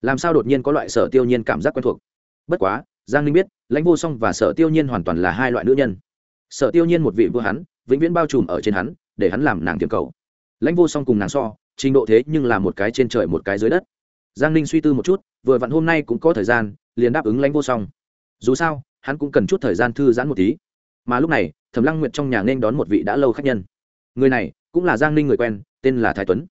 làm sao đột nhiên có loại sở tiêu nhiên cảm giác quen thuộc? Bất quá, giang ninh biết, lãnh vô song và sở tiêu nhiên hoàn toàn là hai loại nữ nhân. Sở tiêu nhiên một vị vua hắn vĩnh viễn bao trùm ở trên hắn, để hắn làm nàng tiềm cầu. Lãnh vô song cùng nàng so, trình độ thế nhưng là một cái trên trời một cái dưới đất. Giang ninh suy tư một chút, vừa vặn hôm nay cũng có thời gian, liền đáp ứng lãnh vô song. Dù sao, hắn cũng cần chút thời gian thư giãn một tí. Mà lúc này, thẩm lăng nguyệt trong nhà nên đón một vị đã lâu khách nhân. Người này, cũng là giang ninh người quen, tên là thái tuấn.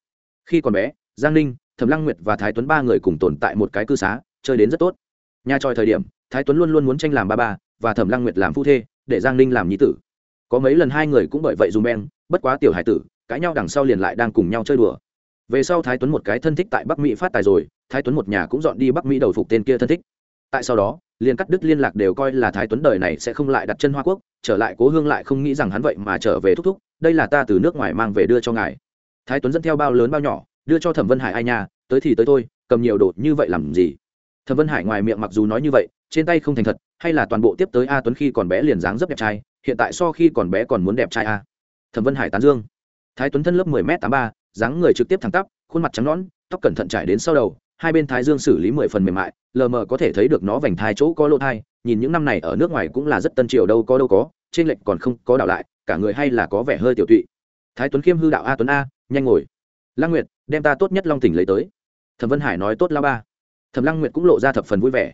Khi còn bé, giang ninh, thẩm lăng nguyệt và thái tuấn ba người cùng tồn tại một cái cư xá, chơi đến rất tốt. Nhà tròi thời điểm, thái tuấn luôn luôn muốn tranh làm ba ba, và thẩm lăng nguyệt làm phu thê, để giang ninh làm nhí tử có mấy lần hai người cũng bởi vậy dùng beng, bất quá tiểu hải tử, cãi nhau đằng sau liền lại đang cùng nhau chơi đùa. Về sau thái tuấn một cái thân thích tại bắc mỹ phát tài rồi, thái tuấn một nhà cũng dọn đi bắc mỹ đầu phục tên kia thân thích. Tại sau đó, liền cắt đứt liên lạc đều coi là thái tuấn đời này sẽ không lại đặt chân hoa quốc, trở lại cố hương lại không nghĩ rằng hắn vậy mà trở về thúc thúc, đây là ta từ nước ngoài mang về đưa cho ngài. Thái tuấn dẫn theo bao lớn bao nhỏ, đưa cho thẩm vân hải ai nhà tới thì tới thôi, cầm nhiều đồ như vậy làm gì? Thẩm vân hải ngoài miệng mặc dù nói như vậy, trên tay không thành thật, hay là toàn bộ tiếp tới a tuấn khi còn bé liền dáng dấp đẹp trai hiện tại so khi còn bé còn muốn đẹp trai a thẩm vân hải tán dương. Thái tuấn thân lớp mười m tám ba, dáng người trực tiếp thẳng tắp, khuôn mặt trắng nõn, tóc cẩn thận trải đến sau đầu, hai bên thái dương xử lý mười phần mềm mại, lờ mờ có thể thấy được nó vành thai chỗ có lỗ thai, nhìn những năm này ở nước ngoài cũng là rất tân triều đâu có đâu có, trên lệnh còn không có đảo lại, cả người hay là có vẻ hơi tiểu tụy. Thái tuấn khiêm hư đạo a tuấn a, nhanh ngồi. Lăng nguyệt, đem ta tốt nhất long tỉnh lấy tới. Thẩm vân hải nói tốt la ba. Thẩm lăng nguyệt cũng lộ ra thập phần vui vẻ.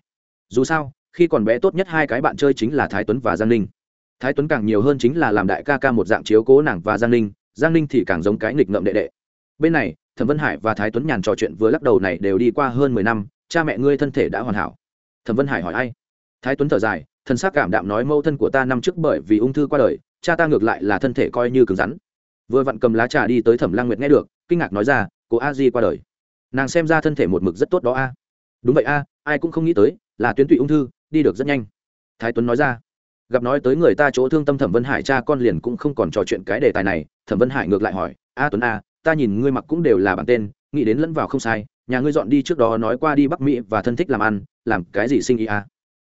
Dù sao, khi còn bé tốt nhất hai cái bạn chơi chính là thái tuấn và giang ninh thái tuấn càng nhiều hơn chính là làm đại ca ca một dạng chiếu cố nàng và giang ninh giang ninh thì càng giống cái nghịch ngợm đệ đệ. Bên này, thẩm vân hải và thái tuấn nhàn trò chuyện vừa lắc đầu này đều đi qua hơn mười năm, cha mẹ ngươi thân thể đã hoàn hảo. Thẩm vân hải hỏi ai? Thái tuấn thở dài thân xác cảm đạm nói mâu thân của ta năm trước bởi vì ung thư qua đời, cha ta ngược lại là thân thể coi như cứng rắn. Vừa vặn cầm lá trà đi tới thẩm lang nguyệt nghe được, kinh ngạc nói ra, cô a di qua đời. Nàng xem ra thân thể một mực rất tốt đó a. Đúng vậy a, ai cũng không nghĩ tới, là tuyến tụy ung thư, đi được rất nhanh. Thái tuấn nói ra gặp nói tới người ta chỗ thương tâm thẩm vân hải cha con liền cũng không còn trò chuyện cái đề tài này, thẩm vân hải ngược lại hỏi, a tuấn a, ta nhìn ngươi mặc cũng đều là bằng tên, nghĩ đến lẫn vào không sai, nhà ngươi dọn đi trước đó nói qua đi bắc mỹ và thân thích làm ăn, làm cái gì sinh ý a?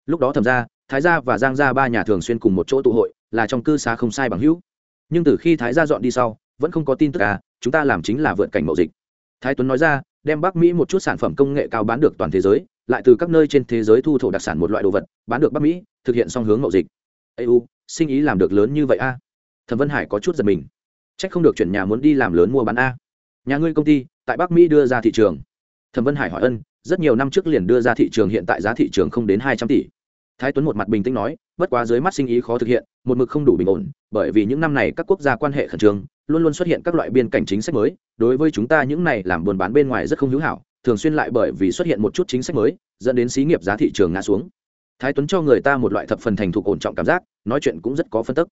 Lúc đó thẩm ra thái gia và giang gia ba nhà thường xuyên cùng một chỗ tụ hội, là trong cư xá không sai bằng hữu. Nhưng từ khi thái gia dọn đi sau, vẫn không có tin tức à chúng ta làm chính là vượt cảnh mậu dịch. Thái tuấn nói ra, đem bắc mỹ một chút sản phẩm công nghệ cao bán được toàn thế giới, lại từ các nơi trên thế giới thu thổ đặc sản một loại đồ vật, bán được bắc mỹ, thực hiện song hướng mậu dịch eu sinh ý làm được lớn như vậy a? À? thẩm vân hải có chút giật mình. C h ắ c không được chuyển nhà muốn đi làm lớn mua bán a. Nhà ngươi công ty, tại bắc mỹ đưa ra thị trường. Thẩm vân hải hỏi ân, rất nhiều năm trước liền đưa ra thị trường hiện tại giá thị trường không đến hai trăm tỷ. Thái tuấn một mặt bình tĩnh nói, bất quá dưới mắt sinh ý khó thực hiện, một mực không đủ bình ổn, bởi vì những năm này các quốc gia quan hệ khẩn trương, luôn luôn xuất hiện các loại biên cảnh chính sách mới. Đối với chúng ta những này làm buôn bán bên ngoài rất không hữu hảo, thường xuyên lại bởi vì xuất hiện một chút chính sách mới, dẫn đến xí nghiệp giá thị trường ngã xuống thái tuấn cho người ta một loại thập phần thành thục ổn trọng cảm giác, nói chuyện cũng rất có phân tức.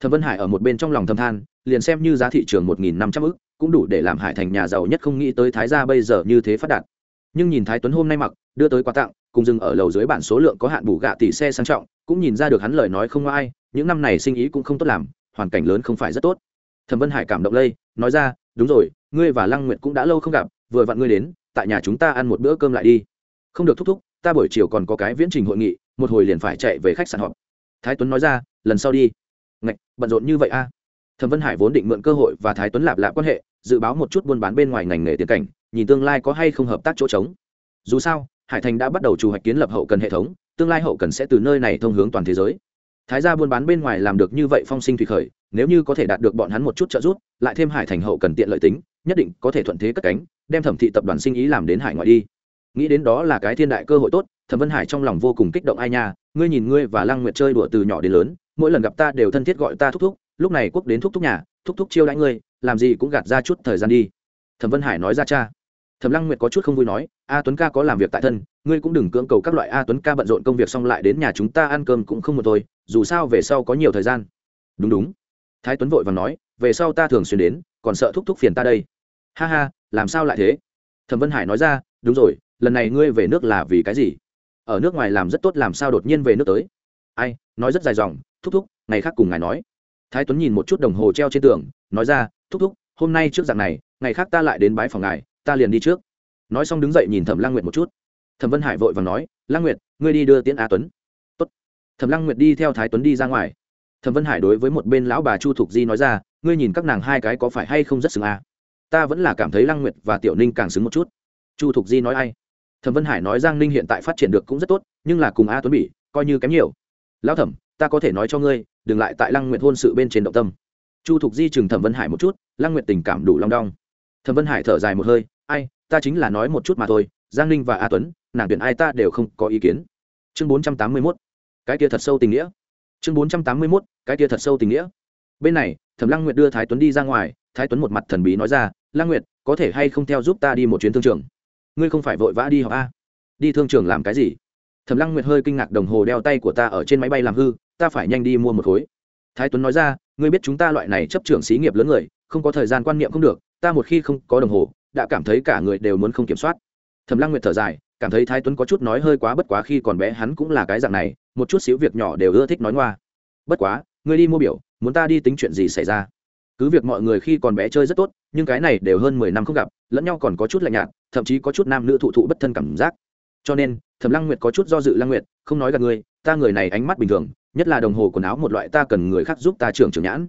Thẩm vân hải ở một bên trong lòng thâm than, liền xem như giá thị trường một nghìn năm trăm ức, cũng đủ để làm hải thành nhà giàu nhất không nghĩ tới thái gia bây giờ như thế phát đạt. Nhưng nhìn thái tuấn hôm nay mặc, đưa tới quà tặng, cùng dừng ở lầu dưới bản số lượng có hạn bù gạ tỷ xe sang trọng, cũng nhìn ra được hắn lời nói không ai, những năm này sinh ý cũng không tốt làm, hoàn cảnh lớn không phải rất tốt. Thẩm vân hải cảm động lây, nói ra, đúng rồi, ngươi và lăng nguyệt cũng đã lâu không gặp, vừa vặn ngươi đến, tại nhà chúng ta ăn một bữa cơm lại đi. Không được thúc thúc, ta buổi chiều còn có cái viễn trình hội nghị một hồi liền phải chạy về khách sạn họp. Thái tuấn nói ra, lần sau đi. Ngạch, bận rộn như vậy a à? thẩm vân hải vốn định mượn cơ hội và thái tuấn lạp lạp quan hệ, dự báo một chút buôn bán bên ngoài ngành nghề tiền cảnh, nhìn tương lai có hay không hợp tác chỗ trống. Dù sao, hải thành đã bắt đầu chủ hoạch kiến lập hậu cần hệ thống, tương lai hậu cần sẽ từ nơi này thông hướng toàn thế giới. Thái gia buôn bán bên ngoài làm được như vậy phong sinh thủy khởi, nếu như có thể đạt được bọn hắn một chút trợ giúp, lại thêm hải thành hậu cần tiện lợi tính, nhất định có thể thuận thế cất cánh, đem thẩm thị tập đoàn sinh ý làm đến hải ngoại đi. Nghĩ đến đó là cái thiên đại cơ hội tốt thẩm vân hải trong lòng vô cùng kích động, ai nha, ngươi nhìn ngươi và lăng nguyệt chơi đùa từ nhỏ đến lớn, mỗi lần gặp ta đều thân thiết gọi ta thúc thúc, lúc này quốc đến thúc thúc nhà, thúc thúc chiêu đãi ngươi, làm gì cũng gạt ra chút thời gian đi. Thẩm vân hải nói ra, cha. Thẩm lăng nguyệt có chút không vui nói, a tuấn ca có làm việc tại thân, ngươi cũng đừng cưỡng cầu các loại, a tuấn ca bận rộn công việc xong lại đến nhà chúng ta ăn cơm cũng không một thôi, dù sao về sau có nhiều thời gian. Đúng đúng. Thái tuấn vội và nói, về sau ta thường xuyên đến, còn sợ thúc thúc phiền ta đây. Ha ha, làm sao lại thế? Thẩm vân hải nói ra, đúng rồi, lần này ngươi về nước là vì cái gì? Ở nước ngoài làm rất tốt, làm sao đột nhiên về nước tới? Ai, nói rất dài dòng, thúc thúc, ngày khác cùng ngài nói. Thái tuấn nhìn một chút đồng hồ treo trên tường, nói ra, thúc thúc, hôm nay trước dạng này, ngày khác ta lại đến bái phòng ngài, ta liền đi trước. Nói xong đứng dậy nhìn thẩm lang nguyệt một chút. Thẩm vân hải vội và nói lang nguyệt, ngươi đi đưa tiễn a tuấn. Tốt. thẩm lang nguyệt đi theo thái tuấn đi ra ngoài. Thẩm vân hải đối với một bên lão bà chu thục di nói ra, ngươi nhìn các nàng hai cái có phải hay không rất xứng a? Ta vẫn là cảm thấy lăng nguyệt và tiểu ninh càng xứng một chút. Chu thục di nói ai? Thẩm vân hải nói giang ninh hiện tại phát triển được cũng rất tốt, nhưng là cùng a tuấn bị coi như kém nhiều. Lão thẩm, ta có thể nói cho ngươi, đừng lại tại lăng nguyệt hôn sự bên trên động tâm. Chu thục di chừng thẩm vân hải một chút, lăng nguyệt tình cảm đủ long đong. Thẩm vân hải thở dài một hơi, ai, ta chính là nói một chút mà thôi, giang ninh và a tuấn, nàng tuyển ai ta đều không có ý kiến. Chương bốn trăm tám mươi mốt. Cái kia thật sâu tình nghĩa. Chương bốn trăm tám mươi mốt, cái kia thật sâu tình nghĩa. Bên này, thẩm lăng nguyệt đưa thái tuấn đi ra ngoài, thái tuấn một mặt thần bí nói ra, lăng nguyệt, có thể hay không theo giúp ta đi một chuyến thương trường? Ngươi không phải vội vã đi học a? Đi thương trường làm cái gì? Thẩm lăng nguyệt hơi kinh ngạc đồng hồ đeo tay của ta ở trên máy bay làm hư, ta phải nhanh đi mua một khối. Thái tuấn nói ra, ngươi biết chúng ta loại này chấp trưởng xí nghiệp lớn người, không có thời gian quan niệm không được, ta một khi không có đồng hồ, đã cảm thấy cả người đều muốn không kiểm soát. Thẩm lăng nguyệt thở dài, cảm thấy thái tuấn có chút nói hơi quá bất quá khi còn bé hắn cũng là cái dạng này, một chút xíu việc nhỏ đều ưa thích nói ngoa. Bất quá, ngươi đi mua biểu, muốn ta đi tính chuyện gì xảy ra? Cứ việc mọi người khi còn bé chơi rất tốt, nhưng cái này đều hơn mười năm không gặp, lẫn nhau còn có chút lạnh nhạt, thậm chí có chút nam nữ thụ thụ bất thân cảm giác. Cho nên, thẩm lăng nguyệt có chút do dự lăng nguyệt, không nói gặp ngươi ta người này ánh mắt bình thường, nhất là đồng hồ quần áo một loại ta cần người khác giúp ta trưởng trưởng nhãn.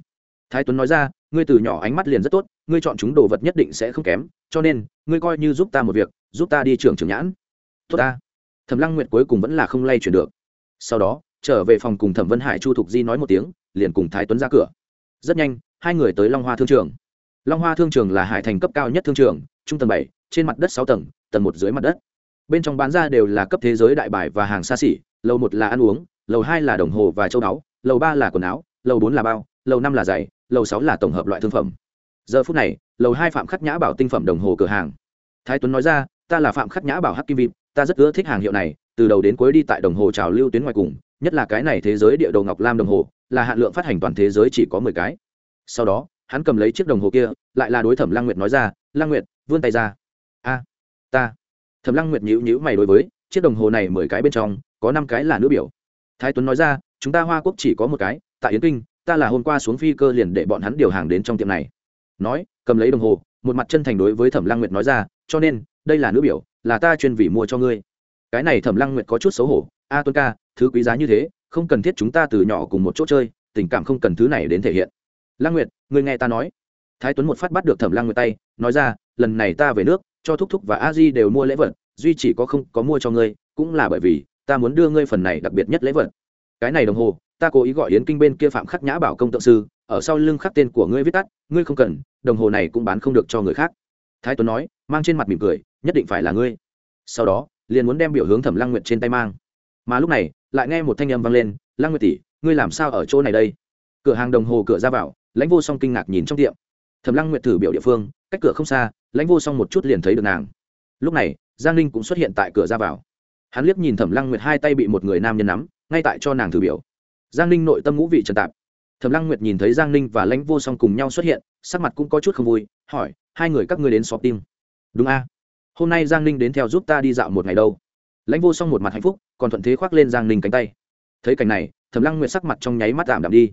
Thái tuấn nói ra, ngươi từ nhỏ ánh mắt liền rất tốt, ngươi chọn chúng đồ vật nhất định sẽ không kém, cho nên, ngươi coi như giúp ta một việc, giúp ta đi trưởng trưởng nhãn. Tốt ta. Thẩm lăng nguyệt cuối cùng vẫn là không lay chuyển được. Sau đó, trở về phòng cùng thẩm vân hải chu thục di nói một tiếng, liền cùng thái tuấn ra cửa rất nhanh, hai người tới long hoa thương trường. Long hoa thương trường là hải thành cấp cao nhất thương trường, trung tầng bảy, trên mặt đất sáu tầng tầng một dưới mặt đất. Bên trong bán ra đều là cấp thế giới đại bài và hàng xa xỉ, lầu một là ăn uống, lầu hai là đồng hồ và châu báu, lầu ba là quần áo, lầu bốn là bao, lầu năm là giày, lầu sáu là tổng hợp loại thương phẩm. Giờ phút này, lầu hai phạm khắc nhã bảo tinh phẩm đồng hồ cửa hàng. Thái tuấn nói ra, ta là phạm khắc nhã bảo hắc kim vịp ta rất ưa thích hàng hiệu này, từ đầu đến cuối đi tại đồng hồ trào lưu tuyến ngoài cùng, nhất là cái này thế giới địa đồ ngọc lam đồng hồ là hạn lượng phát hành toàn thế giới chỉ có mười cái. Sau đó, hắn cầm lấy chiếc đồng hồ kia, lại là đối thẩm lăng nguyệt nói ra, lăng nguyệt, vươn tay ra. A, ta. Thẩm lăng nguyệt nhíu nhíu mày đối với chiếc đồng hồ này mười cái bên trong, có năm cái là nữ biểu. Thái tuấn nói ra, chúng ta hoa quốc chỉ có một cái, tại yến kinh, ta là hôm qua xuống phi cơ liền để bọn hắn điều hàng đến trong tiệm này. Nói, cầm lấy đồng hồ, một mặt chân thành đối với thẩm lăng nguyệt nói ra, cho nên, đây là nữ biểu, là ta chuyên vì mua cho ngươi. Cái này thẩm lăng nguyệt có chút xấu hổ, a tuấn ca, thứ quý giá như thế không cần thiết chúng ta từ nhỏ cùng một chỗ chơi, tình cảm không cần thứ này đến thể hiện. Lăng nguyệt, người nghe ta nói. Thái tuấn một phát bắt được thẩm lăng nguyệt tay, nói ra, lần này ta về nước, cho thúc thúc và a di đều mua lễ vật, duy chỉ có không có mua cho ngươi, cũng là bởi vì, ta muốn đưa ngươi phần này đặc biệt nhất lễ vật. Cái này đồng hồ, ta cố ý gọi yến kinh bên kia phạm khắc nhã bảo công tượng sư, ở sau lưng khắc tên của ngươi viết tắt, ngươi không cần, đồng hồ này cũng bán không được cho người khác. Thái tuấn nói, mang trên mặt mỉm cười, nhất định phải là ngươi. Sau đó, liền muốn đem biểu hướng thẩm lăng nguyệt trên tay mang mà lúc này lại nghe một thanh âm vang lên, lăng nguyệt tỷ, ngươi làm sao ở chỗ này đây? Cửa hàng đồng hồ cửa ra vào, lãnh vô song kinh ngạc nhìn trong tiệm. Thẩm lăng nguyệt thử biểu địa phương, cách cửa không xa, lãnh vô song một chút liền thấy được nàng. Lúc này, giang ninh cũng xuất hiện tại cửa ra vào. Hắn liếc nhìn thẩm lăng nguyệt hai tay bị một người nam nhân nắm, ngay tại cho nàng thử biểu. Giang ninh nội tâm ngũ vị trần tạp. Thẩm lăng nguyệt nhìn thấy giang ninh và lãnh vô song cùng nhau xuất hiện, sắc mặt cũng có chút không vui, hỏi, hai người các ngươi đến xóm tim đúng a. Hôm nay giang ninh đến theo giúp ta đi dạo một ngày đâu lãnh vô song một mặt hạnh phúc, còn thuận thế khoác lên giang ninh cánh tay. Thấy cảnh này, thẩm lăng nguyệt sắc mặt trong nháy mắt giảm đạm đi.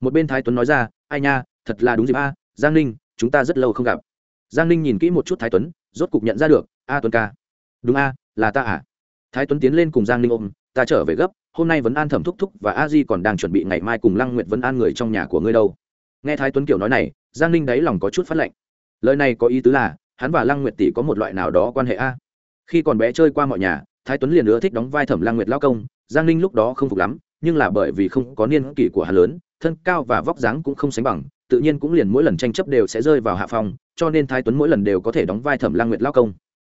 Một bên thái tuấn nói ra, ai nha, thật là đúng dịp a, giang ninh, chúng ta rất lâu không gặp. Giang ninh nhìn kỹ một chút thái tuấn, rốt cục nhận ra được, a tuấn ca. Đúng a, là ta à. Thái tuấn tiến lên cùng giang ninh ôm, ta trở về gấp, hôm nay vẫn an thẩm thúc thúc và a di còn đang chuẩn bị ngày mai cùng lăng nguyệt vấn an người trong nhà của ngươi đâu. Nghe thái tuấn kiểu nói này, giang ninh đáy lòng có chút phát lệnh. Lời này có ý tứ là, hắn và lăng nguyệt tỷ có một loại nào đó quan hệ a? Khi còn bé chơi qua mọi nhà thái tuấn liền ưa thích đóng vai thẩm Lang nguyệt lao công, giang ninh lúc đó không phục lắm, nhưng là bởi vì không có niên kỷ của hắn lớn, thân cao và vóc dáng cũng không sánh bằng, tự nhiên cũng liền mỗi lần tranh chấp đều sẽ rơi vào hạ phòng cho nên thái tuấn mỗi lần đều có thể đóng vai thẩm Lang nguyệt lao công.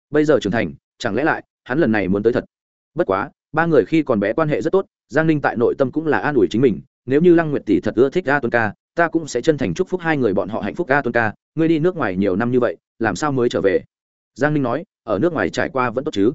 Bây giờ trưởng thành, chẳng lẽ lại, hắn lần này muốn tới thật? Bất quá, ba người khi còn bé quan hệ rất tốt, giang ninh tại nội tâm cũng là an ủi chính mình, nếu như lăng nguyệt tỷ thật ưa thích a tuân ca, ta cũng sẽ chân thành chúc phúc hai người bọn họ hạnh phúc a tuân ca, ngươi đi nước ngoài nhiều năm như vậy, làm sao mới trở về? Giang ninh nói, ở nước ngoài trải qua vẫn tốt chứ?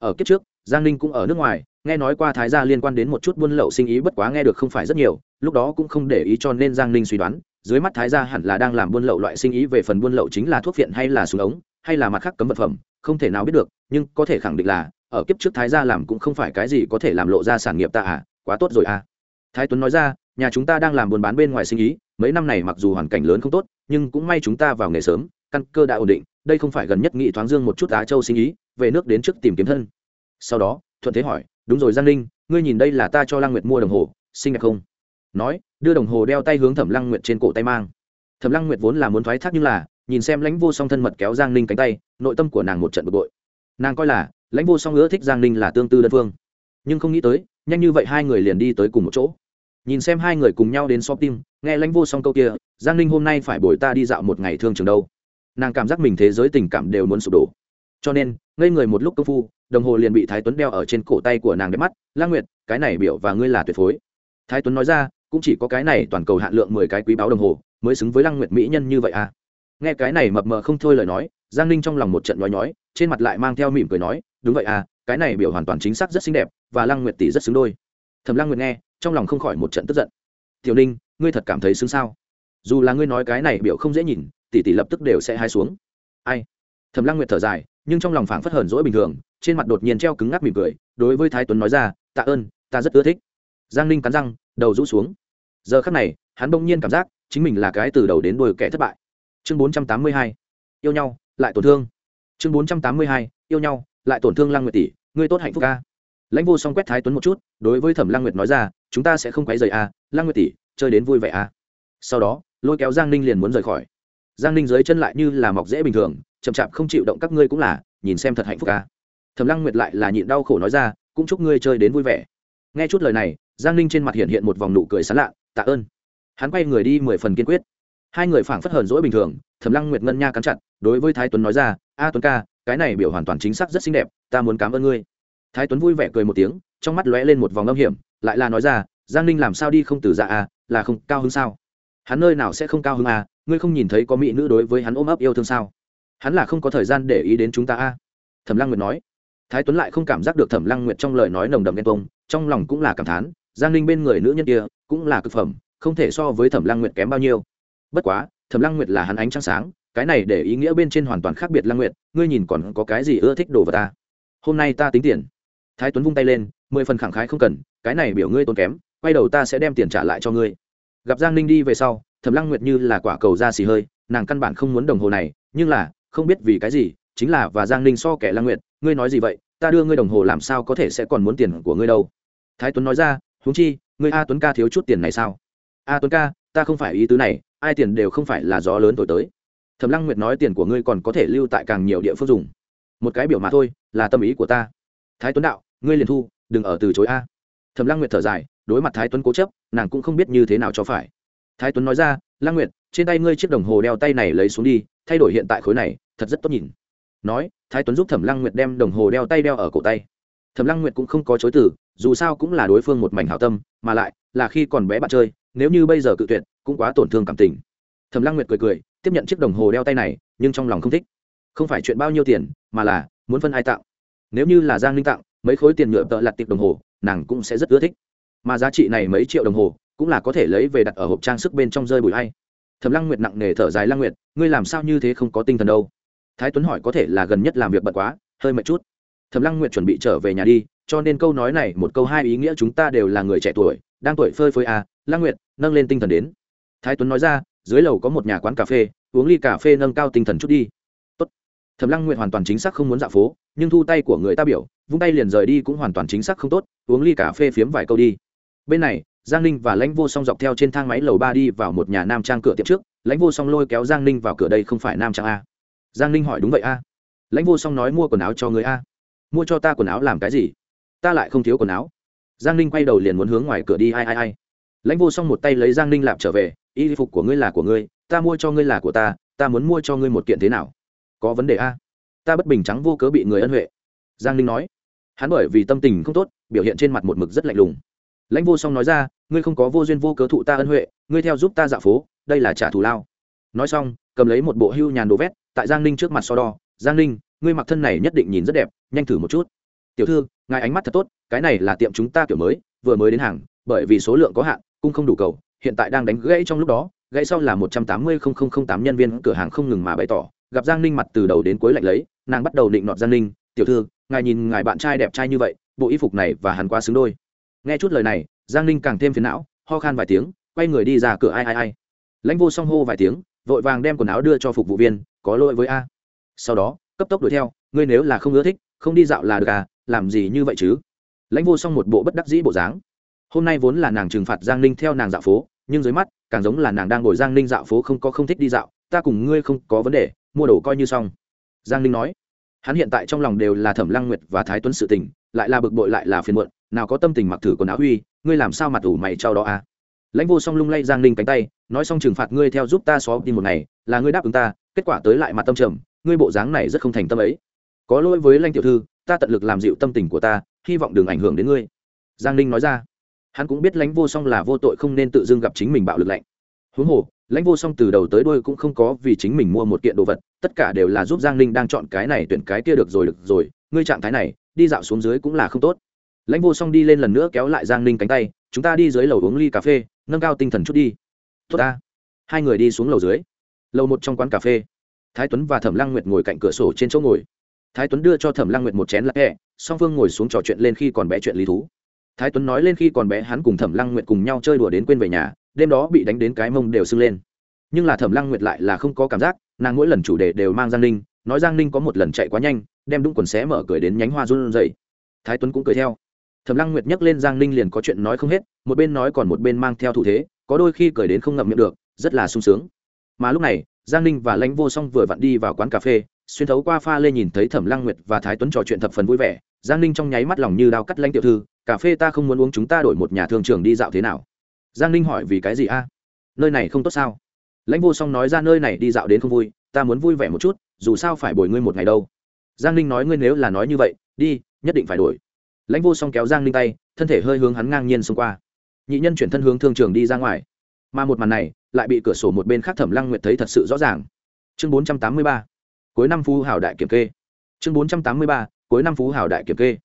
Ở kiếp trước, giang ninh cũng ở nước ngoài, nghe nói qua thái gia liên quan đến một chút buôn lậu sinh ý bất quá nghe được không phải rất nhiều, lúc đó cũng không để ý cho nên giang ninh suy đoán, dưới mắt thái gia hẳn là đang làm buôn lậu loại sinh ý về phần buôn lậu chính là thuốc viện hay là súng ống, hay là mặt khác cấm vật phẩm, không thể nào biết được, nhưng có thể khẳng định là, ở kiếp trước thái gia làm cũng không phải cái gì có thể làm lộ ra sản nghiệp ta à quá tốt rồi à. Thái tuấn nói ra, nhà chúng ta đang làm buôn bán bên ngoài sinh ý, mấy năm này mặc dù hoàn cảnh lớn không tốt, nhưng cũng may chúng ta vào nghề sớm, căn cơ đã ổn định, đây không phải gần nhất nghị thoáng dương một chút á châu sinh ý về nước đến trước tìm kiếm thân. Sau đó, thuận thế hỏi, đúng rồi giang ninh, ngươi nhìn đây là ta cho lăng nguyệt mua đồng hồ, xinh đẹp không? Nói, đưa đồng hồ đeo tay hướng thẩm lăng nguyệt trên cổ tay mang. Thẩm lăng nguyệt vốn là muốn thoái thác nhưng là, nhìn xem lãnh vô song thân mật kéo giang ninh cánh tay, nội tâm của nàng một trận bực bội. Nàng coi là, lãnh vô song ưa thích giang ninh là tương tư đơn phương. Nhưng không nghĩ tới, nhanh như vậy hai người liền đi tới cùng một chỗ. Nhìn xem hai người cùng nhau đến shopping nghe lãnh vô song câu kia, giang ninh hôm nay phải bồi ta đi dạo một ngày thương trường đâu? Nàng cảm giác mình thế giới tình cảm đều muốn sụp đổ cho nên, ngây người một lúc công phu, đồng hồ liền bị thái tuấn đeo ở trên cổ tay của nàng đẹp mắt. La nguyệt, cái này biểu và ngươi là tuyệt phối. Thái tuấn nói ra, cũng chỉ có cái này toàn cầu hạn lượng mười cái quý báo đồng hồ, mới xứng với lăng nguyệt mỹ nhân như vậy à? Nghe cái này mập mờ không thôi lời nói, giang ninh trong lòng một trận nói nhói, trên mặt lại mang theo mỉm cười nói, đúng vậy à cái này biểu hoàn toàn chính xác rất xinh đẹp, và lăng nguyệt tỷ rất xứng đôi. Thầm lăng nguyệt nghe, trong lòng không khỏi một trận tức giận. Tiểu ninh, ngươi thật cảm thấy xứng sao? Dù là ngươi nói cái này biểu không dễ nhìn, tỷ tỷ lập tức đều sẽ hai xuống. Ai? Thẩm lăng nguyệt thở dài nhưng trong lòng phảng phất hờn rỗi bình thường trên mặt đột nhiên treo cứng ngắc mỉm cười đối với thái tuấn nói ra tạ ơn ta rất ưa thích. Giang ninh cắn răng đầu rũ xuống. Giờ khắc này hắn bỗng nhiên cảm giác chính mình là cái từ đầu đến đuôi kẻ thất bại. Chương bốn trăm tám mươi hai yêu nhau lại tổn thương. Chương bốn trăm tám mươi hai yêu nhau lại tổn thương lăng nguyệt tỷ ngươi tốt hạnh phúc ca. Lãnh vô song quét thái tuấn một chút đối với thẩm lăng nguyệt nói ra chúng ta sẽ không quấy rầy a à, lăng nguyệt tỷ chơi đến vui vẻ a. À. sau đó lôi kéo giang ninh liền muốn rời khỏi giang ninh dưới chân lại như là mọc dễ bình thường, chậm chạp không chịu động các ngươi cũng là, nhìn xem thật hạnh phúc ca thẩm lăng nguyệt lại là nhịn đau khổ nói ra, cũng chúc ngươi chơi đến vui vẻ. Nghe chút lời này, giang ninh trên mặt hiện hiện một vòng nụ cười sán lạ, tạ ơn. Hắn quay người đi mười phần kiên quyết. Hai người phảng phất hờn rỗi bình thường, thẩm lăng nguyệt ngân nha cắn chặt, đối với thái tuấn nói ra, a tuấn ca, cái này biểu hoàn toàn chính xác rất xinh đẹp, ta muốn cảm ơn ngươi. Thái tuấn vui vẻ cười một tiếng, trong mắt lóe lên một vòng âm hiểm, lại là nói ra, giang ninh làm sao đi không từ dạ à là không cao hứng sao? Hắn nơi nào sẽ không cao hứng à ngươi không nhìn thấy có mỹ nữ đối với hắn ôm ấp yêu thương sao? Hắn là không có thời gian để ý đến chúng ta à thẩm lăng nguyệt nói. Thái tuấn lại không cảm giác được thẩm lăng nguyệt trong lời nói nồng đậm ghen tông trong lòng cũng là cảm thán, giang ninh bên người nữ nhân kia cũng là cực phẩm, không thể so với thẩm lăng nguyệt kém bao nhiêu. Bất quá, thẩm lăng nguyệt là hắn ánh trăng sáng, cái này để ý nghĩa bên trên hoàn toàn khác biệt lăng nguyệt, ngươi nhìn còn có cái gì ưa thích đồ vào ta? Hôm nay ta tính tiền. Thái tuấn vung tay lên, mười phần khẳng khái không cần, cái này biểu ngươi tốn kém, quay đầu ta sẽ đem tiền trả lại cho ngươi. Gặp giang ninh đi về sau thẩm lăng nguyệt như là quả cầu ra xì hơi, nàng căn bản không muốn đồng hồ này, nhưng là, không biết vì cái gì, chính là và giang ninh so kẻ lăng nguyệt, ngươi nói gì vậy, ta đưa ngươi đồng hồ làm sao có thể sẽ còn muốn tiền của ngươi đâu? Thái tuấn nói ra, huống chi, ngươi a tuấn ca thiếu chút tiền này sao? A tuấn ca, ta không phải ý tứ này, ai tiền đều không phải là gió lớn thổi tới. Thẩm lăng nguyệt nói tiền của ngươi còn có thể lưu tại càng nhiều địa phương dùng. Một cái biểu mà thôi, là tâm ý của ta. Thái tuấn đạo, ngươi liền thu, đừng ở từ chối a. Thẩm lăng nguyệt thở dài, đối mặt thái tuấn cố chấp, nàng cũng không biết như thế nào cho phải thái tuấn nói ra, lăng nguyệt, trên tay ngươi chiếc đồng hồ đeo tay này lấy xuống đi, thay đổi hiện tại khối này, thật rất tốt nhìn. Nói, thái tuấn giúp thẩm lăng nguyệt đem đồng hồ đeo tay đeo ở cổ tay. Thẩm lăng nguyệt cũng không có chối từ, dù sao cũng là đối phương một mảnh hảo tâm, mà lại là khi còn bé bạn chơi, nếu như bây giờ cự tuyệt, cũng quá tổn thương cảm tình. Thẩm lăng nguyệt cười cười, tiếp nhận chiếc đồng hồ đeo tay này, nhưng trong lòng không thích. Không phải chuyện bao nhiêu tiền, mà là muốn phân ai tặng. Nếu như là giang linh tặng, mấy khối tiền nhựa tợ lặt tiệp đồng hồ, nàng cũng sẽ rất ưa thích. Mà giá trị này mấy triệu đồng hồ cũng là có thể lấy về đặt ở hộp trang sức bên trong rơi bụi hay thẩm lăng nguyệt nặng nề thở dài, lăng nguyệt, ngươi làm sao như thế không có tinh thần đâu? Thái tuấn hỏi, có thể là gần nhất làm việc bận quá, hơi mệt chút. Thẩm lăng nguyệt chuẩn bị trở về nhà đi, cho nên câu nói này một câu hai ý nghĩa chúng ta đều là người trẻ tuổi, đang tuổi phơi phơi à. Lăng nguyệt, nâng lên tinh thần đến. Thái tuấn nói ra, dưới lầu có một nhà quán cà phê, uống ly cà phê nâng cao tinh thần chút đi. Tốt. thẩm lăng nguyệt hoàn toàn chính xác không muốn dạo phố, nhưng thu tay của người ta biểu, vung tay liền rời đi cũng hoàn toàn chính xác không tốt, uống ly cà phê phiếm vài câu đi. Bên này giang ninh và lãnh vô song dọc theo trên thang máy lầu ba đi vào một nhà nam trang cửa tiệm trước. Lãnh vô song lôi kéo giang ninh vào cửa đây không phải nam trang a. Giang ninh hỏi đúng vậy a. Lãnh vô song nói mua quần áo cho người a. Mua cho ta quần áo làm cái gì? Ta lại không thiếu quần áo. Giang ninh quay đầu liền muốn hướng ngoài cửa đi, ai ai ai. Lãnh vô song một tay lấy giang ninh lạp trở về. Y phục của ngươi là của ngươi, ta mua cho ngươi là của ta ta muốn mua cho ngươi một kiện thế nào? Có vấn đề a. Ta bất bình trắng vô cớ bị người ân huệ. Giang ninh nói. Hắn bởi vì tâm tình không tốt, biểu hiện trên mặt một mực rất lạnh lùng lãnh vô song nói ra, ngươi không có vô duyên vô cớ thụ ta ân huệ, ngươi theo giúp ta dạo phố, đây là trả thù lao. Nói xong, cầm lấy một bộ hưu nhàn đồ vét, tại giang ninh trước mặt so đo, giang ninh, ngươi mặc thân này nhất định nhìn rất đẹp, nhanh thử một chút. Tiểu thư, ngài ánh mắt thật tốt, cái này là tiệm chúng ta kiểu mới, vừa mới đến hàng, bởi vì số lượng có hạn, cung không đủ cầu, hiện tại đang đánh gãy trong lúc đó, gãy sau là một trăm tám mươi tám nhân viên cửa hàng không ngừng mà bày tỏ, gặp giang ninh mặt từ đầu đến cuối lạnh lấy, nàng bắt đầu định nọt giang ninh, tiểu thư, ngài nhìn ngài bạn trai đẹp trai như vậy, bộ y phục này và hắn quá xứng đôi nghe chút lời này, giang ninh càng thêm phiền não, ho khan vài tiếng, quay người đi ra cửa ai ai ai. Lãnh vô song hô vài tiếng, vội vàng đem quần áo đưa cho phục vụ viên, có lỗi với a. Sau đó, cấp tốc đuổi theo, ngươi nếu là không ưa thích, không đi dạo là được à làm gì như vậy chứ? Lãnh vô song một bộ bất đắc dĩ bộ dáng. Hôm nay vốn là nàng trừng phạt giang ninh theo nàng dạo phố, nhưng dưới mắt, càng giống là nàng đang ngồi giang ninh dạo phố không có không thích đi dạo, ta cùng ngươi không có vấn đề, mua đồ coi như xong. Giang ninh nói hắn hiện tại trong lòng đều là thẩm lăng nguyệt và thái tuấn sự tình, lại là bực bội lại là phiền muộn, nào có tâm tình mặc thử quần áo huy ngươi làm sao mặt ủ mày trao đó à? Lãnh vô song lung lay giang ninh cánh tay, nói xong trừng phạt ngươi theo giúp ta xóa đi một ngày, là ngươi đáp ứng ta, kết quả tới lại mặt tâm trầm, ngươi bộ dáng này rất không thành tâm ấy. Có lỗi với lãnh tiểu thư, ta tận lực làm dịu tâm tình của ta, hy vọng đừng ảnh hưởng đến ngươi. Giang ninh nói ra. Hắn cũng biết lãnh vô song là vô tội không nên tự dưng gặp chính mình bạo lực lạnh. Huống hồ lãnh vô song từ đầu tới đôi cũng không có vì chính mình mua một kiện đồ vật, tất cả đều là giúp giang ninh đang chọn cái này tuyển cái kia được rồi được rồi, ngươi trạng thái này, đi dạo xuống dưới cũng là không tốt. Lãnh vô song đi lên lần nữa kéo lại giang ninh cánh tay, chúng ta đi dưới lầu uống ly cà phê, nâng cao tinh thần chút đi. Tốt ta. Hai người đi xuống lầu dưới. Lầu một trong quán cà phê. Thái tuấn và thẩm lăng nguyệt ngồi cạnh cửa sổ trên chỗ ngồi. Thái tuấn đưa cho thẩm lăng nguyệt một chén lạc hẹ song phương ngồi xuống trò chuyện lên khi còn bé chuyện lý thú. Thái tuấn nói lên khi còn bé hắn cùng thẩm lăng nguyệt cùng nhau chơi đùa đến quên về nhà đêm đó bị đánh đến cái mông đều sưng lên. Nhưng là thẩm lăng nguyệt lại là không có cảm giác, nàng mỗi lần chủ đề đều mang giang ninh, nói giang ninh có một lần chạy quá nhanh, đem đúng quần xé mở cười đến nhánh hoa run dậy thái tuấn cũng cười theo. Thẩm lăng nguyệt nhắc lên giang ninh liền có chuyện nói không hết, một bên nói còn một bên mang theo thủ thế, có đôi khi cười đến không ngậm miệng được, rất là sung sướng. Mà lúc này, giang ninh và lãnh vô song vừa vặn đi vào quán cà phê, xuyên thấu qua pha lê nhìn thấy thẩm lăng nguyệt và thái tuấn trò chuyện thập phần vui vẻ, giang ninh trong nháy mắt lòng như đao cắt lãnh tiểu thư, cà phê ta không muốn uống, chúng ta đổi một nhà thương trường đi dạo thế nào? Giang ninh hỏi vì cái gì a? Nơi này không tốt sao? Lãnh vô song nói ra nơi này đi dạo đến không vui, ta muốn vui vẻ một chút, dù sao phải bồi ngươi một ngày đâu. Giang ninh nói ngươi nếu là nói như vậy, đi, nhất định phải đổi. Lãnh vô song kéo giang ninh tay, thân thể hơi hướng hắn ngang nhiên xông qua. Nhị nhân chuyển thân hướng thương trường đi ra ngoài. Mà một màn này, lại bị cửa sổ một bên khác thẩm lăng nguyệt thấy thật sự rõ ràng. Chương bốn trăm tám mươi ba, cuối năm phú hảo đại kiểm kê. Chương bốn trăm tám mươi ba, cuối năm phú hảo đại kiểm kê.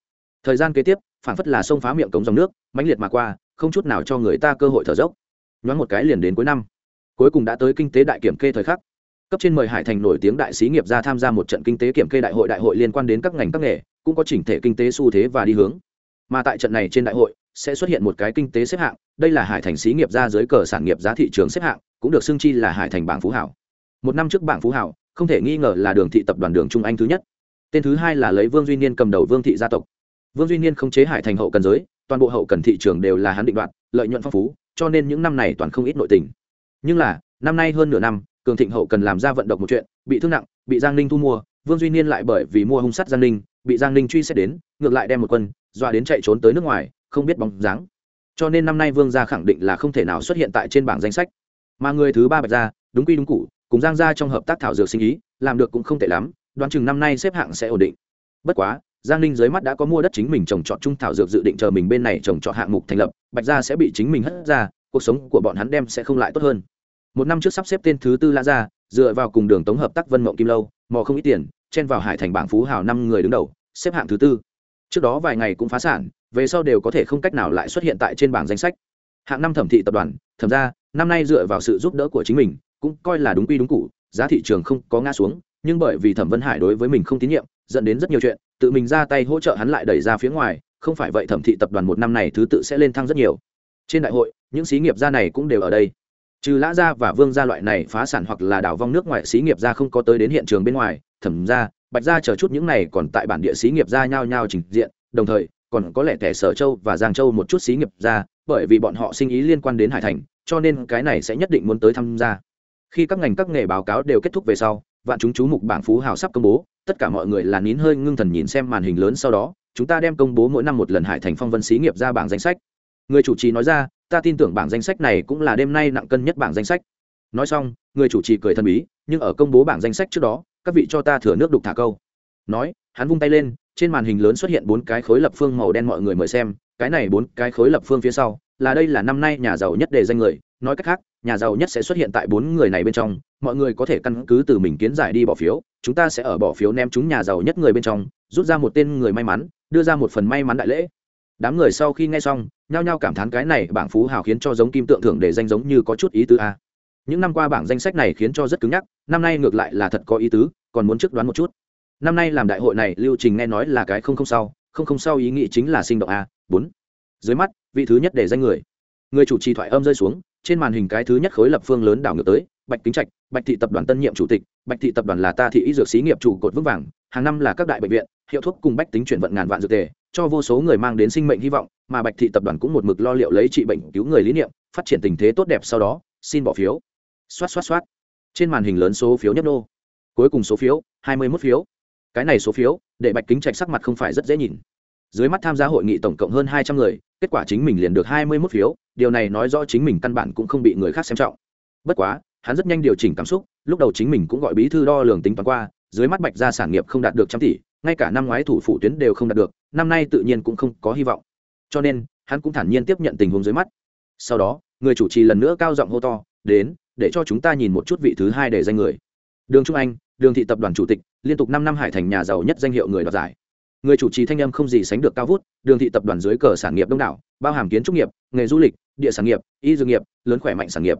Thời gian kế tiếp phản phất là sông phá miệng cống dòng nước, mãnh liệt mà qua không chút nào cho người ta cơ hội thở dốc. Nhoáng một cái liền đến cuối năm. Cuối cùng đã tới kinh tế đại kiểm kê thời khắc. Cấp trên mời hải thành nổi tiếng đại sĩ nghiệp ra tham gia một trận kinh tế kiểm kê đại hội đại hội liên quan đến các ngành các nghề, cũng có chỉnh thể kinh tế xu thế và đi hướng. Mà tại trận này trên đại hội, sẽ xuất hiện một cái kinh tế xếp hạng, đây là hải thành xí nghiệp ra dưới cờ sản nghiệp giá thị trường xếp hạng, cũng được xưng chi là hải thành bảng phú hảo. Một năm trước bảng phú hảo, không thể nghi ngờ là đường thị tập đoàn đường trung anh thứ nhất. Tên thứ hai là lấy vương duy niên cầm đầu vương thị gia tộc. Vương duy niên không chế hải thành hậu cần giới toàn bộ hậu cần thị trường đều là hắn định đoạt, lợi nhuận phong phú, cho nên những năm này toàn không ít nội tình. Nhưng là, năm nay hơn nửa năm, cường thịnh hậu cần làm ra vận động một chuyện, bị thương nặng, bị giang ninh thu mua, vương duy niên lại bởi vì mua hung sắt giang ninh, bị giang ninh truy xét đến, ngược lại đem một quân, dọa đến chạy trốn tới nước ngoài, không biết bóng dáng. Cho nên năm nay vương gia khẳng định là không thể nào xuất hiện tại trên bảng danh sách. Mà người thứ ba bạch gia, đúng quy đúng cụ cùng giang gia trong hợp tác thảo dược sinh ý, làm được cũng không tệ lắm, đoán chừng năm nay xếp hạng sẽ ổn định. Bất quá giang ninh dưới mắt đã có mua đất chính mình trồng trọt trung thảo dược dự định chờ mình bên này trồng trọt hạng mục thành lập, bạch gia sẽ bị chính mình hất ra, cuộc sống của bọn hắn đem sẽ không lại tốt hơn. Một năm trước sắp xếp tên thứ tư lã gia, dựa vào cùng đường tống hợp tác vân mộng kim lâu, mò không ít tiền, chen vào hải thành bảng phú hào năm người đứng đầu, xếp hạng thứ tư. Trước đó vài ngày cũng phá sản, về sau đều có thể không cách nào lại xuất hiện tại trên bảng danh sách. Hạng năm thẩm thị tập đoàn, thẩm ra năm nay dựa vào sự giúp đỡ của chính mình, cũng coi là đúng quy đúng cụ, giá thị trường không có ngã xuống, nhưng bởi vì thẩm vân hải đối với mình không tín nhiệm dẫn đến rất nhiều chuyện, tự mình ra tay hỗ trợ hắn lại đẩy ra phía ngoài, không phải vậy thẩm thị tập đoàn một năm này thứ tự sẽ lên thăng rất nhiều. Trên đại hội, những xí nghiệp gia này cũng đều ở đây. Trừ lã gia và vương gia loại này phá sản hoặc là đảo vong nước ngoài xí nghiệp gia không có tới đến hiện trường bên ngoài, thẩm gia, bạch gia chờ chút những này còn tại bản địa xí nghiệp gia nhao nhao trình diện, đồng thời, còn có lẽ thẻ sở châu và giang châu một chút xí nghiệp gia, bởi vì bọn họ sinh ý liên quan đến hải thành, cho nên cái này sẽ nhất định muốn tới tham gia. Khi các ngành các nghề báo cáo đều kết thúc về sau, vạn chúng chú mục bảng phú hào sắp công bố tất cả mọi người là nín hơi ngưng thần nhìn xem màn hình lớn sau đó, chúng ta đem công bố mỗi năm một lần hải thành phong vân xí nghiệp ra bảng danh sách. Người chủ trì nói ra, ta tin tưởng bảng danh sách này cũng là đêm nay nặng cân nhất bảng danh sách. Nói xong, người chủ trì cười thần bí, nhưng ở công bố bảng danh sách trước đó, các vị cho ta thừa nước đục thả câu. Nói, hắn vung tay lên, trên màn hình lớn xuất hiện bốn cái khối lập phương màu đen mọi người mời xem, cái này bốn cái khối lập phương phía sau, là đây là năm nay nhà giàu nhất đề danh người. Nói cách khác, nhà giàu nhất sẽ xuất hiện tại bốn người này bên trong, mọi người có thể căn cứ từ mình kiến giải đi bỏ phiếu chúng ta sẽ ở bỏ phiếu ném chúng nhà giàu nhất người bên trong, rút ra một tên người may mắn, đưa ra một phần may mắn đại lễ. Đám người sau khi nghe xong, nhao nhao cảm thán cái này bảng phú hào khiến cho giống kim tượng thưởng để danh giống như có chút ý tứ a. Những năm qua bảng danh sách này khiến cho rất cứng nhắc, năm nay ngược lại là thật có ý tứ, còn muốn trước đoán một chút. Năm nay làm đại hội này, lưu trình nghe nói là cái không không sau, không không sau ý nghĩ chính là sinh động a. Bốn. Dưới mắt, vị thứ nhất để danh người. Người chủ trì thoại âm rơi xuống, trên màn hình cái thứ nhất khối lập phương lớn đảo ngược tới bạch kính trạch, bạch thị tập đoàn tân nhiệm chủ tịch, bạch thị tập đoàn là ta thị y dược xí nghiệp chủ cột vững vàng, hàng năm là các đại bệnh viện, hiệu thuốc cùng bách tính chuyển vận ngàn vạn dược tề, cho vô số người mang đến sinh mệnh hy vọng, mà bạch thị tập đoàn cũng một mực lo liệu lấy trị bệnh cứu người lý niệm, phát triển tình thế tốt đẹp sau đó, xin bỏ phiếu. Xoát xoát xoát. Trên màn hình lớn số phiếu nhấp nô. Cuối cùng số phiếu, hai mươi 21 phiếu. Cái này số phiếu, để bạch kính trạch sắc mặt không phải rất dễ nhìn. Dưới mắt tham gia hội nghị tổng cộng hơn hai trăm người, kết quả chính mình liền được hai mươi 21 phiếu, điều này nói rõ chính mình căn bản cũng không bị người khác xem trọng. Bất quá hắn rất nhanh điều chỉnh cảm xúc, lúc đầu chính mình cũng gọi bí thư đo lường tính toán qua, dưới mắt bạch gia sản nghiệp không đạt được trăm tỷ, ngay cả năm ngoái thủ phủ tuyến đều không đạt được, năm nay tự nhiên cũng không có hy vọng. Cho nên, hắn cũng thản nhiên tiếp nhận tình huống dưới mắt. Sau đó, người chủ trì lần nữa cao giọng hô to, đến, để cho chúng ta nhìn một chút vị thứ hai để danh người. Đường trung anh, đường thị tập đoàn chủ tịch, liên tục năm năm hải thành nhà giàu nhất danh hiệu người đoạt giải. Người chủ trì thanh âm không gì sánh được cao vút, đường thị tập đoàn dưới cờ sản nghiệp đông đảo, bao hàm kiến trúc nghiệp, nghề du lịch, địa sản nghiệp, y dược nghiệp, lớn khỏe mạnh sản nghiệp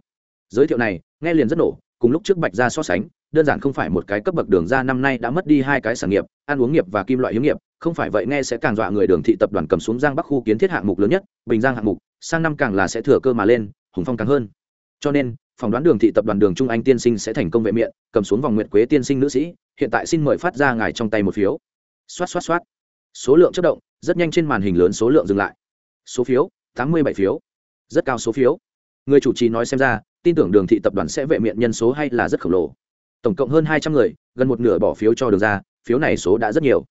giới thiệu này, nghe liền rất nổ, cùng lúc trước bạch ra so sánh, đơn giản không phải một cái cấp bậc đường ra năm nay đã mất đi hai cái sản nghiệp, ăn uống nghiệp và kim loại hiếm nghiệp, không phải vậy nghe sẽ càng dọa người đường thị tập đoàn cầm xuống giang bắc khu kiến thiết hạng mục lớn nhất, bình giang hạng mục, sang năm càng là sẽ thừa cơ mà lên, hùng phong càng hơn. Cho nên, phỏng đoán đường thị tập đoàn đường trung anh tiên sinh sẽ thành công vệ miệng, cầm xuống vòng nguyệt quế tiên sinh nữ sĩ, hiện tại xin mời phát ra ngài trong tay một phiếu. Xoát xoát xoát. Số lượng chất động, rất nhanh trên màn hình lớn số lượng dừng lại. Số phiếu, tám mươi bảy phiếu. Rất cao số phiếu. Người chủ trì nói xem ra tin tưởng đường thị tập đoàn sẽ vệ miệng nhân số hay là rất khổng lồ. Tổng cộng hơn hai trăm người, gần một nửa bỏ phiếu cho đường ra, phiếu này số đã rất nhiều.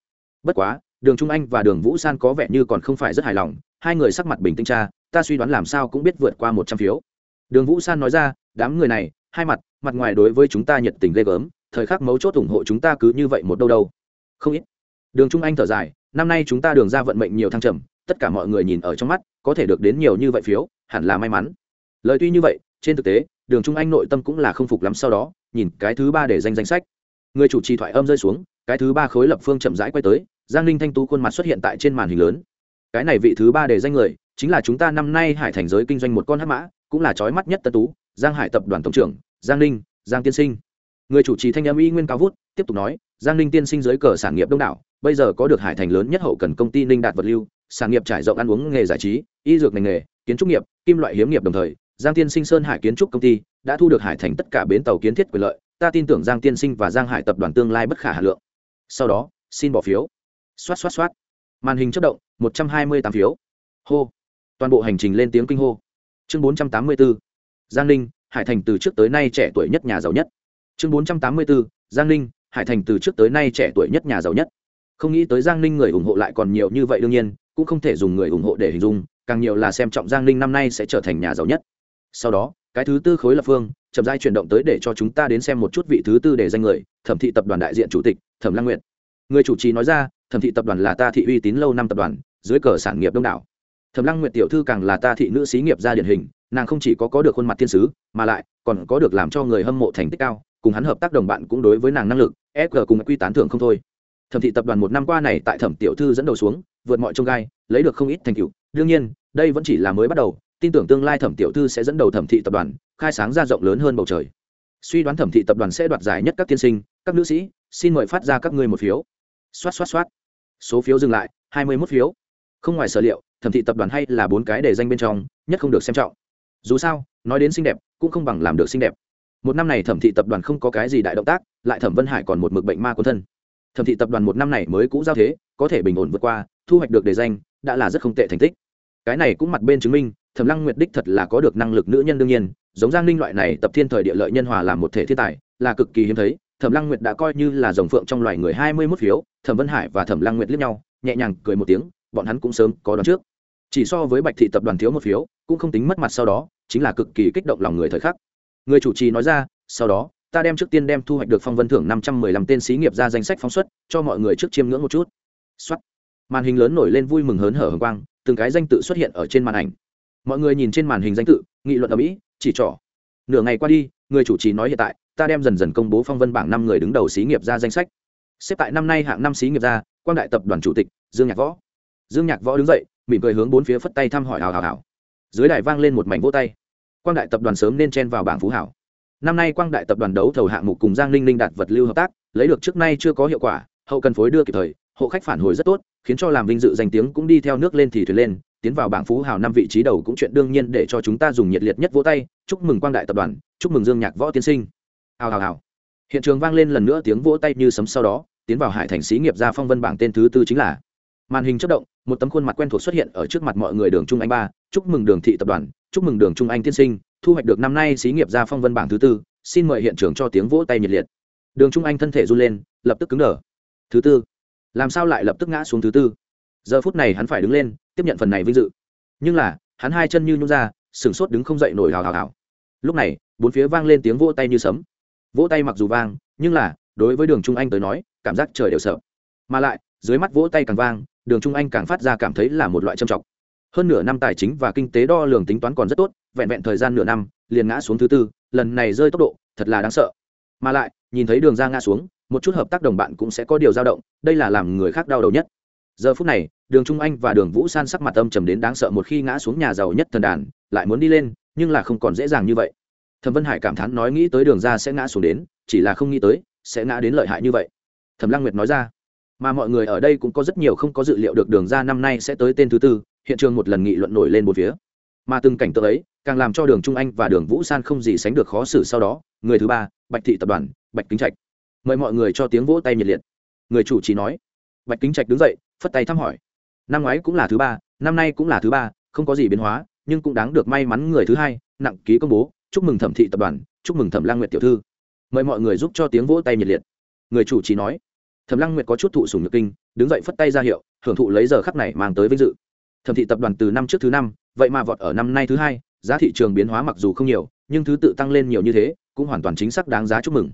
Bất quá, đường trung anh và đường vũ san có vẻ như còn không phải rất hài lòng, hai người sắc mặt bình tĩnh tra, ta suy đoán làm sao cũng biết vượt qua một trăm phiếu. Đường vũ san nói ra, đám người này, hai mặt mặt ngoài đối với chúng ta nhiệt tình ghê gớm, thời khắc mấu chốt ủng hộ chúng ta cứ như vậy một đâu đâu. Không ít. Đường trung anh thở dài, năm nay chúng ta đường ra vận mệnh nhiều thăng trầm, tất cả mọi người nhìn ở trong mắt, có thể được đến nhiều như vậy phiếu, hẳn là may mắn. Lời tuy như vậy trên thực tế, đường trung anh nội tâm cũng là không phục lắm sau đó, nhìn cái thứ ba để danh danh sách. Người chủ trì thoại âm rơi xuống, cái thứ ba khối lập phương chậm rãi quay tới, giang ninh thanh tú khuôn mặt xuất hiện tại trên màn hình lớn. Cái này vị thứ ba để danh người, chính là chúng ta năm nay hải thành giới kinh doanh một con hát mã, cũng là trói mắt nhất tân tú, giang hải tập đoàn tổng trưởng, giang ninh, giang tiên sinh. Người chủ trì thanh âm y nguyên cao vút, tiếp tục nói, giang ninh tiên sinh dưới cờ sản nghiệp đông đảo, bây giờ có được hải thành lớn nhất hậu cần công ty ninh đạt vật lưu, sản nghiệp trải rộng ăn uống nghề giải trí, y dược ngành nghề, kiến trúc nghiệp, kim loại hiếm nghiệp đồng thời giang tiên sinh sơn hải kiến trúc công ty đã thu được hải thành tất cả bến tàu kiến thiết quyền lợi. Ta tin tưởng giang tiên sinh và giang hải tập đoàn tương lai bất khả hà lượng. Sau đó, xin bỏ phiếu. Xoát xoát xoát. Màn hình chất động, một trăm hai mươi tám phiếu. Hô. Toàn bộ hành trình lên tiếng kinh hô. Chương bốn trăm tám mươi bốn giang ninh, hải thành từ trước tới nay trẻ tuổi nhất nhà giàu nhất. Chương bốn trăm tám mươi bốn giang ninh, hải thành từ trước tới nay trẻ tuổi nhất nhà giàu nhất. Không nghĩ tới giang ninh người ủng hộ lại còn nhiều như vậy đương nhiên, cũng không thể dùng người ủng hộ để hình dung, càng nhiều là xem trọng giang ninh năm nay sẽ trở thành nhà giàu nhất sau đó, cái thứ tư khối lập phương, chậm dai chuyển động tới để cho chúng ta đến xem một chút vị thứ tư để danh người, thẩm thị tập đoàn đại diện chủ tịch, thẩm lăng nguyện người chủ trì nói ra, thẩm thị tập đoàn là ta thị uy tín lâu năm tập đoàn, dưới cờ sản nghiệp đông đảo. Thẩm lăng nguyện tiểu thư càng là ta thị nữ xí nghiệp gia điển hình, nàng không chỉ có có được khuôn mặt thiên sứ, mà lại còn có được làm cho người hâm mộ thành tích cao, cùng hắn hợp tác đồng bạn cũng đối với nàng năng lực fg cùng quy tán thưởng không thôi. Thẩm thị tập đoàn một năm qua này tại thẩm tiểu thư dẫn đầu xuống, vượt mọi trông gai, lấy được không ít thành tựu. Đương nhiên, đây vẫn chỉ là mới bắt đầu tin tưởng tương lai thẩm tiểu thư sẽ dẫn đầu thẩm thị tập đoàn, khai sáng ra rộng lớn hơn bầu trời. Suy đoán thẩm thị tập đoàn sẽ đoạt giải nhất các tiên sinh, các nữ sĩ, xin mời phát ra các ngươi một phiếu. Xoát xoát xoát. Số phiếu dừng lại, hai mươi mốt phiếu. Không ngoài sở liệu, thẩm thị tập đoàn hay là bốn cái để danh bên trong, nhất không được xem trọng. Dù sao, nói đến xinh đẹp, cũng không bằng làm được xinh đẹp. Một năm này thẩm thị tập đoàn không có cái gì đại động tác, lại thẩm vân hải còn một mực bệnh ma quân thân. Thẩm thị tập đoàn một năm này mới cũ giao thế, có thể bình ổn vượt qua, thu hoạch được đề danh, đã là rất không tệ thành tích. Cái này cũng mặt bên chứng minh thẩm lăng nguyệt đích thật là có được năng lực nữ nhân đương nhiên, giống giang ninh loại này tập thiên thời địa lợi nhân hòa làm một thể thiên tài, là cực kỳ hiếm thấy. Thẩm lăng nguyệt đã coi như là dòng phượng trong loài người hai mươi mốt phiếu, thẩm vân hải và thẩm lăng nguyệt liếc nhau, nhẹ nhàng cười một tiếng, bọn hắn cũng sớm có đón trước. Chỉ so với bạch thị tập đoàn thiếu một phiếu, cũng không tính mất mặt sau đó, chính là cực kỳ kích động lòng người thời khắc. Người chủ trì nói ra, sau đó, ta đem trước tiên đem thu hoạch được phong vân thưởng năm trăm mười lăm tên xí nghiệp ra danh sách phóng xuất, cho mọi người trước chiêm ngưỡng một chút. Xuất màn hình lớn nổi lên vui mừng hớn hở hồng quang, từng cái danh tự xuất hiện ở trên màn ảnh mọi người nhìn trên màn hình danh tự, nghị luận ở mỹ, chỉ trỏ. Nửa ngày qua đi, người chủ trì nói hiện tại, ta đem dần dần công bố phong vân bảng năm người đứng đầu xí nghiệp ra danh sách. Xếp tại năm nay hạng năm xí nghiệp ra, quang đại tập đoàn chủ tịch, dương nhạc võ. Dương nhạc võ đứng dậy, mỉm cười hướng bốn phía phất tay thăm hỏi hào hào hào. Dưới đài vang lên một mảnh vỗ tay. Quang đại tập đoàn sớm nên chen vào bảng phú hảo. Năm nay quang đại tập đoàn đấu thầu hạng mục cùng giang ninh ninh đạt vật lưu hợp tác, lấy được trước nay chưa có hiệu quả, hậu cần phối đưa kịp thời, hộ khách phản hồi rất tốt, khiến cho làm vinh dự danh tiếng cũng đi theo nước lên thì thuyền lên tiến vào bảng phú hào năm vị trí đầu cũng chuyện đương nhiên để cho chúng ta dùng nhiệt liệt nhất vỗ tay. Chúc mừng quang đại tập đoàn, chúc mừng dương nhạc võ tiên sinh. Hào hào hào. Hiện trường vang lên lần nữa tiếng vỗ tay như sấm sau đó, tiến vào hải thành xí nghiệp ra phong vân bảng tên thứ tư chính là màn hình chất động, một tấm khuôn mặt quen thuộc xuất hiện ở trước mặt mọi người đường trung anh ba. Chúc mừng đường thị tập đoàn, chúc mừng đường trung anh tiên sinh, thu hoạch được năm nay xí nghiệp ra phong vân bảng thứ tư. Xin mời hiện trường cho tiếng vỗ tay nhiệt liệt. Đường trung anh thân thể run lên, lập tức cứng đờ. Thứ tư. Làm sao lại lập tức ngã xuống thứ tư? Giờ phút này hắn phải đứng lên, tiếp nhận phần này vinh dự. Nhưng là, hắn hai chân như nhung ra, sừng sốt đứng không dậy nổi hào hào hào. Lúc này, bốn phía vang lên tiếng vỗ tay như sấm. Vỗ tay mặc dù vang, nhưng là, đối với đường trung anh tới nói, cảm giác trời đều sợ. Mà lại, dưới mắt vỗ tay càng vang, đường trung anh càng phát ra cảm thấy là một loại trầm trọng. Hơn nửa năm tài chính và kinh tế đo lường tính toán còn rất tốt, vẹn vẹn thời gian nửa năm, liền ngã xuống thứ tư, lần này rơi tốc độ, thật là đáng sợ. Mà lại, nhìn thấy đường ra ngã xuống, một chút hợp tác đồng bạn cũng sẽ có điều dao động, đây là làm người khác đau đầu nhất giờ phút này, đường trung anh và đường vũ san sắc mặt âm trầm đến đáng sợ một khi ngã xuống nhà giàu nhất thần đàn, lại muốn đi lên, nhưng là không còn dễ dàng như vậy. Thẩm vân hải cảm thán nói nghĩ tới đường ra sẽ ngã xuống đến, chỉ là không nghĩ tới, sẽ ngã đến lợi hại như vậy. Thẩm lăng nguyệt nói ra, mà mọi người ở đây cũng có rất nhiều không có dự liệu được đường ra năm nay sẽ tới tên thứ tư, hiện trường một lần nghị luận nổi lên một phía. Mà từng cảnh tượng ấy, càng làm cho đường trung anh và đường vũ san không gì sánh được khó xử sau đó, người thứ ba, bạch thị tập đoàn, bạch kính trạch. Mời mọi người cho tiếng vỗ tay nhiệt liệt. Người chủ trì nói. Bạch kính trạch đứng dậy phất tay thăm hỏi. Năm ngoái cũng là thứ ba, năm nay cũng là thứ ba, không có gì biến hóa, nhưng cũng đáng được may mắn người thứ hai, nặng ký công bố, chúc mừng thẩm thị tập đoàn, chúc mừng thẩm lang nguyệt tiểu thư. Mời mọi người giúp cho tiếng vỗ tay nhiệt liệt. Người chủ trì nói, thẩm lăng nguyệt có chút thụ sùng nhược kinh, đứng dậy phất tay ra hiệu, hưởng thụ lấy giờ khắc này mang tới vinh dự. Thẩm thị tập đoàn từ năm trước thứ năm, vậy mà vọt ở năm nay thứ hai, giá thị trường biến hóa mặc dù không nhiều, nhưng thứ tự tăng lên nhiều như thế, cũng hoàn toàn chính xác đáng giá chúc mừng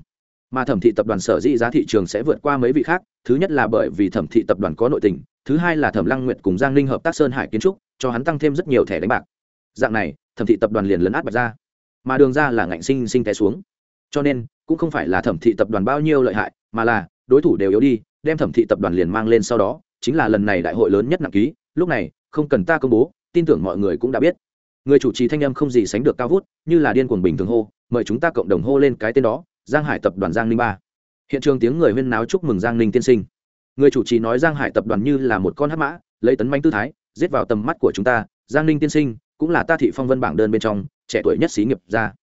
mà thẩm thị tập đoàn sở dĩ giá thị trường sẽ vượt qua mấy vị khác, thứ nhất là bởi vì thẩm thị tập đoàn có nội tình, thứ hai là thẩm lăng nguyệt cùng giang ninh hợp tác sơn hải kiến trúc, cho hắn tăng thêm rất nhiều thẻ đánh bạc. Dạng này, thẩm thị tập đoàn liền lấn át bạch ra. Mà đường ra là ngạnh sinh sinh té xuống. Cho nên, cũng không phải là thẩm thị tập đoàn bao nhiêu lợi hại, mà là, đối thủ đều yếu đi, đem thẩm thị tập đoàn liền mang lên sau đó, chính là lần này đại hội lớn nhất nặng ký, lúc này, không cần ta công bố, tin tưởng mọi người cũng đã biết. Người chủ trì thanh âm không gì sánh được cao vút, như là điên cuồng bình thường hô, mời chúng ta cộng đồng hô lên cái tên đó giang hải tập đoàn giang ninh ba. Hiện trường tiếng người huyên náo chúc mừng giang ninh tiên sinh. Người chủ trì nói giang hải tập đoàn như là một con hát mã, lấy tấn manh tư thái, giết vào tầm mắt của chúng ta, giang ninh tiên sinh, cũng là ta thị phong vân bảng đơn bên trong, trẻ tuổi nhất xí nghiệp ra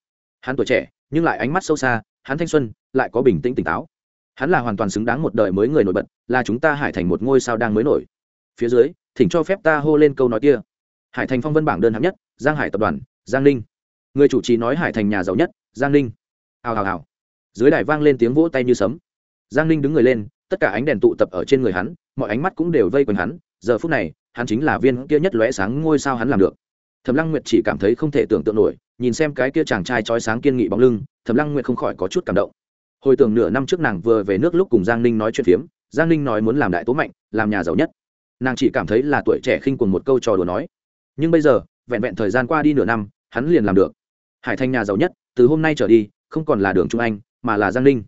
hắn tuổi trẻ, nhưng lại ánh mắt sâu xa, hắn thanh xuân, lại có bình tĩnh tỉnh táo. Hắn là hoàn toàn xứng đáng một đời mới người nổi bật, là chúng ta hải thành một ngôi sao đang mới nổi. Phía dưới, thỉnh cho phép ta hô lên câu nói kia. Hải thành phong vân bảng đơn hạng nhất, giang hải tập đoàn, giang ninh. Người chủ trì nói hải thành nhà giàu nhất, giang ninh. Hào hào hào dưới đài vang lên tiếng vỗ tay như sấm. Giang ninh đứng người lên, tất cả ánh đèn tụ tập ở trên người hắn, mọi ánh mắt cũng đều vây quanh hắn. Giờ phút này, hắn chính là viên kia nhất lóe sáng ngôi sao hắn làm được. Thẩm lăng nguyệt chỉ cảm thấy không thể tưởng tượng nổi, nhìn xem cái kia chàng trai trói sáng kiên nghị bóng lưng, thẩm lăng nguyệt không khỏi có chút cảm động. Hồi tưởng nửa năm trước nàng vừa về nước lúc cùng giang ninh nói chuyện phiếm, giang ninh nói muốn làm đại tố mạnh, làm nhà giàu nhất. Nàng chỉ cảm thấy là tuổi trẻ khinh cùng một câu trò đùa nói. Nhưng bây giờ, vẹn vẹn thời gian qua đi nửa năm, hắn liền làm được. Hải thành nhà giàu nhất, từ hôm nay trở đi, không còn là đường trung anh mà là giang ninh.